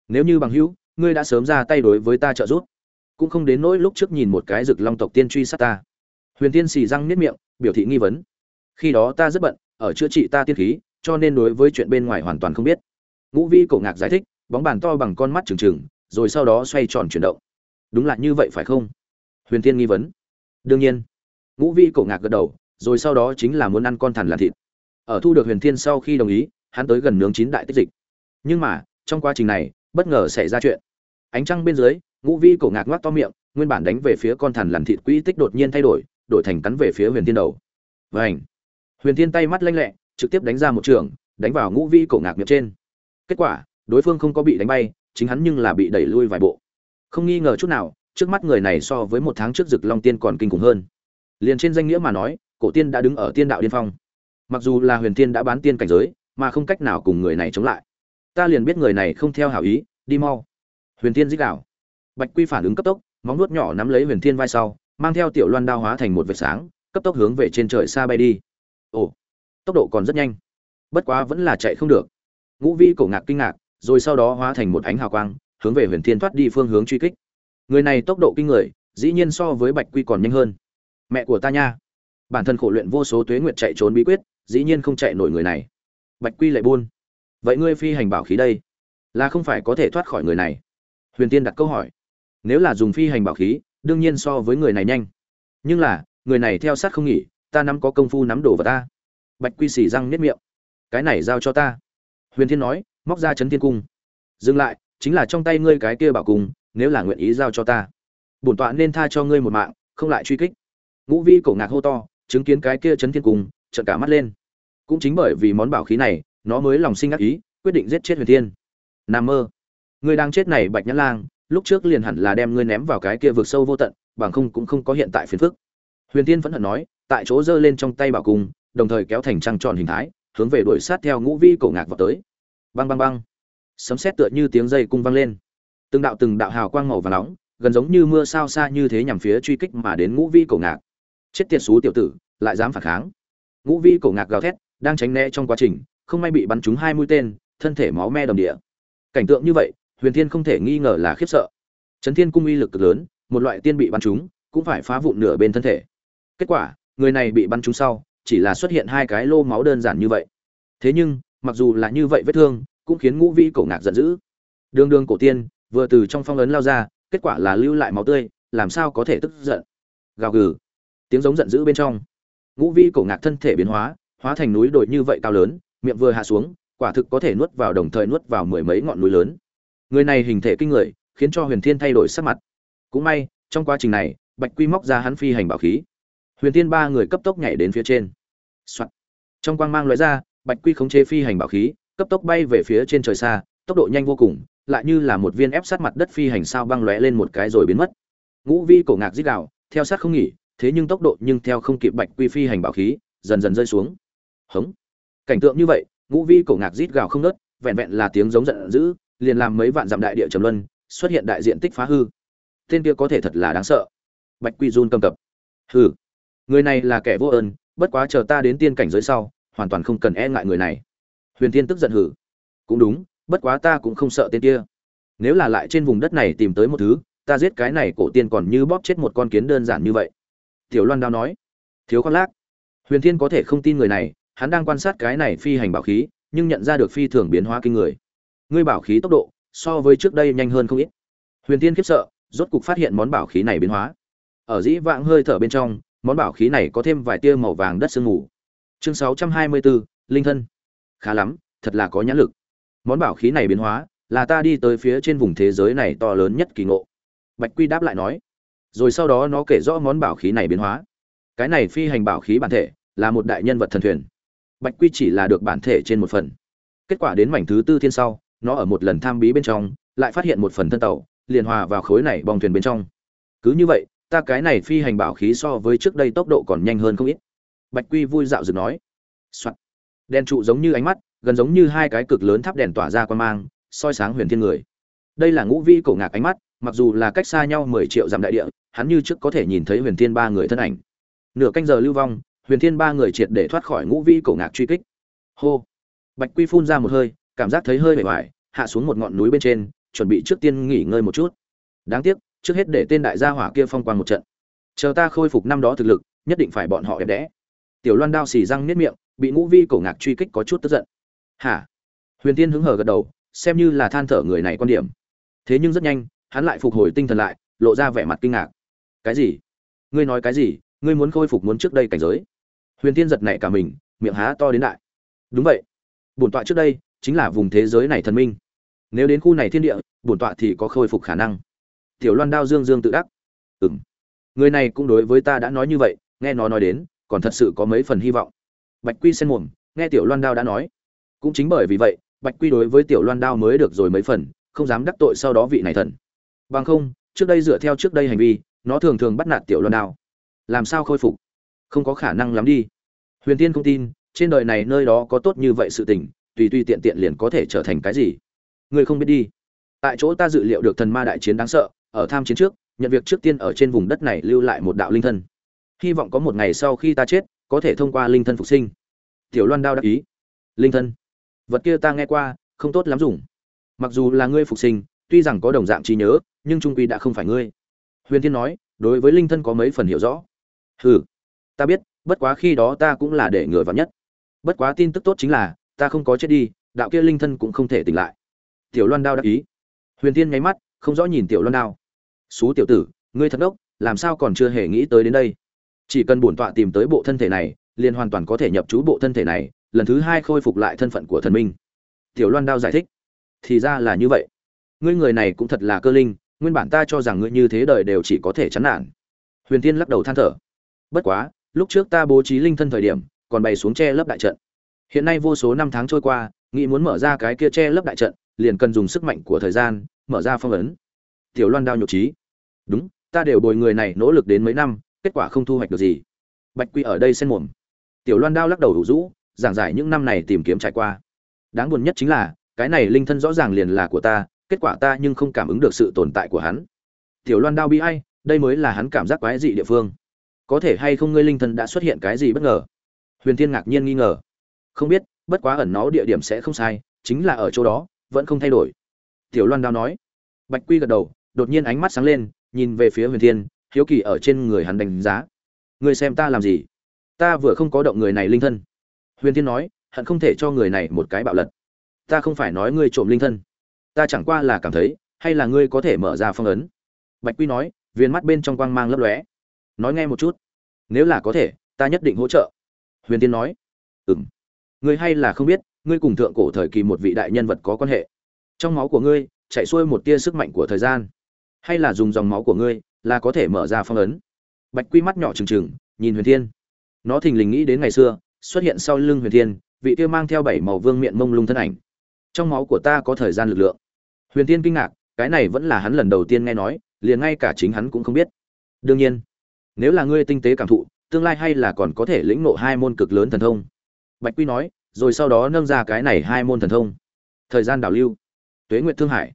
nếu như bằng hữu, ngươi đã sớm ra tay đối với ta trợ giúp. Cũng không đến nỗi lúc trước nhìn một cái rực long tộc tiên truy sát ta. Huyền tiên xì răng niết miệng, biểu thị nghi vấn. Khi đó ta rất bận, ở chữa trị ta tiên khí, cho nên đối với chuyện bên ngoài hoàn toàn không biết. Ngũ vi cổ ngạc giải thích, bóng bàn to bằng con mắt trừng trừng, rồi sau đó xoay tròn chuyển động. Đúng là như vậy phải không? Huyền tiên nghi vấn đương nhiên. Ngũ vi cổ ngạc gật đầu, rồi sau đó chính là muốn ăn con thằn làm thịt. Ở thu được huyền thiên sau khi đồng ý, hắn tới gần nướng chín đại tích dịch. Nhưng mà, trong quá trình này, bất ngờ xảy ra chuyện. Ánh trăng bên dưới, ngũ vi cổ ngạc ngoác to miệng, nguyên bản đánh về phía con thằn lằn thịt quỹ tích đột nhiên thay đổi đổi thành cắn về phía huyền thiên đầu. Vảnh huyền thiên tay mắt lanh lẹ, trực tiếp đánh ra một trường, đánh vào ngũ vi cổ ngạc miệng trên. Kết quả, đối phương không có bị đánh bay, chính hắn nhưng là bị đẩy lui vài bộ. Không nghi ngờ chút nào trước mắt người này so với một tháng trước rực long tiên còn kinh khủng hơn. Liền trên danh nghĩa mà nói, cổ tiên đã đứng ở tiên đạo điên phong. Mặc dù là huyền tiên đã bán tiên cảnh giới, mà không cách nào cùng người này chống lại. Ta liền biết người này không theo hảo ý, đi mau. Huyền tiên dích đạo. Bạch quy phản ứng cấp tốc, móng nuốt nhỏ nắm lấy huyền thiên vai sau, mang theo tiểu loan đao hóa thành một vệt sáng, cấp tốc hướng về trên trời xa bay đi. Ồ, tốc độ còn rất nhanh. Bất quá vẫn là chạy không được. Ngũ vi cổ ngạc kinh ngạc, rồi sau đó hóa thành một ánh hào quang, hướng về huyền thiên thoát đi phương hướng truy kích người này tốc độ kinh người, dĩ nhiên so với bạch quy còn nhanh hơn. Mẹ của ta nha. Bản thân khổ luyện vô số tuế nguyệt chạy trốn bí quyết, dĩ nhiên không chạy nổi người này. Bạch quy lại buôn. Vậy ngươi phi hành bảo khí đây, là không phải có thể thoát khỏi người này? Huyền tiên đặt câu hỏi. Nếu là dùng phi hành bảo khí, đương nhiên so với người này nhanh. Nhưng là, người này theo sát không nghỉ, ta nắm có công phu nắm đổ vào ta. Bạch quy xì răng nếp miệng. Cái này giao cho ta. Huyền thiên nói, móc ra chấn thiên cung. Dừng lại, chính là trong tay ngươi cái kia bảo cung nếu là nguyện ý giao cho ta. Bổn tọa nên tha cho ngươi một mạng, không lại truy kích. Ngũ vi cổ ngạc hô to, chứng kiến cái kia chấn thiên cung, trợn cả mắt lên. Cũng chính bởi vì món bảo khí này, nó mới lòng sinh ác ý, quyết định giết chết huyền thiên. Nam mơ. Ngươi đang chết này, bạch nhãn lang, lúc trước liền hẳn là đem ngươi ném vào cái kia vực sâu vô tận, bằng không cũng không có hiện tại phiền phức. Huyền thiên vẫn hận nói, tại chỗ giơ lên trong tay bảo cung, đồng thời kéo thành trăng tròn hình thái, hướng về đuổi sát theo ngũ vi cổ ngạc vào tới. Băng băng băng. Sấm sét tựa như tiếng dây cung vang lên từng đạo từng đạo hào quang màu và nóng, gần giống như mưa sao xa như thế nhằm phía truy kích mà đến ngũ vi cổ ngạc. Chết tiệt xú tiểu tử, lại dám phản kháng. Ngũ vi cổ ngạc gào thét, đang tránh né trong quá trình, không may bị bắn trúng hai mũi tên, thân thể máu me đầm địa. Cảnh tượng như vậy, huyền thiên không thể nghi ngờ là khiếp sợ. Trấn thiên cung uy lực cực lớn, một loại tiên bị bắn trúng, cũng phải phá vụn nửa bên thân thể. Kết quả, người này bị bắn trúng sau, chỉ là xuất hiện hai cái lô máu đơn giản như vậy. Thế nhưng, mặc dù là như vậy vết thương, cũng khiến ngũ vi cổ ngạc giận dữ. Đường đường cổ tiên vừa từ trong phong ấn lao ra, kết quả là lưu lại máu tươi, làm sao có thể tức giận? Gào gừ. Tiếng giống giận dữ bên trong. Ngũ vi cổ ngạc thân thể biến hóa hóa thành núi đồi như vậy cao lớn, miệng vừa hạ xuống, quả thực có thể nuốt vào đồng thời nuốt vào mười mấy ngọn núi lớn. Người này hình thể kinh người, khiến cho huyền thiên thay đổi sắc mặt. Cũng may, trong quá trình này, bạch quy móc ra hắn phi hành bảo khí. Huyền thiên ba người cấp tốc nhảy đến phía trên、Soạn. trong quang mang loại ra, bạch quy khống chế phi hành bảo khí, cấp tốc bay về phía trên trời xa, tốc độ nhanh vô cùng lại như là một viên ép sát mặt đất phi hành sao băng lóe lên một cái rồi biến mất. Ngũ vi cổ ngạc rít gào, theo sát không nghỉ thế nhưng tốc độ nhưng theo không kịp bạch quy phi hành bảo khí dần dần rơi xuống. Hững. cảnh tượng như vậy ngũ vi cổ ngạc rít gào không nớt vẹn vẹn là tiếng giống giận dữ liền làm mấy vạn dặm đại địa trầm luân xuất hiện đại diện tích phá hư. Tên kia có thể thật là đáng sợ. Bạch quy run cầm cập. Hừ. Người này là kẻ vô ơn bất quá chờ ta đến tiên cảnh giới sau hoàn toàn không cần e ngại người này. Huyền tiên tức giận hừ cũng đúng bất quá ta cũng không sợ tên kia. Nếu là lại trên vùng đất này tìm tới một thứ ta giết cái này cổ tiên còn như bóp chết một con kiến đơn giản như vậy. Tiểu loan đao nói. Thiếu con lác. Huyền thiên có thể không tin người này hắn đang quan sát cái này phi hành bảo khí nhưng nhận ra được phi thường biến hóa kinh người. Ngươi bảo khí tốc độ so với trước đây nhanh hơn không ít. Huyền Thiên khiếp sợ rốt cục phát hiện món bảo khí này biến hóa. Ở dĩ vãng hơi thở bên trong món bảo khí này có thêm vài tia màu vàng đất sương mù. Chương 624, linh thân. Khá lắm thật là có nhãn lực món bảo khí này biến hóa, là ta đi tới phía trên vùng thế giới này to lớn nhất kỳ ngộ. Bạch quy đáp lại nói, rồi sau đó nó kể rõ món bảo khí này biến hóa. Cái này phi hành bảo khí bản thể, là một đại nhân vật thần thuyền. Bạch quy chỉ là được bản thể trên một phần. Kết quả đến mảnh thứ tư thiên sau, nó ở một lần tham bí bên trong, lại phát hiện một phần thân tàu, liền hòa vào khối này bong thuyền bên trong. Cứ như vậy, ta cái này phi hành bảo khí so với trước đây tốc độ còn nhanh hơn không ít. Bạch quy vui dạo dừng nói、Soạn. đen trụ giống như ánh mắt gần giống như hai cái cực lớn tháp đèn tỏa ra quan mang soi sáng huyền thiên người. Đây là ngũ vi cổ ngạc ánh mắt mặc dù là cách xa nhau mười triệu dặm đại địa hắn như trước có thể nhìn thấy huyền thiên ba người thân ảnh. Nửa canh giờ lưu vong huyền thiên ba người triệt để thoát khỏi ngũ vi cổ ngạc truy kích. Hô! Bạch quy phun ra một hơi cảm giác thấy hơi mệt mỏi, hạ xuống một ngọn núi bên trên chuẩn bị trước tiên nghỉ ngơi một chút. Đáng tiếc trước hết để tên đại gia hỏa kia phong quang một trận. Chờ ta khôi phục năm đó thực lực nhất định phải bọn họ đẹp đẽ. Tiểu loan đao xì răng nếp miệng bị ngũ vi cổ ngạc truy kích có chút tức giận hả? Huyền tiên hứng hở gật đầu, xem như là than thở người này quan điểm. Thế nhưng rất nhanh, hắn lại phục hồi tinh thần lại, lộ ra vẻ mặt kinh ngạc. Cái gì? Ngươi nói cái gì? Ngươi muốn khôi phục muốn trước đây cảnh giới? Huyền tiên giật nảy cả mình, miệng há to đến đại. Đúng vậy. Bổn tọa trước đây chính là vùng thế giới này thần minh. Nếu đến khu này thiên địa, bổn tọa thì có khôi phục khả năng. Tiểu loan đao dương dương tự đắc. Ừm. Người này cũng đối với ta đã nói như vậy, nghe nó nói đến, còn thật sự có mấy phần hy vọng. Bạch quy sen mồm, nghe tiểu loan đao đã nói cũng chính bởi vì vậy, bạch quy đối với tiểu loan đao mới được rồi mấy phần, không dám đắc tội sau đó vị này thần. Bằng không, trước đây dựa theo trước đây hành vi, nó thường thường bắt nạt tiểu loan đao. Làm sao khôi phục? Không có khả năng lắm đi. Huyền tiên không tin, trên đời này nơi đó có tốt như vậy sự tình, tùy tùy tiện tiện liền có thể trở thành cái gì? Người không biết đi. Tại chỗ ta dự liệu được thần ma đại chiến đáng sợ, ở tham chiến trước, nhận việc trước tiên ở trên vùng đất này lưu lại một đạo linh thân. Hy vọng có một ngày sau khi ta chết, có thể thông qua linh thân phục sinh. Tiểu loan đao đắc ý. Linh thân vật kia ta nghe qua, không tốt lắm dùng. Mặc dù là ngươi phục sinh, tuy rằng có đồng dạng trí nhớ, nhưng trung quy đã không phải ngươi. Huyền thiên nói, đối với linh thân có mấy phần hiểu rõ. Hừ, ta biết, bất quá khi đó ta cũng là để ngừa vào nhất. Bất quá tin tức tốt chính là, ta không có chết đi, đạo kia linh thân cũng không thể tỉnh lại. Tiểu loan đao đắc ý. Huyền Thiên nháy mắt, không rõ nhìn tiểu loan đao. Xú tiểu tử, ngươi thật đốc làm sao còn chưa hề nghĩ tới đến đây? Chỉ cần bổn tọa tìm tới bộ thân thể này, liền hoàn toàn có thể nhập trú bộ thân thể này lần thứ hai khôi phục lại thân phận của thần minh. Tiểu loan đao giải thích, thì ra là như vậy. Ngươi người này cũng thật là cơ linh, nguyên bản ta cho rằng ngươi như thế đời đều chỉ có thể chán nản. Huyền tiên lắc đầu than thở, bất quá, lúc trước ta bố trí linh thân thời điểm, còn bày xuống che lấp đại trận. Hiện nay vô số năm tháng trôi qua, nghĩ muốn mở ra cái kia che lấp đại trận, liền cần dùng sức mạnh của thời gian, mở ra phong ấn. Tiểu loan đao nhục trí đúng, ta đều bồi người này nỗ lực đến mấy năm, kết quả không thu hoạch được gì. Bạch quy ở đây xen mồm. Tiểu loan đao lắc đầu đủ rũ giảng giải những năm này tìm kiếm trải qua. Đáng buồn nhất chính là, cái này linh thân rõ ràng liền là của ta, kết quả ta nhưng không cảm ứng được sự tồn tại của hắn. Tiểu loan đao bi ai, đây mới là hắn cảm giác quái dị địa phương. Có thể hay không ngươi linh thân đã xuất hiện cái gì bất ngờ? Huyền thiên ngạc nhiên nghi ngờ. Không biết, bất quá ẩn nó địa điểm sẽ không sai, chính là ở chỗ đó, vẫn không thay đổi. Tiểu loan đao nói. Bạch quy gật đầu, đột nhiên ánh mắt sáng lên, nhìn về phía huyền thiên, hiếu kỳ ở trên người hắn đánh giá. Người xem ta làm gì? Ta vừa không có động người này linh thân huyền thiên nói, hận không thể cho người này một cái bạo lật. Ta không phải nói ngươi trộm linh thân. Ta chẳng qua là cảm thấy, hay là ngươi có thể mở ra phong ấn. Bạch quy nói viên mắt bên trong quang mang lấp lóe. Nói nghe một chút. Nếu là có thể, ta nhất định hỗ trợ. Huyền tiên nói ừng ngươi hay là không biết, ngươi cùng thượng cổ thời kỳ một vị đại nhân vật có quan hệ. Trong máu của ngươi, chạy xuôi một tia sức mạnh của thời gian. Hay là dùng dòng máu của ngươi, là có thể mở ra phong ấn. Bạch quy mắt nhỏ trừng trừng, nhìn huyền thiên. Nó thình lình nghĩ đến ngày xưa xuất hiện sau lưng huyền thiên, vị kia mang theo bảy màu vương miệng mông lung thân ảnh. Trong máu của ta có thời gian lực lượng. Huyền thiên kinh ngạc, cái này vẫn là hắn lần đầu tiên nghe nói, liền ngay cả chính hắn cũng không biết. Đương nhiên, nếu là ngươi tinh tế cảm thụ, tương lai hay là còn có thể lĩnh ngộ hai môn cực lớn thần thông. Bạch quy nói, rồi sau đó nâng ra cái này hai môn thần thông. Thời gian đảo lưu. Tuế nguyệt thương hải.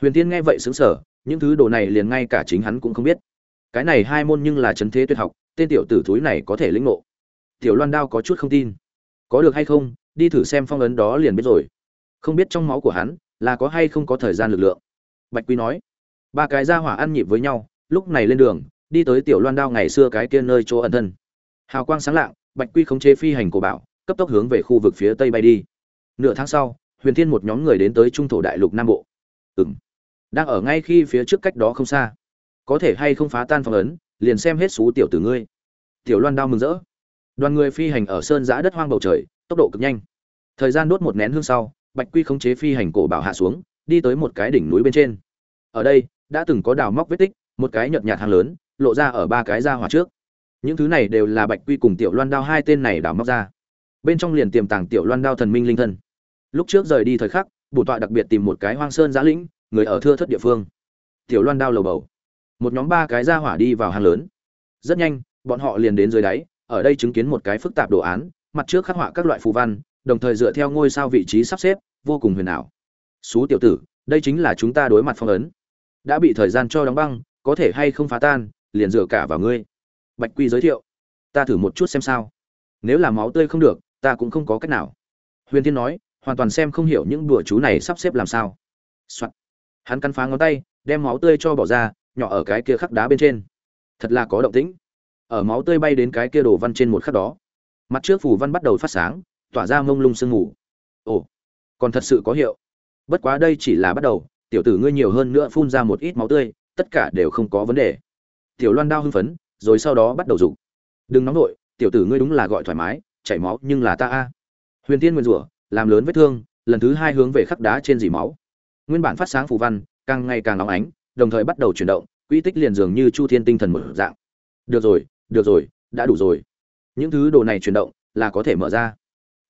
Huyền tiên nghe vậy xứng sở những thứ đồ này liền ngay cả chính hắn cũng không biết. Cái này hai môn nhưng là chấn thế tuyệt học, tên tiểu tử thúi này có thể lĩnh ngộ tiểu loan đao có chút không tin. Có được hay không, đi thử xem phong ấn đó liền biết rồi. Không biết trong máu của hắn, là có hay không có thời gian lực lượng. Bạch quy nói. Ba cái ra hỏa ăn nhịp với nhau, lúc này lên đường, đi tới tiểu loan đao ngày xưa cái kia nơi chỗ ẩn thân. Hào quang sáng lạng, bạch quy khống chế phi hành của bảo, cấp tốc hướng về khu vực phía tây bay đi. Nửa tháng sau, huyền thiên một nhóm người đến tới trung thổ đại lục nam bộ. Ừng đang ở ngay khi phía trước cách đó không xa. Có thể hay không phá tan phong ấn, liền xem hết xú tiểu tử ngươi. Tiểu loan đao mừng rỡ đoàn người phi hành ở sơn giã đất hoang bầu trời, tốc độ cực nhanh. Thời gian đốt một nén hương sau, bạch quy khống chế phi hành cổ bảo hạ xuống, đi tới một cái đỉnh núi bên trên. Ở đây, đã từng có đào móc vết tích, một cái nhợt nhạt hàng lớn, lộ ra ở ba cái ra hỏa trước. Những thứ này đều là bạch quy cùng tiểu loan đao hai tên này đào móc ra. Bên trong liền tiềm tàng tiểu loan đao thần minh linh thân. Lúc trước rời đi thời khắc bổ tọa đặc biệt tìm một cái hoang sơn giã lĩnh, người ở thưa thất địa phương. Tiểu loan đao lầu bầu. Một nhóm ba cái ra hỏa đi vào hang lớn. Rất nhanh, bọn họ liền đến dưới đáy ở đây chứng kiến một cái phức tạp đồ án, mặt trước khắc họa các loại phù văn, đồng thời dựa theo ngôi sao vị trí sắp xếp, vô cùng huyền ảo. "Sú tiểu tử, đây chính là chúng ta đối mặt phong ấn. Đã bị thời gian cho đóng băng, có thể hay không phá tan, liền dựa cả vào ngươi. Bạch quy giới thiệu, ta thử một chút xem sao. Nếu là máu tươi không được, ta cũng không có cách nào. Huyền thiên nói, hoàn toàn xem không hiểu những đùa chú này sắp xếp làm sao、Soạn. hắn cắn phá ngón tay, đem máu tươi cho bỏ ra, nhỏ ở cái kia khắc đá bên trên. Thật là có động tĩnh ở máu tươi bay đến cái kia đồ văn trên một khắc đó. Mặt trước phủ văn bắt đầu phát sáng, tỏa ra mông lung sương mù. Ồ, còn thật sự có hiệu. Bất quá đây chỉ là bắt đầu, tiểu tử ngươi nhiều hơn nữa phun ra một ít máu tươi, tất cả đều không có vấn đề. Tiểu loan đao hưng phấn, rồi sau đó bắt đầu rụng đừng nóng nổi tiểu tử ngươi đúng là gọi thoải mái, chảy máu nhưng là ta a. Huyền tiên nguyên rủa, làm lớn vết thương, lần thứ hai hướng về khắc đá trên dỉ máu. Nguyên bản phát sáng phù văn, càng ngày càng nóng ánh, đồng thời bắt đầu chuyển động quỹ tích liền dường như chu thiên tinh thần mở dạng. Được rồi được rồi, đã đủ rồi. Những thứ đồ này chuyển động là có thể mở ra.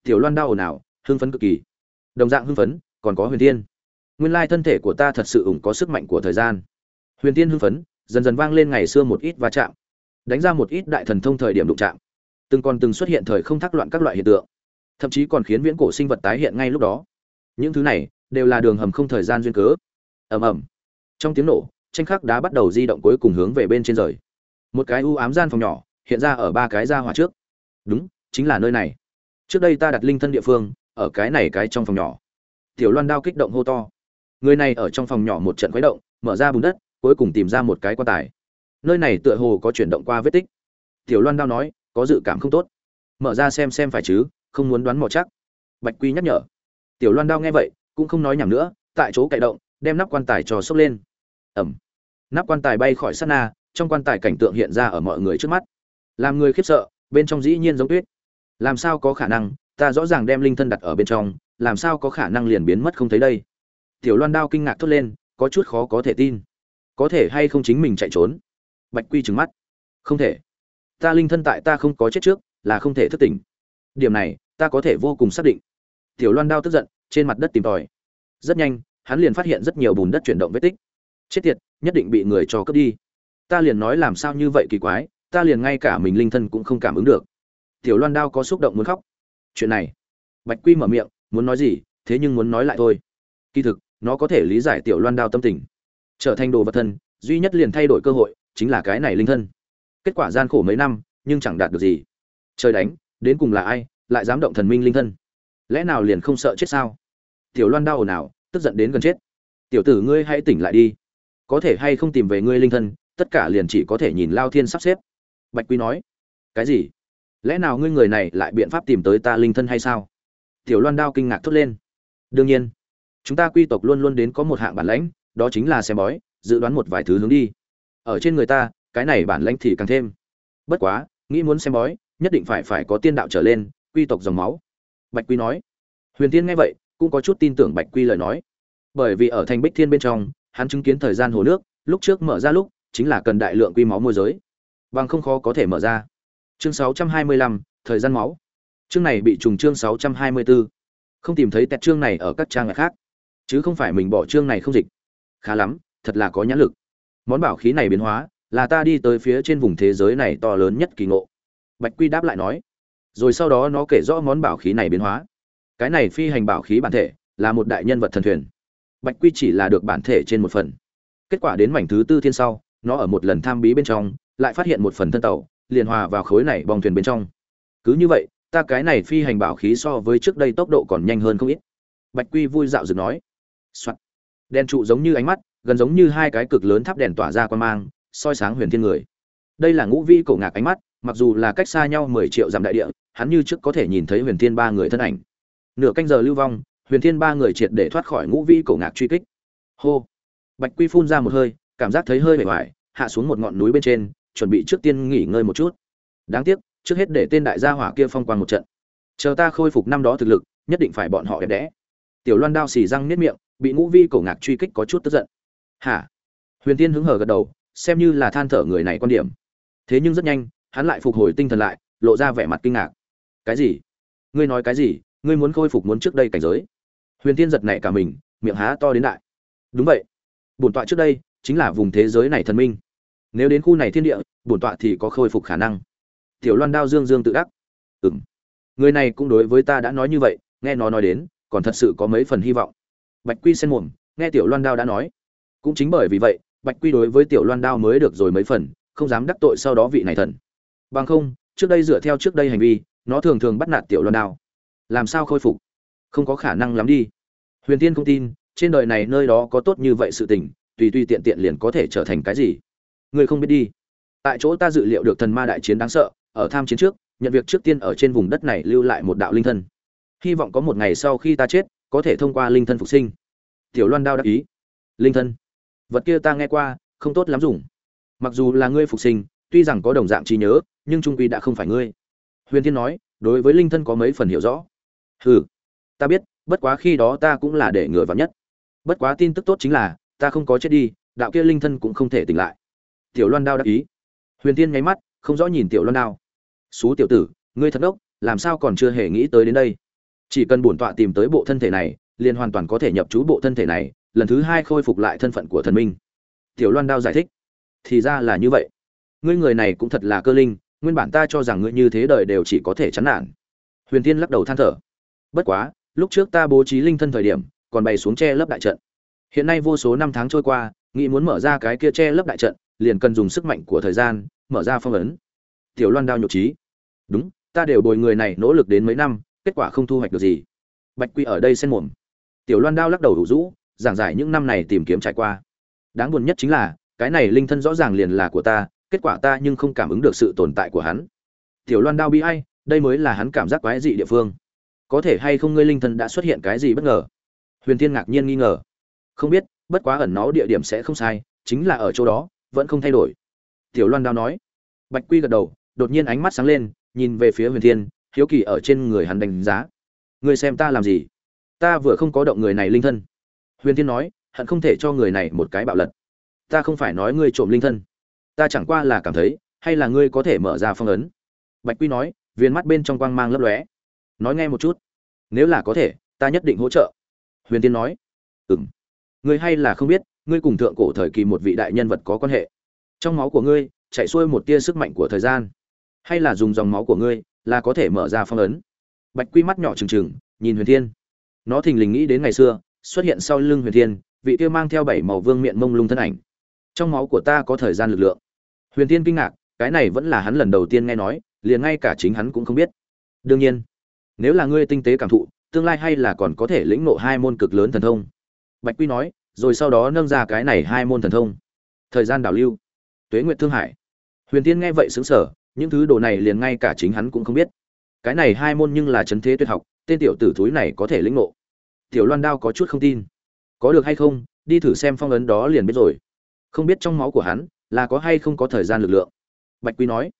Tiểu loan đau ồn ào hưng phấn cực kỳ. Đồng dạng hưng phấn, còn có huyền tiên nguyên lai thân thể của ta thật sự ủng có sức mạnh của thời gian. Huyền tiên hưng phấn, dần dần vang lên ngày xưa một ít va chạm. Đánh ra một ít đại thần thông thời điểm đụng chạm. Từng còn từng xuất hiện thời không thắc loạn các loại hiện tượng. Thậm chí còn khiến viễn cổ sinh vật tái hiện ngay lúc đó. Những thứ này đều là đường hầm không thời gian duyên cớ. Ầm ầm. Trong tiếng nổ, tranh khắc đá bắt đầu di động cuối cùng hướng về bên trên rời một cái u ám gian phòng nhỏ, hiện ra ở ba cái ra hỏa trước. Đúng, chính là nơi này. Trước đây ta đặt linh thân địa phương, ở cái này cái trong phòng nhỏ. Tiểu loan đao kích động hô to. Người này ở trong phòng nhỏ một trận khuấy động, mở ra bùn đất, cuối cùng tìm ra một cái quan tài. Nơi này tựa hồ có chuyển động qua vết tích. Tiểu loan đao nói, có dự cảm không tốt. Mở ra xem xem phải chứ, không muốn đoán mò chắc. Bạch quy nhắc nhở. Tiểu loan đao nghe vậy, cũng không nói nhảm nữa, tại chỗ cậy động, đem nắp quan tài trò sốc lên. Ẩm. Nắp quan tài bay khỏi sát na trong quan tài cảnh tượng hiện ra ở mọi người trước mắt. Làm người khiếp sợ, bên trong dĩ nhiên giống tuyết. Làm sao có khả năng, ta rõ ràng đem linh thân đặt ở bên trong, làm sao có khả năng liền biến mất không thấy đây? Tiểu loan đao kinh ngạc thốt lên, có chút khó có thể tin. Có thể hay không chính mình chạy trốn? Bạch quy trừng mắt. Không thể. Ta linh thân tại ta không có chết trước, là không thể thức tỉnh. Điểm này, ta có thể vô cùng xác định. Tiểu loan đao tức giận, trên mặt đất tìm tòi. Rất nhanh, hắn liền phát hiện rất nhiều bùn đất chuyển động vết tích. Chết tiệt, nhất định bị người cho cướp đi ta liền nói làm sao như vậy kỳ quái, ta liền ngay cả mình linh thân cũng không cảm ứng được. Tiểu loan đao có xúc động muốn khóc. Chuyện này, bạch quy mở miệng, muốn nói gì, thế nhưng muốn nói lại thôi. Kỳ thực, nó có thể lý giải tiểu loan đao tâm tình. Trở thành đồ vật thân, duy nhất liền thay đổi cơ hội, chính là cái này linh thân. Kết quả gian khổ mấy năm, nhưng chẳng đạt được gì. Trời đánh, đến cùng là ai, lại dám động thần minh linh thân? Lẽ nào liền không sợ chết sao? Tiểu loan đau ồn ào, tức giận đến gần chết. Tiểu tử ngươi hãy tỉnh lại đi. Có thể hay không tìm về ngươi linh thân tất cả liền chỉ có thể nhìn lao thiên sắp xếp. Bạch quy nói, cái gì? Lẽ nào ngươi người này lại biện pháp tìm tới ta linh thân hay sao? Tiểu loan đao kinh ngạc thốt lên, đương nhiên, chúng ta quy tộc luôn luôn đến có một hạng bản lãnh, đó chính là xem bói, dự đoán một vài thứ hướng đi. Ở trên người ta, cái này bản lãnh thì càng thêm. Bất quá, nghĩ muốn xem bói, nhất định phải phải có tiên đạo trở lên, quy tộc dòng máu. Bạch quy nói. Huyền tiên nghe vậy, cũng có chút tin tưởng bạch quy lời nói. Bởi vì ở thành bích thiên bên trong, hắn chứng kiến thời gian hồ nước, lúc trước mở ra lúc chính là cần đại lượng quy máu môi giới. Bằng không khó có thể mở ra. Chương 625, thời gian máu. Chương này bị trùng chương 624. không tìm thấy tẹt chương này ở các trang khác. Chứ không phải mình bỏ chương này không dịch. Khá lắm thật là có nhãn lực. Món bảo khí này biến hóa là ta đi tới phía trên vùng thế giới này to lớn nhất kỳ ngộ. Bạch quy đáp lại nói. Rồi sau đó nó kể rõ món bảo khí này biến hóa. Cái này phi hành bảo khí bản thể là một đại nhân vật thần thuyền. Bạch quy chỉ là được bản thể trên một phần. Kết quả đến mảnh thứ tư thiên sau nó ở một lần tham bí bên trong, lại phát hiện một phần thân tàu, liền hòa vào khối này bong thuyền bên trong. Cứ như vậy, ta cái này phi hành bảo khí so với trước đây tốc độ còn nhanh hơn không ít. Bạch quy vui dạo dựng nói、Soạn. đèn trụ giống như ánh mắt, gần giống như hai cái cực lớn tháp đèn tỏa ra quan mang, soi sáng huyền thiên người. Đây là ngũ vi cổ ngạc ánh mắt, mặc dù là cách xa nhau mười triệu dặm đại địa, hắn như trước có thể nhìn thấy huyền thiên ba người thân ảnh. Nửa canh giờ lưu vong, huyền thiên ba người triệt để thoát khỏi ngũ vi cổ ngạc truy kích. Hô. Bạch quy phun ra một hơi cảm giác thấy hơi mệt mỏi hạ xuống một ngọn núi bên trên, chuẩn bị trước tiên nghỉ ngơi một chút. Đáng tiếc, trước hết để tên đại gia hỏa kia phong quang một trận. Chờ ta khôi phục năm đó thực lực, nhất định phải bọn họ đẹp đẽ. Tiểu loan đao xì răng niết miệng, bị ngũ vi cổ ngạc truy kích có chút tức giận. Hả? Huyền tiên hứng hờ gật đầu, xem như là than thở người này quan điểm. Thế nhưng rất nhanh, hắn lại phục hồi tinh thần lại, lộ ra vẻ mặt kinh ngạc. Cái gì? Ngươi nói cái gì? Ngươi muốn khôi phục muốn trước đây cảnh giới? Huyền tiên giật nảy cả mình, miệng há to đến đại. Đúng vậy. Bổn tọa trước đây chính là vùng thế giới này thần minh. Nếu đến khu này thiên địa, bổn tọa thì có khôi phục khả năng. Tiểu loan đao dương dương tự đắc. Ừ m người này cũng đối với ta đã nói như vậy, nghe nó nói đến, còn thật sự có mấy phần hy vọng. Bạch quy sen mồm, nghe tiểu loan đao đã nói. Cũng chính bởi vì vậy, bạch quy đối với tiểu loan đao mới được rồi mấy phần, không dám đắc tội sau đó vị này thần. Bằng không, trước đây dựa theo trước đây hành vi, nó thường thường bắt nạt tiểu loan đao. Làm sao khôi phục? Không có khả năng lắm đi. Huyền tiên không tin, trên đời này nơi đó có tốt như vậy sự tình tùy tùy tiện tiện liền có thể trở thành cái gì. Ngươi không biết đi. Tại chỗ ta dự liệu được thần ma đại chiến đáng sợ, ở tham chiến trước, nhận việc trước tiên ở trên vùng đất này lưu lại một đạo linh thân. Hy vọng có một ngày sau khi ta chết, có thể thông qua linh thân phục sinh. Tiểu loan đao đáp ý. Linh thân? Vật kia ta nghe qua, không tốt lắm dùng. Mặc dù là ngươi phục sinh, tuy rằng có đồng dạng trí nhớ, nhưng trung quy đã không phải ngươi. Huyền thiên nói, đối với linh thân có mấy phần hiểu rõ. Hừ, ta biết, bất quá khi đó ta cũng là để ngừa vào nhất. Bất quá tin tức tốt chính là ta không có chết đi, đạo kia linh thân cũng không thể tỉnh lại. Tiểu loan đao đáp ý. Huyền tiên nháy mắt, không rõ nhìn tiểu loan đao. Xú tiểu tử, ngươi thật đốc làm sao còn chưa hề nghĩ tới đến đây? Chỉ cần bổn tọa tìm tới bộ thân thể này, liền hoàn toàn có thể nhập trú bộ thân thể này, lần thứ hai khôi phục lại thân phận của thần minh. Tiểu loan đao giải thích. Thì ra là như vậy. Ngươi người này cũng thật là cơ linh, nguyên bản ta cho rằng ngươi như thế đời đều chỉ có thể chán nản. Huyền tiên lắc đầu than thở. Bất quá, lúc trước ta bố trí linh thân thời điểm, còn bày xuống che lấp đại trận hiện nay vô số năm tháng trôi qua, nghĩ muốn mở ra cái kia che lấp đại trận, liền cần dùng sức mạnh của thời gian, mở ra phong ấn. Tiểu loan đao nhục trí đúng, ta đều bồi người này nỗ lực đến mấy năm, kết quả không thu hoạch được gì. Bạch quy ở đây sen mồm. Tiểu loan đao lắc đầu đủ rũ, giảng giải những năm này tìm kiếm trải qua. Đáng buồn nhất chính là, cái này linh thân rõ ràng liền là của ta, kết quả ta nhưng không cảm ứng được sự tồn tại của hắn. Tiểu loan đao bi ai, đây mới là hắn cảm giác quái dị địa phương. Có thể hay không ngươi linh thân đã xuất hiện cái gì bất ngờ? Huyền Thiên ngạc nhiên nghi ngờ không biết, bất quá ẩn nó địa điểm sẽ không sai, chính là ở chỗ đó, vẫn không thay đổi. Tiểu loan đao nói. Bạch quy gật đầu, đột nhiên ánh mắt sáng lên, nhìn về phía huyền thiên, hiếu kỳ ở trên người hắn đánh giá. Người xem ta làm gì? Ta vừa không có động người này linh thân. Huyền thiên nói, hận không thể cho người này một cái bạo lật. Ta không phải nói ngươi trộm linh thân. Ta chẳng qua là cảm thấy, hay là ngươi có thể mở ra phong ấn. Bạch quy nói, viên mắt bên trong quang mang lấp lóe. Nói nghe một chút. Nếu là có thể, ta nhất định hỗ trợ. Huyền tiên nói. Ừng ngươi hay là không biết, ngươi cùng thượng cổ thời kỳ một vị đại nhân vật có quan hệ. Trong máu của ngươi, chạy xuôi một tia sức mạnh của thời gian. Hay là dùng dòng máu của ngươi, là có thể mở ra phong ấn. Bạch quy mắt nhỏ trừng trừng, nhìn huyền thiên. Nó thình lình nghĩ đến ngày xưa, xuất hiện sau lưng huyền thiên, vị kia mang theo bảy màu vương miệng mông lung thân ảnh. Trong máu của ta có thời gian lực lượng. Huyền thiên kinh ngạc, cái này vẫn là hắn lần đầu tiên nghe nói, liền ngay cả chính hắn cũng không biết. Đương nhiên, nếu là ngươi tinh tế cảm thụ, tương lai hay là còn có thể lĩnh ngộ hai môn cực lớn thần thông. Bạch quy nói rồi sau đó nâng ra cái này hai môn thần thông. Thời gian đảo lưu. Tuế nguyệt thương hải. Huyền tiên nghe vậy xứng sở những thứ đồ này liền ngay cả chính hắn cũng không biết. Cái này hai môn nhưng là chấn thế tuyệt học, tên tiểu tử thúi này có thể lĩnh ngộ. Tiểu loan đao có chút không tin. Có được hay không, đi thử xem phong ấn đó liền biết rồi. Không biết trong máu của hắn, là có hay không có thời gian lực lượng. Bạch quy nói.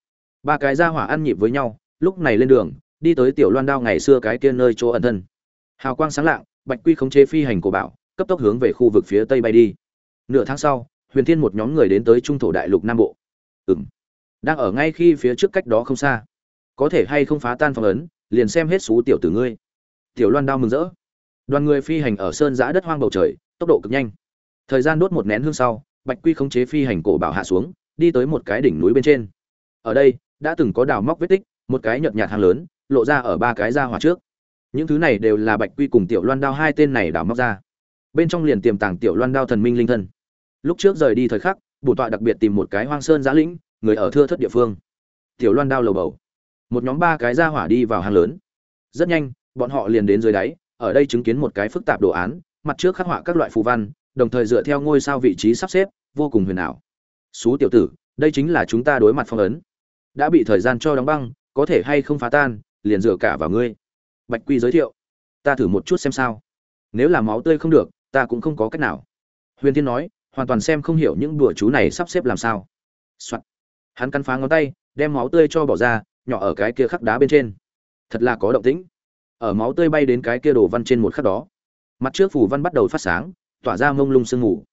Ba cái ra hỏa ăn nhịp với nhau, lúc này lên đường, đi tới tiểu loan đao ngày xưa cái kia nơi chỗ ẩn thân. Hào quang sáng lạng, bạch quy khống chế phi hành của bảo cấp tốc hướng về khu vực phía tây bay đi. Nửa tháng sau, huyền thiên một nhóm người đến tới trung thổ đại lục nam bộ. Ừng đang ở ngay khi phía trước cách đó không xa. Có thể hay không phá tan phong ấn, liền xem hết xú tiểu tử ngươi. Tiểu loan đao mừng rỡ. Đoàn người phi hành ở sơn giã đất hoang bầu trời, tốc độ cực nhanh. Thời gian đốt một nén hương sau, bạch quy khống chế phi hành cổ bảo hạ xuống, đi tới một cái đỉnh núi bên trên. Ở đây, đã từng có đào móc vết tích, một cái nhợt nhạt hàng lớn, lộ ra ở ba cái ra hỏa trước. Những thứ này đều là bạch quy cùng tiểu loan đao hai tên này đào móc ra bên trong liền tiềm tàng tiểu loan đao thần minh linh thân. Lúc trước rời đi thời khắc bổn tọa đặc biệt tìm một cái hoang sơn giã lĩnh, người ở thưa thất địa phương. Tiểu loan đao lầu bầu. Một nhóm ba cái ra hỏa đi vào hang lớn. Rất nhanh, bọn họ liền đến dưới đáy, ở đây chứng kiến một cái phức tạp đồ án, mặt trước khắc họa các loại phù văn, đồng thời dựa theo ngôi sao vị trí sắp xếp, vô cùng huyền ảo. Xú tiểu tử, đây chính là chúng ta đối mặt phong ấn. Đã bị thời gian cho đóng băng, có thể hay không phá tan, liền dựa cả vào ngươi. Bạch quy giới thiệu, ta thử một chút xem sao. Nếu là máu tươi không được ta cũng không có cách nào. Huyền thiên nói, hoàn toàn xem không hiểu những đùa chú này sắp xếp làm sao、Soạn. hắn cắn phá ngón tay, đem máu tươi cho bỏ ra, nhỏ ở cái kia khắc đá bên trên. Thật là có động tĩnh. Ở máu tươi bay đến cái kia đồ văn trên một khắc đó, mặt trước phủ văn bắt đầu phát sáng, tỏa ra mông lung sương mù.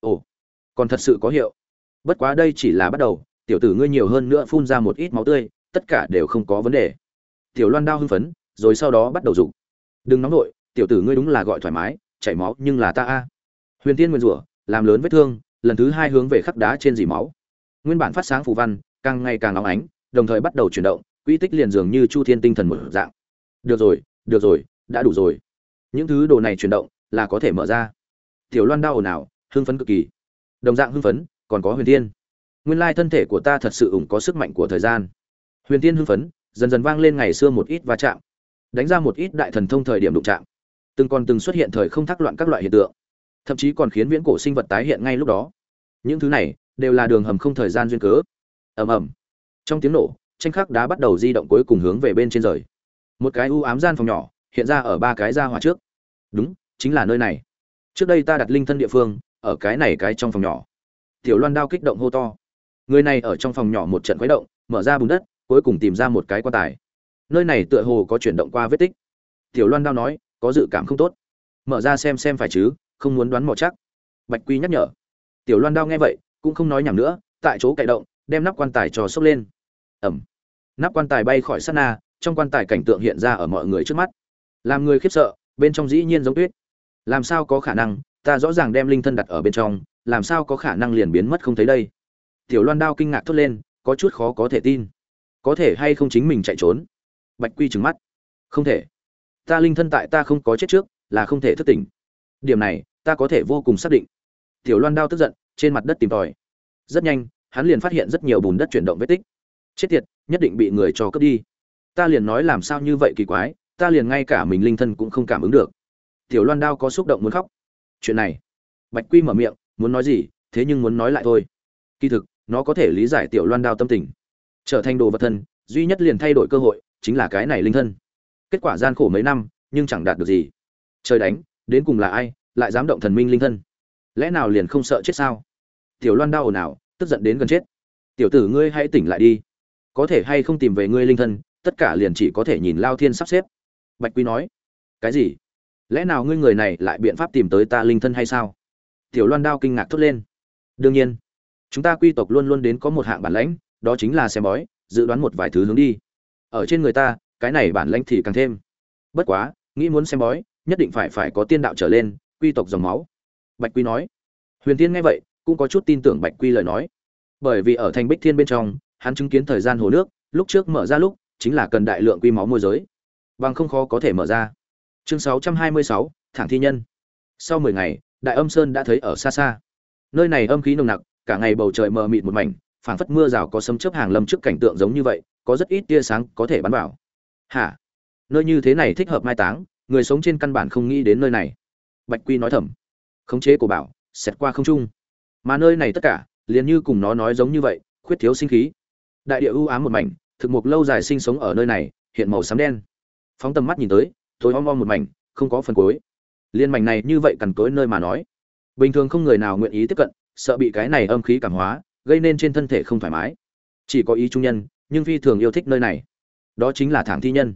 Ồ, còn thật sự có hiệu. Bất quá đây chỉ là bắt đầu, tiểu tử ngươi nhiều hơn nữa phun ra một ít máu tươi, tất cả đều không có vấn đề. Tiểu loan đao hưng phấn, rồi sau đó bắt đầu rụng. Đừng nóng nổi tiểu tử ngươi đúng là gọi thoải mái chảy máu nhưng là ta a. Huyền tiên nguyên rủa, làm lớn vết thương, lần thứ hai hướng về khắc đá trên dì máu. Nguyên bản phát sáng phù văn, càng ngày càng nóng ánh, đồng thời bắt đầu chuyển động quỹ tích liền dường như chu thiên tinh thần một dạng. Được rồi được rồi, đã đủ rồi. Những thứ đồ này chuyển động, là có thể mở ra. Tiểu loan đau ồn ào hưng phấn cực kỳ. Đồng dạng hưng phấn, còn có huyền tiên nguyên lai thân thể của ta thật sự ủng có sức mạnh của thời gian. Huyền tiên hưng phấn, dần dần vang lên ngày xưa một ít va chạm. Đánh ra một ít đại thần thông thời điểm đụng chạm từng còn từng xuất hiện thời không thắc loạn các loại hiện tượng, thậm chí còn khiến viễn cổ sinh vật tái hiện ngay lúc đó. Những thứ này đều là đường hầm không thời gian duyên cớ. Ầm ầm. Trong tiếng nổ, tranh khắc đá bắt đầu di động cuối cùng hướng về bên trên rời. Một cái u ám gian phòng nhỏ hiện ra ở ba cái ra hỏa trước. Đúng, chính là nơi này. Trước đây ta đặt linh thân địa phương, ở cái này cái trong phòng nhỏ. Tiểu loan đao kích động hô to. Người này ở trong phòng nhỏ một trận quấy động, mở ra bùn đất, cuối cùng tìm ra một cái quan tài. Nơi này tựa hồ có chuyển động qua vết tích. Tiểu loan đao nói có dự cảm không tốt. Mở ra xem xem phải chứ, không muốn đoán mò chắc. Bạch quy nhắc nhở. Tiểu loan đao nghe vậy, cũng không nói nhảm nữa, tại chỗ cậy động, đem nắp quan tài trò sốc lên. Ẩm. Nắp quan tài bay khỏi sát na, trong quan tài cảnh tượng hiện ra ở mọi người trước mắt. Làm người khiếp sợ, bên trong dĩ nhiên giống tuyết. Làm sao có khả năng, ta rõ ràng đem linh thân đặt ở bên trong, làm sao có khả năng liền biến mất không thấy đây? Tiểu loan đao kinh ngạc thốt lên, có chút khó có thể tin. Có thể hay không chính mình chạy trốn? Bạch quy trừng mắt. Không thể ta linh thân tại ta không có chết trước, là không thể thức tỉnh. Điểm này, ta có thể vô cùng xác định. Tiểu loan đao tức giận, trên mặt đất tìm tòi. Rất nhanh, hắn liền phát hiện rất nhiều bùn đất chuyển động vết tích. Chết tiệt, nhất định bị người cho cướp đi. Ta liền nói làm sao như vậy kỳ quái, ta liền ngay cả mình linh thân cũng không cảm ứng được. Tiểu loan đao có xúc động muốn khóc. Chuyện này. Bạch quy mở miệng, muốn nói gì, thế nhưng muốn nói lại thôi. Kỳ thực, nó có thể lý giải tiểu loan đao tâm tình. Trở thành đồ vật thân, duy nhất liền thay đổi cơ hội, chính là cái này linh thân kết quả gian khổ mấy năm, nhưng chẳng đạt được gì. Trời đánh, đến cùng là ai, lại dám động thần minh linh thân? Lẽ nào liền không sợ chết sao? Tiểu loan đau ồn ào, tức giận đến gần chết. Tiểu tử ngươi hãy tỉnh lại đi. Có thể hay không tìm về ngươi linh thân, tất cả liền chỉ có thể nhìn lao thiên sắp xếp. Bạch quy nói. Cái gì? Lẽ nào ngươi người này lại biện pháp tìm tới ta linh thân hay sao? Tiểu loan đao kinh ngạc thốt lên. Đương nhiên, chúng ta quy tộc luôn luôn đến có một hạng bản lãnh, đó chính là xem bói, dự đoán một vài thứ hướng đi. Ở trên người ta cái này bản lãnh thì càng thêm. Bất quá nghĩ muốn xem bói nhất định phải phải có tiên đạo trở lên quy tộc dòng máu. Bạch quy nói. Huyền tiên nghe vậy cũng có chút tin tưởng bạch quy lời nói. Bởi vì ở thành bích thiên bên trong hắn chứng kiến thời gian hồ nước lúc trước mở ra lúc chính là cần đại lượng quy máu môi giới. Bằng không khó có thể mở ra. Chương 626, thẳng thi nhân. Sau 10 ngày đại âm sơn đã thấy ở xa xa. Nơi này âm khí nồng nặc cả ngày bầu trời mờ mịt một mảnh phảng phất mưa rào có sấm chớp hàng lâm trước cảnh tượng giống như vậy có rất ít tia sáng có thể bắn vào hả? Nơi như thế này thích hợp mai táng, người sống trên căn bản không nghĩ đến nơi này. Bạch quy nói thầm. Khống chế của bảo xẹt qua không trung. Mà nơi này tất cả, liền như cùng nó nói giống như vậy, khuyết thiếu sinh khí. Đại địa ưu ám một mảnh, thực mục lâu dài sinh sống ở nơi này, hiện màu xám đen. Phóng tầm mắt nhìn tới, tối om om một mảnh, không có phần cuối. Liên mảnh này như vậy cằn cối nơi mà nói. Bình thường không người nào nguyện ý tiếp cận, sợ bị cái này âm khí cảm hóa, gây nên trên thân thể không thoải mái. Chỉ có ý trung nhân, nhưng phi thường yêu thích nơi này đó chính là thảm thi nhân.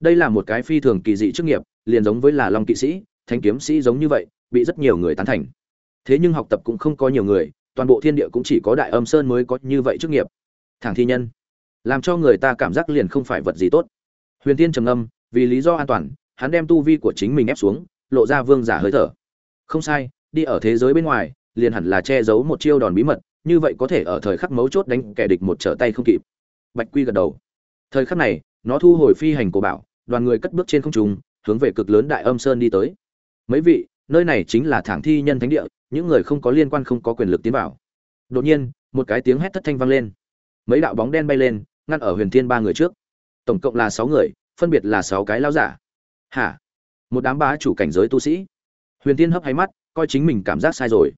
Đây là một cái phi thường kỳ dị chức nghiệp, liền giống với là long kỵ sĩ thanh kiếm sĩ giống như vậy, bị rất nhiều người tán thành. Thế nhưng học tập cũng không có nhiều người, toàn bộ thiên địa cũng chỉ có đại âm sơn mới có như vậy chức nghiệp. Thẳng thi nhân, làm cho người ta cảm giác liền không phải vật gì tốt. Huyền tiên trầm âm vì lý do an toàn, hắn đem tu vi của chính mình ép xuống, lộ ra vương giả hơi thở. Không sai, đi ở thế giới bên ngoài, liền hẳn là che giấu một chiêu đòn bí mật, như vậy có thể ở thời khắc mấu chốt đánh kẻ địch một trở tay không kịp. Bạch quy gật đầu thời khắc này, nó thu hồi phi hành của bảo, đoàn người cất bước trên không trung, hướng về cực lớn đại âm sơn đi tới. Mấy vị, nơi này chính là thảng thi nhân thánh địa, những người không có liên quan không có quyền lực tiến vào. Đột nhiên, một cái tiếng hét thất thanh vang lên. Mấy đạo bóng đen bay lên, ngăn ở huyền thiên ba người trước. Tổng cộng là sáu người, phân biệt là sáu cái lao giả. Hả? Một đám bá chủ cảnh giới tu sĩ. Huyền thiên hấp hay mắt, coi chính mình cảm giác sai rồi.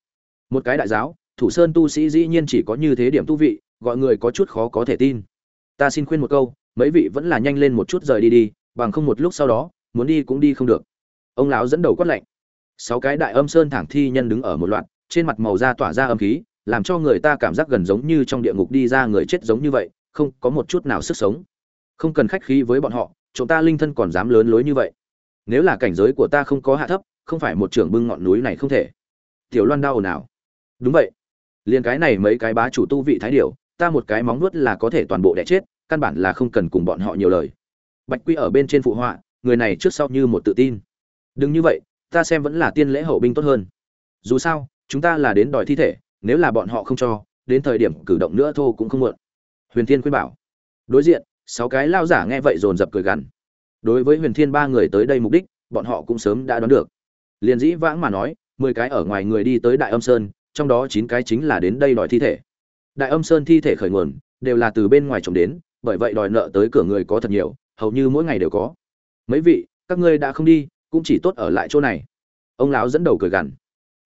Một cái đại giáo, thủ sơn tu sĩ dĩ nhiên chỉ có như thế điểm tu vị, gọi người có chút khó có thể tin. Ta xin khuyên một câu mấy vị vẫn là nhanh lên một chút rời đi đi, bằng không một lúc sau đó, muốn đi cũng đi không được. Ông lão dẫn đầu quát lạnh. Sáu cái đại âm sơn thẳng thi nhân đứng ở một loạt, trên mặt màu da tỏa ra âm khí, làm cho người ta cảm giác gần giống như trong địa ngục đi ra người chết giống như vậy, không có một chút nào sức sống. Không cần khách khí với bọn họ, chúng ta linh thân còn dám lớn lối như vậy. Nếu là cảnh giới của ta không có hạ thấp, không phải một trưởng bưng ngọn núi này không thể. Tiểu loan đau nào? Đúng vậy. Liền cái này mấy cái bá chủ tu vị thái điểu, ta một cái móng nuốt là có thể toàn bộ đẻ chết căn bản là không cần cùng bọn họ nhiều lời. Bạch quy ở bên trên phụ họa, người này trước sau như một tự tin. Đừng như vậy, ta xem vẫn là tiên lễ hậu binh tốt hơn. Dù sao, chúng ta là đến đòi thi thể, nếu là bọn họ không cho, đến thời điểm cử động nữa thô cũng không muộn. Huyền thiên khuyên bảo. Đối diện, sáu cái lao giả nghe vậy dồn dập cười gằn. Đối với huyền thiên ba người tới đây mục đích, bọn họ cũng sớm đã đoán được. Liền dĩ vãng mà nói, mười cái ở ngoài người đi tới đại âm sơn, trong đó chín cái chính là đến đây đòi thi thể. Đại âm sơn thi thể khởi nguồn, đều là từ bên ngoài trồng đến bởi vậy đòi nợ tới cửa người có thật nhiều, hầu như mỗi ngày đều có. Mấy vị, các ngươi đã không đi, cũng chỉ tốt ở lại chỗ này. Ông lão dẫn đầu cười gằn.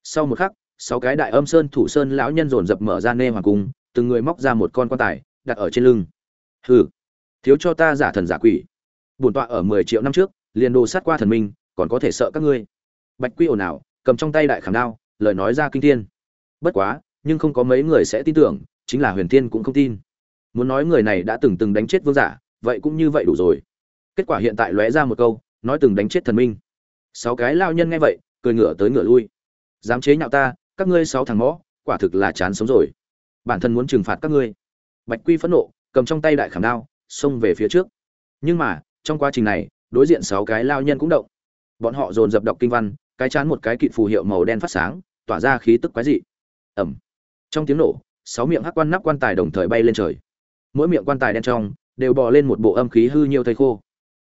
Sau một khắc, sáu cái đại âm sơn thủ sơn lão nhân dồn dập mở ra nê hoàng cung, từng người móc ra một con quan tài, đặt ở trên lưng. Hừ, thiếu cho ta giả thần giả quỷ. Bổn tọa ở mười triệu năm trước, liền đồ sát qua thần minh, còn có thể sợ các ngươi. Bạch quy ồn ào, cầm trong tay đại khảm đao, lời nói ra kinh thiên. Bất quá, nhưng không có mấy người sẽ tin tưởng, chính là huyền thiên cũng không tin muốn nói người này đã từng từng đánh chết vương giả, vậy cũng như vậy đủ rồi. Kết quả hiện tại lóe ra một câu, nói từng đánh chết thần minh. Sáu cái lao nhân nghe vậy, cười ngửa tới ngửa lui. Dám chế nhạo ta, các ngươi sáu thằng mõ, quả thực là chán sống rồi. Bản thân muốn trừng phạt các ngươi. Bạch quy phẫn nộ, cầm trong tay đại khảm đao, xông về phía trước. Nhưng mà, trong quá trình này, đối diện sáu cái lao nhân cũng động. Bọn họ dồn dập đọc kinh văn, cái chán một cái kịt phù hiệu màu đen phát sáng, tỏa ra khí tức quái dị. Ẩm trong tiếng nổ, sáu miệng hắc quan nắp quan tài đồng thời bay lên trời mỗi miệng quan tài đen trong, đều bò lên một bộ âm khí hư nhiều thây khô.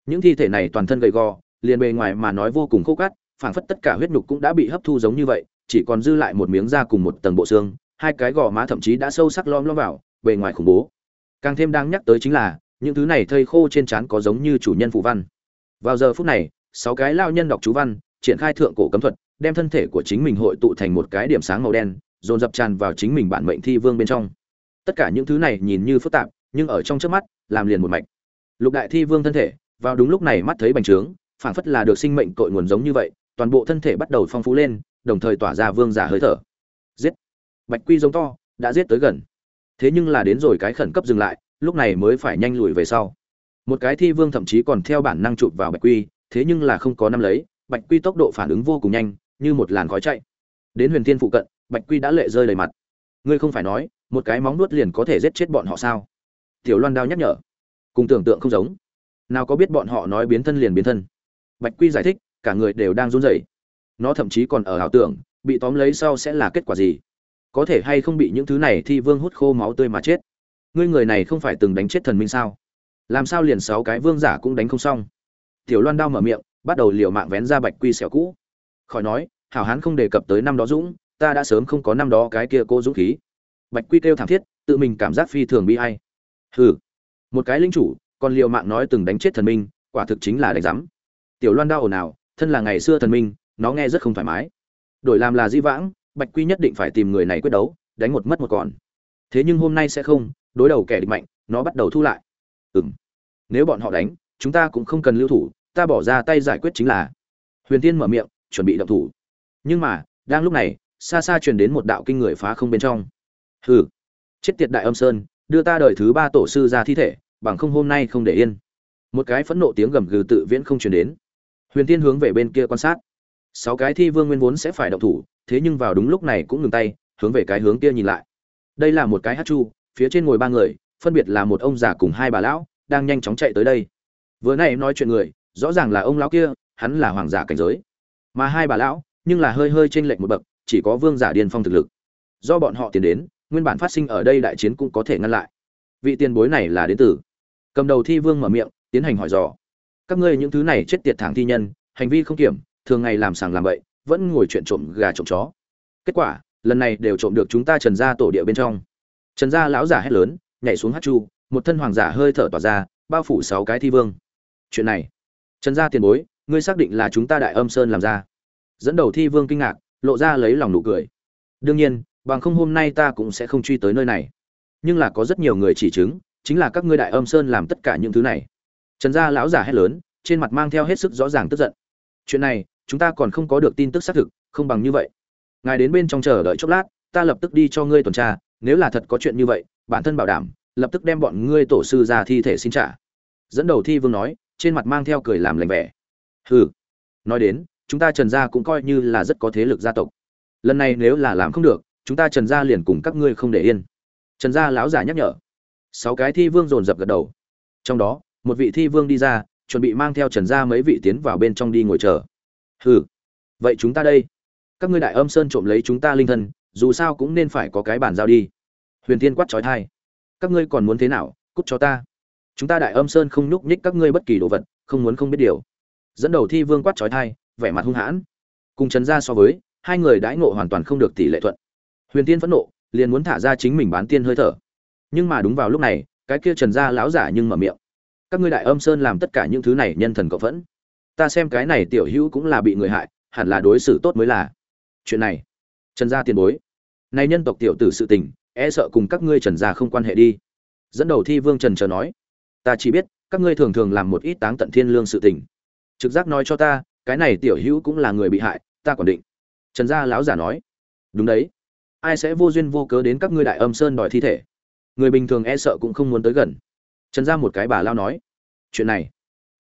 Những thi thể này toàn thân gầy gò, liền bề ngoài mà nói vô cùng khô cát, phảng phất tất cả huyết nhục cũng đã bị hấp thu giống như vậy, chỉ còn dư lại một miếng da cùng một tầng bộ xương, hai cái gò má thậm chí đã sâu sắc lom lom vào, bề ngoài khủng bố. Càng thêm đang nhắc tới chính là, những thứ này thây khô trên trán có giống như chủ nhân phụ văn. Vào giờ phút này, sáu cái lao nhân đọc chú văn, triển khai thượng cổ cấm thuật, đem thân thể của chính mình hội tụ thành một cái điểm sáng màu đen, dồn dập tràn vào chính mình bản mệnh thi vương bên trong tất cả những thứ này nhìn như phức tạp, nhưng ở trong trước mắt, làm liền một mạch. Lục đại thi vương thân thể, vào đúng lúc này mắt thấy bành trướng, phảng phất là được sinh mệnh cội nguồn giống như vậy, toàn bộ thân thể bắt đầu phong phú lên, đồng thời tỏa ra vương giả hơi thở. Giết! Bạch quy giống to, đã giết tới gần. Thế nhưng là đến rồi cái khẩn cấp dừng lại, lúc này mới phải nhanh lùi về sau. Một cái thi vương thậm chí còn theo bản năng chụp vào bạch quy, thế nhưng là không có năm lấy, bạch quy tốc độ phản ứng vô cùng nhanh, như một làn khói chạy. Đến huyền thiên phụ cận, bạch quy đã lệ rơi đầy mặt. Ngươi không phải nói một cái móng nuốt liền có thể giết chết bọn họ sao? Tiểu loan đao nhắc nhở. Cùng tưởng tượng không giống. Nào có biết bọn họ nói biến thân liền biến thân. Bạch quy giải thích, cả người đều đang run rẩy. Nó thậm chí còn ở ảo tưởng, bị tóm lấy sau sẽ là kết quả gì? Có thể hay không bị những thứ này thi vương hút khô máu tươi mà chết? Ngươi người này không phải từng đánh chết thần minh sao? Làm sao liền sáu cái vương giả cũng đánh không xong? Tiểu loan đao mở miệng, bắt đầu liều mạng vén ra bạch quy xẻo cũ. Khỏi nói, hảo hán không đề cập tới năm đó dũng, ta đã sớm không có năm đó cái kia cô dũng khí bạch quy kêu thảm thiết, tự mình cảm giác phi thường bi hay hừ, một cái linh chủ, còn liều mạng nói từng đánh chết thần minh, quả thực chính là đánh giám. Tiểu loan đau ồn ào, thân là ngày xưa thần minh, nó nghe rất không thoải mái. Đổi làm là di vãng, bạch quy nhất định phải tìm người này quyết đấu, đánh một mất một còn. Thế nhưng hôm nay sẽ không, đối đầu kẻ địch mạnh, nó bắt đầu thu lại. Ừm, nếu bọn họ đánh, chúng ta cũng không cần lưu thủ, ta bỏ ra tay giải quyết chính là. Huyền tiên mở miệng, chuẩn bị động thủ. Nhưng mà, đang lúc này, xa xa truyền đến một đạo kinh người phá không bên trong hừ. Chết tiệt đại âm sơn, đưa ta đời thứ ba tổ sư ra thi thể, bằng không hôm nay không để yên. Một cái phẫn nộ tiếng gầm gừ tự viễn không truyền đến. Huyền tiên hướng về bên kia quan sát. Sáu cái thi vương nguyên vốn sẽ phải động thủ, thế nhưng vào đúng lúc này cũng ngừng tay, hướng về cái hướng kia nhìn lại. Đây là một cái hát chu, phía trên ngồi ba người, phân biệt là một ông già cùng hai bà lão, đang nhanh chóng chạy tới đây. Vừa nay nói chuyện người, rõ ràng là ông lão kia, hắn là hoàng giả cảnh giới. Mà hai bà lão, nhưng là hơi hơi chênh lệch một bậc, chỉ có vương giả điên phong thực lực. Do bọn họ tiến đến nguyên bản phát sinh ở đây đại chiến cũng có thể ngăn lại. Vị tiền bối này là đến từ. Cầm đầu thi vương mở miệng, tiến hành hỏi dò. Các ngươi những thứ này chết tiệt thẳng thi nhân, hành vi không kiểm, thường ngày làm sàng làm bậy, vẫn ngồi chuyện trộm gà trộm chó. Kết quả, lần này đều trộm được chúng ta trần gia tổ địa bên trong. Trần gia lão giả hét lớn, nhảy xuống hát chu, một thân hoàng giả hơi thở tỏa ra, bao phủ sáu cái thi vương. Chuyện này, trần gia tiền bối, ngươi xác định là chúng ta đại âm sơn làm ra. Dẫn đầu thi vương kinh ngạc, lộ ra lấy lòng nụ cười. Đương nhiên bằng không hôm nay ta cũng sẽ không truy tới nơi này. Nhưng là có rất nhiều người chỉ chứng, chính là các ngươi đại âm sơn làm tất cả những thứ này. Trần gia lão giả hét lớn, trên mặt mang theo hết sức rõ ràng tức giận. Chuyện này, chúng ta còn không có được tin tức xác thực, không bằng như vậy. Ngài đến bên trong chờ đợi chốc lát, ta lập tức đi cho ngươi tuần tra, nếu là thật có chuyện như vậy, bản thân bảo đảm, lập tức đem bọn ngươi tổ sư ra thi thể xin trả. Dẫn đầu thi vương nói, trên mặt mang theo cười làm lành vẻ. Hừ. Nói đến, chúng ta trần gia cũng coi như là rất có thế lực gia tộc. Lần này nếu là làm không được chúng ta trần gia liền cùng các ngươi không để yên. Trần gia lão giả nhắc nhở. Sáu cái thi vương dồn dập gật đầu. Trong đó, một vị thi vương đi ra, chuẩn bị mang theo trần gia mấy vị tiến vào bên trong đi ngồi chờ. Hừ, vậy chúng ta đây. Các ngươi đại âm sơn trộm lấy chúng ta linh thân, dù sao cũng nên phải có cái bàn giao đi. Huyền Thiên quát trói thai. Các ngươi còn muốn thế nào, cút cho ta. Chúng ta đại âm sơn không nhúc nhích các ngươi bất kỳ đồ vật, không muốn không biết điều. Dẫn đầu thi vương quát trói thai, vẻ mặt hung hãn. Cùng trần gia so với, hai người đãi ngộ hoàn toàn không được tỷ lệ thuận huyền tiên phẫn nộ, liền muốn thả ra chính mình bán tiên hơi thở. Nhưng mà đúng vào lúc này, cái kia trần gia lão giả nhưng mở miệng. Các ngươi đại âm sơn làm tất cả những thứ này nhân thần cộng phẫn. Ta xem cái này tiểu hữu cũng là bị người hại, hẳn là đối xử tốt mới là. Chuyện này, trần gia tiền bối. Này nhân tộc tiểu tử sự tình e sợ cùng các ngươi trần gia không quan hệ đi. Dẫn đầu thi vương trần chờ nói. Ta chỉ biết, các ngươi thường thường làm một ít táng tận thiên lương sự tình. Trực giác nói cho ta, cái này tiểu hữu cũng là người bị hại, ta còn định. Trần gia lão giả nói. Đúng đấy ai sẽ vô duyên vô cớ đến các ngươi đại âm sơn đòi thi thể? Người bình thường e sợ cũng không muốn tới gần. Trần gia một cái bà lao nói, chuyện này,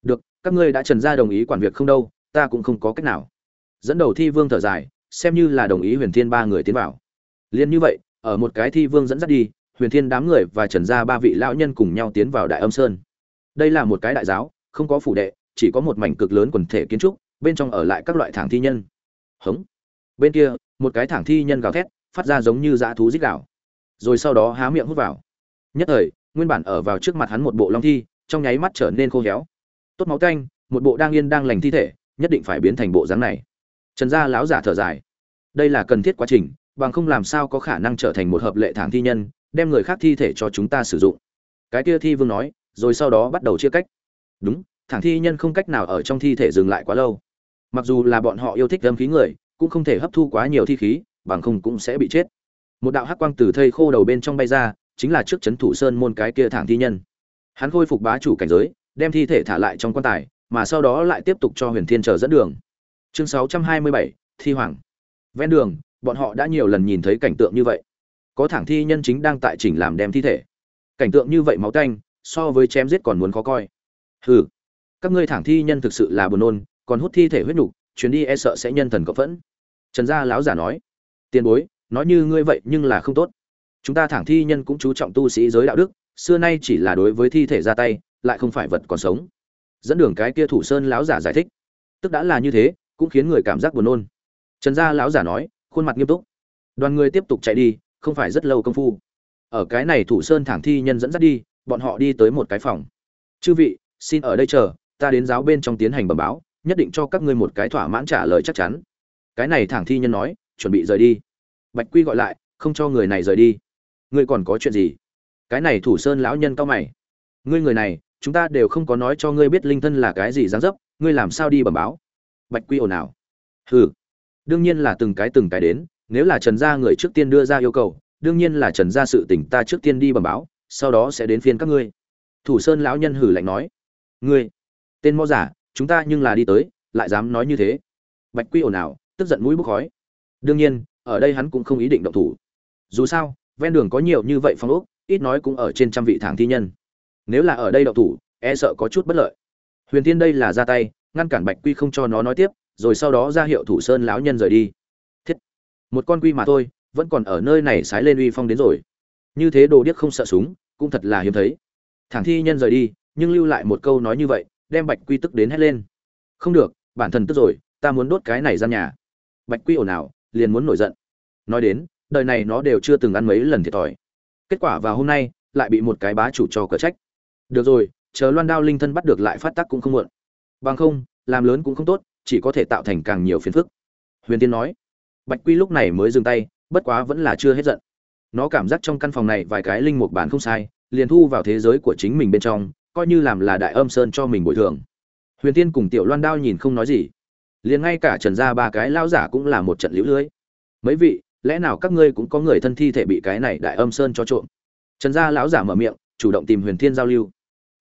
được, các ngươi đã trần gia đồng ý quản việc không đâu, ta cũng không có cách nào. Dẫn đầu thi vương thở dài, xem như là đồng ý huyền thiên ba người tiến vào. Liền như vậy, ở một cái thi vương dẫn dắt đi, huyền thiên đám người và trần gia ba vị lão nhân cùng nhau tiến vào đại âm sơn. Đây là một cái đại giáo, không có phủ đệ, chỉ có một mảnh cực lớn quần thể kiến trúc, bên trong ở lại các loại thảng thi nhân. Hống. Bên kia, một cái thảng thi nhân gào thét phát ra giống như dã thú rít gào rồi sau đó há miệng hút vào. Nhất thời, nguyên bản ở vào trước mặt hắn một bộ long thi, trong nháy mắt trở nên khô héo. Tốt máu canh một bộ đang yên đang lành thi thể, nhất định phải biến thành bộ dáng này. Trần gia lão giả thở dài. Đây là cần thiết quá trình, bằng không làm sao có khả năng trở thành một hợp lệ thẳng thi nhân, đem người khác thi thể cho chúng ta sử dụng. Cái kia thi vương nói, rồi sau đó bắt đầu chia cách. Đúng, thẳng thi nhân không cách nào ở trong thi thể dừng lại quá lâu. Mặc dù là bọn họ yêu thích âm khí người, cũng không thể hấp thu quá nhiều thi khí bằng không cũng sẽ bị chết. Một đạo hắc quang từ thây khô đầu bên trong bay ra chính là trước chấn thủ sơn môn cái kia thẳng thi nhân. Hắn khôi phục bá chủ cảnh giới đem thi thể thả lại trong quan tài mà sau đó lại tiếp tục cho huyền thiên chờ dẫn đường. Chương 627, thi hoàng. Ven đường bọn họ đã nhiều lần nhìn thấy cảnh tượng như vậy. Có thẳng thi nhân chính đang tại chỉnh làm đem thi thể. Cảnh tượng như vậy máu tanh so với chém giết còn muốn khó coi. Hừ các ngươi thẳng thi nhân thực sự là buồn nôn còn hút thi thể huyết nhục chuyến đi e sợ sẽ nhân thần cộng phẫn. Trần gia lão giả nói tiền bối, nói như ngươi vậy nhưng là không tốt. Chúng ta thẳng thi nhân cũng chú trọng tu sĩ giới đạo đức, xưa nay chỉ là đối với thi thể ra tay, lại không phải vật còn sống. Dẫn đường cái kia thủ sơn lão giả giải thích. Tức đã là như thế, cũng khiến người cảm giác buồn nôn. Trần gia lão giả nói, khuôn mặt nghiêm túc. Đoàn người tiếp tục chạy đi, không phải rất lâu công phu. Ở cái này thủ sơn thẳng thi nhân dẫn dắt đi, bọn họ đi tới một cái phòng. Chư vị, xin ở đây chờ, ta đến giáo bên trong tiến hành bẩm báo, nhất định cho các ngươi một cái thỏa mãn trả lời chắc chắn. Cái này thẳng thi nhân nói chuẩn bị rời đi. Bạch quy gọi lại, không cho người này rời đi. Ngươi còn có chuyện gì? Cái này thủ sơn lão nhân cao mày. Ngươi người này, chúng ta đều không có nói cho ngươi biết linh thân là cái gì dáng dấp, ngươi làm sao đi bẩm báo? Bạch quy ồn ào. Hừ. Đương nhiên là từng cái từng cái đến, nếu là trần gia người trước tiên đưa ra yêu cầu, đương nhiên là trần gia sự tỉnh ta trước tiên đi bẩm báo, sau đó sẽ đến phiên các ngươi. Thủ sơn lão nhân hử lạnh nói. Ngươi, tên mo giả, chúng ta nhưng là đi tới, lại dám nói như thế. Bạch quy ồn ào, tức giận mũi bốc khói đương nhiên, ở đây hắn cũng không ý định động thủ. Dù sao, ven đường có nhiều như vậy phong ốc, ít nói cũng ở trên trăm vị thảng thi nhân. Nếu là ở đây động thủ e sợ có chút bất lợi. Huyền tiên đây là ra tay, ngăn cản bạch quy không cho nó nói tiếp, rồi sau đó ra hiệu thủ sơn lão nhân rời đi. Thiết. Một con quy mà thôi, vẫn còn ở nơi này sái lên uy phong đến rồi. Như thế đồ điếc không sợ súng, cũng thật là hiếm thấy. Thảng thi nhân rời đi, nhưng lưu lại một câu nói như vậy, đem bạch quy tức đến hét lên. Không được, bản thân tức rồi, ta muốn đốt cái này ra nhà. Bạch quy ồn ào liền muốn nổi giận. Nói đến, đời này nó đều chưa từng ăn mấy lần thiệt thòi. Kết quả vào hôm nay, lại bị một cái bá chủ cho cờ trách. Được rồi, chờ loan đao linh thân bắt được lại phát tác cũng không muộn. Bằng không, làm lớn cũng không tốt, chỉ có thể tạo thành càng nhiều phiền phức. Huyền tiên nói. Bạch quy lúc này mới dừng tay, bất quá vẫn là chưa hết giận. Nó cảm giác trong căn phòng này vài cái linh mục bản không sai, liền thu vào thế giới của chính mình bên trong, coi như làm là đại âm sơn cho mình bồi thường. Huyền tiên cùng tiểu loan đao nhìn không nói gì liền ngay cả trần gia ba cái lao giả cũng là một trận liễu lưới. Mấy vị, lẽ nào các ngươi cũng có người thân thi thể bị cái này đại âm sơn cho trộm? Trần gia lão giả mở miệng, chủ động tìm huyền thiên giao lưu.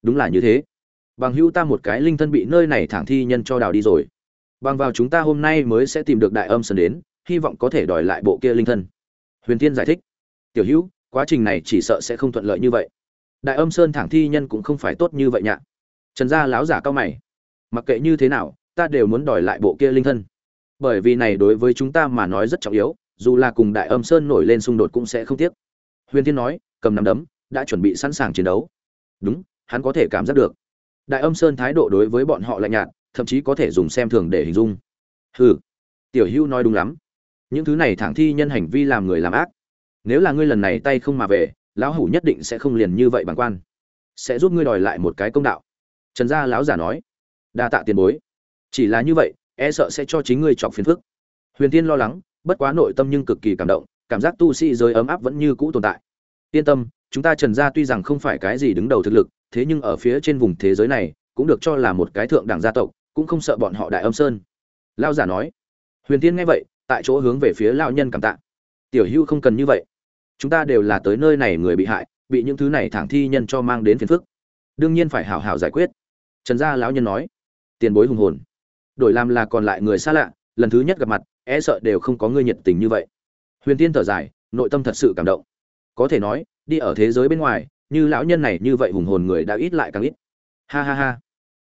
Đúng là như thế. Bằng hữu ta một cái linh thân bị nơi này thẳng thi nhân cho đào đi rồi. Bằng vào chúng ta hôm nay mới sẽ tìm được đại âm sơn đến, hy vọng có thể đòi lại bộ kia linh thân. Huyền thiên giải thích. Tiểu hữu, quá trình này chỉ sợ sẽ không thuận lợi như vậy. Đại âm sơn thẳng thi nhân cũng không phải tốt như vậy nhạ. Trần gia láo giả cao mày. Mặc kệ như thế nào ta đều muốn đòi lại bộ kia linh thân. Bởi vì này đối với chúng ta mà nói rất trọng yếu, dù là cùng đại âm sơn nổi lên xung đột cũng sẽ không tiếc. Huyền thiên nói, cầm nắm đấm, đã chuẩn bị sẵn sàng chiến đấu. Đúng, hắn có thể cảm giác được. Đại âm sơn thái độ đối với bọn họ lạnh nhạt, thậm chí có thể dùng xem thường để hình dung. Hừ, tiểu Hưu nói đúng lắm. Những thứ này thẳng thi nhân hành vi làm người làm ác. Nếu là ngươi lần này tay không mà về, lão hủ nhất định sẽ không liền như vậy bằng quan. Sẽ giúp ngươi đòi lại một cái công đạo. Trần gia lão giả nói. Đa tạ tiền bối chỉ là như vậy e sợ sẽ cho chính ngươi chọc phiền phức. Huyền tiên lo lắng, bất quá nội tâm nhưng cực kỳ cảm động, cảm giác tu sĩ giới ấm áp vẫn như cũ tồn tại. Yên tâm, chúng ta trần gia tuy rằng không phải cái gì đứng đầu thực lực, thế nhưng ở phía trên vùng thế giới này, cũng được cho là một cái thượng đẳng gia tộc, cũng không sợ bọn họ đại âm sơn. Lao giả nói. Huyền tiên nghe vậy, tại chỗ hướng về phía lao nhân cảm tạ. Tiểu hưu không cần như vậy. Chúng ta đều là tới nơi này người bị hại, bị những thứ này thẳng thi nhân cho mang đến phiền phức. Đương nhiên phải hảo hảo giải quyết. Trần gia lão nhân nói. Tiền bối hùng hồn đổi làm là còn lại người xa lạ, lần thứ nhất gặp mặt e sợ đều không có người nhiệt tình như vậy. Huyền tiên thở dài, nội tâm thật sự cảm động. Có thể nói, đi ở thế giới bên ngoài, như lão nhân này như vậy hùng hồn người đã ít lại càng ít. Ha ha ha.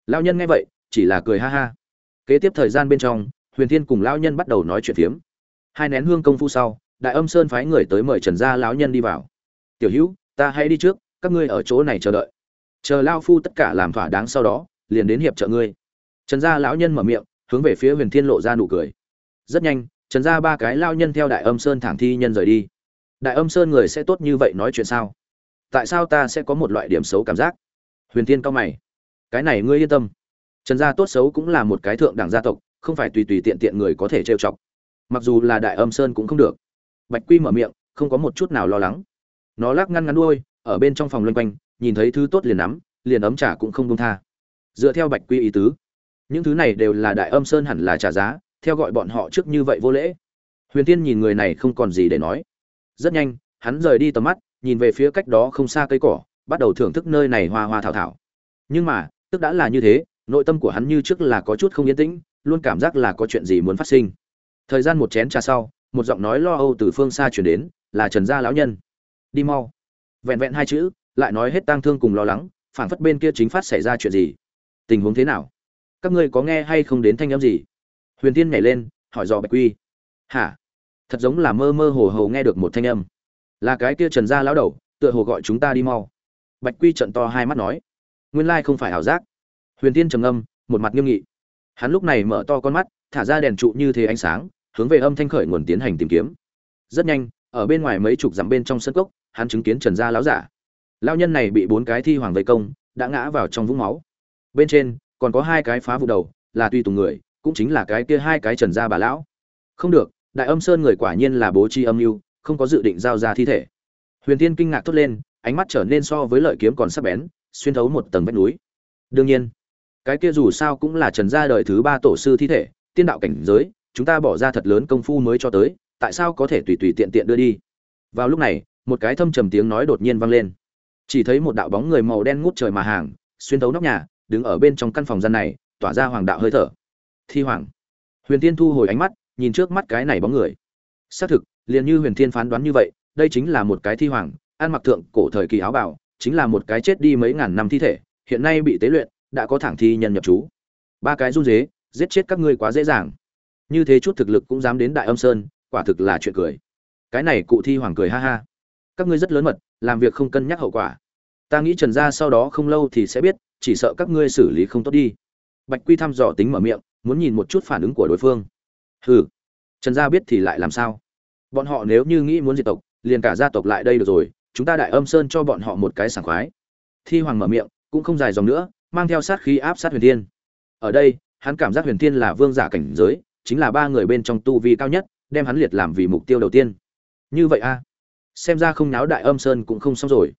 Lão nhân nghe vậy, chỉ là cười ha ha. Kế tiếp thời gian bên trong, huyền thiên cùng lão nhân bắt đầu nói chuyện phiếm. Hai nén hương công phu sau, đại âm sơn phái người tới mời trần gia lão nhân đi vào. Tiểu hữu, ta hãy đi trước, các ngươi ở chỗ này chờ đợi. Chờ lao phu tất cả làm thỏa đáng sau đó, liền đến hiệp trợ ngươi trần gia lão nhân mở miệng, hướng về phía huyền thiên lộ ra nụ cười. Rất nhanh, trần gia ba cái lao nhân theo đại âm sơn thẳng thi nhân rời đi. Đại âm sơn người sẽ tốt như vậy nói chuyện sao? Tại sao ta sẽ có một loại điểm xấu cảm giác? Huyền thiên cao mày. Cái này ngươi yên tâm. Trần gia tốt xấu cũng là một cái thượng đẳng gia tộc, không phải tùy tùy tiện tiện người có thể trêu chọc. Mặc dù là đại âm sơn cũng không được. Bạch quy mở miệng, không có một chút nào lo lắng. Nó lắc ngăn ngắn đuôi, ở bên trong phòng loanh quanh, nhìn thấy thứ tốt liền nắm, liền ấm trả cũng không đông tha. Dựa theo bạch quy ý tứ những thứ này đều là đại âm sơn hẳn là trả giá, theo gọi bọn họ trước như vậy vô lễ. Huyền tiên nhìn người này không còn gì để nói. Rất nhanh, hắn rời đi tầm mắt, nhìn về phía cách đó không xa cây cỏ, bắt đầu thưởng thức nơi này hoa hoa thảo thảo. Nhưng mà, tức đã là như thế, nội tâm của hắn như trước là có chút không yên tĩnh, luôn cảm giác là có chuyện gì muốn phát sinh. Thời gian một chén trà sau, một giọng nói lo âu từ phương xa chuyển đến, là trần gia lão nhân. Đi mau. Vẹn vẹn hai chữ, lại nói hết tang thương cùng lo lắng, phảng phất bên kia chính phát xảy ra chuyện gì. Tình huống thế nào? Các ngươi có nghe hay không đến thanh âm gì? Huyền tiên nhảy lên, hỏi dò bạch quy. Hả? Thật giống là mơ mơ hồ hồ nghe được một thanh âm. Là cái kia trần gia lão đầu, tựa hồ gọi chúng ta đi mau. Bạch quy trận to hai mắt nói. Nguyên lai không phải ảo giác. Huyền tiên trầm âm một mặt nghiêm nghị. Hắn lúc này mở to con mắt, thả ra đèn trụ như thế ánh sáng, hướng về âm thanh khởi nguồn tiến hành tìm kiếm. Rất nhanh, ở bên ngoài mấy chục dặm bên trong sân cốc, hắn chứng kiến trần gia lão giả. Lão nhân này bị bốn cái thi hoàng vây công, đã ngã vào trong vũng máu. Bên trên còn có hai cái phá vụ đầu, là tùy tùng người, cũng chính là cái kia hai cái trần gia bà lão. Không được, đại âm sơn người quả nhiên là bố trí âm mưu, không có dự định giao ra thi thể. Huyền tiên kinh ngạc thốt lên, ánh mắt trở nên so với lợi kiếm còn sắc bén, xuyên thấu một tầng vách núi. Đương nhiên, cái kia dù sao cũng là trần gia đời thứ ba tổ sư thi thể, tiên đạo cảnh giới, chúng ta bỏ ra thật lớn công phu mới cho tới, tại sao có thể tùy tùy tiện tiện đưa đi? Vào lúc này, một cái thâm trầm tiếng nói đột nhiên vang lên. Chỉ thấy một đạo bóng người màu đen ngút trời mà hàng, xuyên thấu nóc nhà đứng ở bên trong căn phòng gian này, tỏa ra hoàng đạo hơi thở. Thi hoàng. Huyền tiên thu hồi ánh mắt, nhìn trước mắt cái này bóng người. Xác thực, liền như huyền thiên phán đoán như vậy, đây chính là một cái thi hoàng, ăn mặc thượng cổ thời kỳ áo bảo chính là một cái chết đi mấy ngàn năm thi thể, hiện nay bị tế luyện, đã có thẳng thi nhân nhập chú ba cái run dế giết chết các ngươi quá dễ dàng. Như thế chút thực lực cũng dám đến đại âm sơn, quả thực là chuyện cười. Cái này cụ thi hoàng cười ha ha. Các ngươi rất lớn mật, làm việc không cân nhắc hậu quả ta nghĩ trần gia sau đó không lâu thì sẽ biết, chỉ sợ các ngươi xử lý không tốt đi. Bạch quy thăm dò tính mở miệng, muốn nhìn một chút phản ứng của đối phương. Hừ, trần gia biết thì lại làm sao? Bọn họ nếu như nghĩ muốn diệt tộc, liền cả gia tộc lại đây được rồi, chúng ta đại âm sơn cho bọn họ một cái sảng khoái. Thi hoàng mở miệng, cũng không dài dòng nữa, mang theo sát khí áp sát huyền thiên. Ở đây, hắn cảm giác huyền thiên là vương giả cảnh giới, chính là ba người bên trong tu vi cao nhất, đem hắn liệt làm vì mục tiêu đầu tiên. Như vậy a, xem ra không náo đại âm sơn cũng không xong rồi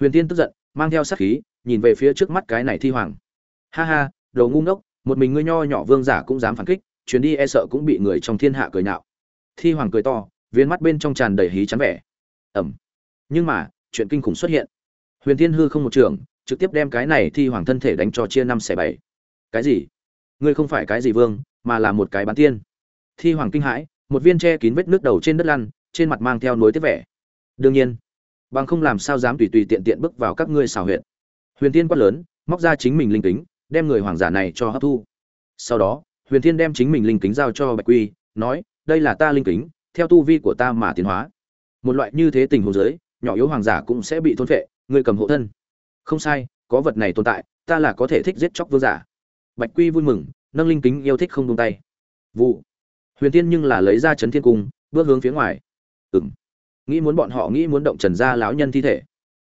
huyền thiên tức giận, mang theo sát khí, nhìn về phía trước mắt cái này thi hoàng. Ha ha, đồ ngu ngốc, một mình ngươi nho nhỏ vương giả cũng dám phản kích, chuyến đi e sợ cũng bị người trong thiên hạ cười nhạo. Thi hoàng cười to, viên mắt bên trong tràn đầy hí chán vẻ. Ẩm. Nhưng mà, chuyện kinh khủng xuất hiện. Huyền thiên hư không một trường, trực tiếp đem cái này thi hoàng thân thể đánh cho chia năm xẻ bảy. Cái gì? Ngươi không phải cái gì vương, mà là một cái bán tiên. Thi hoàng kinh hãi, một viên che kín vết nước đầu trên đất lăn, trên mặt mang theo nối tiếp vẻ. Đương nhiên bằng không làm sao dám tùy tùy tiện tiện bước vào các ngươi xào huyện huyền tiên quát lớn, móc ra chính mình linh kính, đem người hoàng giả này cho hấp thu. Sau đó, huyền thiên đem chính mình linh kính giao cho bạch quy, nói, đây là ta linh kính, theo tu vi của ta mà tiến hóa. Một loại như thế tình huống giới nhỏ yếu hoàng giả cũng sẽ bị thôn phệ người cầm hộ thân. Không sai, có vật này tồn tại, ta là có thể thích giết chóc vương giả. Bạch quy vui mừng, nâng linh kính yêu thích không tung tay. Vụ. Huyền Thiên nhưng là lấy ra chấn thiên cung, bước hướng phía ngoài. Ừng nghĩ muốn bọn họ nghĩ muốn động trần ra lão nhân thi thể.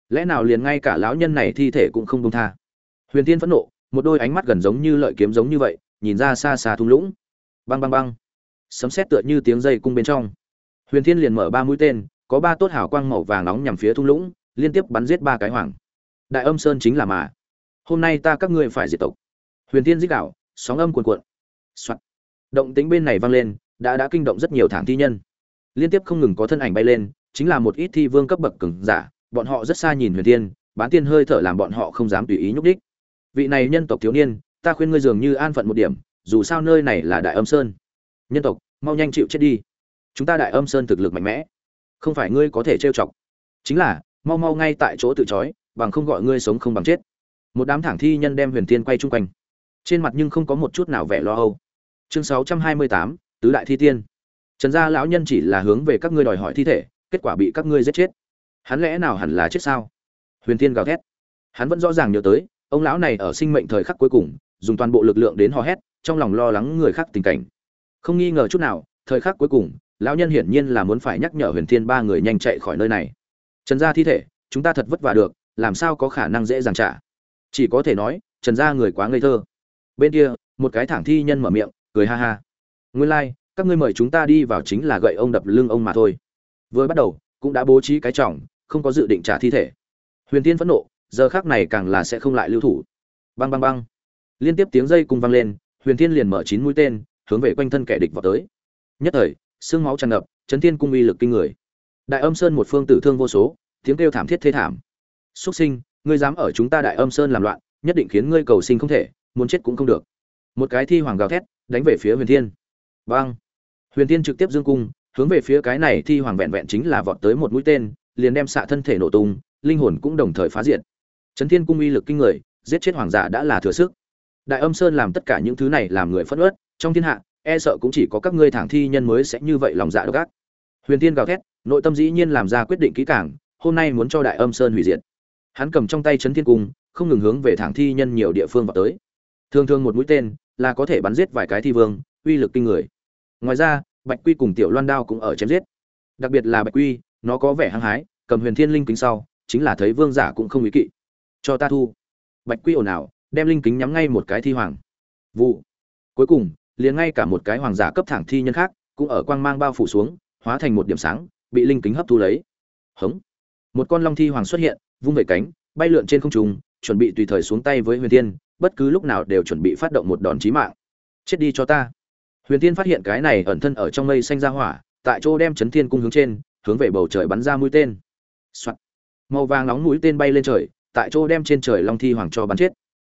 Lẽ nào liền ngay cả lão nhân này thi thể cũng không công tha? Huyền tiên phẫn nộ, một đôi ánh mắt gần giống như lợi kiếm giống như vậy, nhìn ra xa xa thung lũng. Băng băng băng. Sấm sét tựa như tiếng dây cung bên trong. Huyền thiên liền mở ba mũi tên, có ba tốt hào quang màu vàng nóng nhằm phía thung lũng, liên tiếp bắn giết ba cái hoàng đại âm sơn chính là mà. Hôm nay ta các ngươi phải diệt tộc. Huyền thiên dích đạo, sóng âm cuồn cuộn. Soạn. động tính bên này vang lên, đã đã kinh động rất nhiều thẳng thi nhân. Liên tiếp không ngừng có thân ảnh bay lên chính là một ít thi vương cấp bậc cường giả bọn họ rất xa nhìn huyền tiên, bán tiên hơi thở làm bọn họ không dám tùy ý nhúc đích vị này nhân tộc thiếu niên ta khuyên ngươi dường như an phận một điểm dù sao nơi này là đại âm sơn. Nhân tộc mau nhanh chịu chết đi. Chúng ta đại âm sơn thực lực mạnh mẽ. Không phải ngươi có thể trêu chọc. Chính là mau mau ngay tại chỗ tự chói bằng không gọi ngươi sống không bằng chết. Một đám thẳng thi nhân đem huyền tiên quay chung quanh. Trên mặt nhưng không có một chút nào vẻ lo âu. Chương sáu trăm hai mươi tám tứ đại thi tiên. Trần gia lão nhân chỉ là hướng về các ngươi đòi hỏi thi thể kết quả bị các ngươi giết chết. Hắn lẽ nào hẳn là chết sao? Huyền Thiên gào thét. Hắn vẫn rõ ràng nhớ tới ông lão này ở sinh mệnh thời khắc cuối cùng dùng toàn bộ lực lượng đến hò hét trong lòng lo lắng người khác tình cảnh. Không nghi ngờ chút nào thời khắc cuối cùng lão nhân hiển nhiên là muốn phải nhắc nhở huyền thiên ba người nhanh chạy khỏi nơi này. Trần gia thi thể chúng ta thật vất vả được làm sao có khả năng dễ dàng trả? Chỉ có thể nói trần gia người quá ngây thơ. Bên kia một cái thẳng thi nhân mở miệng cười ha ha. Nguyên lai、like, các ngươi mời chúng ta đi vào chính là gậy ông đập lưng ông mà thôi vừa bắt đầu, cũng đã bố trí cái trọng, không có dự định trả thi thể. Huyền tiên phẫn nộ, giờ khác này càng là sẽ không lại lưu thủ. Băng băng băng. Liên tiếp tiếng dây cùng vang lên, huyền thiên liền mở chín mũi tên, hướng về quanh thân kẻ địch vào tới. Nhất thời, xương máu tràn ngập, chấn thiên cung uy lực kinh người. Đại âm sơn một phương tử thương vô số, tiếng kêu thảm thiết thê thảm. Xuất sinh, ngươi dám ở chúng ta đại âm sơn làm loạn, nhất định khiến ngươi cầu sinh không thể, muốn chết cũng không được. Một cái thi hoàng gào thét, đánh về phía huyền thiên. Băng. Huyền thiên trực tiếp dương cung hướng về phía cái này thi hoàng vẹn vẹn chính là vọt tới một mũi tên, liền đem xạ thân thể nổ tung, linh hồn cũng đồng thời phá diệt. Chấn thiên cung uy lực kinh người, giết chết hoàng giả đã là thừa sức. Đại âm sơn làm tất cả những thứ này làm người phẫn uất, trong thiên hạ e sợ cũng chỉ có các ngươi thẳng thi nhân mới sẽ như vậy lòng dạ độc ác. Huyền tiên gào thét, nội tâm dĩ nhiên làm ra quyết định kỹ càng, hôm nay muốn cho đại âm sơn hủy diệt. Hắn cầm trong tay chấn thiên cung, không ngừng hướng về thẳng thi nhân nhiều địa phương vào tới. Thường thường một mũi tên là có thể bắn giết vài cái thi vương, uy lực kinh người. Ngoài ra bạch quy cùng tiểu loan đao cũng ở chém giết. Đặc biệt là bạch quy, nó có vẻ hăng hái, cầm huyền thiên linh kính sau, chính là thấy vương giả cũng không ý kỵ. Cho ta thu. Bạch quy ồn ào, đem linh kính nhắm ngay một cái thi hoàng. Vụ. Cuối cùng, liền ngay cả một cái hoàng giả cấp thẳng thi nhân khác, cũng ở quang mang bao phủ xuống, hóa thành một điểm sáng, bị linh kính hấp thu lấy. Hống. Một con long thi hoàng xuất hiện, vung vẩy cánh, bay lượn trên không trung, chuẩn bị tùy thời xuống tay với huyền thiên, bất cứ lúc nào đều chuẩn bị phát động một đòn chí mạng. Chết đi cho ta huyền thiên phát hiện cái này ẩn thân ở trong mây xanh ra hỏa, tại chỗ đem chấn thiên cung hướng trên, hướng về bầu trời bắn ra mũi tên. Soạn. màu vàng nóng mũi tên bay lên trời, tại chỗ đem trên trời long thi hoàng cho bắn chết.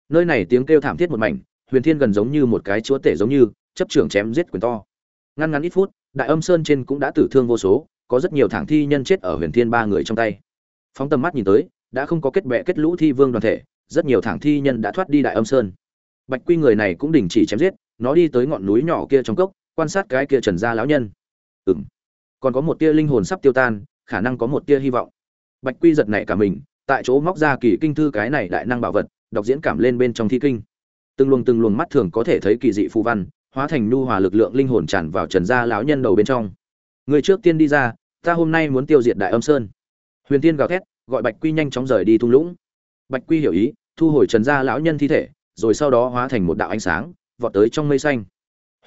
Nơi này tiếng kêu thảm thiết một mảnh, huyền thiên gần giống như một cái chúa tể giống như, chấp trưởng chém giết quyền to. Ngăn ngắn ít phút, đại âm sơn trên cũng đã tử thương vô số, có rất nhiều thảng thi nhân chết ở huyền thiên ba người trong tay. Phóng tầm mắt nhìn tới, đã không có kết bệ kết lũ thi vương đoàn thể, rất nhiều thảng thi nhân đã thoát đi đại âm sơn. Bạch quy người này cũng đình chỉ chém giết nó đi tới ngọn núi nhỏ kia trong cốc, quan sát cái kia trần gia lão nhân. Ừng còn có một tia linh hồn sắp tiêu tan, khả năng có một tia hy vọng. Bạch quy giật nảy cả mình, tại chỗ móc ra kỳ kinh thư cái này đại năng bảo vật, đọc diễn cảm lên bên trong thi kinh. Từng luồng từng luồng mắt thường có thể thấy kỳ dị phù văn, hóa thành nhu hòa lực lượng linh hồn tràn vào trần gia lão nhân đầu bên trong. Người trước tiên đi ra, ta hôm nay muốn tiêu diệt đại âm sơn. Huyền tiên gào thét, gọi bạch quy nhanh chóng rời đi thung lũng. Bạch quy hiểu ý, thu hồi trần gia lão nhân thi thể, rồi sau đó hóa thành một đạo ánh sáng vọt tới trong mây xanh.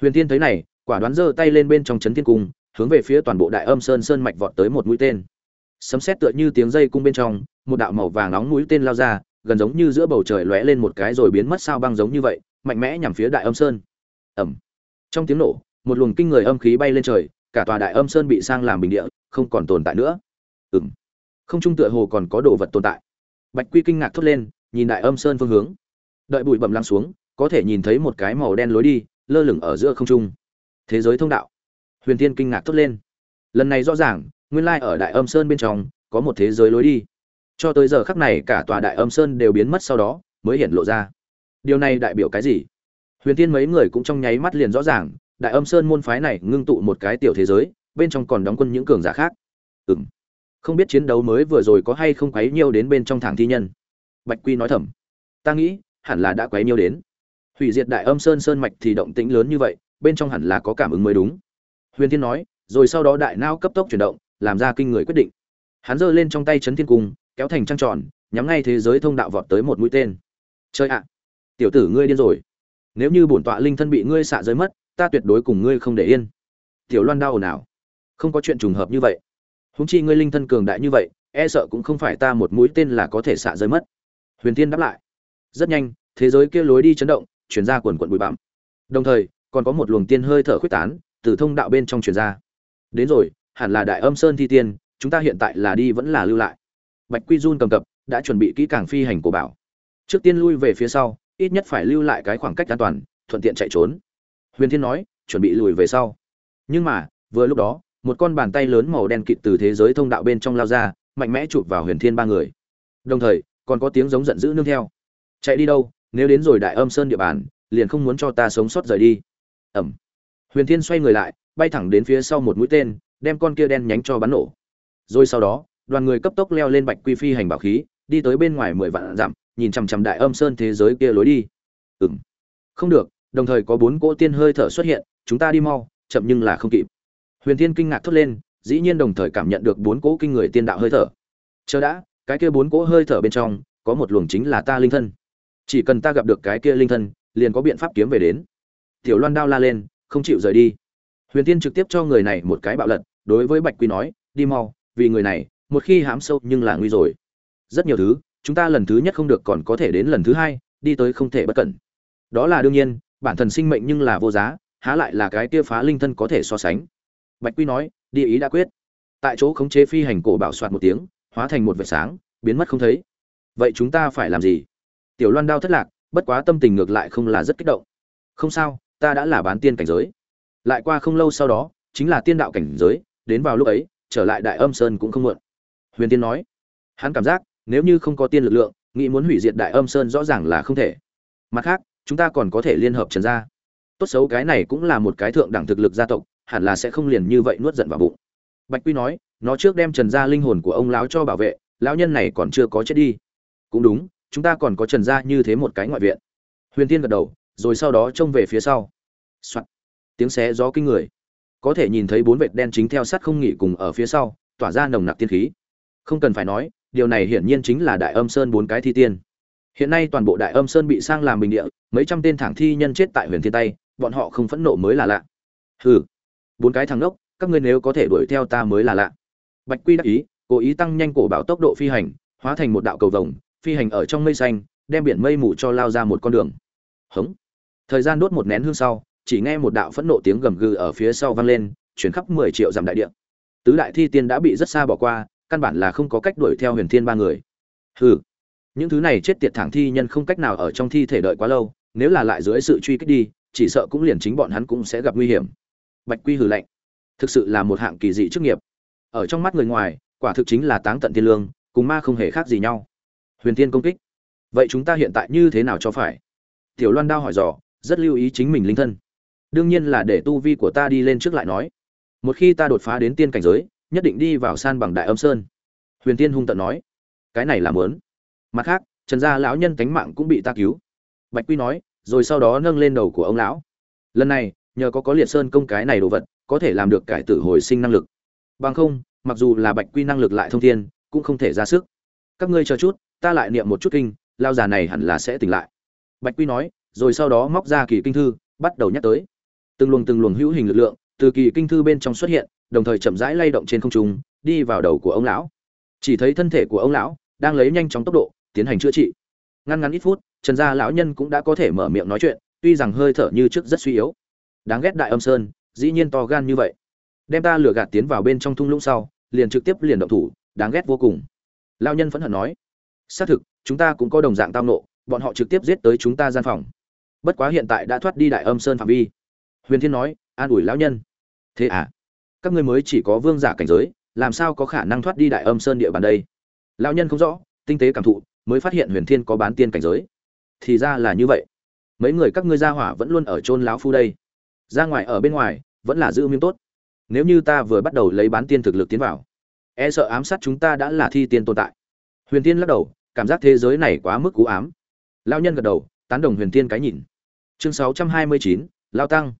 Huyền tiên thấy này, quả đoán giơ tay lên bên trong chấn thiên cung, hướng về phía toàn bộ đại âm sơn sơn mạch vọt tới một mũi tên. Sấm sét tựa như tiếng dây cung bên trong, một đạo màu vàng nóng mũi tên lao ra, gần giống như giữa bầu trời lóe lên một cái rồi biến mất sao băng giống như vậy, mạnh mẽ nhằm phía đại âm sơn. Ẩm trong tiếng nổ, một luồng kinh người âm khí bay lên trời, cả tòa đại âm sơn bị sang làm bình địa, không còn tồn tại nữa. Ừng không trung tựa hồ còn có đồ vật tồn tại. Bạch quy kinh ngạc thốt lên, nhìn đại âm sơn phương hướng. Đợi bụi bầm lắng xuống có thể nhìn thấy một cái màu đen lối đi, lơ lửng ở giữa không trung. Thế giới thông đạo. Huyền tiên kinh ngạc thốt lên. Lần này rõ ràng, nguyên lai ở đại âm sơn bên trong, có một thế giới lối đi. Cho tới giờ khắc này, cả tòa đại âm sơn đều biến mất sau đó, mới hiện lộ ra. Điều này đại biểu cái gì? Huyền tiên mấy người cũng trong nháy mắt liền rõ ràng, đại âm sơn môn phái này ngưng tụ một cái tiểu thế giới, bên trong còn đóng quân những cường giả khác. Ừ m không biết chiến đấu mới vừa rồi có hay không quấy nhiêu đến bên trong thẳng thi nhân. Bạch quy nói thầm. Ta nghĩ, hẳn là đã quấy nhiêu đến hủy diệt đại âm sơn sơn mạch thì động tĩnh lớn như vậy, bên trong hẳn là có cảm ứng mới đúng. Huyền thiên nói, rồi sau đó đại nao cấp tốc chuyển động, làm ra kinh người quyết định. Hắn giơ lên trong tay chấn thiên cung, kéo thành trăng tròn, nhắm ngay thế giới thông đạo vọt tới một mũi tên. Chơi ạ! Tiểu tử ngươi điên rồi. Nếu như bổn tọa linh thân bị ngươi xạ giới mất, ta tuyệt đối cùng ngươi không để yên. Tiểu loan đau nào? Không có chuyện trùng hợp như vậy. Húng chi ngươi linh thân cường đại như vậy e sợ cũng không phải ta một mũi tên là có thể xạ rơi mất. Huyền tiên đáp lại. Rất nhanh, thế giới kia lối đi chấn động chuyển ra quần quận bụi bặm. Đồng thời, còn có một luồng tiên hơi thở khuyết tán từ thông đạo bên trong chuyển ra. Đến rồi, hẳn là đại âm sơn thi tiên, chúng ta hiện tại là đi vẫn là lưu lại. Bạch quy run cầm cập, đã chuẩn bị kỹ càng phi hành của bảo. Trước tiên lui về phía sau, ít nhất phải lưu lại cái khoảng cách an toàn, thuận tiện chạy trốn. Huyền thiên nói, chuẩn bị lùi về sau. Nhưng mà, vừa lúc đó, một con bàn tay lớn màu đen kịt từ thế giới thông đạo bên trong lao ra, mạnh mẽ chụp vào huyền thiên ba người. Đồng thời, còn có tiếng giống giận dữ nương theo. Chạy đi đâu nếu đến rồi đại âm sơn địa bàn, liền không muốn cho ta sống sót rời đi. Ẩm. Huyền thiên xoay người lại, bay thẳng đến phía sau một mũi tên, đem con kia đen nhánh cho bắn nổ. Rồi sau đó, đoàn người cấp tốc leo lên bạch quy phi hành bảo khí, đi tới bên ngoài mười vạn dặm, nhìn chằm chằm đại âm sơn thế giới kia lối đi. Ừng không được, đồng thời có bốn cỗ tiên hơi thở xuất hiện, chúng ta đi mau, chậm nhưng là không kịp. Huyền thiên kinh ngạc thốt lên, dĩ nhiên đồng thời cảm nhận được bốn cỗ kinh người tiên đạo hơi thở. Chờ đã, cái kia bốn cỗ hơi thở bên trong, có một luồng chính là ta linh thân chỉ cần ta gặp được cái kia linh thân, liền có biện pháp kiếm về đến. Tiểu loan đao la lên, không chịu rời đi. Huyền tiên trực tiếp cho người này một cái bạo lật, đối với bạch quy nói, đi mau, vì người này, một khi hám sâu nhưng là nguy rồi. Rất nhiều thứ, chúng ta lần thứ nhất không được còn có thể đến lần thứ hai, đi tới không thể bất cẩn. Đó là đương nhiên, bản thân sinh mệnh nhưng là vô giá, há lại là cái kia phá linh thân có thể so sánh. Bạch quy nói, đi ý đã quyết. Tại chỗ khống chế phi hành cổ bảo soạt một tiếng, hóa thành một vệt sáng, biến mất không thấy. Vậy chúng ta phải làm gì? Tiểu loan đao thất lạc, bất quá tâm tình ngược lại không là rất kích động. Không sao, ta đã là bán tiên cảnh giới. Lại qua không lâu sau đó, chính là tiên đạo cảnh giới, đến vào lúc ấy, trở lại đại âm sơn cũng không muộn. Huyền tiên nói, hắn cảm giác, nếu như không có tiên lực lượng, nghĩ muốn hủy diệt đại âm sơn rõ ràng là không thể. Mặt khác, chúng ta còn có thể liên hợp trần gia. Tốt xấu cái này cũng là một cái thượng đẳng thực lực gia tộc, hẳn là sẽ không liền như vậy nuốt giận vào bụng. Bạch quy nói, nó trước đem trần gia linh hồn của ông lão cho bảo vệ, lão nhân này còn chưa có chết đi. Cũng đúng chúng ta còn có trần gia như thế một cái ngoại viện. Huyền tiên gật đầu, rồi sau đó trông về phía sau. Soạn. tiếng xé gió kinh người. Có thể nhìn thấy bốn vệt đen chính theo sát không nghỉ cùng ở phía sau, tỏa ra nồng nặc tiên khí. Không cần phải nói, điều này hiển nhiên chính là đại âm sơn bốn cái thi tiên. Hiện nay toàn bộ đại âm sơn bị sang làm bình địa, mấy trăm tên thẳng thi nhân chết tại huyền thiên tây bọn họ không phẫn nộ mới là lạ. Hừ. Bốn cái thằng đốc các ngươi nếu có thể đuổi theo ta mới là lạ. Bạch quy đắc ý, cố ý tăng nhanh cổ bảo tốc độ phi hành, hóa thành một đạo cầu vồng phi hành ở trong mây xanh, đem biển mây mù cho lao ra một con đường. Hống. Thời gian đốt một nén hương sau, chỉ nghe một đạo phẫn nộ tiếng gầm gừ ở phía sau vang lên, chuyển khắp mười triệu dặm đại địa. Tứ đại thi tiên đã bị rất xa bỏ qua, căn bản là không có cách đuổi theo huyền thiên ba người. Hừ. Những thứ này chết tiệt thẳng thi nhân không cách nào ở trong thi thể đợi quá lâu, nếu là lại dưới sự truy kích đi, chỉ sợ cũng liền chính bọn hắn cũng sẽ gặp nguy hiểm. Bạch quy hừ lạnh. Thực sự là một hạng kỳ dị chức nghiệp. Ở trong mắt người ngoài, quả thực chính là táng tận thiên lương, cùng ma không hề khác gì nhau huyền tiên công kích. Vậy chúng ta hiện tại như thế nào cho phải? Tiểu loan đao hỏi dò, rất lưu ý chính mình linh thân. Đương nhiên là để tu vi của ta đi lên trước lại nói. Một khi ta đột phá đến tiên cảnh giới, nhất định đi vào san bằng đại âm sơn. Huyền tiên hung tận nói, cái này là mớn mặt khác, trần gia lão nhân cánh mạng cũng bị ta cứu. Bạch quy nói, rồi sau đó nâng lên đầu của ông lão. Lần này, nhờ có có liệt sơn công cái này đồ vật, có thể làm được cải tử hồi sinh năng lực. Bằng không, mặc dù là bạch quy năng lực lại thông thiên, cũng không thể ra sức. Các ngươi chờ chút ta lại niệm một chút kinh, lao già này hẳn là sẽ tỉnh lại. Bạch quy nói, rồi sau đó móc ra kỳ kinh thư, bắt đầu nhắc tới. Từng luồng từng luồng hữu hình lực lượng từ kỳ kinh thư bên trong xuất hiện, đồng thời chậm rãi lay động trên không trung, đi vào đầu của ông lão. Chỉ thấy thân thể của ông lão đang lấy nhanh chóng tốc độ tiến hành chữa trị. Ngăn ngắn ít phút, trần gia lão nhân cũng đã có thể mở miệng nói chuyện, tuy rằng hơi thở như trước rất suy yếu. Đáng ghét đại âm sơn, dĩ nhiên to gan như vậy. Đem ta lừa gạt tiến vào bên trong thung lũng sau, liền trực tiếp liền động thủ, đáng ghét vô cùng. Lao nhân phẫn hận nói xác thực, chúng ta cũng có đồng dạng tao nộ, bọn họ trực tiếp giết tới chúng ta gian phòng. Bất quá hiện tại đã thoát đi đại âm sơn phạm vi. Huyền thiên nói, an ủi lão nhân. Thế à? Các ngươi mới chỉ có vương giả cảnh giới, làm sao có khả năng thoát đi đại âm sơn địa bàn đây? Lão nhân không rõ, tinh tế cảm thụ, mới phát hiện huyền thiên có bán tiên cảnh giới. Thì ra là như vậy. Mấy người các ngươi ra hỏa vẫn luôn ở chôn lão phu đây. Ra ngoài ở bên ngoài, vẫn là giữ miếng tốt. Nếu như ta vừa bắt đầu lấy bán tiên thực lực tiến vào e sợ ám sát chúng ta đã là thi tiên tồn tại. Huyền tiên lắc đầu cảm giác thế giới này quá mức cú ám. Lao nhân gật đầu, tán đồng huyền tiên cái nhìn. Chương sáu trăm hai mươi chín lao tăng.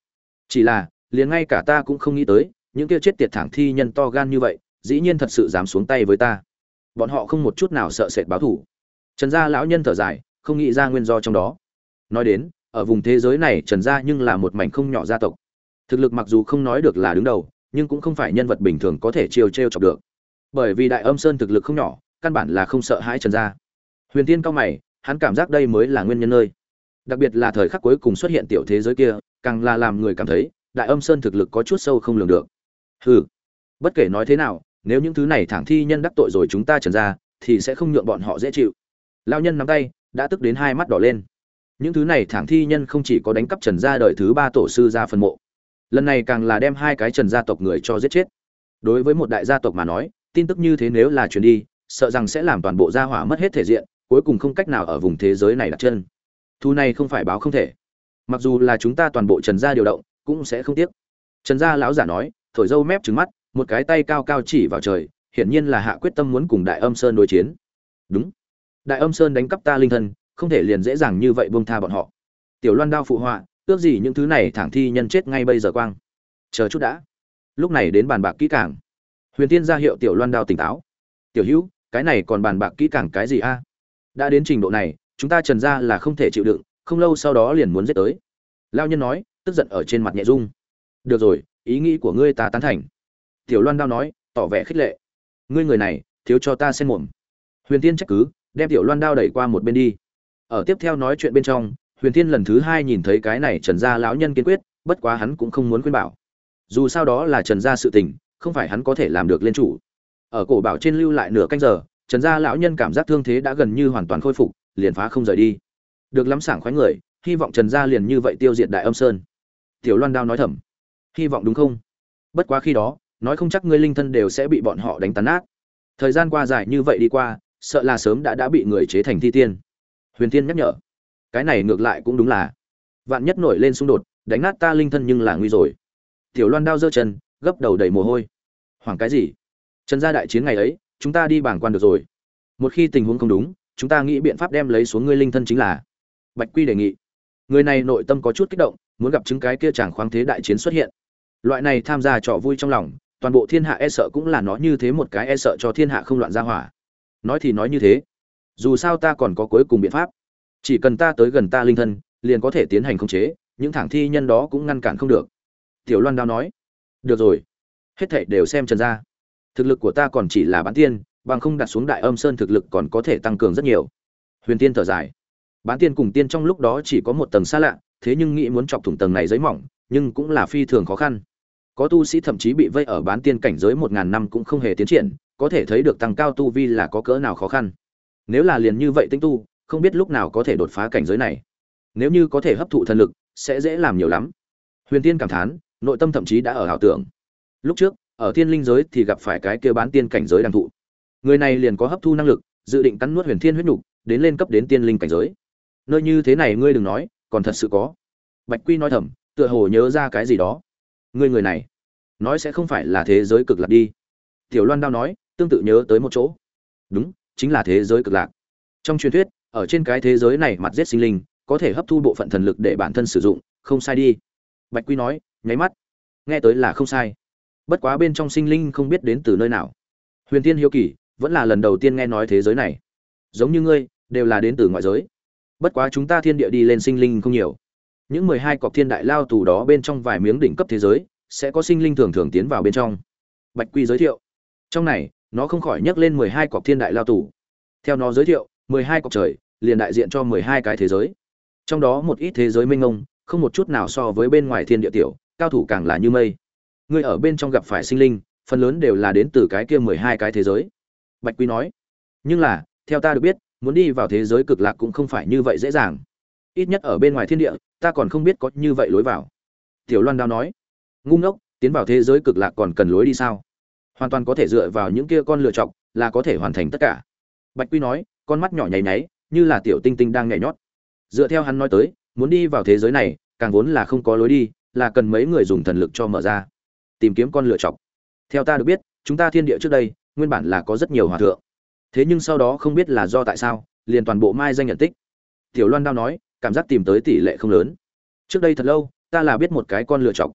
Chỉ là, liền ngay cả ta cũng không nghĩ tới, những kia chết tiệt thẳng thi nhân to gan như vậy, dĩ nhiên thật sự dám xuống tay với ta. Bọn họ không một chút nào sợ sệt báo thủ trần gia lão nhân thở dài, không nghĩ ra nguyên do trong đó. Nói đến, ở vùng thế giới này trần gia nhưng là một mảnh không nhỏ gia tộc. Thực lực mặc dù không nói được là đứng đầu, nhưng cũng không phải nhân vật bình thường có thể chiêu t r e o chọc được. Bởi vì đại âm sơn thực lực không nhỏ, căn bản là không sợ hãi trần gia huyền tiên cao mày, hắn cảm giác đây mới là nguyên nhân nơi. Đặc biệt là thời khắc cuối cùng xuất hiện tiểu thế giới kia, càng là làm người cảm thấy, đại âm sơn thực lực có chút sâu không lường được. Hừ, bất kể nói thế nào, nếu những thứ này thẳng thi nhân đắc tội rồi chúng ta trần ra, thì sẽ không nhượng bọn họ dễ chịu. Lao nhân nắm tay, đã tức đến hai mắt đỏ lên. Những thứ này thẳng thi nhân không chỉ có đánh cắp trần gia đời thứ ba tổ sư ra phân mộ, lần này càng là đem hai cái trần gia tộc người cho giết chết. Đối với một đại gia tộc mà nói, tin tức như thế nếu là truyền đi, sợ rằng sẽ làm toàn bộ gia hỏa mất hết thể diện cuối cùng không cách nào ở vùng thế giới này đặt chân. Thu này không phải báo không thể. Mặc dù là chúng ta toàn bộ trần gia điều động, cũng sẽ không tiếc. Trần gia lão giả nói, thổi dâu mép trứng mắt, một cái tay cao cao chỉ vào trời, hiển nhiên là hạ quyết tâm muốn cùng đại âm sơn đối chiến. Đúng. Đại âm sơn đánh cắp ta linh thân, không thể liền dễ dàng như vậy buông tha bọn họ. Tiểu loan đao phụ họa, ước gì những thứ này thẳng thi nhân chết ngay bây giờ quang. Chờ chút đã. Lúc này đến bàn bạc kỹ càng. Huyền tiên ra hiệu tiểu loan đao tỉnh táo. Tiểu hữu, cái này còn bàn bạc kỹ càng cái gì a? Đã đến trình độ này, chúng ta trần ra là không thể chịu đựng, không lâu sau đó liền muốn giết tới. Lao nhân nói, tức giận ở trên mặt nhẹ dung được rồi, ý nghĩ của ngươi ta tán thành. Tiểu loan đao nói, tỏ vẻ khích lệ. Ngươi người này, thiếu cho ta xen mồm. Huyền tiên trách cứ, đem tiểu loan đao đẩy qua một bên đi. Ở tiếp theo nói chuyện bên trong, huyền tiên lần thứ hai nhìn thấy cái này trần gia lão nhân kiên quyết, bất quá hắn cũng không muốn khuyên bảo. Dù sao đó là trần gia sự tình, không phải hắn có thể làm được lên chủ. Ở cổ bảo trên lưu lại nửa canh giờ trần gia lão nhân cảm giác thương thế đã gần như hoàn toàn khôi phục, liền phá không rời đi. Được lắm sảng khoái người, hy vọng trần gia liền như vậy tiêu diệt đại âm sơn. Tiểu loan đao nói thầm. Hy vọng đúng không? Bất quá khi đó, nói không chắc ngươi linh thân đều sẽ bị bọn họ đánh tàn nát. Thời gian qua dài như vậy đi qua, sợ là sớm đã đã bị người chế thành thi tiên. Huyền tiên nhắc nhở. Cái này ngược lại cũng đúng là. Vạn nhất nổi lên xung đột, đánh nát ta linh thân nhưng là nguy rồi. Tiểu loan đao giơ chân, gấp đầu đầy mồ hôi. Hoảng cái gì? Trần gia đại chiến ngày ấy chúng ta đi bảng quan được rồi. Một khi tình huống không đúng, chúng ta nghĩ biện pháp đem lấy xuống ngươi linh thân chính là. Bạch quy đề nghị. Người này nội tâm có chút kích động, muốn gặp chứng cái kia chàng khoáng thế đại chiến xuất hiện. Loại này tham gia trò vui trong lòng, toàn bộ thiên hạ e sợ cũng là nó như thế một cái e sợ cho thiên hạ không loạn ra hỏa. Nói thì nói như thế. Dù sao ta còn có cuối cùng biện pháp. Chỉ cần ta tới gần ta linh thân, liền có thể tiến hành khống chế, những thẳng thi nhân đó cũng ngăn cản không được. Tiểu loan đao nói. Được rồi. Hết thảy đều xem trần gia thực lực của ta còn chỉ là bán tiên, bằng không đặt xuống đại âm sơn thực lực còn có thể tăng cường rất nhiều. Huyền tiên thở dài. Bán tiên cùng tiên trong lúc đó chỉ có một tầng xa lạ, thế nhưng nghĩ muốn chọc thủng tầng này giấy mỏng, nhưng cũng là phi thường khó khăn. Có tu sĩ thậm chí bị vây ở bán tiên cảnh giới một ngàn năm cũng không hề tiến triển, có thể thấy được tăng cao tu vi là có cỡ nào khó khăn. Nếu là liền như vậy tinh tu, không biết lúc nào có thể đột phá cảnh giới này. Nếu như có thể hấp thụ thần lực, sẽ dễ làm nhiều lắm. Huyền tiên cảm thán, nội tâm thậm chí đã ở ảo tưởng. Lúc trước ở thiên linh giới thì gặp phải cái kia bán tiên cảnh giới đàng thụ. Người này liền có hấp thu năng lực, dự định cắn nuốt huyền thiên huyết nhục, đến lên cấp đến tiên linh cảnh giới. Nơi như thế này ngươi đừng nói, còn thật sự có. Bạch quy nói thầm, tựa hồ nhớ ra cái gì đó. Ngươi người này, nói sẽ không phải là thế giới cực lạc đi. Tiểu loan đao nói, tương tự nhớ tới một chỗ. Đúng, chính là thế giới cực lạc. Trong truyền thuyết, ở trên cái thế giới này mặt giết sinh linh, có thể hấp thu bộ phận thần lực để bản thân sử dụng, không sai đi. Bạch quy nói, nháy mắt. Nghe tới là không sai bất quá bên trong sinh linh không biết đến từ nơi nào. Huyền tiên hiếu kỳ, vẫn là lần đầu tiên nghe nói thế giới này. Giống như ngươi, đều là đến từ ngoại giới. Bất quá chúng ta thiên địa đi lên sinh linh không nhiều. Những mười hai cọc thiên đại lao tù đó bên trong vài miếng đỉnh cấp thế giới, sẽ có sinh linh thường thường tiến vào bên trong. Bạch quy giới thiệu. Trong này, nó không khỏi nhắc lên mười hai cọc thiên đại lao tù. Theo nó giới thiệu, mười hai cọc trời, liền đại diện cho mười hai cái thế giới. Trong đó một ít thế giới mênh ngông không một chút nào so với bên ngoài thiên địa tiểu, cao thủ càng là như mây ngươi ở bên trong gặp phải sinh linh, phần lớn đều là đến từ cái kia mười hai cái thế giới. Bạch quy nói. Nhưng là, theo ta được biết, muốn đi vào thế giới cực lạc cũng không phải như vậy dễ dàng. Ít nhất ở bên ngoài thiên địa, ta còn không biết có như vậy lối vào. Tiểu loan đao nói. Ngu ngốc, tiến vào thế giới cực lạc còn cần lối đi sao? Hoàn toàn có thể dựa vào những kia con lựa chọc là có thể hoàn thành tất cả. Bạch quy nói, con mắt nhỏ nháy nháy, như là tiểu tinh tinh đang nhảy nhót. Dựa theo hắn nói tới, muốn đi vào thế giới này, càng vốn là không có lối đi, là cần mấy người dùng thần lực cho mở ra tìm kiếm con lựa chọc. Theo ta được biết, chúng ta thiên địa trước đây, nguyên bản là có rất nhiều hòa thượng. Thế nhưng sau đó không biết là do tại sao, liền toàn bộ mai danh nhận tích. Tiểu loan đao nói, cảm giác tìm tới tỷ lệ không lớn. Trước đây thật lâu, ta là biết một cái con lựa chọc.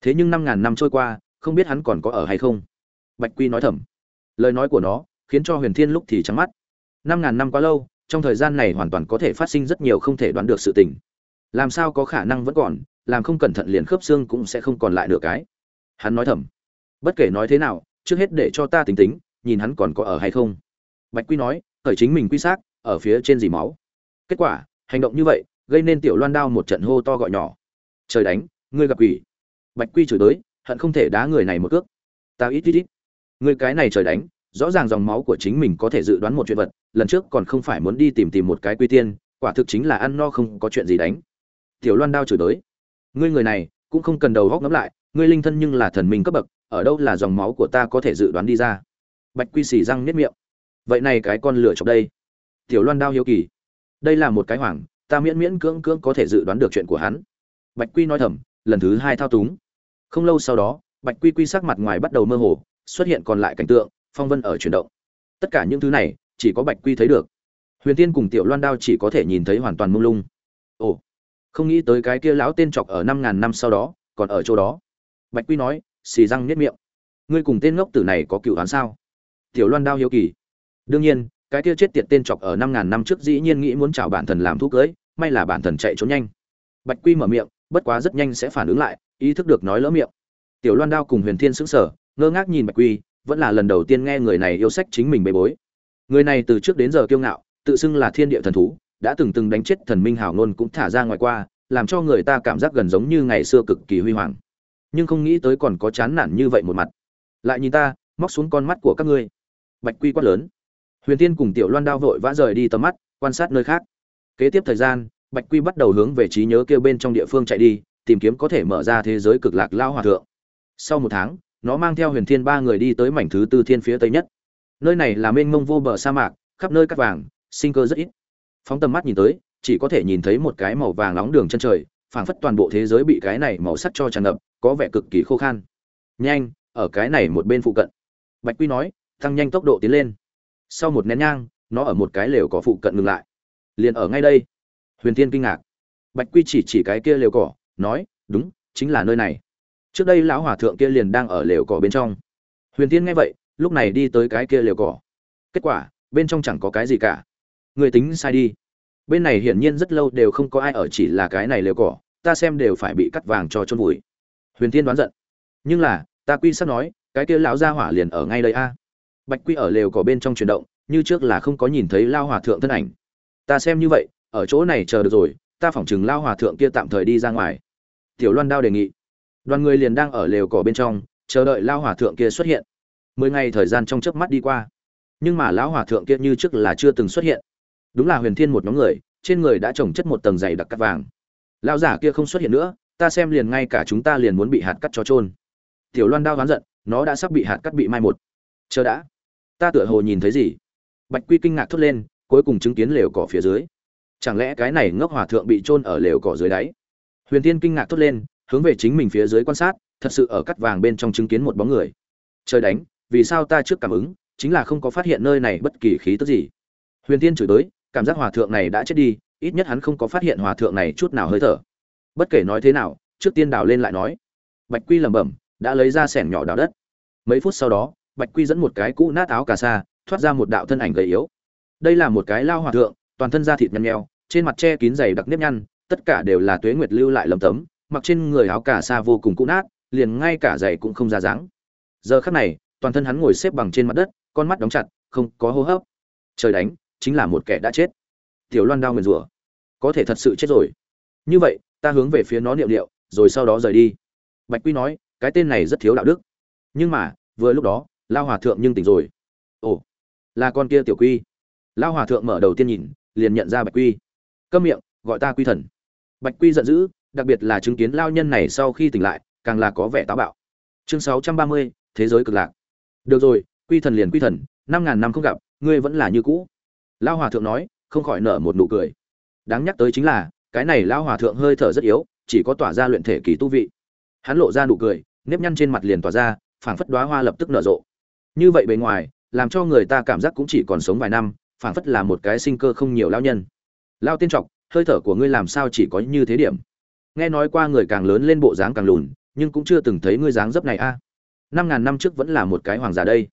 Thế nhưng năm ngàn năm trôi qua, không biết hắn còn có ở hay không. Bạch quy nói thầm. Lời nói của nó, khiến cho huyền thiên lúc thì trắng mắt. Năm ngàn năm quá lâu, trong thời gian này hoàn toàn có thể phát sinh rất nhiều không thể đoán được sự tình. Làm sao có khả năng vẫn còn, làm không cẩn thận liền khớp xương cũng sẽ không còn lại được cái hắn nói thầm. Bất kể nói thế nào, trước hết để cho ta tính tính, nhìn hắn còn có ở hay không. Bạch quy nói, khởi chính mình quy xác, ở phía trên dì máu. Kết quả, hành động như vậy, gây nên tiểu loan đao một trận hô to gọi nhỏ. Trời đánh, ngươi gặp quỷ. Bạch quy chửi tới, hận không thể đá người này một cước. Ta ít ít ít. Người cái này trời đánh, rõ ràng dòng máu của chính mình có thể dự đoán một chuyện vật, lần trước còn không phải muốn đi tìm tìm một cái quy tiên, quả thực chính là ăn no không có chuyện gì đánh. Tiểu loan đao chửi tới. Ngươi người này, cũng không cần đầu góc ngẫm lại ngươi linh thân nhưng là thần minh cấp bậc, ở đâu là dòng máu của ta có thể dự đoán đi ra? Bạch quy xì răng nếp miệng. Vậy này cái con lửa chọc đây. Tiểu loan đao hiếu kỳ. Đây là một cái hoảng, ta miễn miễn cưỡng cưỡng có thể dự đoán được chuyện của hắn. Bạch quy nói thầm, lần thứ hai thao túng. Không lâu sau đó, bạch quy quy sắc mặt ngoài bắt đầu mơ hồ, xuất hiện còn lại cảnh tượng, phong vân ở chuyển động. Tất cả những thứ này, chỉ có bạch quy thấy được. Huyền tiên cùng tiểu loan đao chỉ có thể nhìn thấy hoàn toàn mông lung. Ồ, không nghĩ tới cái kia lão tên chọc ở năm ngàn năm sau đó, còn ở chỗ đó bạch quy nói, xì răng nhếch miệng. Ngươi cùng tên ngốc tử này có cựu đoán sao? Tiểu loan đao hiếu kỳ. Đương nhiên, cái kia chết tiệt tên chọc ở năm ngàn năm trước dĩ nhiên nghĩ muốn chào bản thần làm thú cưới, may là bản thần chạy trốn nhanh. Bạch quy mở miệng, bất quá rất nhanh sẽ phản ứng lại, ý thức được nói lỡ miệng. Tiểu loan đao cùng huyền thiên sững sờ, ngơ ngác nhìn bạch quy, vẫn là lần đầu tiên nghe người này yêu sách chính mình bê bối. Người này từ trước đến giờ kiêu ngạo, tự xưng là thiên địa thần thú, đã từng từng đánh chết thần minh hảo ngôn cũng thả ra ngoài qua, làm cho người ta cảm giác gần giống như ngày xưa cực kỳ huy hoàng nhưng không nghĩ tới còn có chán nản như vậy một mặt. Lại nhìn ta, móc xuống con mắt của các ngươi. Bạch quy quát lớn. Huyền tiên cùng tiểu loan đao vội vã rời đi tầm mắt, quan sát nơi khác. Kế tiếp thời gian, bạch quy bắt đầu hướng về trí nhớ kêu bên trong địa phương chạy đi, tìm kiếm có thể mở ra thế giới cực lạc lao hòa thượng. Sau một tháng, nó mang theo huyền thiên ba người đi tới mảnh thứ tư thiên phía tây nhất. Nơi này là mênh mông vô bờ sa mạc, khắp nơi cắt vàng, sinh cơ rất ít. Phóng tầm mắt nhìn tới, chỉ có thể nhìn thấy một cái màu vàng nóng đường chân trời phảng phất toàn bộ thế giới bị cái này màu sắc cho tràn ngập, có vẻ cực kỳ khô khan. Nhanh, ở cái này một bên phụ cận. Bạch quy nói, tăng nhanh tốc độ tiến lên. Sau một nén nhang, nó ở một cái lều cỏ phụ cận ngừng lại. Liền ở ngay đây. Huyền tiên kinh ngạc. Bạch quy chỉ chỉ cái kia lều cỏ, nói, đúng, chính là nơi này. Trước đây lão hòa thượng kia liền đang ở lều cỏ bên trong. Huyền tiên nghe vậy, lúc này đi tới cái kia lều cỏ. Kết quả, bên trong chẳng có cái gì cả. Người tính sai đi bên này hiển nhiên rất lâu đều không có ai ở, chỉ là cái này lều cỏ, ta xem đều phải bị cắt vàng cho chôn vùi. Huyền tiên đoán giận. Nhưng là, ta quy sắp nói, cái kia lão gia hỏa liền ở ngay đây a. Bạch quy ở lều cỏ bên trong chuyển động, như trước là không có nhìn thấy lao hòa thượng thân ảnh. Ta xem như vậy, ở chỗ này chờ được rồi, ta phỏng chừng lao hòa thượng kia tạm thời đi ra ngoài. Tiểu loan đao đề nghị. Đoàn người liền đang ở lều cỏ bên trong, chờ đợi lao hòa thượng kia xuất hiện. Mười ngày thời gian trong chớp mắt đi qua. Nhưng mà lão hòa thượng kia như trước là chưa từng xuất hiện đúng là huyền thiên một nhóm người, trên người đã trồng chất một tầng dày đặc cắt vàng. Lão giả kia không xuất hiện nữa, ta xem liền ngay cả chúng ta liền muốn bị hạt cắt cho trôn tiểu loan đao oán giận, nó đã sắp bị hạt cắt bị mai một. Chờ đã. Ta tựa hồ nhìn thấy gì? Bạch quy kinh ngạc thốt lên, cuối cùng chứng kiến lều cỏ phía dưới. Chẳng lẽ cái này ngốc hòa thượng bị trôn ở lều cỏ dưới đáy? Huyền tiên kinh ngạc thốt lên, hướng về chính mình phía dưới quan sát, thật sự ở cắt vàng bên trong chứng kiến một bóng người. Trời đánh, vì sao ta trước cảm ứng, chính là không có phát hiện nơi này bất kỳ khí tức gì. Huyền tiên chửi tới cảm giác hòa thượng này đã chết đi, ít nhất hắn không có phát hiện hòa thượng này chút nào hơi thở. Bất kể nói thế nào, trước tiên đào lên lại nói. Bạch quy lẩm bẩm, đã lấy ra sẻng nhỏ đào đất. Mấy phút sau đó, bạch quy dẫn một cái cũ nát áo cà sa, thoát ra một đạo thân ảnh gầy yếu. Đây là một cái lao hòa thượng, toàn thân da thịt nhăn nheo, trên mặt che kín dày đặc nếp nhăn, tất cả đều là tuế nguyệt lưu lại lầm tấm, mặc trên người áo cà sa vô cùng cũ nát, liền ngay cả giày cũng không ra dáng. Giờ khắc này, toàn thân hắn ngồi xếp bằng trên mặt đất, con mắt đóng chặt, không có hô hấp. Trời đánh chính là một kẻ đã chết. Tiểu loan đao nguyền rủa. Có thể thật sự chết rồi. Như vậy, ta hướng về phía nó niệm liệu rồi sau đó rời đi. Bạch quy nói, cái tên này rất thiếu đạo đức. Nhưng mà, vừa lúc đó, lao hòa thượng nhưng tỉnh rồi. Ồ, là con kia tiểu quy. Lao hòa thượng mở đầu tiên nhìn, liền nhận ra bạch quy. Câm miệng, gọi ta quy thần. Bạch quy giận dữ, đặc biệt là chứng kiến lao nhân này sau khi tỉnh lại, càng là có vẻ táo bạo. Chương sáu trăm ba mươi, thế giới cực lạc. Được rồi, quy thần liền quy thần, năm ngàn năm không gặp, ngươi vẫn là như cũ lao hòa thượng nói, không khỏi nở một nụ cười. Đáng nhắc tới chính là, cái này lao hòa thượng hơi thở rất yếu, chỉ có tỏa ra luyện thể kỳ tu vị. Hắn lộ ra nụ cười, nếp nhăn trên mặt liền tỏa ra, phảng phất đoá hoa lập tức nở rộ. Như vậy bề ngoài, làm cho người ta cảm giác cũng chỉ còn sống vài năm, phảng phất là một cái sinh cơ không nhiều lao nhân. Lao tiên trọc, hơi thở của ngươi làm sao chỉ có như thế điểm? Nghe nói qua người càng lớn lên bộ dáng càng lùn, nhưng cũng chưa từng thấy ngươi dáng dấp này a. Năm ngàn năm trước vẫn là một cái hoàng giả đây.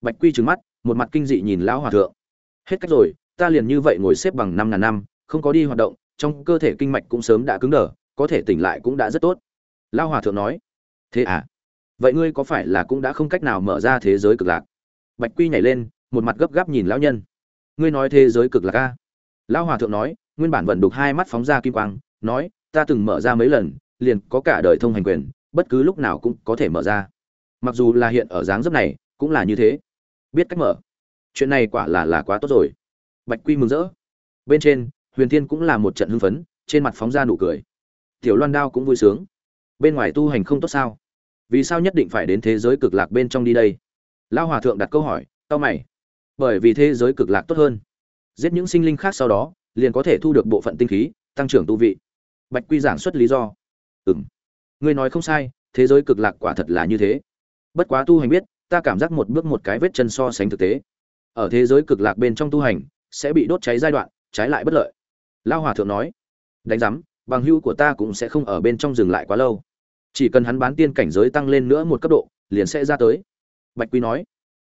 Bạch quy trừng mắt, một mặt kinh dị nhìn lão hòa thượng hết cách rồi, ta liền như vậy ngồi xếp bằng năm ngàn năm, không có đi hoạt động, trong cơ thể kinh mạch cũng sớm đã cứng đờ, có thể tỉnh lại cũng đã rất tốt. Lão hòa thượng nói, thế à? Vậy ngươi có phải là cũng đã không cách nào mở ra thế giới cực lạc? Bạch quy nhảy lên, một mặt gấp gáp nhìn lão nhân. Ngươi nói thế giới cực lạc a? Lão hòa thượng nói, nguyên bản vận đục hai mắt phóng ra kim quang, nói, ta từng mở ra mấy lần, liền có cả đời thông hành quyền, bất cứ lúc nào cũng có thể mở ra. Mặc dù là hiện ở dáng dấp này, cũng là như thế. Biết cách mở chuyện này quả là là quá tốt rồi. Bạch quy mừng rỡ. Bên trên, huyền thiên cũng là một trận hưng phấn, trên mặt phóng ra nụ cười. Tiểu loan đao cũng vui sướng. Bên ngoài tu hành không tốt sao? Vì sao nhất định phải đến thế giới cực lạc bên trong đi đây? Lao hòa thượng đặt câu hỏi tao mày. Bởi vì thế giới cực lạc tốt hơn. Giết những sinh linh khác sau đó, liền có thể thu được bộ phận tinh khí, tăng trưởng tu vị. Bạch quy giảng xuất lý do. Ừ m ngươi nói không sai, thế giới cực lạc quả thật là như thế. Bất quá tu hành biết, ta cảm giác một bước một cái vết chân so sánh thực tế ở thế giới cực lạc bên trong tu hành, sẽ bị đốt cháy giai đoạn, trái lại bất lợi. Lao hòa thượng nói, đánh giám, bằng hưu của ta cũng sẽ không ở bên trong dừng lại quá lâu. Chỉ cần hắn bán tiên cảnh giới tăng lên nữa một cấp độ, liền sẽ ra tới. Bạch quy nói,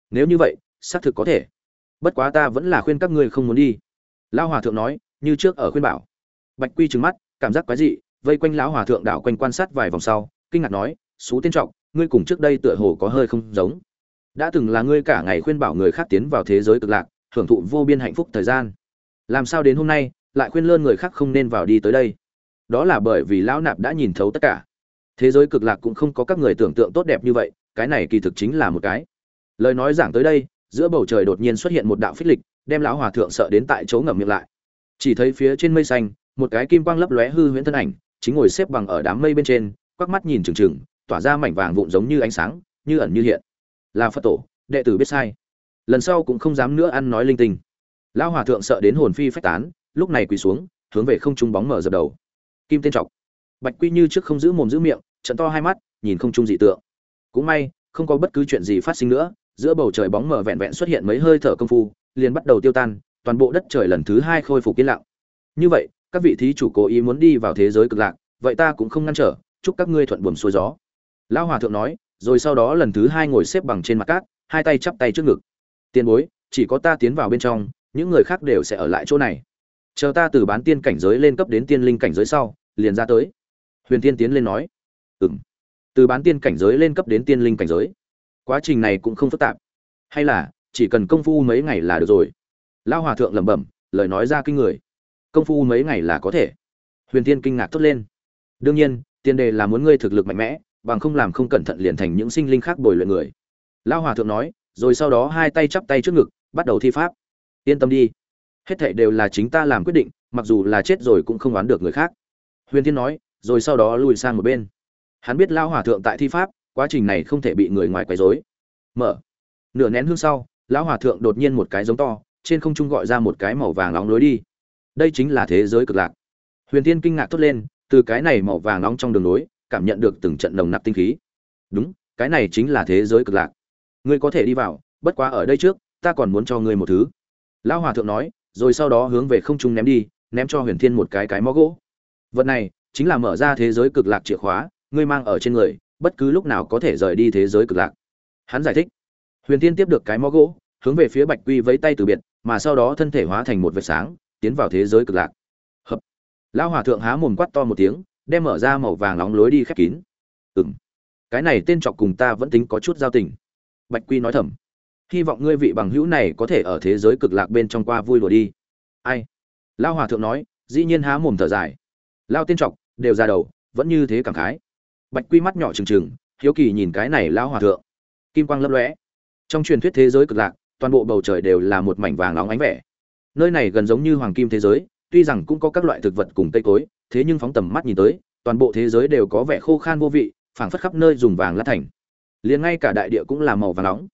nếu như vậy, xác thực có thể. Bất quá ta vẫn là khuyên các ngươi không muốn đi. Lao hòa thượng nói, như trước ở khuyên bảo. Bạch quy trừng mắt, cảm giác quái dị, vây quanh lão hòa thượng đảo quanh quan sát vài vòng sau, kinh ngạc nói, xú tiên trọng, ngươi cùng trước đây tựa hồ có hơi không giống đã từng là ngươi cả ngày khuyên bảo người khác tiến vào thế giới cực lạc, hưởng thụ vô biên hạnh phúc thời gian. Làm sao đến hôm nay, lại khuyên lơn người khác không nên vào đi tới đây? Đó là bởi vì lão nạp đã nhìn thấu tất cả. Thế giới cực lạc cũng không có các người tưởng tượng tốt đẹp như vậy, cái này kỳ thực chính là một cái. Lời nói giảng tới đây, giữa bầu trời đột nhiên xuất hiện một đạo phích lịch, đem lão hòa thượng sợ đến tại chỗ ngậm miệng lại. Chỉ thấy phía trên mây xanh, một cái kim quang lấp lóe hư huyễn thân ảnh, chính ngồi xếp bằng ở đám mây bên trên, quắc mắt nhìn trừng trừng tỏa ra mảnh vàng vụn giống như ánh sáng, như ẩn như hiện là phật tổ, đệ tử biết sai. Lần sau cũng không dám nữa ăn nói linh tinh. Lão hòa thượng sợ đến hồn phi phách tán, lúc này quỳ xuống, hướng về không trung bóng mở dập đầu. Kim tên trọc. Bạch quy như trước không giữ mồm giữ miệng, trận to hai mắt, nhìn không trung dị tượng. Cũng may, không có bất cứ chuyện gì phát sinh nữa, giữa bầu trời bóng mở vẹn vẹn xuất hiện mấy hơi thở công phu, liền bắt đầu tiêu tan, toàn bộ đất trời lần thứ hai khôi phục yên lặng. Như vậy, các vị thí chủ cố ý muốn đi vào thế giới cực lạc, vậy ta cũng không ngăn trở, chúc các ngươi thuận buồm xuôi gió. Lão hòa thượng nói rồi sau đó lần thứ hai ngồi xếp bằng trên mặt cát, hai tay chắp tay trước ngực. Tiền bối, chỉ có ta tiến vào bên trong, những người khác đều sẽ ở lại chỗ này. Chờ ta từ bán tiên cảnh giới lên cấp đến tiên linh cảnh giới sau, liền ra tới. Huyền tiên tiến lên nói. Ừng từ bán tiên cảnh giới lên cấp đến tiên linh cảnh giới. Quá trình này cũng không phức tạp. Hay là, chỉ cần công phu mấy ngày là được rồi. Lao hòa thượng lẩm bẩm, lời nói ra kinh người. Công phu mấy ngày là có thể. Huyền tiên kinh ngạc thốt lên. Đương nhiên, tiền đề là muốn ngươi thực lực mạnh mẽ bằng không làm không cẩn thận liền thành những sinh linh khác bồi luyện người. Lao hòa thượng nói, rồi sau đó hai tay chắp tay trước ngực, bắt đầu thi pháp. Yên tâm đi. Hết thảy đều là chính ta làm quyết định, mặc dù là chết rồi cũng không oán được người khác. Huyền thiên nói, rồi sau đó lùi sang một bên. Hắn biết lao hòa thượng tại thi pháp, quá trình này không thể bị người ngoài quấy rối. Mở. Nửa nén hương sau, lão hòa thượng đột nhiên một cái giống to, trên không trung gọi ra một cái màu vàng nóng lối đi. Đây chính là thế giới cực lạc. Huyền tiên kinh ngạc thốt lên, từ cái này màu vàng nóng trong đường lối cảm nhận được từng trận nồng nặc tinh khí. Đúng, cái này chính là thế giới cực lạc. Ngươi có thể đi vào, bất quá ở đây trước, ta còn muốn cho ngươi một thứ. Lão hòa thượng nói, rồi sau đó hướng về không trung ném đi, ném cho huyền thiên một cái cái mó gỗ. Vật này, chính là mở ra thế giới cực lạc chìa khóa, ngươi mang ở trên người, bất cứ lúc nào có thể rời đi thế giới cực lạc. Hắn giải thích. Huyền thiên tiếp được cái mó gỗ, hướng về phía bạch quy vẫy tay từ biệt, mà sau đó thân thể hóa thành một vệt sáng, tiến vào thế giới cực lạc. Hợp lão hòa thượng há mồm quát to một tiếng đem mở ra màu vàng nóng lối đi khép kín. Ừm, cái này tên trọc cùng ta vẫn tính có chút giao tình. Bạch quy nói thầm, hy vọng ngươi vị bằng hữu này có thể ở thế giới cực lạc bên trong qua vui lùa đi. Ai? Lao hòa thượng nói, dĩ nhiên há mồm thở dài. Lao tiên trọc đều ra đầu, vẫn như thế cảm khái. Bạch quy mắt nhỏ trừng trừng, hiếu kỳ nhìn cái này lao hòa thượng. Kim quang lấp lóe. Trong truyền thuyết thế giới cực lạc, toàn bộ bầu trời đều là một mảnh vàng óng ánh vẻ. Nơi này gần giống như hoàng kim thế giới tuy rằng cũng có các loại thực vật cùng cây cối, thế nhưng phóng tầm mắt nhìn tới, toàn bộ thế giới đều có vẻ khô khan vô vị, phảng phất khắp nơi dùng vàng lát thành. Liền ngay cả đại địa cũng là màu vàng nóng.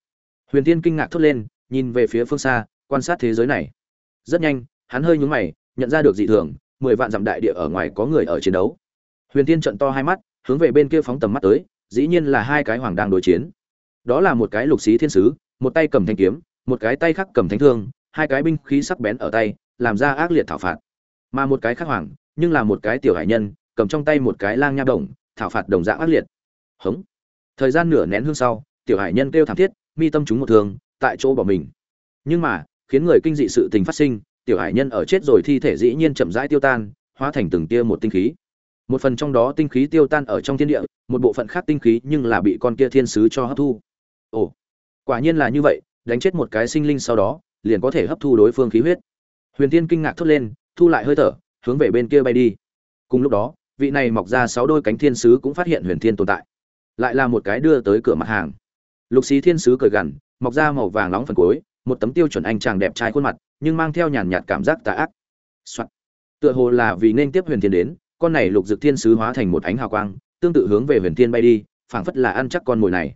Huyền tiên kinh ngạc thốt lên, nhìn về phía phương xa, quan sát thế giới này. Rất nhanh, hắn hơi nhướng mày, nhận ra được dị thường, mười vạn dặm đại địa ở ngoài có người ở chiến đấu. Huyền tiên trợn to hai mắt, hướng về bên kia phóng tầm mắt tới, dĩ nhiên là hai cái hoàng đang đối chiến. Đó là một cái lục xí thiên sứ, một tay cầm thanh kiếm, một cái tay khác cầm thanh thương, hai cái binh khí sắc bén ở tay, làm ra ác liệt thảo phạt mà một cái khác hoàng, nhưng là một cái tiểu hải nhân, cầm trong tay một cái lang nha đồng, thảo phạt đồng dạng ác liệt. Hống. Thời gian nửa nén hương sau, tiểu hải nhân kêu thảm thiết, mi tâm chúng một thường tại chỗ bỏ mình. Nhưng mà, khiến người kinh dị sự tình phát sinh, tiểu hải nhân ở chết rồi thi thể dĩ nhiên chậm rãi tiêu tan, hóa thành từng tia một tinh khí. Một phần trong đó tinh khí tiêu tan ở trong thiên địa, một bộ phận khác tinh khí nhưng là bị con kia thiên sứ cho hấp thu. Ồ, quả nhiên là như vậy, đánh chết một cái sinh linh sau đó, liền có thể hấp thu đối phương khí huyết. Huyền tiên kinh ngạc thốt lên thu lại hơi thở, hướng về bên kia bay đi. Cùng lúc đó, vị này mọc ra sáu đôi cánh thiên sứ cũng phát hiện huyền thiên tồn tại. Lại là một cái đưa tới cửa mặt hàng. Lục xí thiên sứ cười gằn, mọc ra màu vàng nóng phần cuối, một tấm tiêu chuẩn anh chàng đẹp trai khuôn mặt, nhưng mang theo nhàn nhạt cảm giác tà ác、Soạn. tựa hồ là vì nên tiếp huyền thiên đến, con này lục dực thiên sứ hóa thành một ánh hào quang, tương tự hướng về huyền thiên bay đi, phảng phất là ăn chắc con mồi này.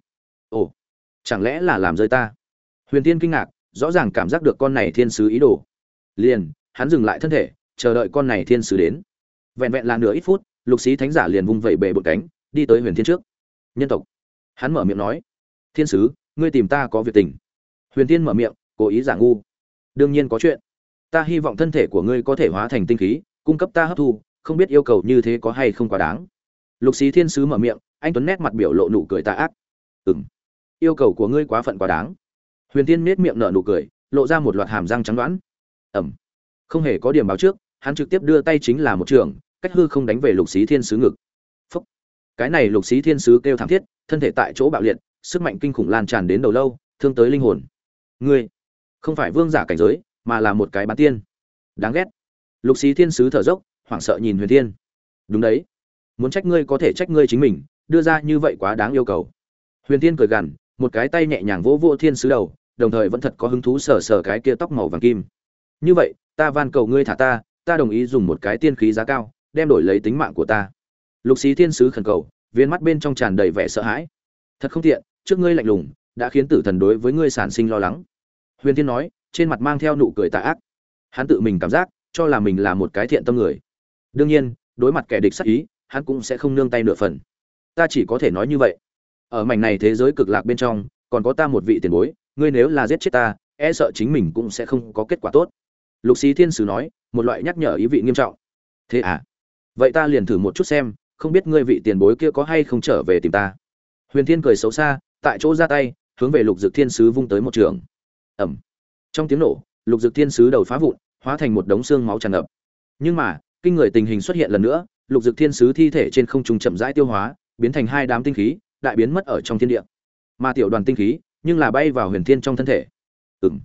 Ồ, chẳng lẽ là làm rơi ta? Huyền thiên kinh ngạc, rõ ràng cảm giác được con này thiên sứ ý đồ. Liền hắn dừng lại thân thể, chờ đợi con này thiên sứ đến. Vẹn vẹn là nửa ít phút, lục sĩ thánh giả liền vung vẩy bề bột cánh, đi tới huyền thiên trước. Nhân tộc. Hắn mở miệng nói, thiên sứ, ngươi tìm ta có việc tình. Huyền thiên mở miệng, cố ý giả ngu. Đương nhiên có chuyện. Ta hy vọng thân thể của ngươi có thể hóa thành tinh khí, cung cấp ta hấp thu, không biết yêu cầu như thế có hay không quá đáng. Lục sĩ thiên sứ mở miệng, anh tuấn nét mặt biểu lộ nụ cười tà ác. Ừ m yêu cầu của ngươi quá phận quá đáng. Huyền tiên nết miệng nở nụ cười, lộ ra một loạt hàm răng trắng đoán. Ẩm không hề có điểm báo trước, hắn trực tiếp đưa tay chính là một trường, cách hư không đánh về lục xí thiên sứ ngực. Phúc. cái này lục xí thiên sứ kêu thảm thiết, thân thể tại chỗ bạo liệt, sức mạnh kinh khủng lan tràn đến đầu lâu, thương tới linh hồn. Ngươi không phải vương giả cảnh giới, mà là một cái bán tiên. Đáng ghét. Lục xí thiên sứ thở dốc, hoảng sợ nhìn huyền thiên. Đúng đấy. Muốn trách ngươi có thể trách ngươi chính mình, đưa ra như vậy quá đáng yêu cầu. Huyền thiên cười gằn, một cái tay nhẹ nhàng vỗ vỗ thiên sứ đầu, đồng thời vẫn thật có hứng thú sờ sờ cái kia tóc màu vàng kim. Như vậy ta van cầu ngươi thả ta ta đồng ý dùng một cái tiên khí giá cao, đem đổi lấy tính mạng của ta. Lục xí thiên sứ khẩn cầu, viên mắt bên trong tràn đầy vẻ sợ hãi. Thật không tiện, trước ngươi lạnh lùng, đã khiến tử thần đối với ngươi sản sinh lo lắng. Huyền thiên nói, trên mặt mang theo nụ cười tà ác. Hắn tự mình cảm giác, cho là mình là một cái thiện tâm người. Đương nhiên, đối mặt kẻ địch sắc ý, hắn cũng sẽ không nương tay nửa phần. Ta chỉ có thể nói như vậy. Ở mảnh này thế giới cực lạc bên trong, còn có ta một vị tiền bối, ngươi nếu là giết chết ta e sợ chính mình cũng sẽ không có kết quả tốt lục Xí thiên sứ nói, một loại nhắc nhở ý vị nghiêm trọng. Thế à? Vậy ta liền thử một chút xem, không biết ngươi vị tiền bối kia có hay không trở về tìm ta. Huyền thiên cười xấu xa, tại chỗ ra tay, hướng về lục dực thiên sứ vung tới một trường. Ẩm trong tiếng nổ, lục dực thiên sứ đầu phá vụn, hóa thành một đống xương máu tràn ngập. Nhưng mà, kinh người tình hình xuất hiện lần nữa, lục dực thiên sứ thi thể trên không trung chậm rãi tiêu hóa, biến thành hai đám tinh khí, đại biến mất ở trong thiên địa. Mà tiểu đoàn tinh khí, nhưng là bay vào huyền thiên trong thân thể. Ừng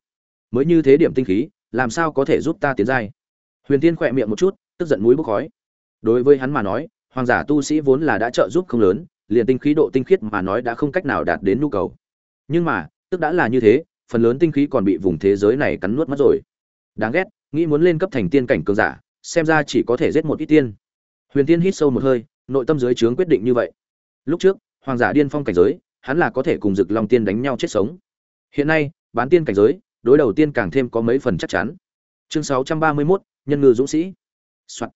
mới như thế điểm tinh khí làm sao có thể giúp ta tiến giai? Huyền thiên khỏe miệng một chút, tức giận mũi bốc khói. Đối với hắn mà nói, hoàng giả tu sĩ vốn là đã trợ giúp không lớn, liền tinh khí độ tinh khiết mà nói đã không cách nào đạt đến nhu cầu. Nhưng mà, tức đã là như thế, phần lớn tinh khí còn bị vùng thế giới này cắn nuốt mất rồi. Đáng ghét, nghĩ muốn lên cấp thành tiên cảnh cường giả, xem ra chỉ có thể giết một ít tiên. Huyền tiên hít sâu một hơi, nội tâm dưới trướng quyết định như vậy. Lúc trước, hoàng giả điên phong cảnh giới, hắn là có thể cùng rực long tiên đánh nhau chết sống. Hiện nay, bán tiên cảnh giới đối đầu tiên càng thêm có mấy phần chắc chắn. Chương sáu trăm ba mươi 631, nhân ngư dũng sĩ. Soạn.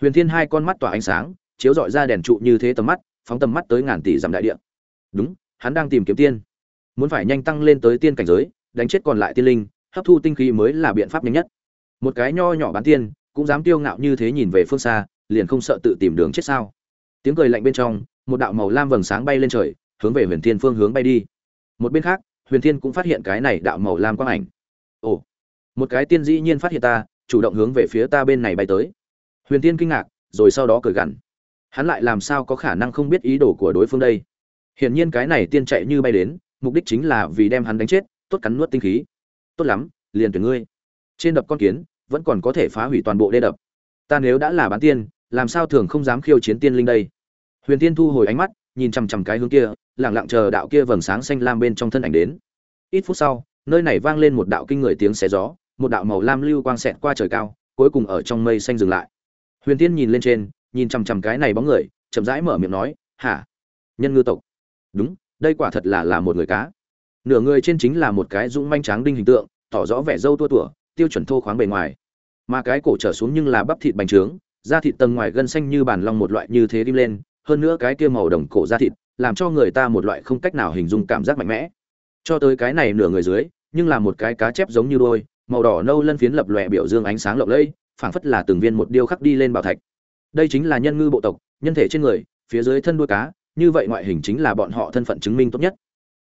huyền thiên hai con mắt tỏa ánh sáng chiếu dọi ra đèn trụ như thế tầm mắt phóng tầm mắt tới ngàn tỷ dặm đại địa. Đúng hắn đang tìm kiếm tiên. Muốn phải nhanh tăng lên tới tiên cảnh giới đánh chết còn lại tiên linh hấp thu tinh khí mới là biện pháp nhanh nhất. Một cái nho nhỏ bán tiên cũng dám tiêu ngạo như thế nhìn về phương xa liền không sợ tự tìm đường chết sao. Tiếng cười lạnh bên trong một đạo màu lam vầng sáng bay lên trời hướng về huyền thiên phương hướng bay đi. Một bên khác huyền thiên cũng phát hiện cái này đạo màu lam quang ảnh. Ồ, một cái tiên dĩ nhiên phát hiện ta, chủ động hướng về phía ta bên này bay tới. Huyền thiên kinh ngạc, rồi sau đó cười gằn. Hắn lại làm sao có khả năng không biết ý đồ của đối phương đây? Hiển nhiên cái này tiên chạy như bay đến, mục đích chính là vì đem hắn đánh chết, tốt cắn nuốt tinh khí. Tốt lắm, liền tuyển ngươi. Trên đập con kiến, vẫn còn có thể phá hủy toàn bộ đê đập. Ta nếu đã là bán tiên, làm sao thường không dám khiêu chiến tiên linh đây? Huyền tiên thu hồi ánh mắt nhìn chằm chằm cái hướng kia lẳng lặng chờ đạo kia vầng sáng xanh lam bên trong thân ảnh đến. Ít phút sau, nơi này vang lên một đạo kinh người tiếng xé gió, một đạo màu lam lưu quang xẹt qua trời cao, cuối cùng ở trong mây xanh dừng lại. Huyền tiên nhìn lên trên, nhìn chằm chằm cái này bóng người, chậm rãi mở miệng nói, hả? Nhân ngư tộc? Đúng, đây quả thật là là một người cá. Nửa người trên chính là một cái dũng manh tráng đinh hình tượng, tỏ rõ vẻ dâu tua tủa, tiêu chuẩn thô khoáng bề ngoài. Mà cái cổ trở xuống nhưng là bắp thịt bành trướng, da thịt tầng ngoài gân xanh như bàn long một loại như thế đi lên hơn nữa cái kia màu đồng cổ da thịt, làm cho người ta một loại không cách nào hình dung cảm giác mạnh mẽ. Cho tới cái này nửa người dưới, nhưng là một cái cá chép giống như đôi, màu đỏ nâu lân phiến lập lòe biểu dương ánh sáng lộng lẫy, phảng phất là từng viên một điêu khắc đi lên bảo thạch. Đây chính là nhân ngư bộ tộc, nhân thể trên người, phía dưới thân đuôi cá, như vậy ngoại hình chính là bọn họ thân phận chứng minh tốt nhất.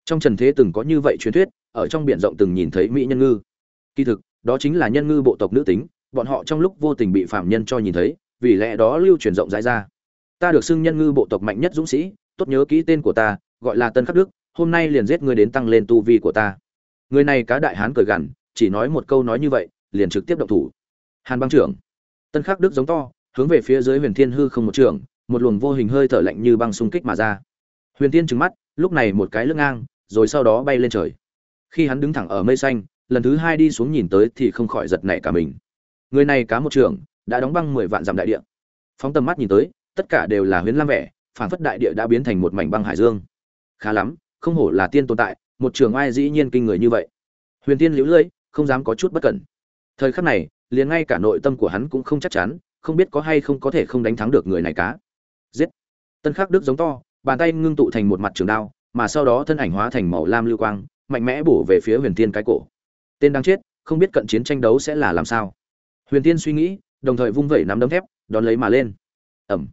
Trong trần thế từng có như vậy truyền thuyết, ở trong biển rộng từng nhìn thấy mỹ nhân ngư. Kỳ thực, đó chính là nhân ngư bộ tộc nữ tính, bọn họ trong lúc vô tình bị phạm nhân cho nhìn thấy, vì lẽ đó lưu truyền rộng rãi ra ta được xưng nhân ngư bộ tộc mạnh nhất dũng sĩ, tốt nhớ kỹ tên của ta, gọi là tân khắc đức, hôm nay liền giết ngươi đến tăng lên tu vi của ta. Người này cá đại hán cười gằn, chỉ nói một câu nói như vậy, liền trực tiếp động thủ. Hàn băng trưởng. Tân khắc đức giống to, hướng về phía dưới huyền thiên hư không một trường, một luồng vô hình hơi thở lạnh như băng xung kích mà ra. Huyền thiên trừng mắt, lúc này một cái lưng ngang, rồi sau đó bay lên trời. Khi hắn đứng thẳng ở mây xanh, lần thứ hai đi xuống nhìn tới thì không khỏi giật nảy cả mình. Người này cá một trường, đã đóng băng mười vạn dặm đại địa. Phóng tầm mắt nhìn tới tất cả đều là huyền lam vẻ phản phất đại địa đã biến thành một mảnh băng hải dương. Khá lắm, không hổ là tiên tồn tại, một trường ai dĩ nhiên kinh người như vậy. Huyền tiên liễu lưỡi không dám có chút bất cẩn. Thời khắc này, liền ngay cả nội tâm của hắn cũng không chắc chắn, không biết có hay không có thể không đánh thắng được người này cá. Giết! Tân khắc đức giống to, bàn tay ngưng tụ thành một mặt trường đao, mà sau đó thân ảnh hóa thành màu lam lưu quang, mạnh mẽ bổ về phía huyền tiên cái cổ. Tên đang chết, không biết cận chiến tranh đấu sẽ là làm sao. Huyền tiên suy nghĩ, đồng thời vung vẩy nắm đấm thép, đón lấy mà lên. Ẩm!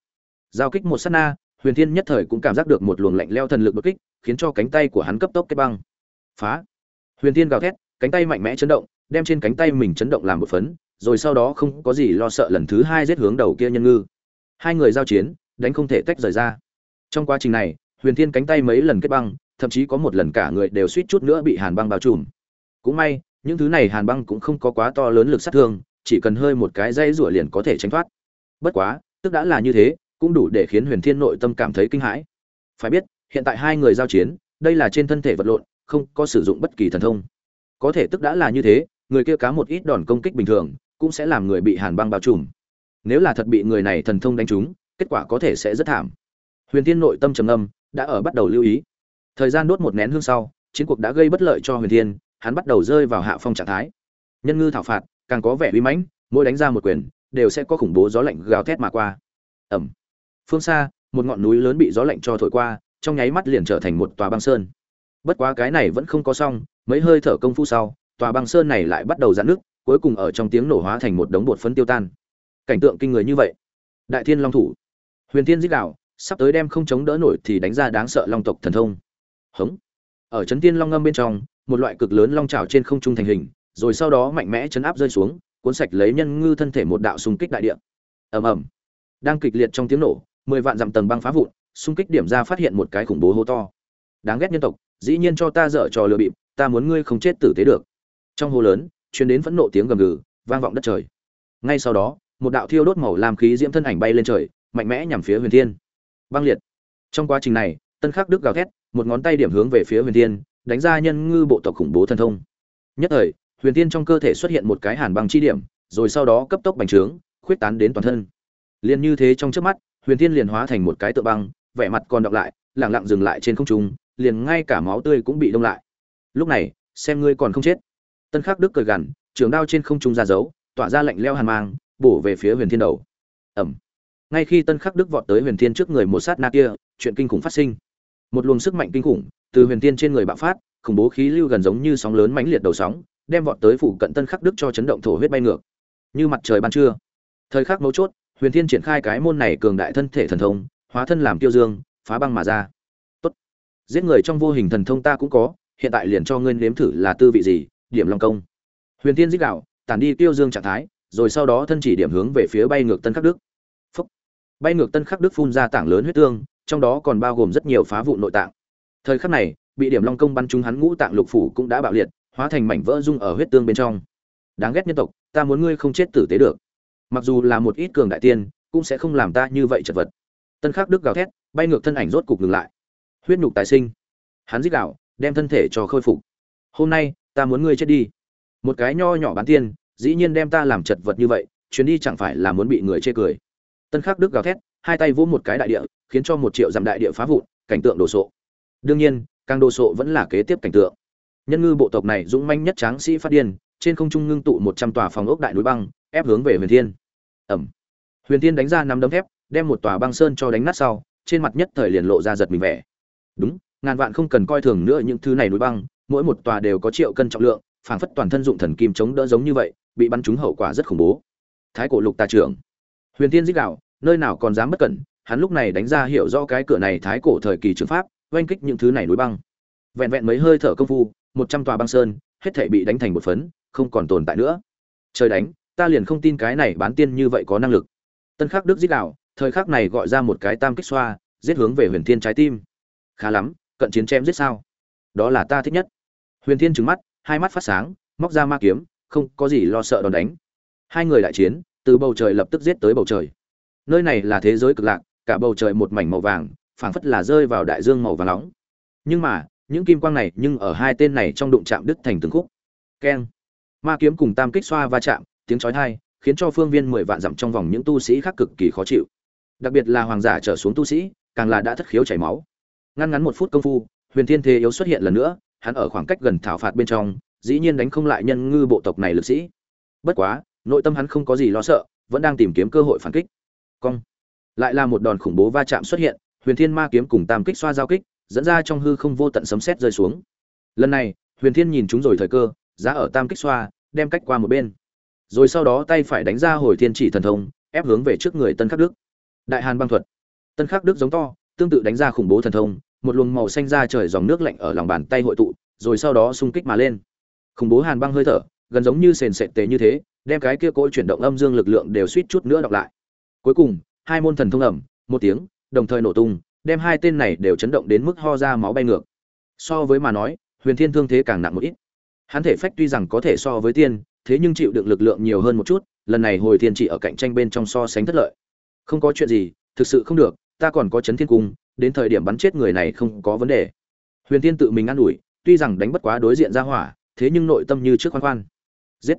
Giao kích một sát na, huyền thiên nhất thời cũng cảm giác được một luồng lạnh leo thần lực bất kích, khiến cho cánh tay của hắn cấp tốc kết băng. Phá! Huyền thiên gào thét, cánh tay mạnh mẽ chấn động, đem trên cánh tay mình chấn động làm một phấn, rồi sau đó không có gì lo sợ lần thứ hai giết hướng đầu kia nhân ngư. Hai người giao chiến, đánh không thể tách rời ra. Trong quá trình này, huyền thiên cánh tay mấy lần kết băng, thậm chí có một lần cả người đều suýt chút nữa bị hàn băng bao trùm. Cũng may, những thứ này hàn băng cũng không có quá to lớn lực sát thương, chỉ cần hơi một cái dây rủa liền có thể tránh thoát. Bất quá, tức đã là như thế cũng đủ để khiến huyền thiên nội tâm cảm thấy kinh hãi. Phải biết, hiện tại hai người giao chiến, đây là trên thân thể vật lộn, không có sử dụng bất kỳ thần thông. Có thể tức đã là như thế, người kia cá một ít đòn công kích bình thường, cũng sẽ làm người bị hàn băng bao trùm. Nếu là thật bị người này thần thông đánh trúng, kết quả có thể sẽ rất thảm. Huyền thiên nội tâm trầm âm đã ở bắt đầu lưu ý. Thời gian đốt một nén hương sau, chiến cuộc đã gây bất lợi cho huyền thiên, hắn bắt đầu rơi vào hạ phong trạng thái. Nhân ngư thảo phạt, càng có vẻ uy mãnh, mỗi đánh ra một quyền, đều sẽ có khủng bố gió lạnh gào thét mà qua. Ẩm phương xa, một ngọn núi lớn bị gió lạnh cho thổi qua, trong nháy mắt liền trở thành một tòa băng sơn. Bất quá cái này vẫn không có xong, mấy hơi thở công phu sau, tòa băng sơn này lại bắt đầu giãn nước cuối cùng ở trong tiếng nổ hóa thành một đống bột phấn tiêu tan. Cảnh tượng kinh người như vậy. Đại thiên long thủ, huyền thiên dích đạo, sắp tới đem không chống đỡ nổi thì đánh ra đáng sợ long tộc thần thông. Hống. Ở chấn tiên long ngâm bên trong, một loại cực lớn long trào trên không trung thành hình, rồi sau đó mạnh mẽ chấn áp rơi xuống, cuốn sạch lấy nhân ngư thân thể một đạo xung kích đại địa. Ầm ầm. Đang kịch liệt trong tiếng nổ mười vạn dặm tầng băng phá vụn, xung kích điểm ra phát hiện một cái khủng bố hố to. Đáng ghét nhân tộc, dĩ nhiên cho ta dở trò lừa bịp, ta muốn ngươi không chết tử tế được. Trong hố lớn, truyền đến phẫn nộ tiếng gầm gừ, vang vọng đất trời. Ngay sau đó, một đạo thiêu đốt màu làm khí diễm thân ảnh bay lên trời, mạnh mẽ nhằm phía huyền thiên. Băng liệt. Trong quá trình này, tân khắc đức gào thét, một ngón tay điểm hướng về phía huyền thiên, đánh ra nhân ngư bộ tộc khủng bố thần thông. Nhất thời, huyền thiên trong cơ thể xuất hiện một cái hàn băng chi điểm, rồi sau đó cấp tốc bành trướng, khuyết tán đến toàn thân. Liền như thế trong trước mắt huyền thiên liền hóa thành một cái tượng băng, vẻ mặt còn đọc lại, lẳng lặng dừng lại trên không trung, liền ngay cả máu tươi cũng bị đông lại. Lúc này, xem ngươi còn không chết. Tân khắc đức cười gằn, trường đao trên không trung ra dấu, tỏa ra lạnh leo hàn mang, bổ về phía huyền thiên đầu. Ẩm ngay khi tân khắc đức vọt tới huyền thiên trước người một sát na kia, chuyện kinh khủng phát sinh. Một luồng sức mạnh kinh khủng từ huyền thiên trên người bạo phát, khủng bố khí lưu gần giống như sóng lớn mãnh liệt đầu sóng, đem vọt tới phủ cận tân khắc đức cho chấn động thổ huyết bay ngược. Như mặt trời ban trưa. Thời khắc mấu chốt huyền thiên triển khai cái môn này cường đại thân thể thần thông, hóa thân làm tiêu dương, phá băng mà ra. Tốt. Giết người trong vô hình thần thông ta cũng có, hiện tại liền cho ngươi nếm thử là tư vị gì, điểm long công. Huyền thiên dích đạo tản đi tiêu dương trạng thái, rồi sau đó thân chỉ điểm hướng về phía bay ngược tân khắc đức. Phúc. bay ngược tân khắc đức phun ra tảng lớn huyết tương, trong đó còn bao gồm rất nhiều phá vụ nội tạng. Thời khắc này, bị điểm long công bắn trúng hắn ngũ tạng lục phủ cũng đã bạo liệt, hóa thành mảnh vỡ dung ở huyết tương bên trong. Đáng ghét nhân tộc, ta muốn ngươi không chết tử tế được mặc dù là một ít cường đại tiên, cũng sẽ không làm ta như vậy chật vật. Tân khắc đức gào thét, bay ngược thân ảnh rốt cục ngừng lại. Huyết nhục tài sinh. Hắn giết đạo, đem thân thể cho khôi phục. Hôm nay, ta muốn ngươi chết đi. Một cái nho nhỏ bán tiên, dĩ nhiên đem ta làm chật vật như vậy, chuyến đi chẳng phải là muốn bị người chê cười. Tân khắc đức gào thét, hai tay vỗ một cái đại địa, khiến cho một triệu dặm đại địa phá vụn, cảnh tượng đồ sộ. Đương nhiên, càng đồ sộ vẫn là kế tiếp cảnh tượng. Nhân ngư bộ tộc này dũng manh nhất tráng sĩ phát điên, trên không trung ngưng tụ một trăm tòa phòng ốc đại núi băng, ép hướng về huyền thiên ẩm. Huyền thiên đánh ra năm đấm thép, đem một tòa băng sơn cho đánh nát sau, trên mặt nhất thời liền lộ ra giật mình vẻ. Đúng, ngàn vạn không cần coi thường nữa những thứ này núi băng, mỗi một tòa đều có triệu cân trọng lượng, phảng phất toàn thân dụng thần kim chống đỡ giống như vậy, bị bắn trúng hậu quả rất khủng bố. Thái cổ lục tà trưởng. Huyền thiên dích đạo, nơi nào còn dám bất cẩn, hắn lúc này đánh ra hiểu rõ cái cửa này thái cổ thời kỳ trường pháp, oanh kích những thứ này núi băng. Vẹn vẹn mấy hơi thở công phu, một trăm tòa băng sơn, hết thể bị đánh thành một phấn, không còn tồn tại nữa. Trời đánh ta liền không tin cái này bán tiên như vậy có năng lực. Tân khắc đức giết đạo thời khắc này gọi ra một cái tam kích xoa, giết hướng về huyền thiên trái tim. Khá lắm, cận chiến chém giết sao? Đó là ta thích nhất. Huyền thiên trừng mắt, hai mắt phát sáng, móc ra ma kiếm, không có gì lo sợ đòn đánh. Hai người đại chiến, từ bầu trời lập tức giết tới bầu trời. Nơi này là thế giới cực lạc, cả bầu trời một mảnh màu vàng, phảng phất là rơi vào đại dương màu vàng nóng. Nhưng mà, những kim quang này nhưng ở hai tên này trong đụng chạm đứt thành từng khúc. Keng. Ma kiếm cùng tam kích xoa va chạm tiếng chói tai, khiến cho phương viên mười vạn dặm trong vòng những tu sĩ khác cực kỳ khó chịu. Đặc biệt là hoàng giả trở xuống tu sĩ, càng là đã thất khiếu chảy máu. Ngăn ngắn một phút công phu, huyền thiên thế yếu xuất hiện lần nữa, hắn ở khoảng cách gần thảo phạt bên trong, dĩ nhiên đánh không lại nhân ngư bộ tộc này lực sĩ. Bất quá, nội tâm hắn không có gì lo sợ, vẫn đang tìm kiếm cơ hội phản kích. Cong. Lại là một đòn khủng bố va chạm xuất hiện, huyền thiên ma kiếm cùng tam kích xoa giao kích, dẫn ra trong hư không vô tận sấm sét rơi xuống. Lần này, huyền thiên nhìn chúng rồi thời cơ, giá ở tam kích xoa, đem cách qua một bên rồi sau đó tay phải đánh ra hồi thiên chỉ thần thông, ép hướng về trước người tân khắc đức. Đại hàn băng thuật. Tân khắc đức giống to, tương tự đánh ra khủng bố thần thông, một luồng màu xanh ra trời dòng nước lạnh ở lòng bàn tay hội tụ, rồi sau đó xung kích mà lên. Khủng bố hàn băng hơi thở, gần giống như sền sệt tế như thế, đem cái kia cỗ chuyển động âm dương lực lượng đều suýt chút nữa đọc lại. Cuối cùng, hai môn thần thông ẩm, một tiếng, đồng thời nổ tung, đem hai tên này đều chấn động đến mức ho ra máu bay ngược. So với mà nói, huyền thiên thương thế càng nặng một ít. Hắn thể phách tuy rằng có thể so với tiên thế nhưng chịu đựng lực lượng nhiều hơn một chút, lần này hồi thiên chỉ ở cạnh tranh bên trong so sánh thất lợi. Không có chuyện gì, thực sự không được, ta còn có chấn thiên cung, đến thời điểm bắn chết người này không có vấn đề. Huyền thiên tự mình an ủi, tuy rằng đánh bất quá đối diện ra hỏa, thế nhưng nội tâm như trước khoan khoan. Giết.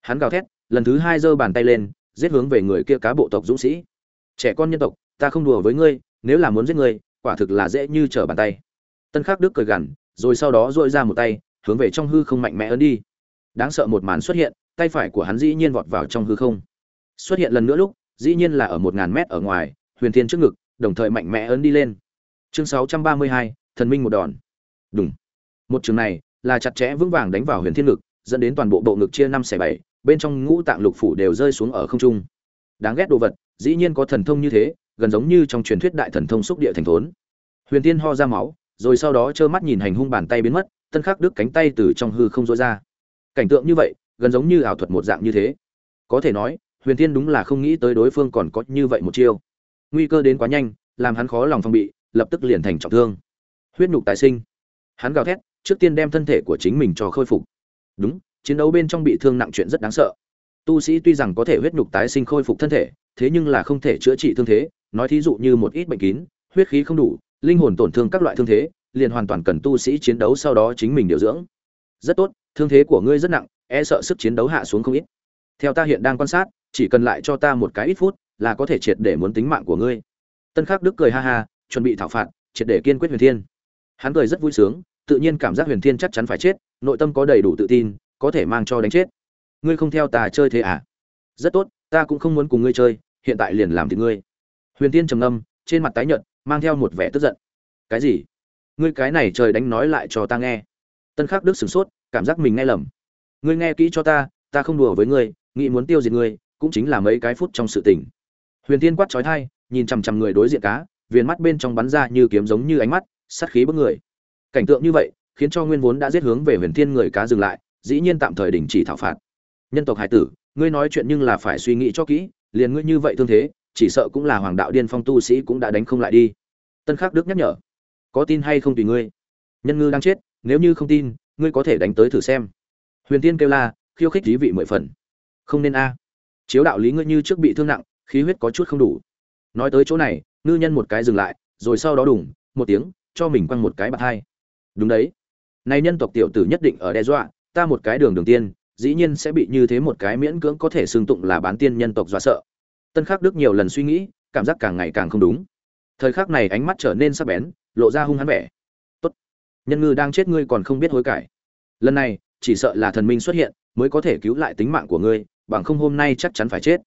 Hắn gào thét, lần thứ hai giơ bàn tay lên, giết hướng về người kia cá bộ tộc dũng sĩ. Trẻ con nhân tộc, ta không đùa với ngươi, nếu là muốn giết ngươi, quả thực là dễ như trở bàn tay. Tân khắc đức cười gằn, rồi sau đó dội ra một tay, hướng về trong hư không mạnh mẽ ấn đi đáng sợ một màn xuất hiện, tay phải của hắn dĩ nhiên vọt vào trong hư không. Xuất hiện lần nữa lúc, dĩ nhiên là ở một ngàn mét ở ngoài, huyền thiên trước ngực, đồng thời mạnh mẽ ấn đi lên. Chương sáu trăm ba mươi hai, thần minh một đòn. Đúng một trường này, là chặt chẽ vững vàng đánh vào huyền thiên ngực, dẫn đến toàn bộ bộ ngực chia năm xẻ bảy, bên trong ngũ tạng lục phủ đều rơi xuống ở không trung. Đáng ghét đồ vật, dĩ nhiên có thần thông như thế, gần giống như trong truyền thuyết đại thần thông xúc địa thành thốn. Huyền tiên ho ra máu, rồi sau đó trơ mắt nhìn hành hung bàn tay biến mất, tân khắc đức cánh tay từ trong hư không rối ra cảnh tượng như vậy, gần giống như ảo thuật một dạng như thế. Có thể nói, huyền Thiên đúng là không nghĩ tới đối phương còn có như vậy một chiêu. Nguy cơ đến quá nhanh, làm hắn khó lòng phòng bị, lập tức liền thành trọng thương. Huyết nhục tái sinh. Hắn gào thét, trước tiên đem thân thể của chính mình cho khôi phục. Đúng, chiến đấu bên trong bị thương nặng chuyện rất đáng sợ. Tu sĩ tuy rằng có thể huyết nhục tái sinh khôi phục thân thể, thế nhưng là không thể chữa trị thương thế. Nói thí dụ như một ít bệnh kín, huyết khí không đủ, linh hồn tổn thương các loại thương thế, liền hoàn toàn cần tu sĩ chiến đấu sau đó chính mình điều dưỡng. Rất tốt thương thế của ngươi rất nặng e sợ sức chiến đấu hạ xuống không ít. Theo ta hiện đang quan sát, chỉ cần lại cho ta một cái ít phút là có thể triệt để muốn tính mạng của ngươi. Tân khắc đức cười ha ha, chuẩn bị thảo phạt, triệt để kiên quyết huyền thiên. Hắn cười rất vui sướng, tự nhiên cảm giác huyền thiên chắc chắn phải chết, nội tâm có đầy đủ tự tin, có thể mang cho đánh chết. Ngươi không theo ta chơi thế à? Rất tốt, ta cũng không muốn cùng ngươi chơi, hiện tại liền làm thì ngươi. Huyền Thiên trầm ngâm, trên mặt tái nhợt, mang theo một vẻ tức giận. Cái gì? Ngươi cái này trời đánh nói lại cho ta nghe. Tân khắc đức sửng sốt cảm giác mình nghe lầm. Ngươi nghe kỹ cho ta ta không đùa với ngươi, nghĩ muốn tiêu diệt ngươi, cũng chính là mấy cái phút trong sự tình. Huyền tiên quát trói thai nhìn chằm chằm người đối diện cá, viền mắt bên trong bắn ra như kiếm giống như ánh mắt, sát khí bức người. Cảnh tượng như vậy, khiến cho nguyên vốn đã giết hướng về huyền thiên người cá dừng lại, dĩ nhiên tạm thời đình chỉ thảo phạt. Nhân tộc hải tử, ngươi nói chuyện nhưng là phải suy nghĩ cho kỹ, liền ngươi như vậy thương thế, chỉ sợ cũng là hoàng đạo điên phong tu sĩ cũng đã đánh không lại đi. Tân khắc đức nhắc nhở, có tin hay không tùy ngươi? Nhân ngư đang chết, nếu như không tin ngươi có thể đánh tới thử xem. Huyền tiên kêu la, khiêu khích lý vị mười phần. Không nên a. Chiếu đạo lý ngươi như trước bị thương nặng, khí huyết có chút không đủ. Nói tới chỗ này, ngư nhân một cái dừng lại, rồi sau đó đùng, một tiếng, cho mình quăng một cái bạc hai. Đúng đấy. Này nhân tộc tiểu tử nhất định ở đe dọa, ta một cái đường đường tiên, dĩ nhiên sẽ bị như thế một cái miễn cưỡng có thể xương tụng là bán tiên nhân tộc dọa sợ. Tân khắc đức nhiều lần suy nghĩ, cảm giác càng ngày càng không đúng. Thời khắc này ánh mắt trở nên sắc bén, lộ ra hung hắn vẻ nhân ngư đang chết ngươi còn không biết hối cải. Lần này, chỉ sợ là thần minh xuất hiện, mới có thể cứu lại tính mạng của ngươi, bằng không hôm nay chắc chắn phải chết.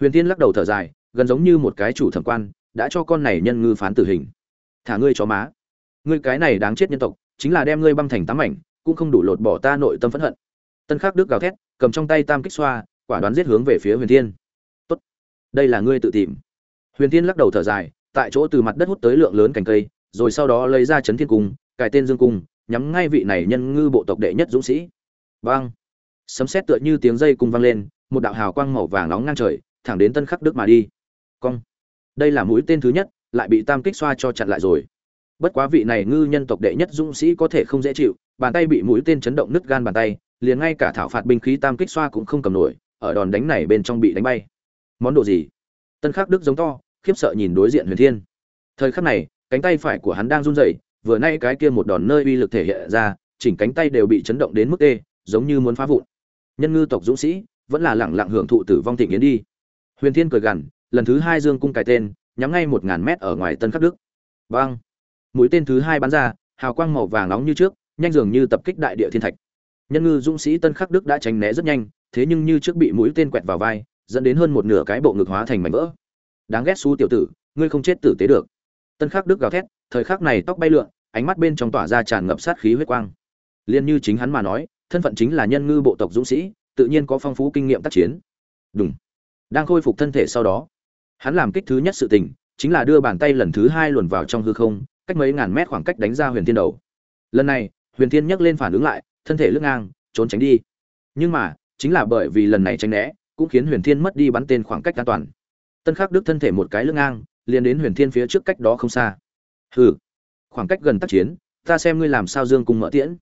Huyền tiên lắc đầu thở dài, gần giống như một cái chủ thẩm quan, đã cho con này nhân ngư phán tử hình. Thả ngươi cho má. Ngươi cái này đáng chết nhân tộc, chính là đem ngươi băm thành tám mảnh, cũng không đủ lột bỏ ta nội tâm phẫn hận. Tân khắc đức gào thét, cầm trong tay tam kích xoa, quả đoán giết hướng về phía huyền thiên. Tốt, đây là ngươi tự tìm. Huyền thiên lắc đầu thở dài, tại chỗ từ mặt đất hút tới lượng lớn cành cây, rồi sau đó lấy ra chấn thiên cung cài tên dương cung, nhắm ngay vị này nhân ngư bộ tộc đệ nhất dũng sĩ. Vang. Sấm sét tựa như tiếng dây cung vang lên, một đạo hào quang màu vàng nóng ngang trời, thẳng đến tân khắc đức mà đi. Cong. Đây là mũi tên thứ nhất, lại bị tam kích xoa cho chặn lại rồi. Bất quá vị này ngư nhân tộc đệ nhất dũng sĩ có thể không dễ chịu, bàn tay bị mũi tên chấn động nứt gan bàn tay, liền ngay cả thảo phạt binh khí tam kích xoa cũng không cầm nổi, ở đòn đánh này bên trong bị đánh bay. Món đồ gì? Tân khắc đức giống to, khiếp sợ nhìn đối diện huyền thiên. Thời khắc này, cánh tay phải của hắn đang run rẩy vừa nay cái kia một đòn nơi uy lực thể hiện ra, chỉnh cánh tay đều bị chấn động đến mức tê, giống như muốn phá vụn. Nhân ngư tộc dũng sĩ vẫn là lẳng lặng hưởng thụ tử vong thịnh yến đi. Huyền thiên cười gằn, lần thứ hai dương cung cài tên, nhắm ngay một ngàn mét ở ngoài tân khắc đức. Băng mũi tên thứ hai bắn ra, hào quang màu vàng nóng như trước, nhanh dường như tập kích đại địa thiên thạch. Nhân ngư dũng sĩ tân khắc đức đã tránh né rất nhanh, thế nhưng như trước bị mũi tên quẹt vào vai, dẫn đến hơn một nửa cái bộ ngực hóa thành mảnh vỡ. Đáng ghét xú tiểu tử, ngươi không chết tử tế được. Tân khắc đức gào thét thời khắc này tóc bay lượn, ánh mắt bên trong tỏa ra tràn ngập sát khí huyết quang. Liên như chính hắn mà nói, thân phận chính là nhân ngư bộ tộc dũng sĩ, tự nhiên có phong phú kinh nghiệm tác chiến. Đúng đang khôi phục thân thể sau đó, hắn làm kích thứ nhất sự tình, chính là đưa bàn tay lần thứ hai luồn vào trong hư không, cách mấy ngàn mét khoảng cách đánh ra huyền thiên đầu. Lần này, huyền thiên nhấc lên phản ứng lại, thân thể lướt ngang, trốn tránh đi. Nhưng mà, chính là bởi vì lần này tránh né, cũng khiến huyền thiên mất đi bắn tên khoảng cách an toàn. Tân khắc đức thân thể một cái lưng ngang, liền đến huyền thiên phía trước cách đó không xa hừ. Khoảng cách gần tác chiến, ta xem ngươi làm sao dương cùng mở tiễn.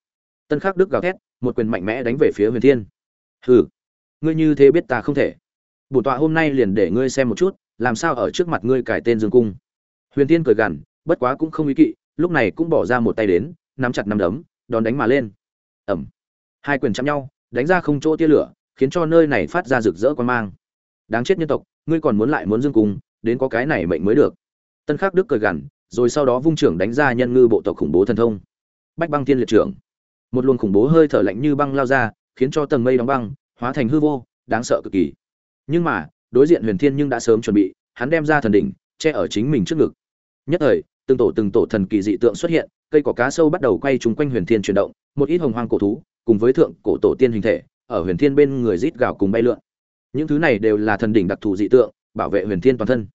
Tân khắc đức gào thét, một quyền mạnh mẽ đánh về phía huyền thiên. Hừ. Ngươi như thế biết ta không thể. Bổn tọa hôm nay liền để ngươi xem một chút, làm sao ở trước mặt ngươi cải tên dương cung. Huyền thiên cười gằn, bất quá cũng không ý kỵ, lúc này cũng bỏ ra một tay đến, nắm chặt nắm đấm, đón đánh mà lên. Ẩm. Hai quyền chạm nhau, đánh ra không chỗ tia lửa, khiến cho nơi này phát ra rực rỡ quan mang. Đáng chết nhân tộc, ngươi còn muốn lại muốn dương cung, đến có cái này mệnh mới được. Tân khắc đức cười gằn rồi sau đó vung trưởng đánh ra nhân ngư bộ tộc khủng bố thần thông. Bách băng thiên liệt trưởng. Một luồng khủng bố hơi thở lạnh như băng lao ra, khiến cho tầng mây đóng băng, hóa thành hư vô, đáng sợ cực kỳ. Nhưng mà, đối diện huyền thiên nhưng đã sớm chuẩn bị, hắn đem ra thần đỉnh, che ở chính mình trước ngực. Nhất thời, từng tổ từng tổ thần kỳ dị tượng xuất hiện, cây cỏ cá sâu bắt đầu quay trúng quanh huyền thiên chuyển động, một ít hồng hoang cổ thú, cùng với thượng cổ tổ tiên hình thể, ở huyền thiên bên người rít gào cùng bay lượn. Những thứ này đều là thần đỉnh đặc thù dị tượng, bảo vệ huyền thiên toàn thân.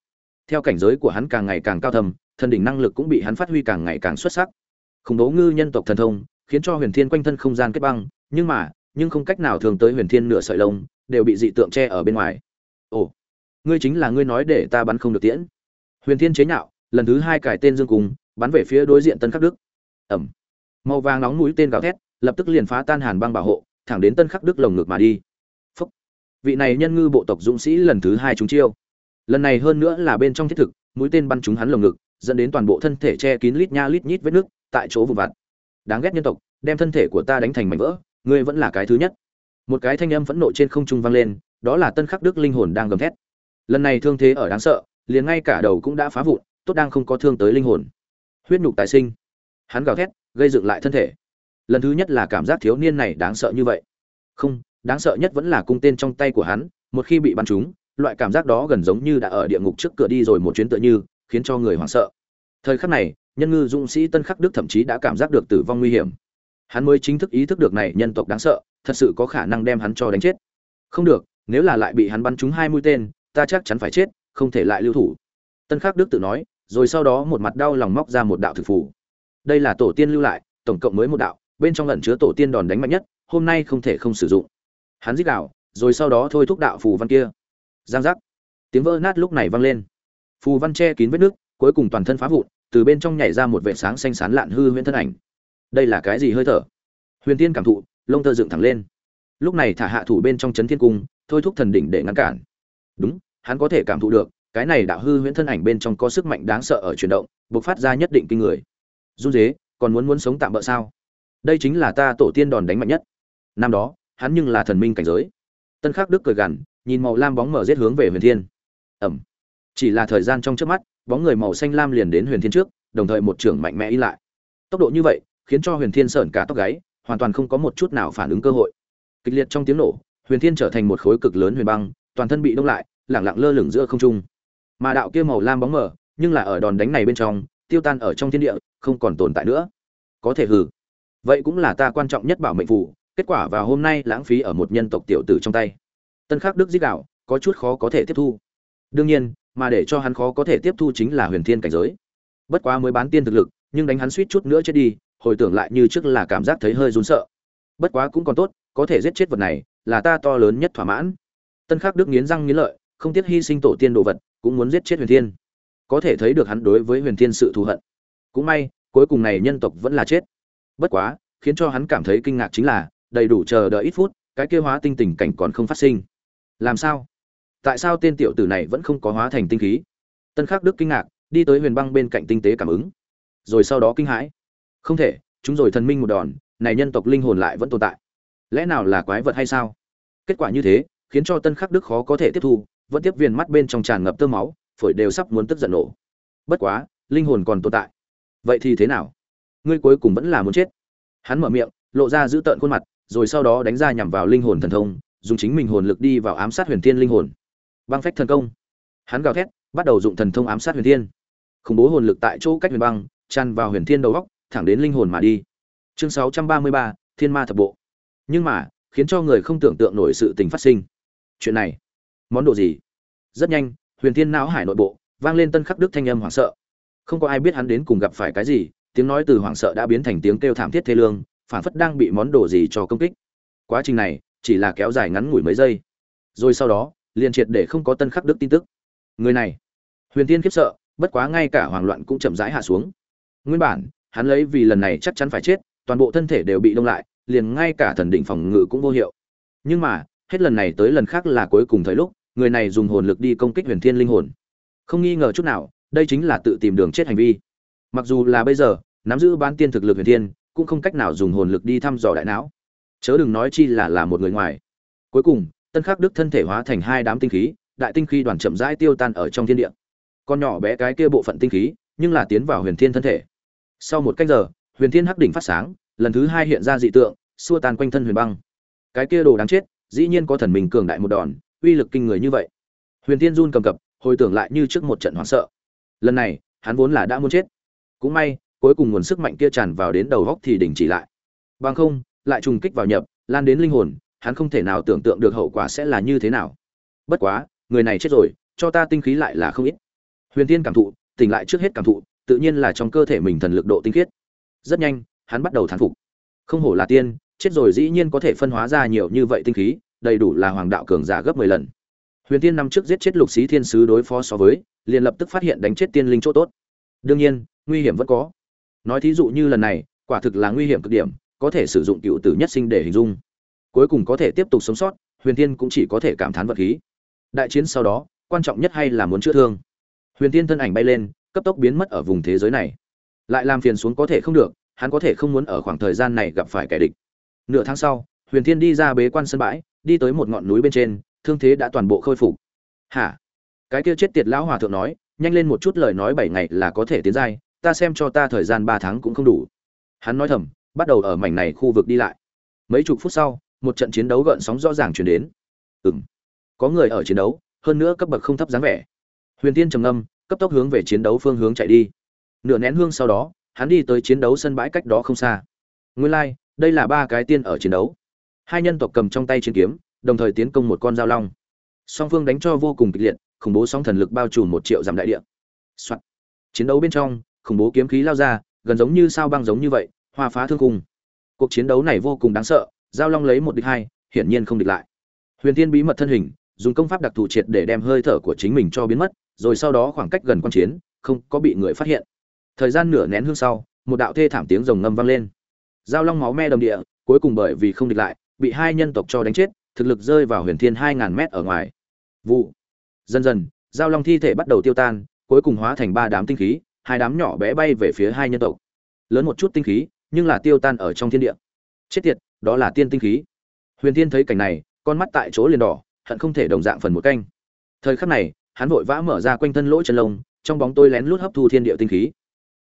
Theo cảnh giới của hắn càng ngày càng cao thầm thần đỉnh năng lực cũng bị hắn phát huy càng ngày càng xuất sắc. Khủng bố ngư nhân tộc thần thông, khiến cho huyền thiên quanh thân không gian kết băng, nhưng mà, nhưng không cách nào thường tới huyền thiên nửa sợi lông, đều bị dị tượng che ở bên ngoài. Ồ, ngươi chính là ngươi nói để ta bắn không được tiễn. Huyền thiên chế nhạo, lần thứ hai cải tên dương cung bắn về phía đối diện tân khắc đức. Ẩm. Màu vàng nóng mũi tên gào thét, lập tức liền phá tan hàn băng bảo hộ, thẳng đến tân khắc đức lồng ngực mà đi. Phúc. vị này nhân ngư bộ tộc dũng sĩ lần thứ hai chúng chiêu. Lần này hơn nữa là bên trong thiết thực, mũi tên bắn trúng hắn lồng ngực dẫn đến toàn bộ thân thể che kín lít nha lít nhít vết nước tại chỗ vụn vặt. Đáng ghét nhân tộc, đem thân thể của ta đánh thành mảnh vỡ, ngươi vẫn là cái thứ nhất. Một cái thanh âm phẫn nộ trên không trung vang lên, đó là tân khắc đức linh hồn đang gầm thét. Lần này thương thế ở đáng sợ, liền ngay cả đầu cũng đã phá vụn, tốt đang không có thương tới linh hồn. Huyết nhục tái sinh. Hắn gào thét, gây dựng lại thân thể. Lần thứ nhất là cảm giác thiếu niên này đáng sợ như vậy. Không, đáng sợ nhất vẫn là cung tên trong tay của hắn, một khi bị bắn trúng, loại cảm giác đó gần giống như đã ở địa ngục trước cửa đi rồi một chuyến tựa như khiến cho người hoảng sợ. Thời khắc này, nhân ngư dũng sĩ tân khắc đức thậm chí đã cảm giác được tử vong nguy hiểm. Hắn mới chính thức ý thức được này nhân tộc đáng sợ, thật sự có khả năng đem hắn cho đánh chết. Không được, nếu là lại bị hắn bắn trúng hai mũi tên, ta chắc chắn phải chết, không thể lại lưu thủ. Tân khắc đức tự nói, rồi sau đó một mặt đau lòng móc ra một đạo thực phù. Đây là tổ tiên lưu lại, tổng cộng mới một đạo, bên trong lẩn chứa tổ tiên đòn đánh mạnh nhất, hôm nay không thể không sử dụng. Hắn dích đạo rồi sau đó thôi thúc đạo phù văn kia. Giang giác. Tiếng vỡ nát lúc này vang lên phù văn che kín vết nước, cuối cùng toàn thân phá vụn, từ bên trong nhảy ra một vệ sáng xanh sán lạn hư huyễn thân ảnh. Đây là cái gì hơi thở? Huyền tiên cảm thụ, lông tơ dựng thẳng lên. Lúc này thả hạ thủ bên trong chấn thiên cung, thôi thúc thần đỉnh để ngăn cản. Đúng, hắn có thể cảm thụ được, cái này đạo hư huyễn thân ảnh bên trong có sức mạnh đáng sợ ở chuyển động, bộc phát ra nhất định kinh người. Run dế còn muốn muốn sống tạm bỡ sao? Đây chính là ta tổ tiên đòn đánh mạnh nhất. Năm đó, hắn nhưng là thần minh cảnh giới. Tân khắc đức cười gằn, nhìn màu lam bóng mở giết hướng về huyền thiên. Ẩm chỉ là thời gian trong trước mắt, bóng người màu xanh lam liền đến huyền thiên trước, đồng thời một trưởng mạnh mẽ y lại. Tốc độ như vậy, khiến cho huyền thiên sởn cả tóc gáy, hoàn toàn không có một chút nào phản ứng cơ hội. Kịch liệt trong tiếng nổ, huyền thiên trở thành một khối cực lớn huyền băng, toàn thân bị đông lại, lẳng lặng lơ lửng giữa không trung. Mà đạo kia màu lam bóng mờ, nhưng là ở đòn đánh này bên trong, tiêu tan ở trong thiên địa, không còn tồn tại nữa. Có thể hừ. Vậy cũng là ta quan trọng nhất bảo mệnh phủ kết quả vào hôm nay lãng phí ở một nhân tộc tiểu tử trong tay. Tân khắc đức giết đạo, có chút khó có thể tiếp thu. Đương nhiên mà để cho hắn khó có thể tiếp thu chính là huyền thiên cảnh giới. Bất quá mới bán tiên thực lực, nhưng đánh hắn suýt chút nữa chết đi, hồi tưởng lại như trước là cảm giác thấy hơi run sợ. Bất quá cũng còn tốt, có thể giết chết vật này, là ta to lớn nhất thỏa mãn. Tân khắc đức nghiến răng nghiến lợi, không tiếc hy sinh tổ tiên đồ vật, cũng muốn giết chết huyền thiên. Có thể thấy được hắn đối với huyền thiên sự thù hận. Cũng may, cuối cùng này nhân tộc vẫn là chết. Bất quá, khiến cho hắn cảm thấy kinh ngạc chính là, đầy đủ chờ đợi ít phút, cái kia hóa tinh tình cảnh còn không phát sinh. Làm sao? Tại sao tên tiểu tử này vẫn không có hóa thành tinh khí? Tân khắc đức kinh ngạc, đi tới huyền băng bên cạnh tinh tế cảm ứng. Rồi sau đó kinh hãi. Không thể, chúng rồi thần minh một đòn, này nhân tộc linh hồn lại vẫn tồn tại. Lẽ nào là quái vật hay sao? Kết quả như thế, khiến cho tân khắc đức khó có thể tiếp thu, vẫn tiếp viên mắt bên trong tràn ngập tơ máu, phổi đều sắp muốn tức giận nổ. Bất quá, linh hồn còn tồn tại. Vậy thì thế nào? Ngươi cuối cùng vẫn là muốn chết. Hắn mở miệng, lộ ra giữ tợn khuôn mặt, rồi sau đó đánh ra nhằm vào linh hồn thần thông, dùng chính mình hồn lực đi vào ám sát huyền thiên linh hồn băng phách thần công. Hắn gào thét bắt đầu dụng thần thông ám sát huyền thiên. Khủng bố hồn lực tại chỗ cách huyền băng tràn vào huyền thiên đầu góc thẳng đến linh hồn mà đi. Chương 633, thiên ma thập bộ. Nhưng mà khiến cho người không tưởng tượng nổi sự tình phát sinh. Chuyện này món đồ gì? Rất nhanh huyền thiên não hải nội bộ vang lên tân khắc đức thanh âm hoảng sợ. Không có ai biết hắn đến cùng gặp phải cái gì tiếng nói từ hoảng sợ đã biến thành tiếng kêu thảm thiết thê lương phản phất đang bị món đồ gì cho công kích. Quá trình này chỉ là kéo dài ngắn ngủi mấy giây. Rồi sau đó liền triệt để không có tân khắc đức tin tức. Người này, huyền tiên khiếp sợ, bất quá ngay cả hoảng loạn cũng chậm rãi hạ xuống. Nguyên bản, hắn lấy vì lần này chắc chắn phải chết, toàn bộ thân thể đều bị đông lại, liền ngay cả thần định phòng ngự cũng vô hiệu. Nhưng mà, hết lần này tới lần khác là cuối cùng thời lúc, người này dùng hồn lực đi công kích huyền thiên linh hồn. Không nghi ngờ chút nào, đây chính là tự tìm đường chết hành vi. Mặc dù là bây giờ, nắm giữ ban tiên thực lực huyền thiên, cũng không cách nào dùng hồn lực đi thăm dò đại não. Chớ đừng nói chi là là một người ngoài. Cuối cùng tân khắc đức thân thể hóa thành hai đám tinh khí, đại tinh khí đoàn chậm rãi tiêu tan ở trong thiên địa. Con nhỏ bé cái kia bộ phận tinh khí, nhưng là tiến vào huyền thiên thân thể. Sau một cách giờ, huyền thiên hắc đỉnh phát sáng, lần thứ hai hiện ra dị tượng, xua tan quanh thân huyền băng. Cái kia đồ đáng chết, dĩ nhiên có thần mình cường đại một đòn, uy lực kinh người như vậy. Huyền thiên run cầm cập, hồi tưởng lại như trước một trận hoảng sợ. Lần này, hắn vốn là đã muốn chết. Cũng may, cuối cùng nguồn sức mạnh kia tràn vào đến đầu góc thì đình chỉ lại. Bằng không, lại trùng kích vào nhập, lan đến linh hồn hắn không thể nào tưởng tượng được hậu quả sẽ là như thế nào. Bất quá, người này chết rồi, cho ta tinh khí lại là không ít. Huyền tiên cảm thụ, tỉnh lại trước hết cảm thụ, tự nhiên là trong cơ thể mình thần lực độ tinh khiết. Rất nhanh, hắn bắt đầu thán phục. Không hổ là tiên, chết rồi dĩ nhiên có thể phân hóa ra nhiều như vậy tinh khí, đầy đủ là hoàng đạo cường giả gấp mười lần. Huyền tiên năm trước giết chết lục sĩ thiên sứ đối phó so với, liền lập tức phát hiện đánh chết tiên linh chỗ tốt. Đương nhiên, nguy hiểm vẫn có. Nói thí dụ như lần này, quả thực là nguy hiểm cực điểm, có thể sử dụng cựu tử nhất sinh để hình dung cuối cùng có thể tiếp tục sống sót, huyền tiên cũng chỉ có thể cảm thán vật khí. Đại chiến sau đó, quan trọng nhất hay là muốn chữa thương. Huyền tiên thân ảnh bay lên, cấp tốc biến mất ở vùng thế giới này. Lại làm phiền xuống có thể không được, hắn có thể không muốn ở khoảng thời gian này gặp phải kẻ địch. Nửa tháng sau, huyền tiên đi ra bế quan sân bãi, đi tới một ngọn núi bên trên, thương thế đã toàn bộ khôi phục. Hả? Cái kia chết tiệt lão hòa thượng nói, nhanh lên một chút lời nói bảy ngày là có thể tiến giai, ta xem cho ta thời gian ba tháng cũng không đủ. Hắn nói thầm, bắt đầu ở mảnh này khu vực đi lại. Mấy chục phút sau một trận chiến đấu gợn sóng rõ ràng chuyển đến. Ừng có người ở chiến đấu hơn nữa cấp bậc không thấp dáng vẻ. Huyền tiên trầm ngâm cấp tốc hướng về chiến đấu phương hướng chạy đi. Nửa nén hương sau đó hắn đi tới chiến đấu sân bãi cách đó không xa. Nguyên lai、like, đây là ba cái tiên ở chiến đấu. Hai nhân tộc cầm trong tay chiến kiếm đồng thời tiến công một con dao long. Song phương đánh cho vô cùng kịch liệt khủng bố sóng thần lực bao trùm một triệu dặm đại địa、Soạn. chiến đấu bên trong khủng bố kiếm khí lao ra gần giống như sao băng giống như vậy hoa phá thương cung cuộc chiến đấu này vô cùng đáng sợ giao long lấy một địch hai, hiển nhiên không địch lại. Huyền tiên bí mật thân hình, dùng công pháp đặc thù triệt để đem hơi thở của chính mình cho biến mất, rồi sau đó khoảng cách gần quan chiến, không có bị người phát hiện. Thời gian nửa nén hương sau, một đạo thê thảm tiếng rồng ngâm vang lên. Giao long máu me đầm địa, cuối cùng bởi vì không địch lại, bị hai nhân tộc cho đánh chết, thực lực rơi vào huyền thiên hai ngàn mét ở ngoài. Vụ. Dần dần, giao long thi thể bắt đầu tiêu tan, cuối cùng hóa thành ba đám tinh khí, hai đám nhỏ bé bay về phía hai nhân tộc. Lớn một chút tinh khí, nhưng là tiêu tan ở trong thiên địa. Chết tiệt đó là tiên tinh khí. Huyền Thiên thấy cảnh này, con mắt tại chỗ liền đỏ, hận không thể đồng dạng phần một canh. Thời khắc này, hắn vội vã mở ra quanh thân lỗ chân lông, trong bóng tôi lén lút hấp thu thiên địa tinh khí.